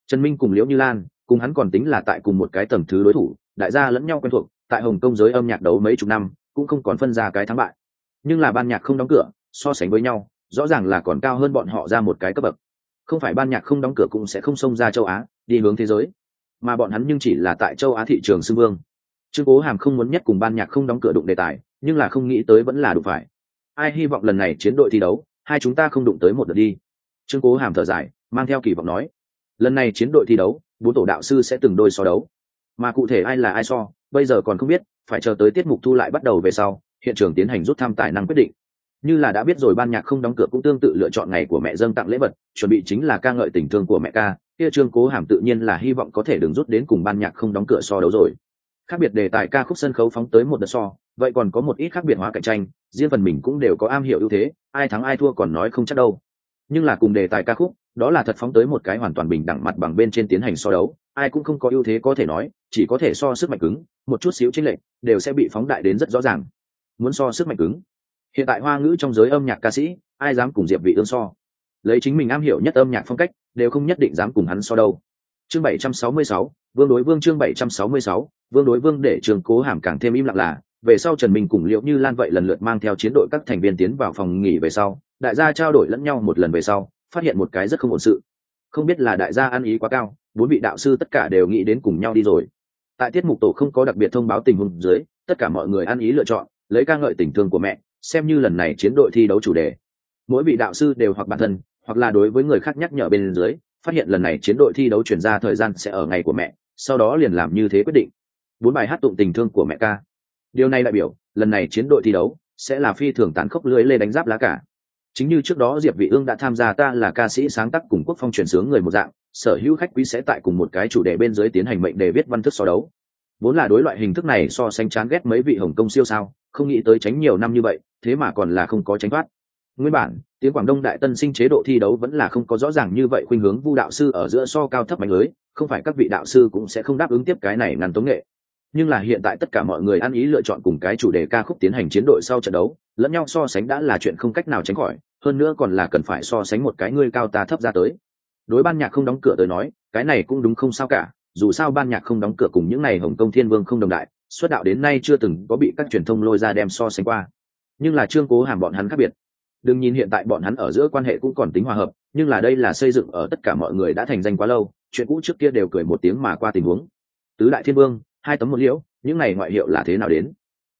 Trần minh cùng liễu như lan, cùng hắn còn tính là tại cùng một cái tầng thứ đối thủ, đại gia lẫn nhau quen thuộc, tại hồng kông giới âm nhạc đấu mấy chục năm, cũng không còn phân ra cái thắng bại. Nhưng là ban nhạc không đóng cửa, so sánh với nhau, rõ ràng là còn cao hơn bọn họ ra một cái cấp bậc. Không phải ban nhạc không đóng cửa cũng sẽ không xông ra châu á, đi hướng thế giới mà bọn hắn nhưng chỉ là tại châu á thị trường xưng vương. Trương cố hàm không muốn nhất cùng ban nhạc không đóng cửa đụng đề tài, nhưng là không nghĩ tới vẫn là đụng phải. Ai hy vọng lần này chiến đội thi đấu, hai chúng ta không đụng tới một đợt đi. Trương cố hàm thở dài, mang theo kỳ vọng nói, lần này chiến đội thi đấu, bốn tổ đạo sư sẽ từng đôi so đấu. Mà cụ thể ai là ai so, bây giờ còn không biết, phải chờ tới tiết mục thu lại bắt đầu về sau, hiện trường tiến hành rút tham tài năng quyết định. Như là đã biết rồi, ban nhạc không đóng cửa cũng tương tự lựa chọn ngày của mẹ dâng tặng lễ vật, chuẩn bị chính là ca ngợi tình thương của mẹ ca kia trương cố hàm tự nhiên là hy vọng có thể đừng rút đến cùng ban nhạc không đóng cửa so đấu rồi. Khác biệt đề tài ca khúc sân khấu phóng tới một đợt so, vậy còn có một ít khác biệt hóa cạnh tranh, riêng phần mình cũng đều có am hiểu ưu thế, ai thắng ai thua còn nói không chắc đâu. Nhưng là cùng đề tài ca khúc, đó là thật phóng tới một cái hoàn toàn bình đẳng mặt bằng bên trên tiến hành so đấu, ai cũng không có ưu thế có thể nói, chỉ có thể so sức mạnh cứng, một chút xíu chênh lệch, đều sẽ bị phóng đại đến rất rõ ràng. Muốn so sức mạnh cứng, hiện tại hoa ngữ trong giới âm nhạc ca sĩ, ai dám cùng diệp vị ương so? Lấy chính mình am hiểu nhất âm nhạc phong cách đều không nhất định dám cùng hắn so đâu. Chương 766, vương đối vương chương 766, vương đối vương để trường cố hàm càng thêm im lặng là về sau trần minh cùng liệu như lan vậy lần lượt mang theo chiến đội các thành viên tiến vào phòng nghỉ về sau đại gia trao đổi lẫn nhau một lần về sau phát hiện một cái rất không ổn sự. Không biết là đại gia ăn ý quá cao bốn vị đạo sư tất cả đều nghĩ đến cùng nhau đi rồi. Tại tiết mục tổ không có đặc biệt thông báo tình huống dưới tất cả mọi người ăn ý lựa chọn lấy ca ngợi tình thương của mẹ xem như lần này chiến đội thi đấu chủ đề. Mỗi vị đạo sư đều hoặc bản thân hoặc là đối với người khác nhắc nhở bên dưới, phát hiện lần này chiến đội thi đấu chuyển ra thời gian sẽ ở ngày của mẹ, sau đó liền làm như thế quyết định. Bốn bài hát tụng tình thương của mẹ ca. Điều này đại biểu, lần này chiến đội thi đấu sẽ là phi thường tán khốc lưới lê đánh giáp lá cả. Chính như trước đó diệp vị ương đã tham gia ta là ca sĩ sáng tác cùng quốc phong truyền sướng người một dạng, sở hữu khách quý sẽ tại cùng một cái chủ đề bên dưới tiến hành mệnh đề viết văn thức so đấu. Vốn là đối loại hình thức này so sánh chán ghét mấy vị hồng công siêu sao, không nghĩ tới tránh nhiều năm như vậy, thế mà còn là không có tránh thoát. Nguyên bản tiếng quảng đông đại tân sinh chế độ thi đấu vẫn là không có rõ ràng như vậy, khuynh hướng vu đạo sư ở giữa so cao thấp mạnh lưới, không phải các vị đạo sư cũng sẽ không đáp ứng tiếp cái này ngăn tống nghệ. Nhưng là hiện tại tất cả mọi người ăn ý lựa chọn cùng cái chủ đề ca khúc tiến hành chiến đội sau trận đấu, lẫn nhau so sánh đã là chuyện không cách nào tránh khỏi, hơn nữa còn là cần phải so sánh một cái ngươi cao ta thấp ra tới. Đối ban nhạc không đóng cửa tới nói, cái này cũng đúng không sao cả, dù sao ban nhạc không đóng cửa cùng những này hồng công thiên vương không đồng đại, xuất đạo đến nay chưa từng có bị các truyền thông lôi ra đem so sánh qua. Nhưng là trương cố hàm bọn hắn khác biệt đừng nhìn hiện tại bọn hắn ở giữa quan hệ cũng còn tính hòa hợp, nhưng là đây là xây dựng ở tất cả mọi người đã thành danh quá lâu, chuyện cũ trước kia đều cười một tiếng mà qua tình huống. Tứ đại thiên vương, hai tấm một liễu, những này ngoại hiệu là thế nào đến?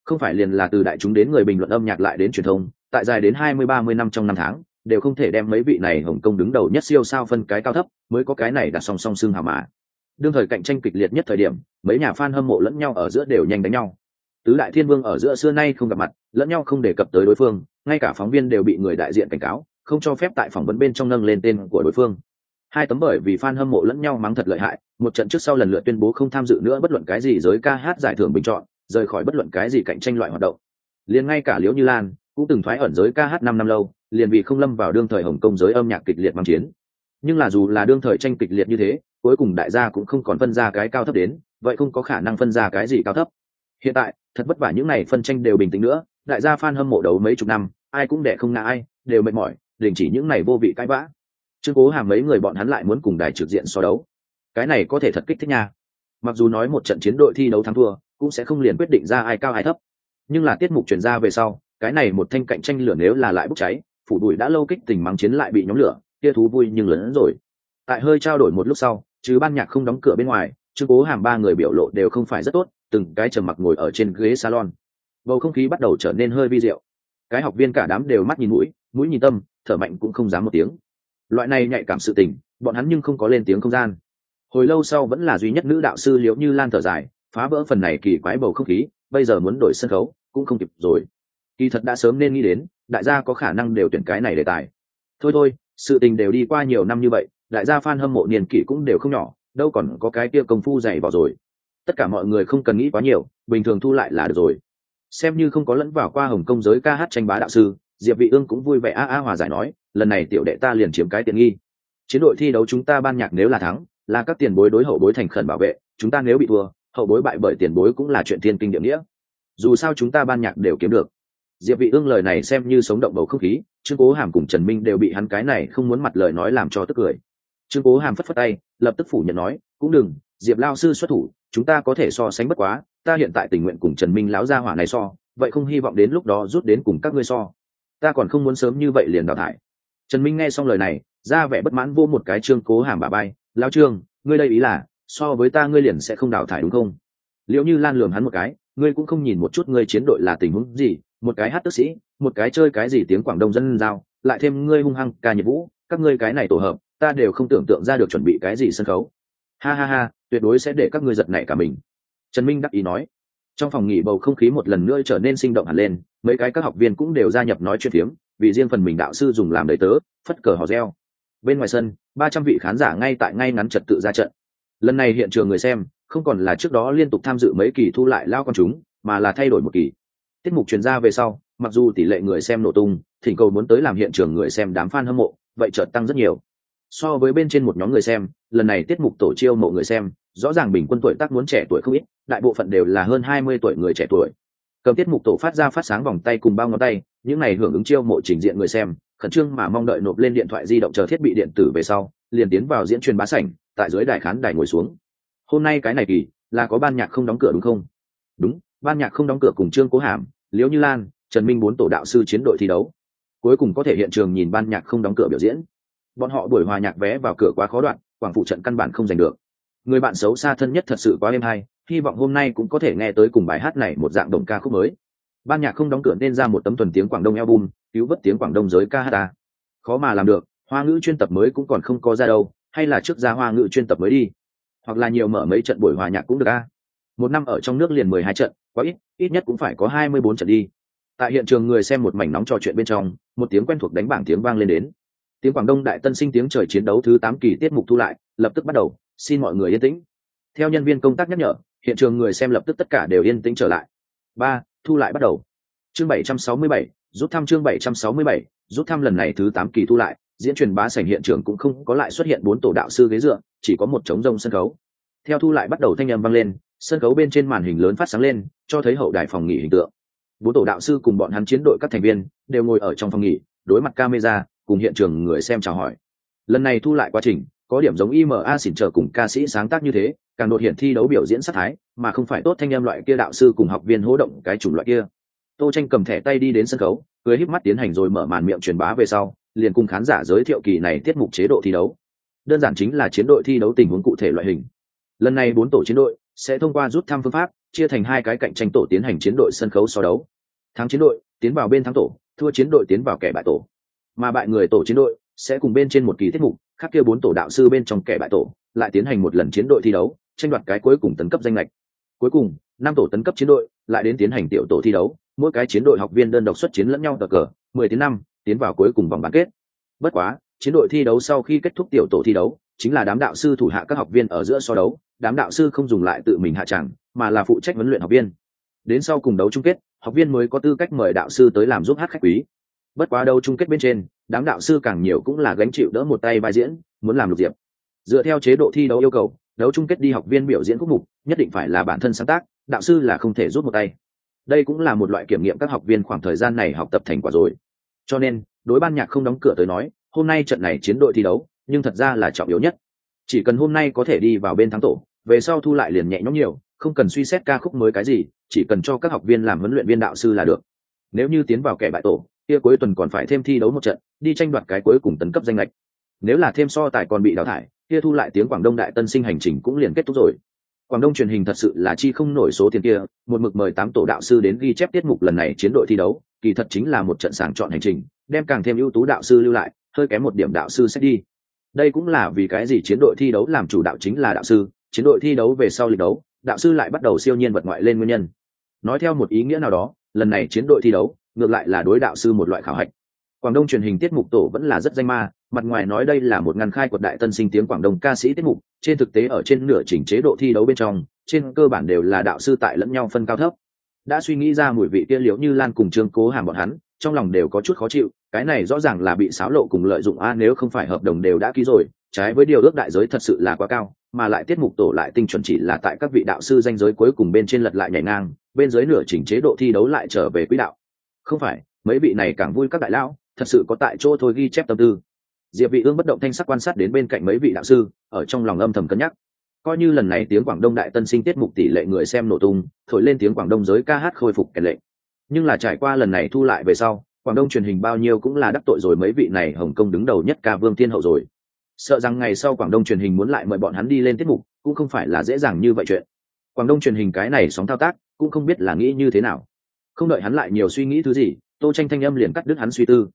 Không phải liền là từ đại chúng đến người bình luận âm nhạc lại đến truyền thông, tại dài đến hai mươi, ba mươi năm trong năm tháng, đều không thể đem mấy vị này hồng kông đứng đầu nhất siêu sao phân cái cao thấp, mới có cái này đặt song song xương hào mà. Đương thời cạnh tranh kịch liệt nhất thời điểm, mấy nhà fan hâm mộ lẫn nhau ở giữa đều nhanh đánh nhau. Tứ đại thiên vương ở giữa xưa nay không gặp mặt lẫn nhau không đề cập tới đối phương, ngay cả phóng viên đều bị người đại diện cảnh cáo, không cho phép tại phỏng vấn bên trong nâng lên tên của đối phương. Hai tấm bởi vì fan hâm mộ lẫn nhau mắng thật lợi hại, một trận trước sau lần lượt tuyên bố không tham dự nữa bất luận cái gì giới ca hát giải thưởng bình chọn, rời khỏi bất luận cái gì cạnh tranh loại hoạt động. Liền ngay cả liễu như lan cũng từng thoái ẩn giới ca hát năm năm lâu, liền vì không lâm vào đương thời hồng kông giới âm nhạc kịch liệt mang chiến. Nhưng là dù là đương thời tranh kịch liệt như thế, cuối cùng đại gia cũng không còn phân ra cái cao thấp đến, vậy không có khả năng phân ra cái gì cao thấp. Hiện tại, thật vất vả những này phân tranh đều bình tĩnh nữa đại gia fan hâm mộ đấu mấy chục năm, ai cũng đẻ không ngã ai, đều mệt mỏi, đình chỉ những này vô vị cãi vã. Trương cố hàm mấy người bọn hắn lại muốn cùng đài trực diện so đấu. Cái này có thể thật kích thích nha. Mặc dù nói một trận chiến đội thi đấu thắng thua, cũng sẽ không liền quyết định ra ai cao ai thấp. Nhưng là tiết mục chuyển ra về sau, cái này một thanh cạnh tranh lửa nếu là lại bốc cháy, phủ đùi đã lâu kích tình mắng chiến lại bị nhóm lửa, kia thú vui nhưng lớn hơn rồi. Tại hơi trao đổi một lúc sau, chứ ban nhạc không đóng cửa bên ngoài chương cố hàm ba người biểu lộ đều không phải rất tốt, từng cái trầm mặc ngồi ở trên ghế salon bầu không khí bắt đầu trở nên hơi vi diệu. Cái học viên cả đám đều mắt nhìn mũi mũi nhìn tâm, thở mạnh cũng không dám một tiếng. Loại này nhạy cảm sự tình, bọn hắn nhưng không có lên tiếng không gian. Hồi lâu sau vẫn là duy nhất nữ đạo sư liễu như lan thở dài, phá vỡ phần này kỳ quái bầu không khí, bây giờ muốn đổi sân khấu, cũng không kịp rồi. Kỳ thật đã sớm nên nghĩ đến, đại gia có khả năng đều tuyển cái này đề tài. Thôi thôi, sự tình đều đi qua nhiều năm như vậy, đại gia f a n hâm mộ niên kỷ cũng đều không nhỏ, đâu còn có cái kia công phu dày vào rồi. Tất cả mọi người không cần nghĩ quá nhiều, bình thường thu lại là được rồi xem như không có lẫn vào qua hồng công giới ca hát tranh bá đạo sư, diệp vị ương cũng vui vẻ a a hòa giải nói, lần này tiểu đệ ta liền chiếm cái tiện nghi. Chiến đội thi đấu chúng ta ban nhạc nếu là thắng, là các tiền bối đối hậu bối thành khẩn bảo vệ, chúng ta nếu bị thua, hậu bối bại bởi tiền bối cũng là chuyện thiên kinh địa nghĩa. Dù sao chúng ta ban nhạc đều kiếm được. Diệp vị ương lời này xem như sống động bầu không khí, trương cố hàm cùng trần minh đều bị hắn cái này không muốn mặt lời nói làm cho tức cười. Trương cố hàm phất phất tay, lập tức phủ nhận nói, cũng đừng, diệp lao sư xuất thủ, chúng ta có thể so sánh bất quá ta hiện tại tình nguyện cùng trần minh lão gia hỏa này so, vậy không hy vọng đến lúc đó rút đến cùng các ngươi so. Ta còn không muốn sớm như vậy liền đào thải. Trần minh nghe xong lời này, ra vẻ bất mãn vô một cái trương cố hàm bà bay. Lao trương, ngươi đây ý là, so với ta ngươi liền sẽ không đào thải đúng không? Liệu như lan lường hắn một cái, ngươi cũng không nhìn một chút ngươi chiến đội là tình huống gì, một cái hát tức sĩ, một cái chơi cái gì tiếng quảng đông dân giao, lại thêm ngươi hung hăng ca nhiệt vũ, các ngươi cái này tổ hợp, ta đều không tưởng tượng ra được chuẩn bị cái gì sân khấu. Ha ha ha, tuyệt đối sẽ để các ngươi giật nảy cả mình trần minh đắc ý nói. Trong phòng nghỉ bầu không khí một lần nữa trở nên sinh động hẳn lên, mấy cái các học viên cũng đều gia nhập nói chuyện tiếng. vì riêng phần mình đạo sư dùng làm đầy tớ, phất cờ hò reo. Bên ngoài sân, ba trăm vị khán giả ngay tại ngay ngắn trật tự ra trận. Lần này hiện trường người xem, không còn là trước đó liên tục tham dự mấy kỳ thu lại lao con chúng, mà là thay đổi một kỳ. Tiết mục truyền ra về sau, mặc dù tỷ lệ người xem nổ tung, thỉnh cầu muốn tới làm hiện trường người xem đám f a n hâm mộ, vậy chợt tăng rất nhiều. So với bên trên một nhóm người xem, lần này tiết mục tổ chiêu mộ người xem, rõ ràng bình quân tuổi tác muốn trẻ tuổi không ít đại bộ phận đều là hơn hai mươi tuổi người trẻ tuổi. Cầm tiết mục tổ phát ra phát sáng vòng tay cùng bao ngón tay, những này hưởng ứng chiêu mộ trình diện người xem, khẩn trương mà mong đợi nộp lên điện thoại di động chờ thiết bị điện tử về sau, liền tiến vào diễn truyền bá sảnh, tại dưới đài khán đài ngồi xuống. Hôm nay cái này kỳ, là có ban nhạc không đóng cửa đúng không? Đúng, ban nhạc không đóng cửa cùng trương cố hàm, liễu như lan, trần minh bốn tổ đạo sư chiến đội thi đấu. Cuối cùng có thể hiện trường nhìn ban nhạc không đóng cửa biểu diễn. Bọn họ buổi hòa nhạc vé vào cửa quá khó đoạn, quảng phụ trận căn bản không giành được. Người bạn xấu xa thân nhất thật sự quá êm hay hy vọng hôm nay cũng có thể nghe tới cùng bài hát này một dạng đồng ca khúc mới. Ban nhạc không đóng cửa nên ra một tấm tuần tiếng quảng đông album, cứu vớt tiếng quảng đông giới ca hát ta. Khó mà làm được, hoa ngữ chuyên tập mới cũng còn không có ra đâu, hay là trước ra hoa ngữ chuyên tập mới đi. Hoặc là nhiều mở mấy trận buổi hòa nhạc cũng được a. Một năm ở trong nước liền mười hai trận, quá ít ít nhất cũng phải có hai mươi bốn trận đi. Tại hiện trường người xem một mảnh nóng trò chuyện bên trong, một tiếng quen thuộc đánh bảng tiếng vang lên đến. Tiếng quảng đông đại tân sinh tiếng trời chiến đấu thứ tám kỳ tiết mục thu lại, lập tức bắt đầu. Xin mọi người yên tĩnh. Theo nhân viên công tác nhắc nhở hiện trường người xem lập tức tất cả đều yên tĩnh trở lại. Ba, thu lại bắt đầu. Chương bảy trăm sáu mươi bảy, rút thăm chương bảy trăm sáu mươi bảy, rút thăm lần này thứ tám kỳ thu lại, diễn truyền bá sảnh hiện trường cũng không có lại xuất hiện bốn tổ đạo sư ghế dựa, chỉ có một trống rông sân khấu. Theo thu lại bắt đầu thanh âm vang lên, sân khấu bên trên màn hình lớn phát sáng lên, cho thấy hậu đài phòng nghỉ hình tượng. Bốn tổ đạo sư cùng bọn hắn chiến đội các thành viên đều ngồi ở trong phòng nghỉ, đối mặt camera, cùng hiện trường người xem chào hỏi. Lần này thu lại quá trình, có điểm giống ima xỉn trở cùng ca sĩ sáng tác như thế càng đột hiện thi đấu biểu diễn sát thái, mà không phải tốt thanh em loại kia đạo sư cùng học viên hỗ động cái chủng loại kia. Tô tranh cầm thẻ tay đi đến sân khấu, cười híp mắt tiến hành rồi mở màn miệng truyền bá về sau, liền cùng khán giả giới thiệu kỳ này tiết mục chế độ thi đấu. Đơn giản chính là chiến đội thi đấu tình huống cụ thể loại hình. Lần này bốn tổ chiến đội sẽ thông qua rút thăm phương pháp, chia thành hai cái cạnh tranh tổ tiến hành chiến đội sân khấu so đấu. Thắng chiến đội tiến vào bên thắng tổ, thua chiến đội tiến vào kẻ bại tổ. Mà bại người tổ chiến đội sẽ cùng bên trên một kỳ tiết mục, khác kia bốn tổ đạo sư bên trong kẻ bại tổ, lại tiến hành một lần chiến đội thi đấu tranh đoạt cái cuối cùng tấn cấp danh lệch. Cuối cùng, năm tổ tấn cấp chiến đội lại đến tiến hành tiểu tổ thi đấu, mỗi cái chiến đội học viên đơn độc xuất chiến lẫn nhau cờ cờ, mười tiếng năm, tiến vào cuối cùng vòng bán kết. Bất quá, chiến đội thi đấu sau khi kết thúc tiểu tổ thi đấu, chính là đám đạo sư thủ hạ các học viên ở giữa so đấu, đám đạo sư không dùng lại tự mình hạ tràng mà là phụ trách huấn luyện học viên. Đến sau cùng đấu chung kết, học viên mới có tư cách mời đạo sư tới làm giúp hát khách quý. Bất quá đấu chung kết bên trên, đám đạo sư càng nhiều cũng là gánh chịu đỡ một tay vai diễn, muốn làm lục diệp. Dựa theo chế độ thi đấu yêu cầu đấu chung kết đi học viên biểu diễn khúc mục, nhất định phải là bản thân sáng tác, đạo sư là không thể rút một tay. Đây cũng là một loại kiểm nghiệm các học viên khoảng thời gian này học tập thành quả rồi. Cho nên, đối ban nhạc không đóng cửa tới nói, hôm nay trận này chiến đội thi đấu, nhưng thật ra là trọng yếu nhất. Chỉ cần hôm nay có thể đi vào bên thắng tổ, về sau thu lại liền nhẹ nhõm nhiều, không cần suy xét ca khúc mới cái gì, chỉ cần cho các học viên làm huấn luyện viên đạo sư là được. Nếu như tiến vào kẻ bại tổ, kia cuối tuần còn phải thêm thi đấu một trận, đi tranh đoạt cái cuối cùng tấn cấp danh lệch. Nếu là thêm so tài còn bị đào thải kia thu lại tiếng quảng đông đại tân sinh hành trình cũng liền kết thúc rồi. Quảng đông truyền hình thật sự là chi không nổi số tiền kia, một mực mời tám tổ đạo sư đến ghi chép tiết mục lần này chiến đội thi đấu, kỳ thật chính là một trận sàng chọn hành trình, đem càng thêm ưu tú đạo sư lưu lại, hơi kém một điểm đạo sư sẽ đi. Đây cũng là vì cái gì chiến đội thi đấu làm chủ đạo chính là đạo sư, chiến đội thi đấu về sau lịch đấu, đạo sư lại bắt đầu siêu nhiên vật ngoại lên nguyên nhân. Nói theo một ý nghĩa nào đó, lần này chiến đội thi đấu, ngược lại là đối đạo sư một loại khảo hạch quảng đông truyền hình tiết mục tổ vẫn là rất danh ma, mặt ngoài nói đây là một ngăn khai quật đại tân sinh tiếng quảng đông ca sĩ tiết mục, trên thực tế ở trên nửa chỉnh chế độ thi đấu bên trong, trên cơ bản đều là đạo sư tại lẫn nhau phân cao thấp. Đã suy nghĩ ra mùi vị kia liễu như lan cùng trương cố hàm bọn hắn, trong lòng đều có chút khó chịu, cái này rõ ràng là bị xáo lộ cùng lợi dụng, a, nếu không phải hợp đồng đều đã ký rồi, trái với điều ước đại giới thật sự là quá cao, mà lại tiết mục tổ lại tinh chuẩn chỉ là tại các vị đạo sư danh giới cuối cùng bên trên lật lại nhảy ngang, bên dưới nửa chỉnh chế độ thi đấu lại trở về quỹ đạo. Không phải, mấy vị này càng vui các đại lão thật sự có tại chỗ thôi ghi chép tâm tư. Diệp vị ương bất động thanh sắc quan sát đến bên cạnh mấy vị đạo sư, ở trong lòng âm thầm cân nhắc. Coi như lần này tiếng quảng đông đại tân sinh tiết mục tỷ lệ người xem nổ tung, thổi lên tiếng quảng đông giới ca hát khôi phục kèn lệ nhưng là trải qua lần này thu lại về sau, quảng đông truyền hình bao nhiêu cũng là đắc tội rồi mấy vị này hồng kông đứng đầu nhất ca vương thiên hậu rồi. Sợ rằng ngày sau quảng đông truyền hình muốn lại mời bọn hắn đi lên tiết mục, cũng không phải là dễ dàng như vậy chuyện. Quảng đông truyền hình cái này sóng thao tác, cũng không biết là nghĩ như thế nào. Không đợi hắn lại nhiều suy nghĩ thứ gì, tô tranh thanh âm liền cắt đứt hắn suy tư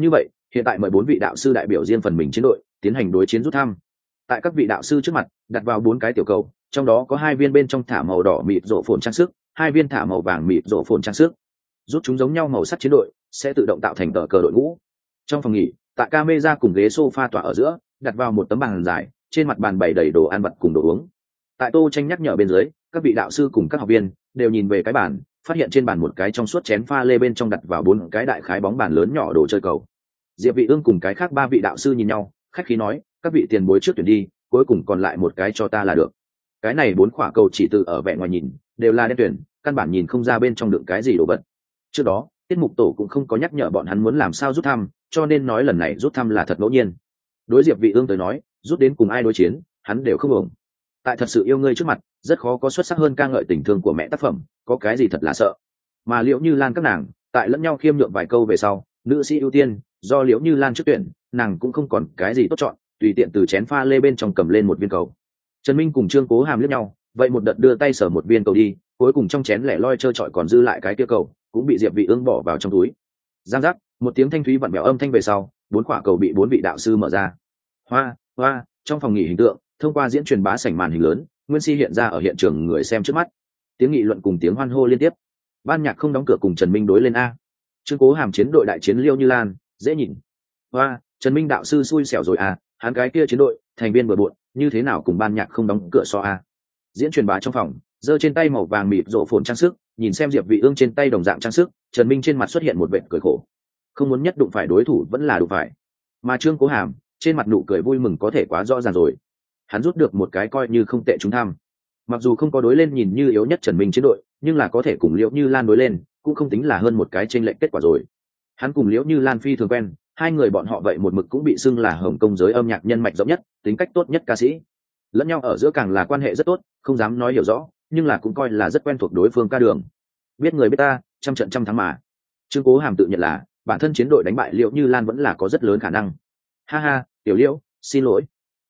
như vậy, hiện tại mời bốn vị đạo sư đại biểu riêng phần mình chiến đội, tiến hành đối chiến rút thăm. Tại các vị đạo sư trước mặt, đặt vào bốn cái tiểu cầu, trong đó có hai viên bên trong thả màu đỏ mịt rộ phồn trang sức, hai viên thả màu vàng mịt rộ phồn trang sức. Rút chúng giống nhau màu sắc chiến đội, sẽ tự động tạo thành tờ cờ đội ngũ. Trong phòng nghỉ, tại ca mê ra cùng ghế sofa tỏa ở giữa, đặt vào một tấm bàn dài, trên mặt bàn bày đầy đồ ăn vặt cùng đồ uống. Tại tô tranh nhắc nhở bên dưới, các vị đạo sư cùng các học viên đều nhìn về cái bàn, phát hiện trên bàn một cái trong suốt chén pha lê bên trong đặt vào bốn cái đại khái bóng bàn lớn nhỏ đồ chơi cầu diệp vị ương cùng cái khác ba vị đạo sư nhìn nhau, khách khí nói, các vị tiền bối trước tuyển đi, cuối cùng còn lại một cái cho ta là được. Cái này bốn quả cầu chỉ từ ở vẻ ngoài nhìn, đều là đen tuyển, căn bản nhìn không ra bên trong đựng cái gì đồ vật. Trước đó, tiết mục tổ cũng không có nhắc nhở bọn hắn muốn làm sao rút thăm, cho nên nói lần này rút thăm là thật ngẫu nhiên. Đối diệp vị ương tới nói, rút đến cùng ai đối chiến, hắn đều không ổn. Tại thật sự yêu ngươi trước mặt, rất khó có xuất sắc hơn ca ngợi tình thương của mẹ tác phẩm, có cái gì thật là sợ. Mà liệu như lan các nàng, tại lẫn nhau khiêm nhượng vài câu về sau nữ sĩ ưu tiên, do liễu như lan trước tuyển, nàng cũng không còn cái gì tốt chọn, tùy tiện từ chén pha lê bên trong cầm lên một viên cầu. Trần minh cùng trương cố hàm liếc nhau, vậy một đợt đưa tay sở một viên cầu đi, cuối cùng trong chén lẻ loi trơ trọi còn dư lại cái kia cầu, cũng bị diệp vị ương bỏ vào trong túi. Giang giác, một tiếng thanh thúy vặn vẹo âm thanh về sau, bốn quả cầu bị bốn vị đạo sư mở ra. Hoa hoa, trong phòng nghỉ hình tượng, thông qua diễn truyền bá sảnh màn hình lớn, nguyên si hiện ra ở hiện trường người xem trước mắt. Tiếng nghị luận cùng tiếng hoan hô liên tiếp. Ban nhạc không đóng cửa cùng trần minh đối lên a trương cố hàm chiến đội đại chiến liêu như lan, dễ nhìn. Hoa, trần minh đạo sư xui xẻo rồi à hắn cái kia chiến đội, thành viên bừa bộn, như thế nào cùng ban nhạc không đóng cửa so a diễn truyền bá trong phòng, giơ trên tay màu vàng mịt rộ phồn trang sức, nhìn xem diệp vị ương trên tay đồng dạng trang sức, trần minh trên mặt xuất hiện một vệt cười khổ. Không muốn nhất đụng phải đối thủ vẫn là đụng phải. Mà trương cố hàm, trên mặt nụ cười vui mừng có thể quá rõ ràng rồi. Hắn rút được một cái coi như không tệ chúng tham. Mặc dù không có đối lên nhìn như yếu nhất trần minh chiến đội nhưng là có thể cùng liễu như lan đối lên, cũng không tính là hơn một cái tranh lệch kết quả rồi. Hắn cùng liễu như lan phi thường quen, hai người bọn họ vậy một mực cũng bị xưng là hồng công giới âm nhạc nhân mạch rộng nhất, tính cách tốt nhất ca sĩ. Lẫn nhau ở giữa càng là quan hệ rất tốt, không dám nói hiểu rõ, nhưng là cũng coi là rất quen thuộc đối phương ca đường. Biết người biết ta, trăm trận trăm thắng mà. Trương cố hàm tự nhận là, bản thân chiến đội đánh bại liệu như lan vẫn là có rất lớn khả năng. Ha ha, tiểu liễu, xin lỗi.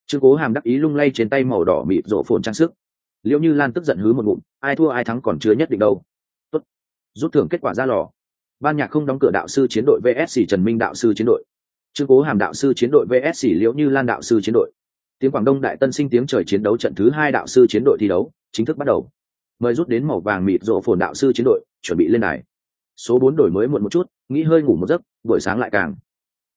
Trương cố hàm đắc ý lung lay trên tay màu đỏ mịt rộ phồn trang sức liệu như lan tức giận hứ một ngụm, ai thua ai thắng còn chưa nhất định đâu. Tốt. rút thưởng kết quả ra lò. Ban nhạc không đóng cửa đạo sư chiến đội vsc trần minh đạo sư chiến đội. Trương cố hàm đạo sư chiến đội vsc liễu như lan đạo sư chiến đội. Tiếng quảng đông đại tân sinh tiếng trời chiến đấu trận thứ hai đạo sư chiến đội thi đấu, chính thức bắt đầu. Mời rút đến màu vàng mịt rộ phồn đạo sư chiến đội, chuẩn bị lên đài. Số bốn đổi mới muộn một chút nghĩ hơi ngủ một giấc, buổi sáng lại càng.